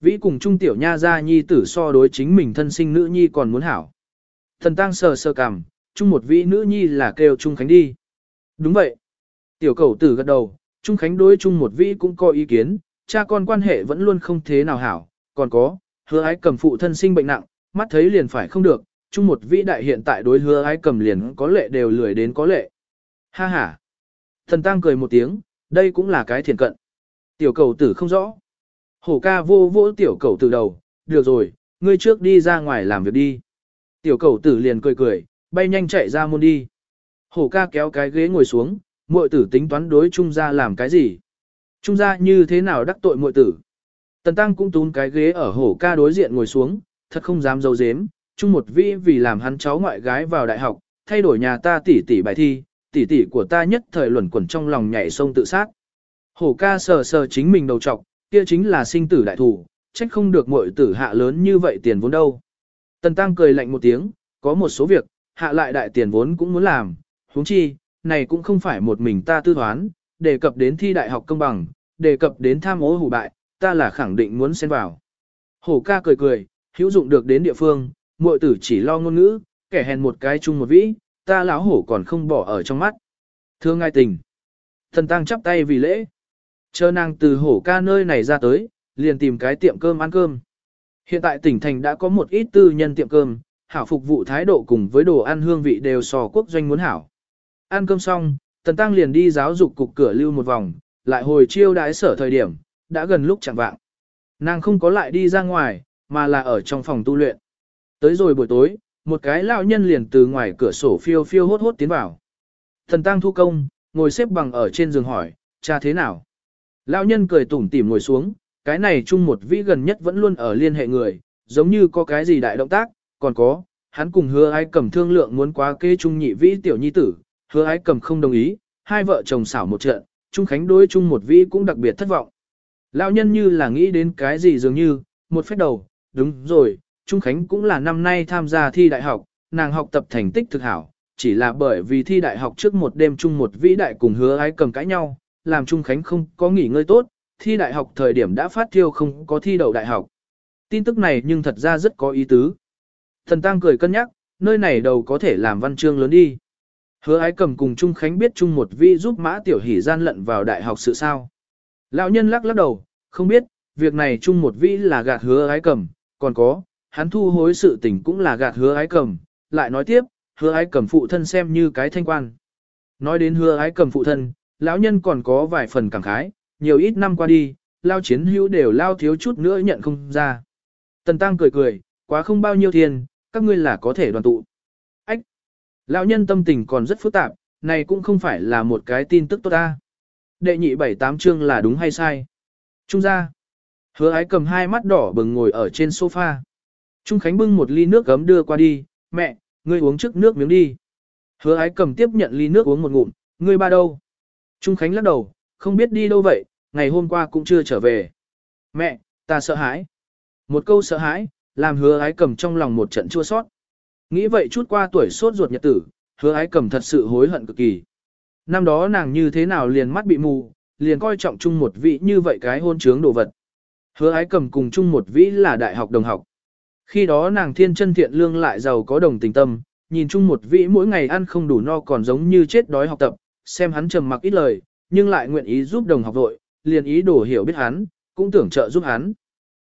A: Vĩ cùng chung tiểu nha gia nhi tử so đối chính mình thân sinh nữ nhi còn muốn hảo. Thần tang sờ sờ cằm, chung một vị nữ nhi là kêu chung khánh đi. Đúng vậy. Tiểu cầu tử gật đầu, chung khánh đối chung một vị cũng có ý kiến, cha con quan hệ vẫn luôn không thế nào hảo, còn có, hứa ái cầm phụ thân sinh bệnh nặng, mắt thấy liền phải không được, chung một vĩ đại hiện tại đối hứa ái cầm liền có lệ đều lười đến có lệ. Ha ha. Thần tăng cười một tiếng, đây cũng là cái thiền cận. Tiểu cầu tử không rõ. Hổ ca vô vỗ tiểu cầu tử đầu, được rồi, ngươi trước đi ra ngoài làm việc đi. Tiểu cầu tử liền cười cười, bay nhanh chạy ra môn đi. Hổ ca kéo cái ghế ngồi xuống, muội tử tính toán đối trung gia làm cái gì. Trung gia như thế nào đắc tội muội tử. Tần tăng cũng tún cái ghế ở hổ ca đối diện ngồi xuống, thật không dám dấu dếm. Trung một vi vì làm hắn cháu ngoại gái vào đại học, thay đổi nhà ta tỷ tỷ bài thi, tỷ tỷ của ta nhất thời luẩn quẩn trong lòng nhảy sông tự sát. Hổ ca sờ sờ chính mình đầu trọc, kia chính là sinh tử đại thủ, trách không được muội tử hạ lớn như vậy tiền vốn đâu. Tần tăng cười lạnh một tiếng, có một số việc, hạ lại đại tiền vốn cũng muốn làm, huống chi, này cũng không phải một mình ta tư thoán, đề cập đến thi đại học công bằng, đề cập đến tham ô hủ bại, ta là khẳng định muốn xen vào. Hổ ca cười cười, hữu dụng được đến địa phương, muội tử chỉ lo ngôn ngữ, kẻ hèn một cái chung một vĩ, ta lão hổ còn không bỏ ở trong mắt. Thương ngài tình. Thần tăng chắp tay vì lễ. Chờ nàng từ hổ ca nơi này ra tới, liền tìm cái tiệm cơm ăn cơm. Hiện tại tỉnh thành đã có một ít tư nhân tiệm cơm, hảo phục vụ thái độ cùng với đồ ăn hương vị đều so quốc doanh muốn hảo. Ăn cơm xong, Tần Tăng liền đi giáo dục cục cửa lưu một vòng, lại hồi chiêu đãi sở thời điểm, đã gần lúc chẳng vạng. Nàng không có lại đi ra ngoài, mà là ở trong phòng tu luyện. Tới rồi buổi tối, một cái lão nhân liền từ ngoài cửa sổ phiêu phiêu hốt hốt tiến vào. Thần Tăng thu công, ngồi xếp bằng ở trên giường hỏi, cha thế nào? Lão nhân cười tủm tỉm ngồi xuống, cái này chung một vĩ gần nhất vẫn luôn ở liên hệ người, giống như có cái gì đại động tác, còn có, hắn cùng hứa ai cầm thương lượng muốn quá kê trung nhị vĩ tiểu nhi tử, hứa ái cầm không đồng ý, hai vợ chồng xảo một trận, Trung Khánh đối chung một vĩ cũng đặc biệt thất vọng. Lão nhân như là nghĩ đến cái gì dường như, một phép đầu, đúng rồi, Trung Khánh cũng là năm nay tham gia thi đại học, nàng học tập thành tích thực hảo, chỉ là bởi vì thi đại học trước một đêm chung một vĩ đại cùng hứa ái cầm cãi nhau, làm Trung Khánh không có nghỉ ngơi tốt, thi đại học thời điểm đã phát thiêu không có thi đậu đại học. Tin tức này nhưng thật ra rất có ý tứ. Thần Tăng cười cân nhắc, nơi này đầu có thể làm văn chương lớn đi. Hứa ái cầm cùng Trung Khánh biết chung một vi giúp mã tiểu hỷ gian lận vào đại học sự sao. Lão nhân lắc lắc đầu, không biết, việc này chung một vi là gạt hứa ái cầm, còn có, hắn thu hối sự tình cũng là gạt hứa ái cầm, lại nói tiếp, hứa ái cầm phụ thân xem như cái thanh quan. Nói đến hứa ái cầm phụ thân, lão nhân còn có vài phần cảm khái, nhiều ít năm qua đi, lao chiến hữu đều lao thiếu chút nữa nhận không ra. Tần Tăng cười cười, quá không bao nhiêu tiền, các ngươi là có thể đoàn tụ. Lão nhân tâm tình còn rất phức tạp, này cũng không phải là một cái tin tức tốt ta. Đệ nhị bảy tám chương là đúng hay sai. Trung ra. Hứa ái cầm hai mắt đỏ bừng ngồi ở trên sofa. Trung Khánh bưng một ly nước gấm đưa qua đi, mẹ, ngươi uống trước nước miếng đi. Hứa ái cầm tiếp nhận ly nước uống một ngụm, ngươi ba đâu? Trung Khánh lắc đầu, không biết đi đâu vậy, ngày hôm qua cũng chưa trở về. Mẹ, ta sợ hãi. Một câu sợ hãi, làm hứa ái cầm trong lòng một trận chua sót. Nghĩ vậy chút qua tuổi sốt ruột nhật tử, hứa ái cầm thật sự hối hận cực kỳ. Năm đó nàng như thế nào liền mắt bị mù, liền coi trọng chung một vị như vậy cái hôn trướng đồ vật. Hứa ái cầm cùng chung một vị là đại học đồng học. Khi đó nàng thiên chân thiện lương lại giàu có đồng tình tâm, nhìn chung một vị mỗi ngày ăn không đủ no còn giống như chết đói học tập, xem hắn trầm mặc ít lời, nhưng lại nguyện ý giúp đồng học vội, liền ý đồ hiểu biết hắn, cũng tưởng trợ giúp hắn.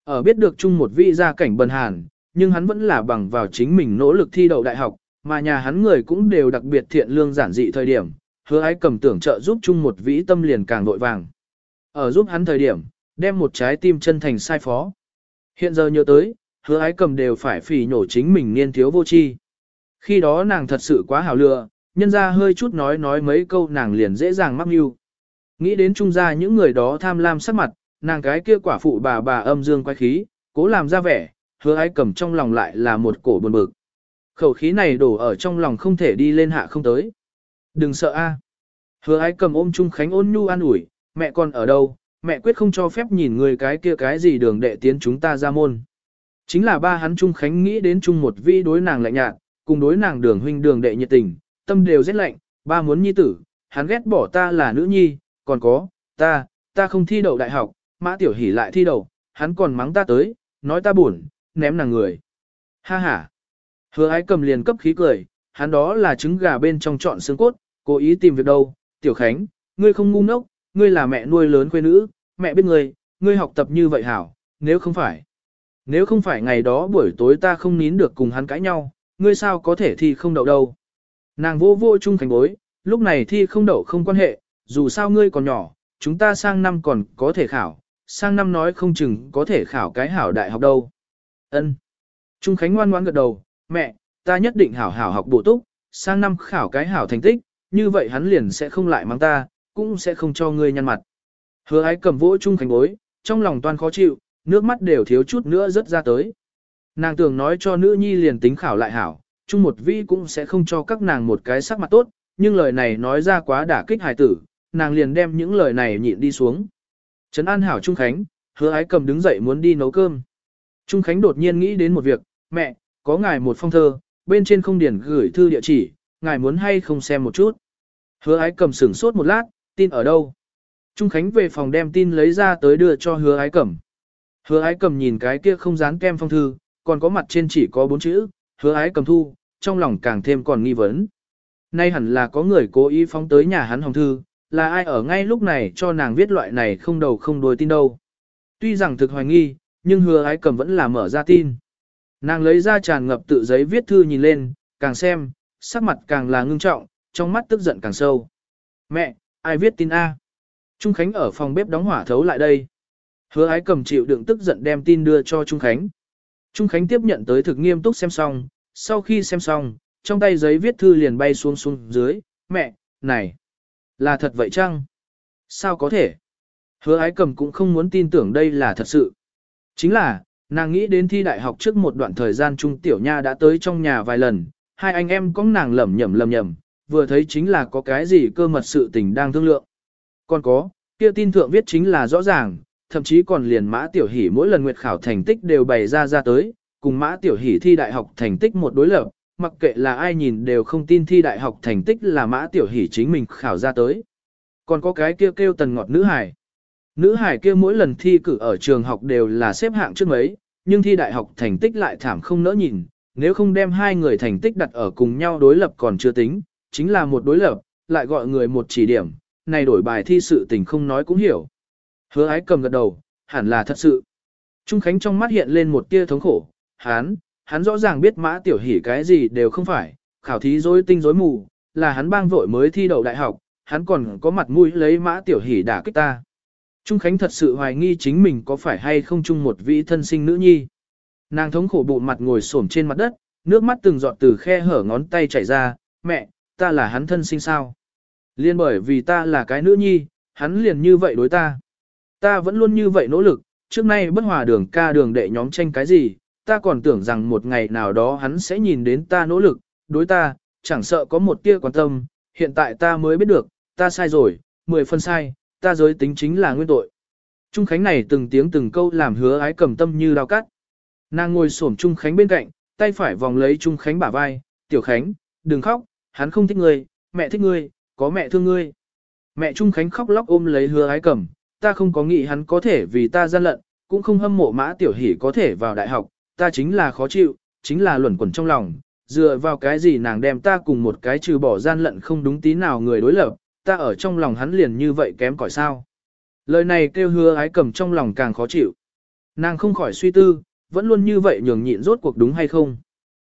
A: Ở biết được chung một vị gia cảnh bần hàn, nhưng hắn vẫn là bằng vào chính mình nỗ lực thi đậu đại học, mà nhà hắn người cũng đều đặc biệt thiện lương giản dị thời điểm, hứa ái cầm tưởng trợ giúp chung một vĩ tâm liền càng vội vàng. Ở giúp hắn thời điểm, đem một trái tim chân thành sai phó. Hiện giờ nhớ tới, hứa ái cầm đều phải phỉ nhổ chính mình niên thiếu vô tri. Khi đó nàng thật sự quá hào lựa, nhân ra hơi chút nói nói mấy câu nàng liền dễ dàng mắc mưu. Nghĩ đến trung gia những người đó tham lam sắc mặt, nàng cái kia quả phụ bà bà âm dương quay khí, cố làm ra vẻ, hứa ái cầm trong lòng lại là một cổ buồn bực. Khẩu khí này đổ ở trong lòng không thể đi lên hạ không tới. Đừng sợ a. Hứa ái cầm ôm Trung Khánh ôn nhu an ủi, mẹ còn ở đâu, mẹ quyết không cho phép nhìn người cái kia cái gì đường đệ tiến chúng ta ra môn. Chính là ba hắn Trung Khánh nghĩ đến chung một vi đối nàng lạnh nhạt, cùng đối nàng đường huynh đường đệ nhiệt tình, tâm đều rất lạnh, ba muốn nhi tử, hắn ghét bỏ ta là nữ nhi, còn có, ta, ta không thi đậu đại học, mã tiểu hỉ lại thi đậu, hắn còn mắng ta tới, nói ta buồn, ném nàng người. Ha ha. Hứa ái cầm liền cấp khí cười, hắn đó là trứng gà bên trong trọn xương cốt, cố ý tìm việc đâu, tiểu khánh, ngươi không ngu ngốc, ngươi là mẹ nuôi lớn quê nữ, mẹ biết ngươi, ngươi học tập như vậy hảo, nếu không phải. Nếu không phải ngày đó buổi tối ta không nín được cùng hắn cãi nhau, ngươi sao có thể thi không đậu đâu. Nàng vô vô chung khánh bối, lúc này thi không đậu không quan hệ, dù sao ngươi còn nhỏ, chúng ta sang năm còn có thể khảo, sang năm nói không chừng có thể khảo cái hảo đại học đâu. Ân. Trung Khánh ngoan ngoãn gật đầu, mẹ, ta nhất định hảo hảo học bổ túc, sang năm khảo cái hảo thành tích, như vậy hắn liền sẽ không lại mang ta, cũng sẽ không cho ngươi nhăn mặt. Hứa ái cầm vỗ Trung Khánh bối, trong lòng toàn khó chịu, nước mắt đều thiếu chút nữa rớt ra tới. Nàng tưởng nói cho nữ nhi liền tính khảo lại hảo, chung một vi cũng sẽ không cho các nàng một cái sắc mặt tốt, nhưng lời này nói ra quá đả kích hài tử, nàng liền đem những lời này nhịn đi xuống. Trấn An hảo Trung Khánh, hứa ái cầm đứng dậy muốn đi nấu cơm. Trung Khánh đột nhiên nghĩ đến một việc, mẹ, có ngài một phong thơ, bên trên không điển gửi thư địa chỉ, ngài muốn hay không xem một chút. Hứa ái cầm sửng sốt một lát, tin ở đâu? Trung Khánh về phòng đem tin lấy ra tới đưa cho hứa ái cầm. Hứa ái cầm nhìn cái kia không dán kem phong thư, còn có mặt trên chỉ có bốn chữ, hứa ái cầm thu, trong lòng càng thêm còn nghi vấn. Nay hẳn là có người cố ý phóng tới nhà hắn hồng thư, là ai ở ngay lúc này cho nàng viết loại này không đầu không đuôi tin đâu. Tuy rằng thực hoài nghi, nhưng hứa ái cầm vẫn là mở ra tin. Nàng lấy ra tràn ngập tự giấy viết thư nhìn lên, càng xem, sắc mặt càng là ngưng trọng, trong mắt tức giận càng sâu. Mẹ, ai viết tin A? Trung Khánh ở phòng bếp đóng hỏa thấu lại đây. Hứa ái cầm chịu đựng tức giận đem tin đưa cho Trung Khánh. Trung Khánh tiếp nhận tới thực nghiêm túc xem xong, sau khi xem xong, trong tay giấy viết thư liền bay xuống xuống dưới, mẹ, này, là thật vậy chăng? Sao có thể? Hứa ái cầm cũng không muốn tin tưởng đây là thật sự. Chính là, nàng nghĩ đến thi đại học trước một đoạn thời gian Trung Tiểu Nha đã tới trong nhà vài lần, hai anh em có nàng lầm nhầm lầm nhầm, vừa thấy chính là có cái gì cơ mật sự tình đang thương lượng. Còn có, kia tin thượng viết chính là rõ ràng, thậm chí còn liền mã tiểu hỷ mỗi lần nguyệt khảo thành tích đều bày ra ra tới, cùng mã tiểu hỷ thi đại học thành tích một đối lập, mặc kệ là ai nhìn đều không tin thi đại học thành tích là mã tiểu hỷ chính mình khảo ra tới. Còn có cái kia kêu, kêu tần ngọt nữ hải. Nữ hải kia mỗi lần thi cử ở trường học đều là xếp hạng trước mấy, nhưng thi đại học thành tích lại thảm không nỡ nhìn, nếu không đem hai người thành tích đặt ở cùng nhau đối lập còn chưa tính, chính là một đối lập, lại gọi người một chỉ điểm, này đổi bài thi sự tình không nói cũng hiểu. Hứa ái cầm gật đầu, hẳn là thật sự. Trung Khánh trong mắt hiện lên một tia thống khổ, hắn, hắn rõ ràng biết mã tiểu hỉ cái gì đều không phải, khảo thí dối tinh dối mù, là hắn bang vội mới thi đậu đại học, hắn còn có mặt mũi lấy mã tiểu hỉ đả kích ta. Trung Khánh thật sự hoài nghi chính mình có phải hay không chung một vị thân sinh nữ nhi. Nàng thống khổ bụng mặt ngồi xổm trên mặt đất, nước mắt từng giọt từ khe hở ngón tay chảy ra, mẹ, ta là hắn thân sinh sao. Liên bởi vì ta là cái nữ nhi, hắn liền như vậy đối ta. Ta vẫn luôn như vậy nỗ lực, trước nay bất hòa đường ca đường đệ nhóm tranh cái gì, ta còn tưởng rằng một ngày nào đó hắn sẽ nhìn đến ta nỗ lực, đối ta, chẳng sợ có một tia quan tâm, hiện tại ta mới biết được, ta sai rồi, mười phân sai, ta giới tính chính là nguyên tội. Trung Khánh này từng tiếng từng câu làm hứa ái cầm tâm như đau cắt. Nàng ngồi xổm Trung Khánh bên cạnh, tay phải vòng lấy Trung Khánh bả vai, Tiểu Khánh, đừng khóc, hắn không thích ngươi, mẹ thích ngươi, có mẹ thương ngươi. Mẹ Trung Khánh khóc lóc ôm lấy hứa ái cầm, ta không có nghĩ hắn có thể vì ta gian lận, cũng không hâm mộ mã Tiểu Hỷ có thể vào đại học, ta chính là khó chịu, chính là luẩn quẩn trong lòng, dựa vào cái gì nàng đem ta cùng một cái trừ bỏ gian lận không đúng tí nào người đối lập, ta ở trong lòng hắn liền như vậy kém cỏi sao. Lời này kêu hứa ái cầm trong lòng càng khó chịu. Nàng không khỏi suy tư, vẫn luôn như vậy nhường nhịn rốt cuộc đúng hay không.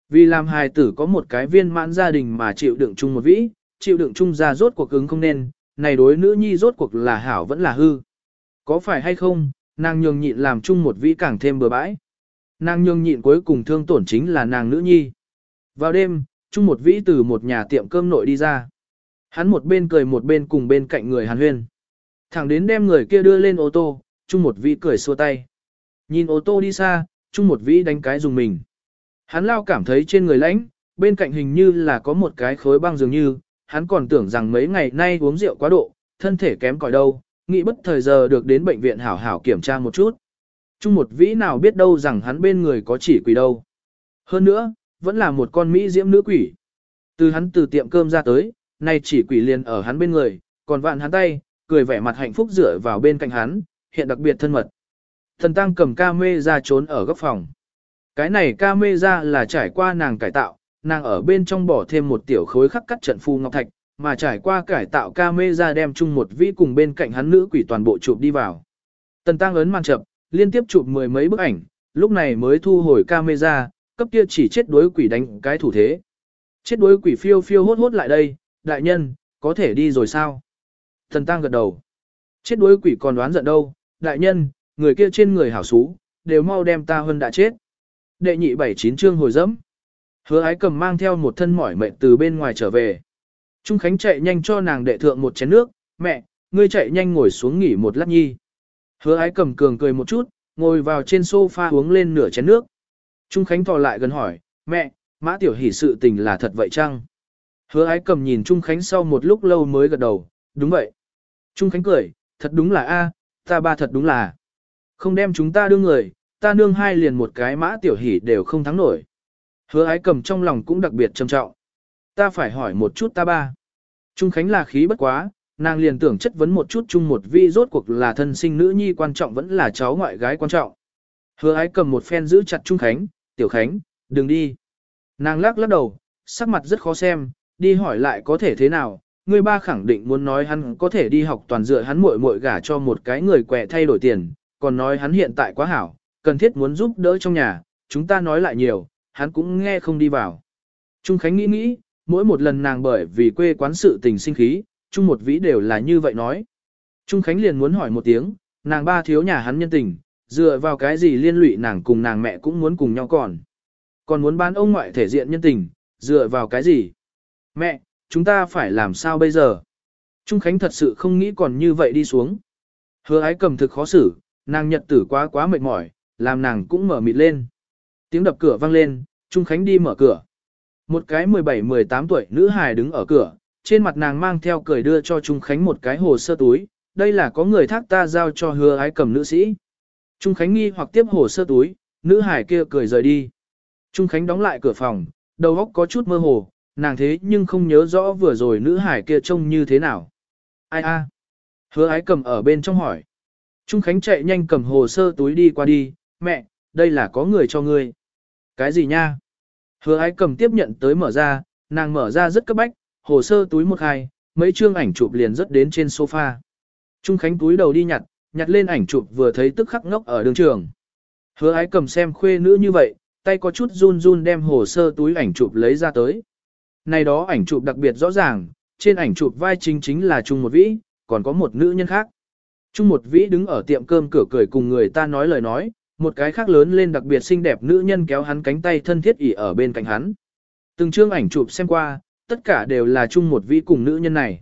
A: Vì làm hài tử có một cái viên mãn gia đình mà chịu đựng chung một vĩ, chịu đựng chung ra rốt cuộc ứng không nên, này đối nữ nhi rốt cuộc là hảo vẫn là hư. Có phải hay không, nàng nhường nhịn làm chung một vĩ càng thêm bừa bãi. Nàng nhường nhịn cuối cùng thương tổn chính là nàng nữ nhi. Vào đêm, chung một vĩ từ một nhà tiệm cơm nội đi ra. Hắn một bên cười một bên cùng bên cạnh người hàn huyên. Thẳng đến đem người kia đưa lên ô tô, chung một vĩ cười xua tay. Nhìn ô tô đi xa, chung một vĩ đánh cái dùng mình. Hắn lao cảm thấy trên người lãnh, bên cạnh hình như là có một cái khối băng dường như, hắn còn tưởng rằng mấy ngày nay uống rượu quá độ, thân thể kém cỏi đâu, nghĩ bất thời giờ được đến bệnh viện hảo hảo kiểm tra một chút. Chung một vĩ nào biết đâu rằng hắn bên người có chỉ quỷ đâu. Hơn nữa, vẫn là một con Mỹ diễm nữ quỷ. Từ hắn từ tiệm cơm ra tới, nay chỉ quỷ liền ở hắn bên người, còn vạn hắn tay, cười vẻ mặt hạnh phúc dựa vào bên cạnh hắn, hiện đặc biệt thân mật. Thần tăng cầm ca mê ra trốn ở góc phòng. Cái này ca mê ra là trải qua nàng cải tạo, nàng ở bên trong bỏ thêm một tiểu khối khắc cắt trận phu ngọc thạch, mà trải qua cải tạo ca mê ra đem chung một vĩ cùng bên cạnh hắn nữ quỷ toàn bộ chụp đi vào. Tần tăng ấn màn chập, liên tiếp chụp mười mấy bức ảnh, lúc này mới thu hồi ca mê ra, cấp kia chỉ chết đối quỷ đánh cái thủ thế. Chết đối quỷ phiêu phiêu hốt hốt lại đây, đại nhân, có thể đi rồi sao? Thần tăng gật đầu. Chết đuối quỷ còn đoán giận đâu, đại nhân, người kia trên người hảo xú, đều mau đem ta hơn đã chết. Đệ nhị bảy chín chương hồi dẫm. Hứa ái cầm mang theo một thân mỏi mệt từ bên ngoài trở về. Trung Khánh chạy nhanh cho nàng đệ thượng một chén nước, mẹ, ngươi chạy nhanh ngồi xuống nghỉ một lát nhi. Hứa ái cầm cường cười một chút, ngồi vào trên sofa uống lên nửa chén nước. Trung Khánh thò lại gần hỏi, mẹ, mã tiểu hỷ sự tình là thật vậy chăng? Hứa ái cầm nhìn Trung Khánh sau một lúc lâu mới gật đầu, đúng vậy. Trung Khánh cười, thật đúng là A, ta ba thật đúng là. Không đem chúng ta đưa người, ta nương hai liền một cái mã tiểu hỷ đều không thắng nổi. Hứa ái cầm trong lòng cũng đặc biệt trầm trọng. Ta phải hỏi một chút ta ba. Trung Khánh là khí bất quá, nàng liền tưởng chất vấn một chút chung một vi rốt cuộc là thân sinh nữ nhi quan trọng vẫn là cháu ngoại gái quan trọng. Hứa ái cầm một phen giữ chặt Trung Khánh, Tiểu Khánh, đừng đi. Nàng lắc lắc đầu, sắc mặt rất khó xem, đi hỏi lại có thể thế nào, người ba khẳng định muốn nói hắn có thể đi học toàn dựa hắn muội muội gả cho một cái người quẻ thay đổi tiền, còn nói hắn hiện tại quá hảo, cần thiết muốn giúp đỡ trong nhà, chúng ta nói lại nhiều, hắn cũng nghe không đi vào. Trung Khánh nghĩ nghĩ, mỗi một lần nàng bởi vì quê quán sự tình sinh khí, Trung một vĩ đều là như vậy nói. Trung Khánh liền muốn hỏi một tiếng, nàng ba thiếu nhà hắn nhân tình, dựa vào cái gì liên lụy nàng cùng nàng mẹ cũng muốn cùng nhau còn. Còn muốn bán ông ngoại thể diện nhân tình, dựa vào cái gì? Mẹ, chúng ta phải làm sao bây giờ? Trung Khánh thật sự không nghĩ còn như vậy đi xuống. Hứa ái cầm thực khó xử, nàng nhật tử quá quá mệt mỏi, làm nàng cũng mở mịt lên. Tiếng đập cửa vang lên, Trung Khánh đi mở cửa. Một cái 17-18 tuổi nữ hài đứng ở cửa, trên mặt nàng mang theo cười đưa cho Trung Khánh một cái hồ sơ túi, đây là có người thác ta giao cho hứa ái cầm nữ sĩ. Trung Khánh nghi hoặc tiếp hồ sơ túi, nữ hải kia cười rời đi. Trung Khánh đóng lại cửa phòng, đầu óc có chút mơ hồ, nàng thế nhưng không nhớ rõ vừa rồi nữ hải kia trông như thế nào. Ai a? Hứa ái cầm ở bên trong hỏi. Trung Khánh chạy nhanh cầm hồ sơ túi đi qua đi, mẹ, đây là có người cho ngươi. Cái gì nha? Hứa ái cầm tiếp nhận tới mở ra, nàng mở ra rất cấp bách, hồ sơ túi một hai, mấy chương ảnh chụp liền rất đến trên sofa. Trung Khánh túi đầu đi nhặt, nhặt lên ảnh chụp vừa thấy tức khắc ngốc ở đường trường. Hứa ái cầm xem khuê nữ như vậy, tay có chút run run đem hồ sơ túi ảnh chụp lấy ra tới. Này đó ảnh chụp đặc biệt rõ ràng, trên ảnh chụp vai chính chính là Trung một vĩ, còn có một nữ nhân khác. Trung một vĩ đứng ở tiệm cơm cửa cười cùng người ta nói lời nói, một cái khác lớn lên đặc biệt xinh đẹp nữ nhân kéo hắn cánh tay thân thiết ỉ ở bên cạnh hắn. Từng chương ảnh chụp xem qua, tất cả đều là Trung một vĩ cùng nữ nhân này.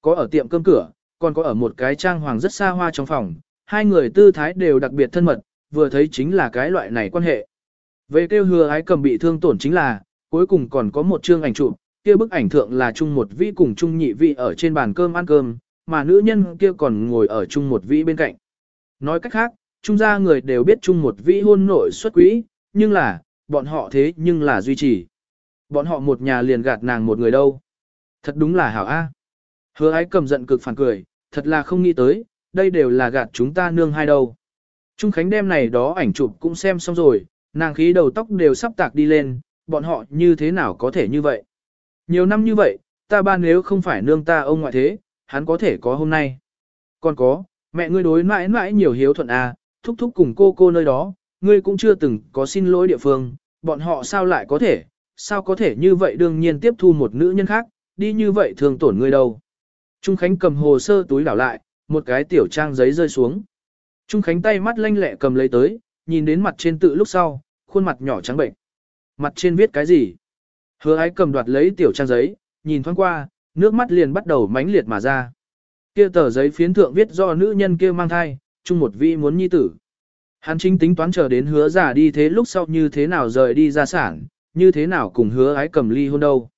A: Có ở tiệm cơm cửa, còn có ở một cái trang hoàng rất xa hoa trong phòng, hai người tư thái đều đặc biệt thân mật, vừa thấy chính là cái loại này quan hệ. Về kêu hứa ái cầm bị thương tổn chính là, cuối cùng còn có một chương ảnh chụp, kia bức ảnh thượng là chung một vị cùng chung nhị vị ở trên bàn cơm ăn cơm, mà nữ nhân kia còn ngồi ở chung một vị bên cạnh. Nói cách khác, trung gia người đều biết chung một vị hôn nội xuất quỹ, nhưng là, bọn họ thế nhưng là duy trì. Bọn họ một nhà liền gạt nàng một người đâu. Thật đúng là hảo A. Hứa ái cầm giận cực phản cười, thật là không nghĩ tới, đây đều là gạt chúng ta nương hai đâu. Trung Khánh đem này đó ảnh chụp cũng xem xong rồi, nàng khí đầu tóc đều sắp tạc đi lên, bọn họ như thế nào có thể như vậy. Nhiều năm như vậy, ta ba nếu không phải nương ta ông ngoại thế, hắn có thể có hôm nay. Còn có, mẹ ngươi đối mãi mãi nhiều hiếu thuận à, thúc thúc cùng cô cô nơi đó, ngươi cũng chưa từng có xin lỗi địa phương, bọn họ sao lại có thể, sao có thể như vậy đương nhiên tiếp thu một nữ nhân khác, đi như vậy thường tổn ngươi đâu. Trung Khánh cầm hồ sơ túi đảo lại, một cái tiểu trang giấy rơi xuống. Trung Khánh tay mắt lanh lẹ cầm lấy tới, nhìn đến mặt trên tự lúc sau, khuôn mặt nhỏ trắng bệnh. Mặt trên viết cái gì? Hứa ái cầm đoạt lấy tiểu trang giấy, nhìn thoáng qua, nước mắt liền bắt đầu mãnh liệt mà ra. Kia tờ giấy phiến thượng viết do nữ nhân kia mang thai, chung một vị muốn nhi tử. Hắn chính tính toán chờ đến hứa giả đi thế lúc sau như thế nào rời đi ra sản, như thế nào cùng hứa ái cầm ly hôn đâu.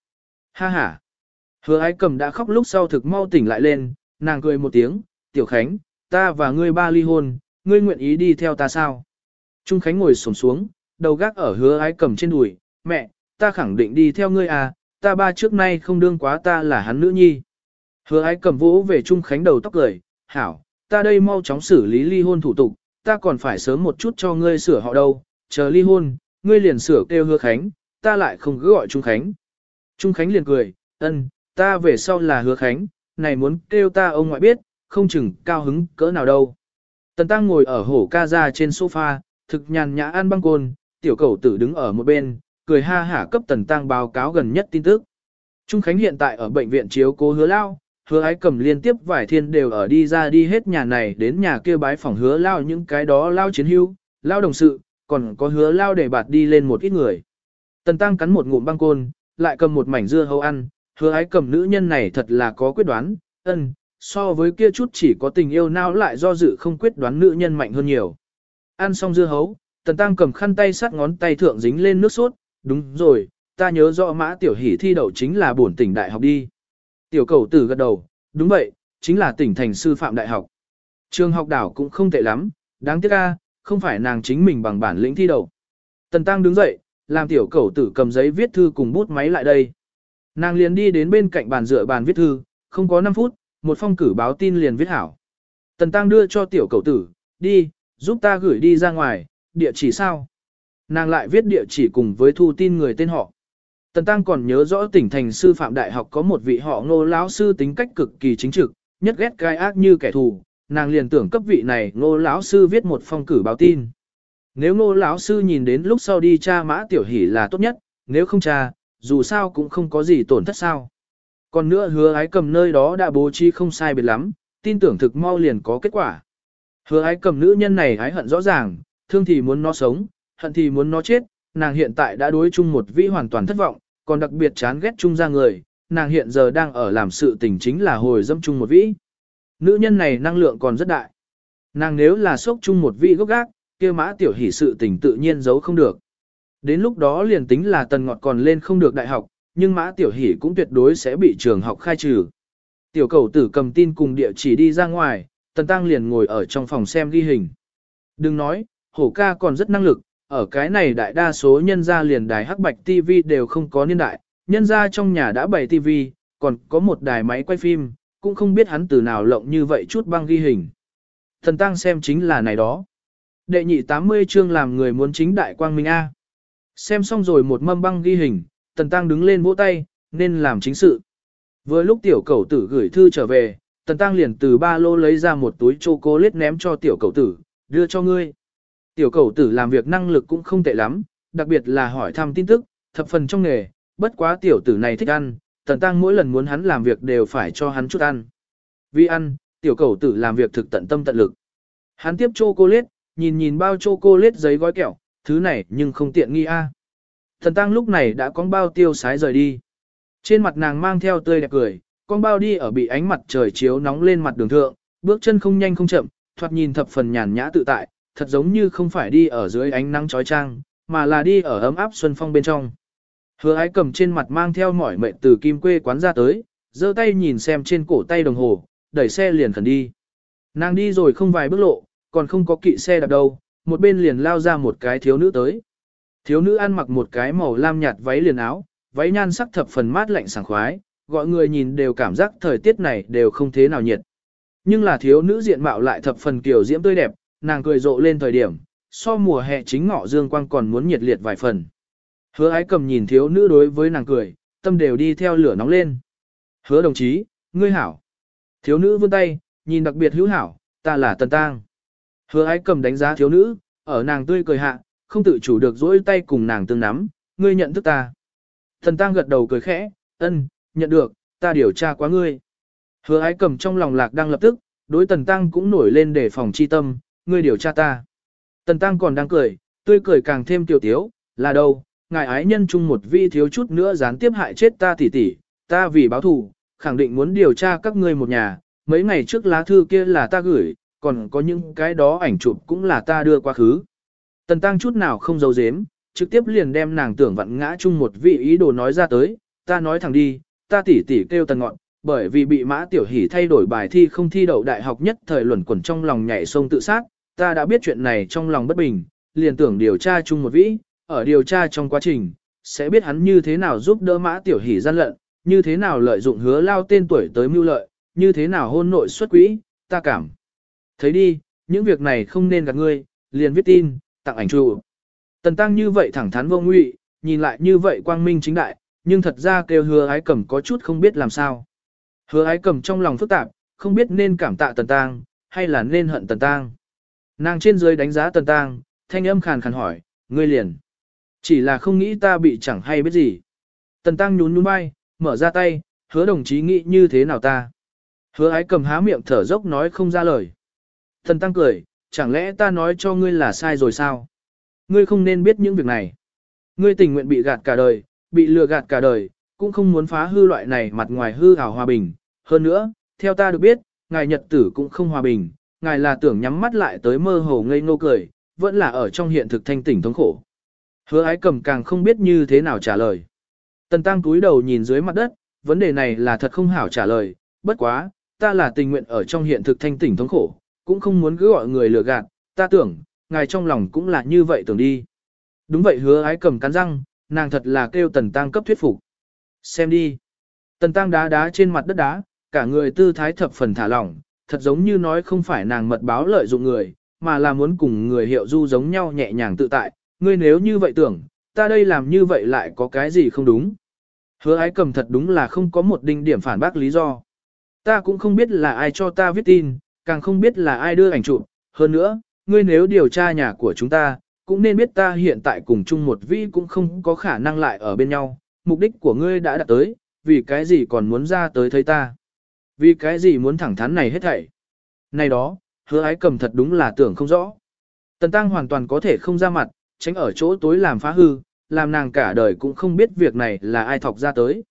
A: Ha ha. Hứa ái cầm đã khóc lúc sau thực mau tỉnh lại lên, nàng cười một tiếng, tiểu khánh, ta và ngươi ba ly hôn, ngươi nguyện ý đi theo ta sao? Trung Khánh ngồi xổm xuống, đầu gác ở hứa ái cầm trên đùi, mẹ, ta khẳng định đi theo ngươi à, ta ba trước nay không đương quá ta là hắn nữ nhi. Hứa ái cầm vỗ về Trung Khánh đầu tóc cười, hảo, ta đây mau chóng xử lý ly hôn thủ tục, ta còn phải sớm một chút cho ngươi sửa họ đâu, chờ ly hôn, ngươi liền sửa kêu hứa Khánh, ta lại không cứ gọi Trung Khánh. Trung Khánh liền cười, ân, ta về sau là hứa Khánh, này muốn kêu ta ông ngoại biết, không chừng cao hứng cỡ nào đâu. Tần Tăng ngồi ở hổ ca ra trên sofa, thực nhàn nhã ăn băng côn, tiểu cầu tử đứng ở một bên, cười ha hả cấp Tần Tăng báo cáo gần nhất tin tức. Trung Khánh hiện tại ở bệnh viện chiếu cố hứa lao, hứa ái cầm liên tiếp vài thiên đều ở đi ra đi hết nhà này đến nhà kia bái phòng hứa lao những cái đó lao chiến hưu, lao đồng sự, còn có hứa lao để bạt đi lên một ít người. Tần Tăng cắn một ngụm băng côn, lại cầm một mảnh dưa hấu ăn, hứa ái cầm nữ nhân này thật là có quyết đoán, ân, so với kia chút chỉ có tình yêu nào lại do dự không quyết đoán nữ nhân mạnh hơn nhiều. Ăn xong dưa hấu, Tần Tăng cầm khăn tay sát ngón tay thượng dính lên nước sốt, đúng rồi, ta nhớ rõ mã tiểu hỷ thi đậu chính là bổn tỉnh đại học đi. Tiểu cầu tử gật đầu, đúng vậy, chính là tỉnh thành sư phạm đại học. Trường học đảo cũng không tệ lắm, đáng tiếc a, không phải nàng chính mình bằng bản lĩnh thi đậu. Tần Tăng đứng dậy, làm tiểu cầu tử cầm giấy viết thư cùng bút máy lại đây. Nàng liền đi đến bên cạnh bàn dựa bàn viết thư, không có 5 phút, một phong cử báo tin liền viết hảo. Tần Tăng đưa cho tiểu cầu tử, đi, giúp ta gửi đi ra ngoài, địa chỉ sao? Nàng lại viết địa chỉ cùng với thu tin người tên họ. Tần Tăng còn nhớ rõ tỉnh thành sư phạm đại học có một vị họ ngô lão sư tính cách cực kỳ chính trực, nhất ghét gai ác như kẻ thù, nàng liền tưởng cấp vị này ngô lão sư viết một phong cử báo tin. Nếu ngô lão sư nhìn đến lúc sau đi tra mã tiểu hỷ là tốt nhất, nếu không tra, dù sao cũng không có gì tổn thất sao. Còn nữa hứa ái cầm nơi đó đã bố trí không sai biệt lắm, tin tưởng thực mau liền có kết quả. Hứa ái cầm nữ nhân này ái hận rõ ràng, thương thì muốn nó sống, hận thì muốn nó chết, nàng hiện tại đã đối chung một vĩ hoàn toàn thất vọng, còn đặc biệt chán ghét chung ra người, nàng hiện giờ đang ở làm sự tình chính là hồi dâm chung một vĩ. Nữ nhân này năng lượng còn rất đại. Nàng nếu là sốc chung một vĩ gốc gác, kia mã tiểu hỷ sự tình tự nhiên giấu không được. Đến lúc đó liền tính là tần ngọt còn lên không được đại học, nhưng mã tiểu hỷ cũng tuyệt đối sẽ bị trường học khai trừ. Tiểu cầu tử cầm tin cùng địa chỉ đi ra ngoài, tần tăng liền ngồi ở trong phòng xem ghi hình. Đừng nói, hổ ca còn rất năng lực, ở cái này đại đa số nhân gia liền đài hắc bạch TV đều không có niên đại, nhân gia trong nhà đã bày TV, còn có một đài máy quay phim, cũng không biết hắn từ nào lộng như vậy chút băng ghi hình. Thần tăng xem chính là này đó. Đệ nhị 80 chương làm người muốn chính đại quang minh A. Xem xong rồi một mâm băng ghi hình, Tần Tăng đứng lên vỗ tay, nên làm chính sự. Vừa lúc tiểu cầu tử gửi thư trở về, Tần Tăng liền từ ba lô lấy ra một túi chocolate ném cho tiểu cầu tử, đưa cho ngươi. Tiểu cầu tử làm việc năng lực cũng không tệ lắm, đặc biệt là hỏi thăm tin tức, thập phần trong nghề, bất quá tiểu tử này thích ăn, Tần Tăng mỗi lần muốn hắn làm việc đều phải cho hắn chút ăn. Vì ăn, tiểu cầu tử làm việc thực tận tâm tận lực. Hắn tiếp chocolate, nhìn nhìn bao chocolate giấy gói kẹo, thứ này nhưng không tiện nghi a. Thần Tăng lúc này đã con bao tiêu sái rời đi. Trên mặt nàng mang theo tươi đẹp cười, con bao đi ở bị ánh mặt trời chiếu nóng lên mặt đường thượng, bước chân không nhanh không chậm, thoạt nhìn thập phần nhàn nhã tự tại, thật giống như không phải đi ở dưới ánh nắng chói chang, mà là đi ở ấm áp xuân phong bên trong. Hứa ái cầm trên mặt mang theo mỏi mệt từ kim quê quán ra tới, giơ tay nhìn xem trên cổ tay đồng hồ, đẩy xe liền khẩn đi. Nàng đi rồi không vài bước lộ, còn không có kỵ xe đạp đâu, một bên liền lao ra một cái thiếu nữ tới. Thiếu nữ ăn mặc một cái màu lam nhạt váy liền áo, váy nhan sắc thập phần mát lạnh sảng khoái, gọi người nhìn đều cảm giác thời tiết này đều không thế nào nhiệt. Nhưng là thiếu nữ diện mạo lại thập phần kiểu diễm tươi đẹp, nàng cười rộ lên thời điểm, so mùa hè chính ngọ dương quang còn muốn nhiệt liệt vài phần. Hứa ái cầm nhìn thiếu nữ đối với nàng cười, tâm đều đi theo lửa nóng lên. Hứa đồng chí, ngươi hảo. Thiếu nữ vươn tay, nhìn đặc biệt hữu hảo, ta là Tần Tang. Hứa ái cầm đánh giá thiếu nữ, ở nàng tươi cười hạ, không tự chủ được dỗi tay cùng nàng tương nắm, ngươi nhận thức ta. thần tang gật đầu cười khẽ, ân, nhận được, ta điều tra quá ngươi. Hứa ái cầm trong lòng lạc đang lập tức, đối Tần Tăng cũng nổi lên để phòng chi tâm, ngươi điều tra ta. Tần Tăng còn đang cười, tươi cười càng thêm tiểu tiếu, là đâu, ngài ái nhân chung một vi thiếu chút nữa gián tiếp hại chết ta tỷ tỷ, ta vì báo thù, khẳng định muốn điều tra các ngươi một nhà, mấy ngày trước lá thư kia là ta gửi, còn có những cái đó ảnh chụp cũng là ta đưa qua khứ. Tần Tăng chút nào không giấu giếm, trực tiếp liền đem nàng tưởng vặn ngã chung một vị ý đồ nói ra tới, ta nói thẳng đi, ta tỷ tỷ kêu tần ngọn, bởi vì bị mã tiểu hỷ thay đổi bài thi không thi đậu đại học nhất thời luẩn quẩn trong lòng nhảy sông tự sát, ta đã biết chuyện này trong lòng bất bình, liền tưởng điều tra chung một vĩ, ở điều tra trong quá trình, sẽ biết hắn như thế nào giúp đỡ mã tiểu hỷ gian lận, như thế nào lợi dụng hứa lao tên tuổi tới mưu lợi, như thế nào hôn nội xuất quỹ, ta cảm. Thấy đi, những việc này không nên gặp ngươi, liền viết tin, tặng ảnh chụp. Tần tăng như vậy thẳng thắn vô ngụy, nhìn lại như vậy quang minh chính đại, nhưng thật ra kêu hứa ái cầm có chút không biết làm sao. Hứa ái cầm trong lòng phức tạp, không biết nên cảm tạ tần tăng hay là nên hận tần tăng. Nàng trên dưới đánh giá tần tăng, thanh âm khàn khàn hỏi, ngươi liền. Chỉ là không nghĩ ta bị chẳng hay biết gì. Tần tăng nhún nhún vai, mở ra tay, hứa đồng chí nghĩ như thế nào ta. Hứa ái cầm há miệng thở dốc nói không ra lời. Tần tăng cười, chẳng lẽ ta nói cho ngươi là sai rồi sao? Ngươi không nên biết những việc này. Ngươi tình nguyện bị gạt cả đời, bị lừa gạt cả đời, cũng không muốn phá hư loại này mặt ngoài hư ảo hòa bình. Hơn nữa, theo ta được biết, ngài nhật tử cũng không hòa bình, ngài là tưởng nhắm mắt lại tới mơ hồ ngây ngô cười, vẫn là ở trong hiện thực thanh tỉnh thống khổ. Hứa ái cầm càng không biết như thế nào trả lời. Tần tăng túi đầu nhìn dưới mặt đất, vấn đề này là thật không hảo trả lời, bất quá, ta là tình nguyện ở trong hiện thực thanh tỉnh thống khổ, cũng không muốn cứ gọi người lừa gạt, ta tưởng, ngài trong lòng cũng là như vậy tưởng đi. Đúng vậy hứa ái cầm cắn răng, nàng thật là kêu tần tăng cấp thuyết phục. Xem đi. Tần tăng đá đá trên mặt đất đá, cả người tư thái thập phần thả lỏng, thật giống như nói không phải nàng mật báo lợi dụng người, mà là muốn cùng người hiệu du giống nhau nhẹ nhàng tự tại, ngươi nếu như vậy tưởng, ta đây làm như vậy lại có cái gì không đúng. Hứa ái cầm thật đúng là không có một đinh điểm phản bác lý do. Ta cũng không biết là ai cho ta viết tin, càng không biết là ai đưa ảnh chụp. Hơn nữa, ngươi nếu điều tra nhà của chúng ta, cũng nên biết ta hiện tại cùng chung một vi cũng không có khả năng lại ở bên nhau. Mục đích của ngươi đã đạt tới, vì cái gì còn muốn ra tới thấy ta. Vì cái gì muốn thẳng thắn này hết thảy. Này đó, hứa ái cầm thật đúng là tưởng không rõ. Tần Tăng hoàn toàn có thể không ra mặt, tránh ở chỗ tối làm phá hư, làm nàng cả đời cũng không biết việc này là ai thọc ra tới.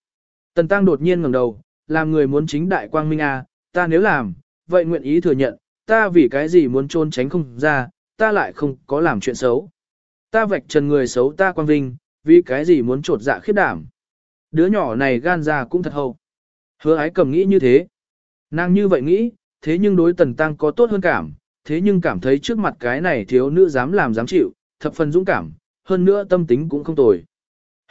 A: Tần Tăng đột nhiên ngẩng đầu, làm người muốn chính đại quang minh a, à, ta nếu làm, vậy nguyện ý thừa nhận, ta vì cái gì muốn trôn tránh không ra, ta lại không có làm chuyện xấu. Ta vạch trần người xấu ta quang vinh, vì cái gì muốn trột dạ khiết đảm. Đứa nhỏ này gan ra cũng thật hậu. Hứa ái cầm nghĩ như thế. Nàng như vậy nghĩ, thế nhưng đối tần tăng có tốt hơn cảm, thế nhưng cảm thấy trước mặt cái này thiếu nữ dám làm dám chịu, thập phần dũng cảm, hơn nữa tâm tính cũng không tồi.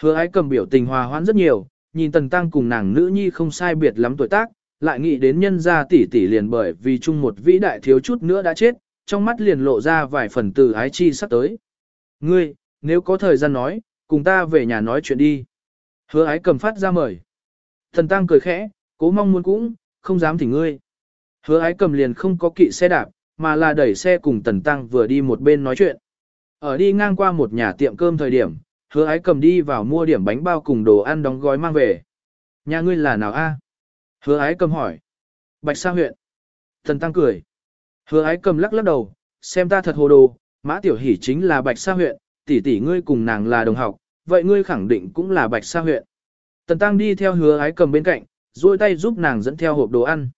A: Hứa ái cầm biểu tình hòa hoãn rất nhiều, nhìn tần tăng cùng nàng nữ nhi không sai biệt lắm tuổi tác, lại nghĩ đến nhân gia tỷ tỷ liền bởi vì chung một vĩ đại thiếu chút nữa đã chết, trong mắt liền lộ ra vài phần từ ái chi sắp tới. Ngươi, nếu có thời gian nói, cùng ta về nhà nói chuyện đi. Hứa ái cầm phát ra mời. Thần tăng cười khẽ, cố mong muốn cũng, không dám thỉnh ngươi. Hứa ái cầm liền không có kỵ xe đạp, mà là đẩy xe cùng tần tăng vừa đi một bên nói chuyện. Ở đi ngang qua một nhà tiệm cơm thời điểm, hứa ái cầm đi vào mua điểm bánh bao cùng đồ ăn đóng gói mang về. Nhà ngươi là nào a? Hứa ái cầm hỏi. Bạch Sa huyện. Thần tăng cười. Hứa ái cầm lắc lắc đầu, xem ta thật hồ đồ, mã tiểu hỷ chính là Bạch Sa huyện, tỷ tỷ ngươi cùng nàng là đồng học, vậy ngươi khẳng định cũng là Bạch Sa huyện. Tần tăng đi theo hứa ái cầm bên cạnh, duỗi tay giúp nàng dẫn theo hộp đồ ăn.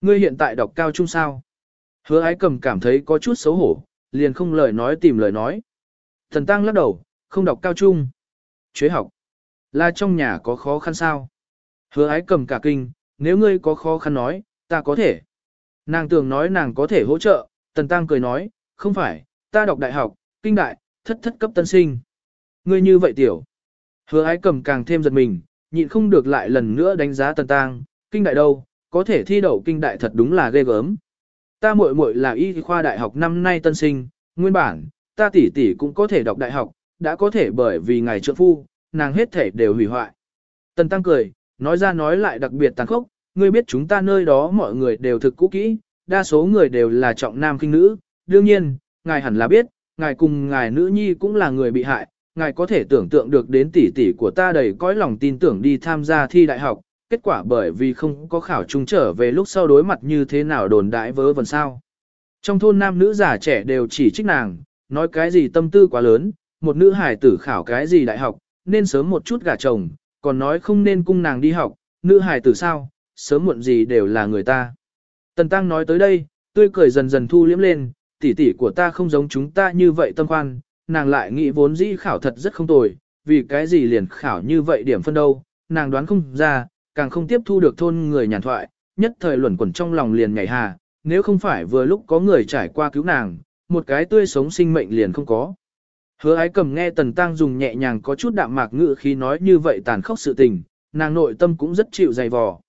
A: Ngươi hiện tại đọc cao trung sao? Hứa ái cầm cảm thấy có chút xấu hổ, liền không lời nói tìm lời nói. Thần tăng lắc đầu, không đọc cao trung. Chế học. Là trong nhà có khó khăn sao? Hứa ái cầm cả kinh, nếu ngươi có khó khăn nói, ta có thể. Nàng tưởng nói nàng có thể hỗ trợ, tần tăng cười nói, không phải, ta đọc đại học, kinh đại, thất thất cấp tân sinh. Ngươi như vậy tiểu. Hứa ái cầm càng thêm giật mình, nhịn không được lại lần nữa đánh giá tần tăng, kinh đại đâu, có thể thi đậu kinh đại thật đúng là ghê gớm. Ta muội muội là y khoa đại học năm nay tân sinh, nguyên bản, ta tỷ tỷ cũng có thể đọc đại học, đã có thể bởi vì ngài trợ phu, nàng hết thể đều hủy hoại. Tần tăng cười, nói ra nói lại đặc biệt tàn khốc, ngươi biết chúng ta nơi đó mọi người đều thực cũ kỹ, đa số người đều là trọng nam kinh nữ, đương nhiên, ngài hẳn là biết, ngài cùng ngài nữ nhi cũng là người bị hại, ngài có thể tưởng tượng được đến tỷ tỷ của ta đầy cõi lòng tin tưởng đi tham gia thi đại học, kết quả bởi vì không có khảo trung trở về lúc sau đối mặt như thế nào đồn đãi vớ vẩn sao. Trong thôn nam nữ già trẻ đều chỉ trích nàng, nói cái gì tâm tư quá lớn, một nữ hải tử khảo cái gì đại học, nên sớm một chút gả chồng, còn nói không nên cung nàng đi học, nữ hải tử sao, sớm muộn gì đều là người ta. Tần Tăng nói tới đây, tươi cười dần dần thu liếm lên, tỷ tỷ của ta không giống chúng ta như vậy tâm khoan, nàng lại nghĩ vốn dĩ khảo thật rất không tồi, vì cái gì liền khảo như vậy điểm phân đâu, nàng đoán không ra, càng không tiếp thu được thôn người nhàn thoại, nhất thời luẩn quẩn trong lòng liền nhảy hà, nếu không phải vừa lúc có người trải qua cứu nàng, một cái tươi sống sinh mệnh liền không có. Hứa ái cầm nghe Tần Tăng dùng nhẹ nhàng có chút đạm mạc ngữ khi nói như vậy tàn khốc sự tình, nàng nội tâm cũng rất chịu dày vò.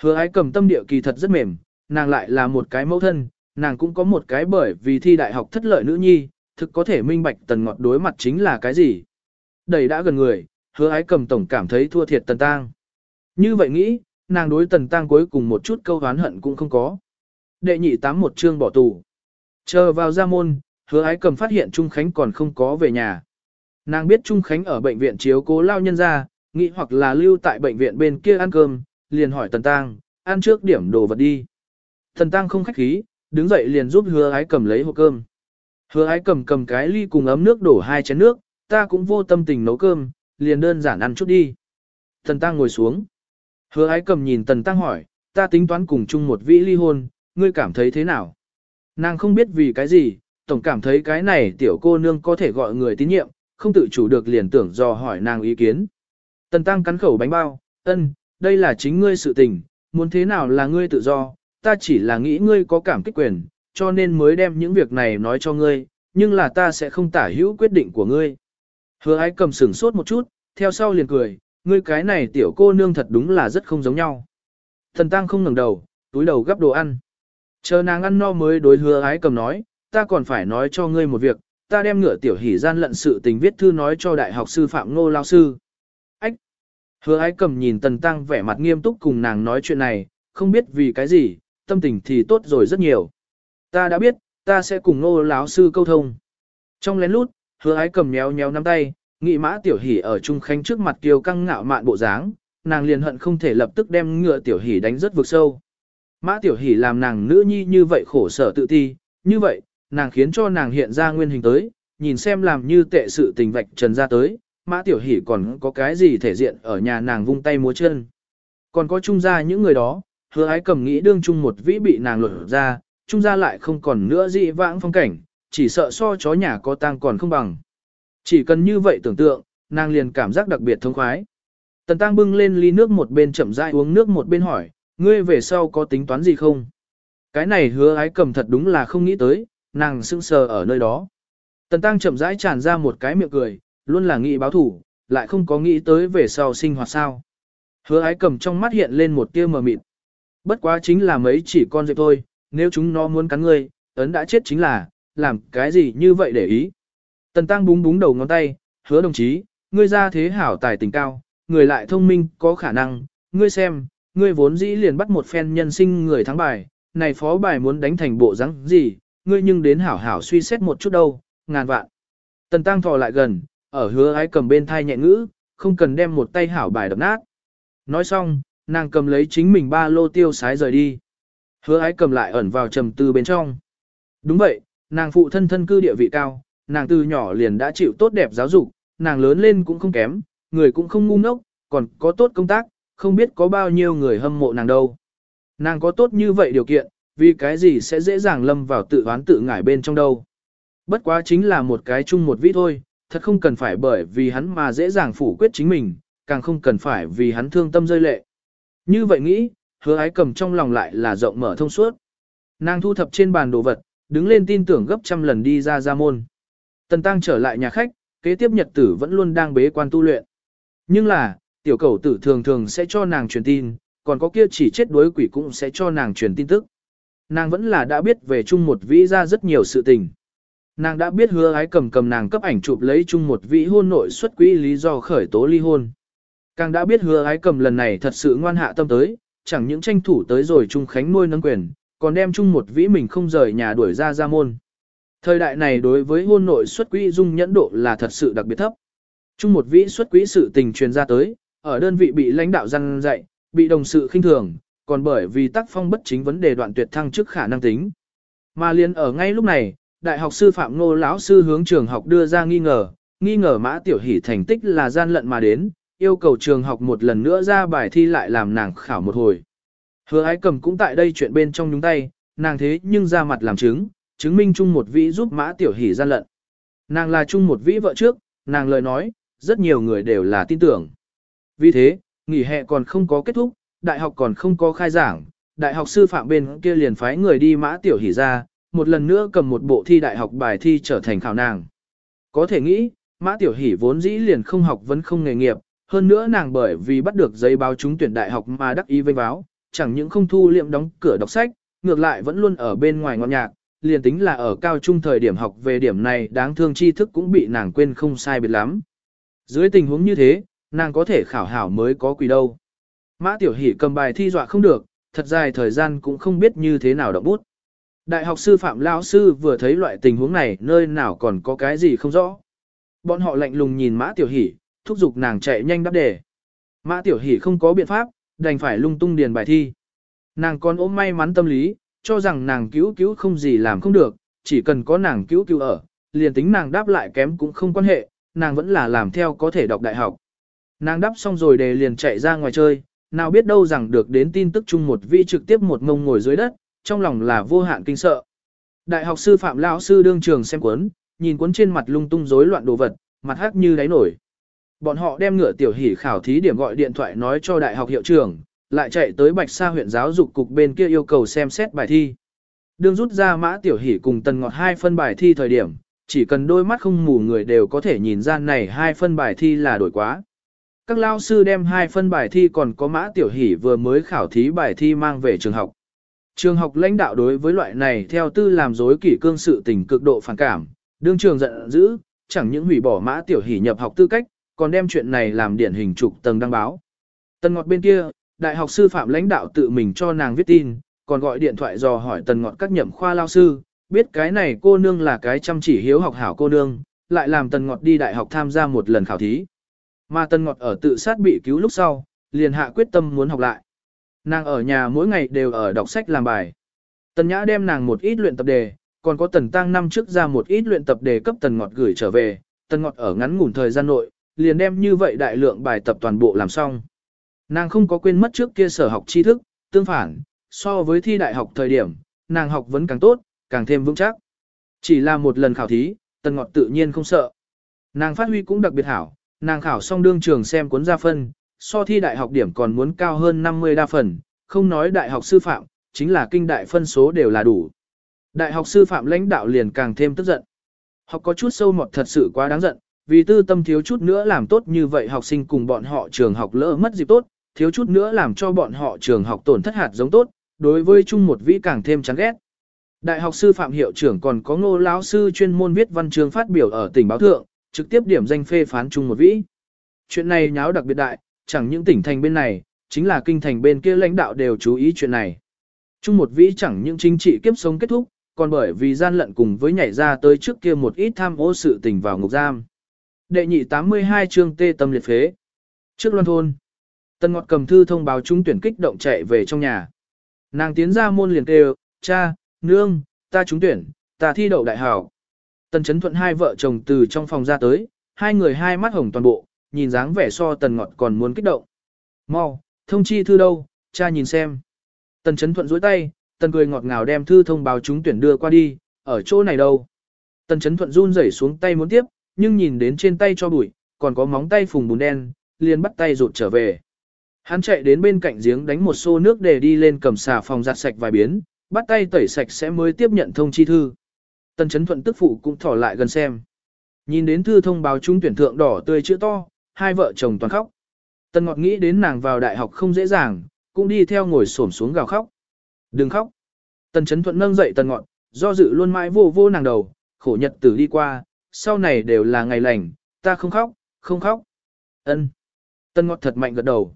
A: Hứa ái cầm tâm địa kỳ thật rất mềm, nàng lại là một cái mẫu thân, nàng cũng có một cái bởi vì thi đại học thất lợi nữ nhi, thực có thể minh bạch tần ngọt đối mặt chính là cái gì. Đầy đã gần người, hứa ái cầm tổng cảm thấy thua thiệt tần tang. Như vậy nghĩ, nàng đối tần tang cuối cùng một chút câu hán hận cũng không có. Đệ nhị tám một chương bỏ tù. Chờ vào ra môn, hứa ái cầm phát hiện Trung Khánh còn không có về nhà. Nàng biết Trung Khánh ở bệnh viện chiếu cố lao nhân ra, nghĩ hoặc là lưu tại bệnh viện bên kia ăn cơm, liền hỏi Tần Tăng, ăn trước điểm đồ vật đi. Tần Tăng không khách khí, đứng dậy liền giúp hứa ái cầm lấy hộp cơm. Hứa ái cầm cầm cái ly cùng ấm nước đổ hai chén nước, ta cũng vô tâm tình nấu cơm, liền đơn giản ăn chút đi. Tần Tăng ngồi xuống. Hứa ái cầm nhìn Tần Tăng hỏi, ta tính toán cùng chung một vị ly hôn, ngươi cảm thấy thế nào? Nàng không biết vì cái gì, tổng cảm thấy cái này tiểu cô nương có thể gọi người tín nhiệm, không tự chủ được liền tưởng dò hỏi nàng ý kiến. Tần Tăng cắn khẩu bánh bao, ân, đây là chính ngươi sự tình, muốn thế nào là ngươi tự do, ta chỉ là nghĩ ngươi có cảm kích quyền, cho nên mới đem những việc này nói cho ngươi, nhưng là ta sẽ không tả hữu quyết định của ngươi. Hứa ái cầm sửng sốt một chút, theo sau liền cười, ngươi cái này tiểu cô nương thật đúng là rất không giống nhau. Thần tăng không ngẩng đầu, túi đầu gắp đồ ăn. Chờ nàng ăn no mới đối hứa ái cầm nói, ta còn phải nói cho ngươi một việc, ta đem ngựa tiểu hỉ gian lận sự tình viết thư nói cho đại học sư Phạm Ngô Lao Sư. Ách! Hứa ái cầm nhìn tần tăng vẻ mặt nghiêm túc cùng nàng nói chuyện này, không biết vì cái gì, tâm tình thì tốt rồi rất nhiều. Ta đã biết, ta sẽ cùng Ngô Lão Sư câu thông. Trong lén lút, hứa ái cầm nhéo nhéo nắm tay, nghị mã tiểu hỉ ở Trung Khánh trước mặt kiều căng ngạo mạn bộ dáng, nàng liền hận không thể lập tức đem ngựa tiểu hỉ đánh rất vực sâu. Mã tiểu hỉ làm nàng nữ nhi như vậy khổ sở tự ti, như vậy, nàng khiến cho nàng hiện ra nguyên hình tới, nhìn xem làm như tệ sự tình vạch trần ra tới, mã tiểu hỷ còn có cái gì thể diện ở nhà nàng vung tay múa chân. Còn có trung gia những người đó, hứa ái cầm nghĩ đương chung một vĩ bị nàng lột ra, trung gia lại không còn nữa dị vãng phong cảnh, chỉ sợ so chó nhà có tang còn không bằng. Chỉ cần như vậy tưởng tượng, nàng liền cảm giác đặc biệt thông khoái. Tần tăng bưng lên ly nước một bên chậm rãi uống nước một bên hỏi, ngươi về sau có tính toán gì không? Cái này hứa ái cầm thật đúng là không nghĩ tới, nàng sững sờ ở nơi đó. Tần Tăng chậm rãi tràn ra một cái miệng cười, luôn là nghĩ báo thủ, lại không có nghĩ tới về sau sinh hoạt sao. Hứa ái cầm trong mắt hiện lên một tia mờ mịt. Bất quá chính là mấy chỉ con dẹp thôi, nếu chúng nó muốn cắn ngươi, ấn đã chết chính là, làm cái gì như vậy để ý. Tần Tăng búng búng đầu ngón tay, hứa đồng chí, ngươi ra thế hảo tài tình cao, người lại thông minh, có khả năng, ngươi xem, ngươi vốn dĩ liền bắt một phen nhân sinh người thắng bài, này phó bài muốn đánh thành bộ rắn gì, ngươi nhưng đến hảo hảo suy xét một chút đâu, ngàn vạn. Tần tăng thò lại gần, ở hứa ái cầm bên thai nhẹ ngữ, không cần đem một tay hảo bài đập nát. Nói xong, nàng cầm lấy chính mình ba lô tiêu sái rời đi. Hứa ái cầm lại ẩn vào trầm tư bên trong. Đúng vậy, nàng phụ thân thân cư địa vị cao, nàng từ nhỏ liền đã chịu tốt đẹp giáo dục, nàng lớn lên cũng không kém, người cũng không ngu ngốc, còn có tốt công tác, không biết có bao nhiêu người hâm mộ nàng đâu. Nàng có tốt như vậy điều kiện, vì cái gì sẽ dễ dàng lâm vào tự oán tự ngải bên trong đâu. Bất quá chính là một cái chung một vĩ thôi, thật không cần phải bởi vì hắn mà dễ dàng phủ quyết chính mình, càng không cần phải vì hắn thương tâm rơi lệ. Như vậy nghĩ, hứa ái cầm trong lòng lại là rộng mở thông suốt. Nàng thu thập trên bàn đồ vật, đứng lên tin tưởng gấp trăm lần đi ra ra môn. Tần tăng trở lại nhà khách, kế tiếp nhật tử vẫn luôn đang bế quan tu luyện. Nhưng là, tiểu cầu tử thường thường sẽ cho nàng truyền tin, còn có kia chỉ chết đuối quỷ cũng sẽ cho nàng truyền tin tức. Nàng vẫn là đã biết về chung một vĩ ra rất nhiều sự tình. Nàng đã biết hứa ái cầm cầm nàng cấp ảnh chụp lấy chung một vĩ hôn nội xuất quỹ lý do khởi tố ly hôn. Càng đã biết hứa ái cầm lần này thật sự ngoan hạ tâm tới, chẳng những tranh thủ tới rồi Trung Khánh nuôi nâng quyền, còn đem chung một vĩ mình không rời nhà đuổi ra ra môn. Thời đại này đối với hôn nội xuất quỹ dung nhẫn độ là thật sự đặc biệt thấp. Chung một vĩ xuất quỹ sự tình truyền ra tới, ở đơn vị bị lãnh đạo răn dạy, bị đồng sự khinh thường, còn bởi vì tác phong bất chính vấn đề đoạn tuyệt thăng chức khả năng tính. Mà liền ở ngay lúc này, đại học sư phạm ngô lão sư hướng trường học đưa ra nghi ngờ, nghi ngờ mã tiểu hỷ thành tích là gian lận mà đến, yêu cầu trường học một lần nữa ra bài thi lại làm nàng khảo một hồi. Hứa ái cầm cũng tại đây chuyện bên trong nhúng tay, nàng thế nhưng ra mặt làm chứng, chứng minh chung một vĩ giúp mã tiểu hỷ gian lận. Nàng là chung một vĩ vợ trước, nàng lời nói, rất nhiều người đều là tin tưởng. Vì thế, nghỉ hè còn không có kết thúc, đại học còn không có khai giảng, đại học sư phạm bên kia liền phái người đi mã tiểu hỷ ra, một lần nữa cầm một bộ thi đại học bài thi trở thành khảo nàng. Có thể nghĩ, mã tiểu hỷ vốn dĩ liền không học vẫn không nghề nghiệp, hơn nữa nàng bởi vì bắt được giấy báo trúng tuyển đại học mà đắc ý vây báo, chẳng những không thu liệm đóng cửa đọc sách, ngược lại vẫn luôn ở bên ngoài ngọn nhạc, liền tính là ở cao trung thời điểm học về điểm này đáng thương tri thức cũng bị nàng quên không sai biệt lắm. Dưới tình huống như thế, nàng có thể khảo hảo mới có quỷ đâu. Mã Tiểu Hỷ cầm bài thi dọa không được, thật dài thời gian cũng không biết như thế nào động bút. Đại học sư phạm Lao sư vừa thấy loại tình huống này nơi nào còn có cái gì không rõ. Bọn họ lạnh lùng nhìn Mã Tiểu Hỷ, thúc giục nàng chạy nhanh đáp đề. Mã Tiểu Hỷ không có biện pháp, đành phải lung tung điền bài thi. Nàng còn ôm may mắn tâm lý, cho rằng nàng cứu cứu không gì làm không được, chỉ cần có nàng cứu cứu ở, liền tính nàng đáp lại kém cũng không quan hệ, nàng vẫn là làm theo có thể đọc đại học. Nàng đáp xong rồi đề liền chạy ra ngoài chơi, nào biết đâu rằng được đến tin tức chung một vị trực tiếp một ngông ngồi dưới đất, trong lòng là vô hạn kinh sợ. Đại học sư phạm lão sư đương trường xem cuốn, nhìn cuốn trên mặt lung tung rối loạn đồ vật, mặt hắc như đáy nổi. Bọn họ đem ngựa tiểu hỉ khảo thí điểm gọi điện thoại nói cho đại học hiệu trưởng, lại chạy tới Bạch Sa huyện giáo dục cục bên kia yêu cầu xem xét bài thi. Đương rút ra mã tiểu hỉ cùng tần ngọt hai phân bài thi thời điểm, chỉ cần đôi mắt không mù người đều có thể nhìn ra này hai phân bài thi là đổi quá. Các lao sư đem hai phân bài thi còn có mã tiểu hỉ vừa mới khảo thí bài thi mang về trường học. Trường học lãnh đạo đối với loại này theo tư làm dối kỷ cương sự tình cực độ phản cảm, đương trường giận dữ, chẳng những hủy bỏ mã tiểu hỉ nhập học tư cách, còn đem chuyện này làm điển hình trục tầng đăng báo. Tần Ngọt bên kia, đại học sư phạm lãnh đạo tự mình cho nàng viết tin, còn gọi điện thoại dò hỏi Tần Ngọt các nhậm khoa lao sư, biết cái này cô nương là cái chăm chỉ hiếu học hảo cô nương, lại làm Tần Ngọt đi đại học tham gia một lần khảo thí. Mà Tần Ngọt ở tự sát bị cứu lúc sau, liền hạ quyết tâm muốn học lại. Nàng ở nhà mỗi ngày đều ở đọc sách làm bài. Tần Nhã đem nàng một ít luyện tập đề, còn có Tần Tăng năm trước ra một ít luyện tập đề cấp Tần Ngọt gửi trở về. Tần Ngọt ở ngắn ngủn thời gian nội, liền đem như vậy đại lượng bài tập toàn bộ làm xong. Nàng không có quên mất trước kia sở học tri thức, tương phản, so với thi đại học thời điểm, nàng học vẫn càng tốt, càng thêm vững chắc. Chỉ là một lần khảo thí, Tần Ngọt tự nhiên không sợ. Nàng phát huy cũng đặc biệt hảo, nàng khảo xong đương trường xem cuốn ra phân, so thi đại học điểm còn muốn cao hơn 50 đa phần, không nói đại học sư phạm, chính là kinh đại phân số đều là đủ. Đại học sư phạm lãnh đạo liền càng thêm tức giận. Học có chút sâu mọt thật sự quá đáng giận, vì tư tâm thiếu chút nữa làm tốt như vậy học sinh cùng bọn họ trường học lỡ mất dịp tốt, thiếu chút nữa làm cho bọn họ trường học tổn thất hạt giống tốt, đối với chung một vĩ càng thêm chán ghét. Đại học sư phạm hiệu trưởng còn có ngô lão sư chuyên môn viết văn chương phát biểu ở tỉnh báo thượng, trực tiếp điểm danh phê phán chung một vĩ. Chuyện này nháo đặc biệt đại, chẳng những tỉnh thành bên này, chính là kinh thành bên kia lãnh đạo đều chú ý chuyện này. Chung một vĩ chẳng những chính trị kiếp sống kết thúc, còn bởi vì gian lận cùng với nhảy ra tới trước kia một ít tham ô sự tình vào ngục giam. Đệ nhị 82 chương tê tâm liệt phế. Trước loan thôn, Tân Ngọt cầm thư thông báo chúng tuyển kích động chạy về trong nhà. Nàng tiến ra môn liền kêu, cha, nương, ta trúng tuyển, ta thi đậu đại hảo. Tần chấn thuận hai vợ chồng từ trong phòng ra tới, hai người hai mắt hồng toàn bộ, nhìn dáng vẻ so tần ngọt còn muốn kích động. Mau, thông chi thư đâu, cha nhìn xem. Tần chấn thuận dối tay, tần cười ngọt ngào đem thư thông báo chúng tuyển đưa qua đi, ở chỗ này đâu. Tần chấn thuận run rẩy xuống tay muốn tiếp, nhưng nhìn đến trên tay cho bụi, còn có móng tay phùng bùn đen, liền bắt tay rụt trở về. Hắn chạy đến bên cạnh giếng đánh một xô nước để đi lên cầm xà phòng giặt sạch vài biến, bắt tay tẩy sạch sẽ mới tiếp nhận thông chi thư. Tần chấn thuận tức phụ cũng thỏ lại gần xem. Nhìn đến thư thông báo trúng tuyển thượng đỏ tươi chữ to, hai vợ chồng toàn khóc. Tần ngọt nghĩ đến nàng vào đại học không dễ dàng, cũng đi theo ngồi xổm xuống gào khóc. Đừng khóc. Tần chấn thuận nâng dậy tần ngọt, do dự luôn mãi vô vô nàng đầu, khổ nhật tử đi qua, sau này đều là ngày lành, ta không khóc, không khóc. Ân. Tần ngọt thật mạnh gật đầu.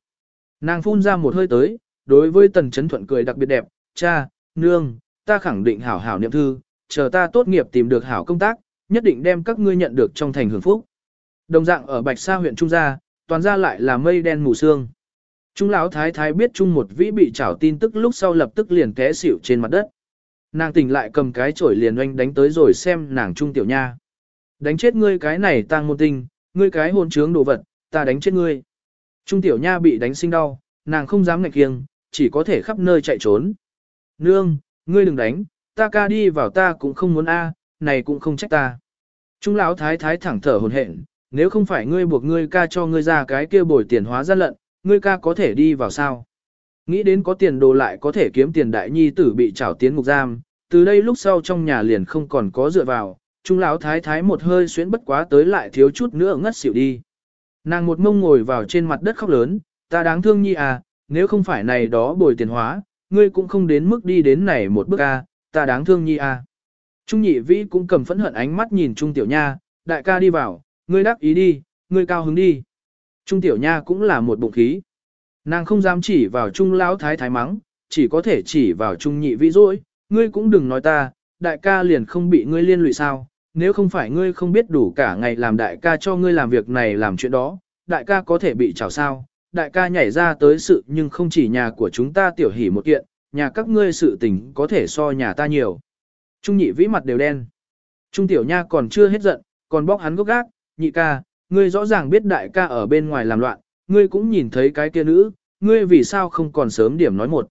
A: Nàng phun ra một hơi tới, đối với tần chấn thuận cười đặc biệt đẹp, cha, nương, ta khẳng định hảo hảo niệm thư, chờ ta tốt nghiệp tìm được hảo công tác, nhất định đem các ngươi nhận được trong thành hưởng phúc. Đồng dạng ở Bạch Sa huyện Trung Gia, toàn ra lại là mây đen mù sương. Trung lão thái thái biết Trung một vĩ bị trảo tin tức lúc sau lập tức liền té xỉu trên mặt đất. Nàng tỉnh lại cầm cái chổi liền oanh đánh tới rồi xem nàng Trung tiểu nha. Đánh chết ngươi cái này tang môn tinh, ngươi cái hôn trướng đồ vật, ta đánh chết ngươi. Trung tiểu nha bị đánh sinh đau, nàng không dám ngạch kiêng, chỉ có thể khắp nơi chạy trốn. Nương, ngươi đừng đánh, ta ca đi vào ta cũng không muốn a, này cũng không trách ta. Trung lão thái thái thẳng thở hồn hển, nếu không phải ngươi buộc ngươi ca cho ngươi ra cái kia bồi tiền hóa gian lận, ngươi ca có thể đi vào sao? Nghĩ đến có tiền đồ lại có thể kiếm tiền đại nhi tử bị trảo tiến ngục giam, từ đây lúc sau trong nhà liền không còn có dựa vào, trung lão thái thái một hơi xuyến bất quá tới lại thiếu chút nữa ngất xỉu đi. Nàng một mông ngồi vào trên mặt đất khóc lớn, ta đáng thương nhi à, nếu không phải này đó bồi tiền hóa, ngươi cũng không đến mức đi đến này một bước a, ta đáng thương nhi à? Trung nhị vĩ cũng cầm phẫn hận ánh mắt nhìn Trung tiểu nha, đại ca đi vào, ngươi đáp ý đi, ngươi cao hứng đi. Trung tiểu nha cũng là một bụng khí. Nàng không dám chỉ vào Trung lão thái thái mắng, chỉ có thể chỉ vào Trung nhị vĩ rồi, ngươi cũng đừng nói ta, đại ca liền không bị ngươi liên lụy sao, nếu không phải ngươi không biết đủ cả ngày làm đại ca cho ngươi làm việc này làm chuyện đó, đại ca có thể bị trào sao, đại ca nhảy ra tới sự nhưng không chỉ nhà của chúng ta tiểu hỉ một kiện, nhà các ngươi sự tình có thể so nhà ta nhiều. Trung nhị vĩ mặt đều đen. Trung tiểu nha còn chưa hết giận, còn bóc hắn gốc gác, nhị ca, ngươi rõ ràng biết đại ca ở bên ngoài làm loạn, ngươi cũng nhìn thấy cái kia nữ, ngươi vì sao không còn sớm điểm nói một.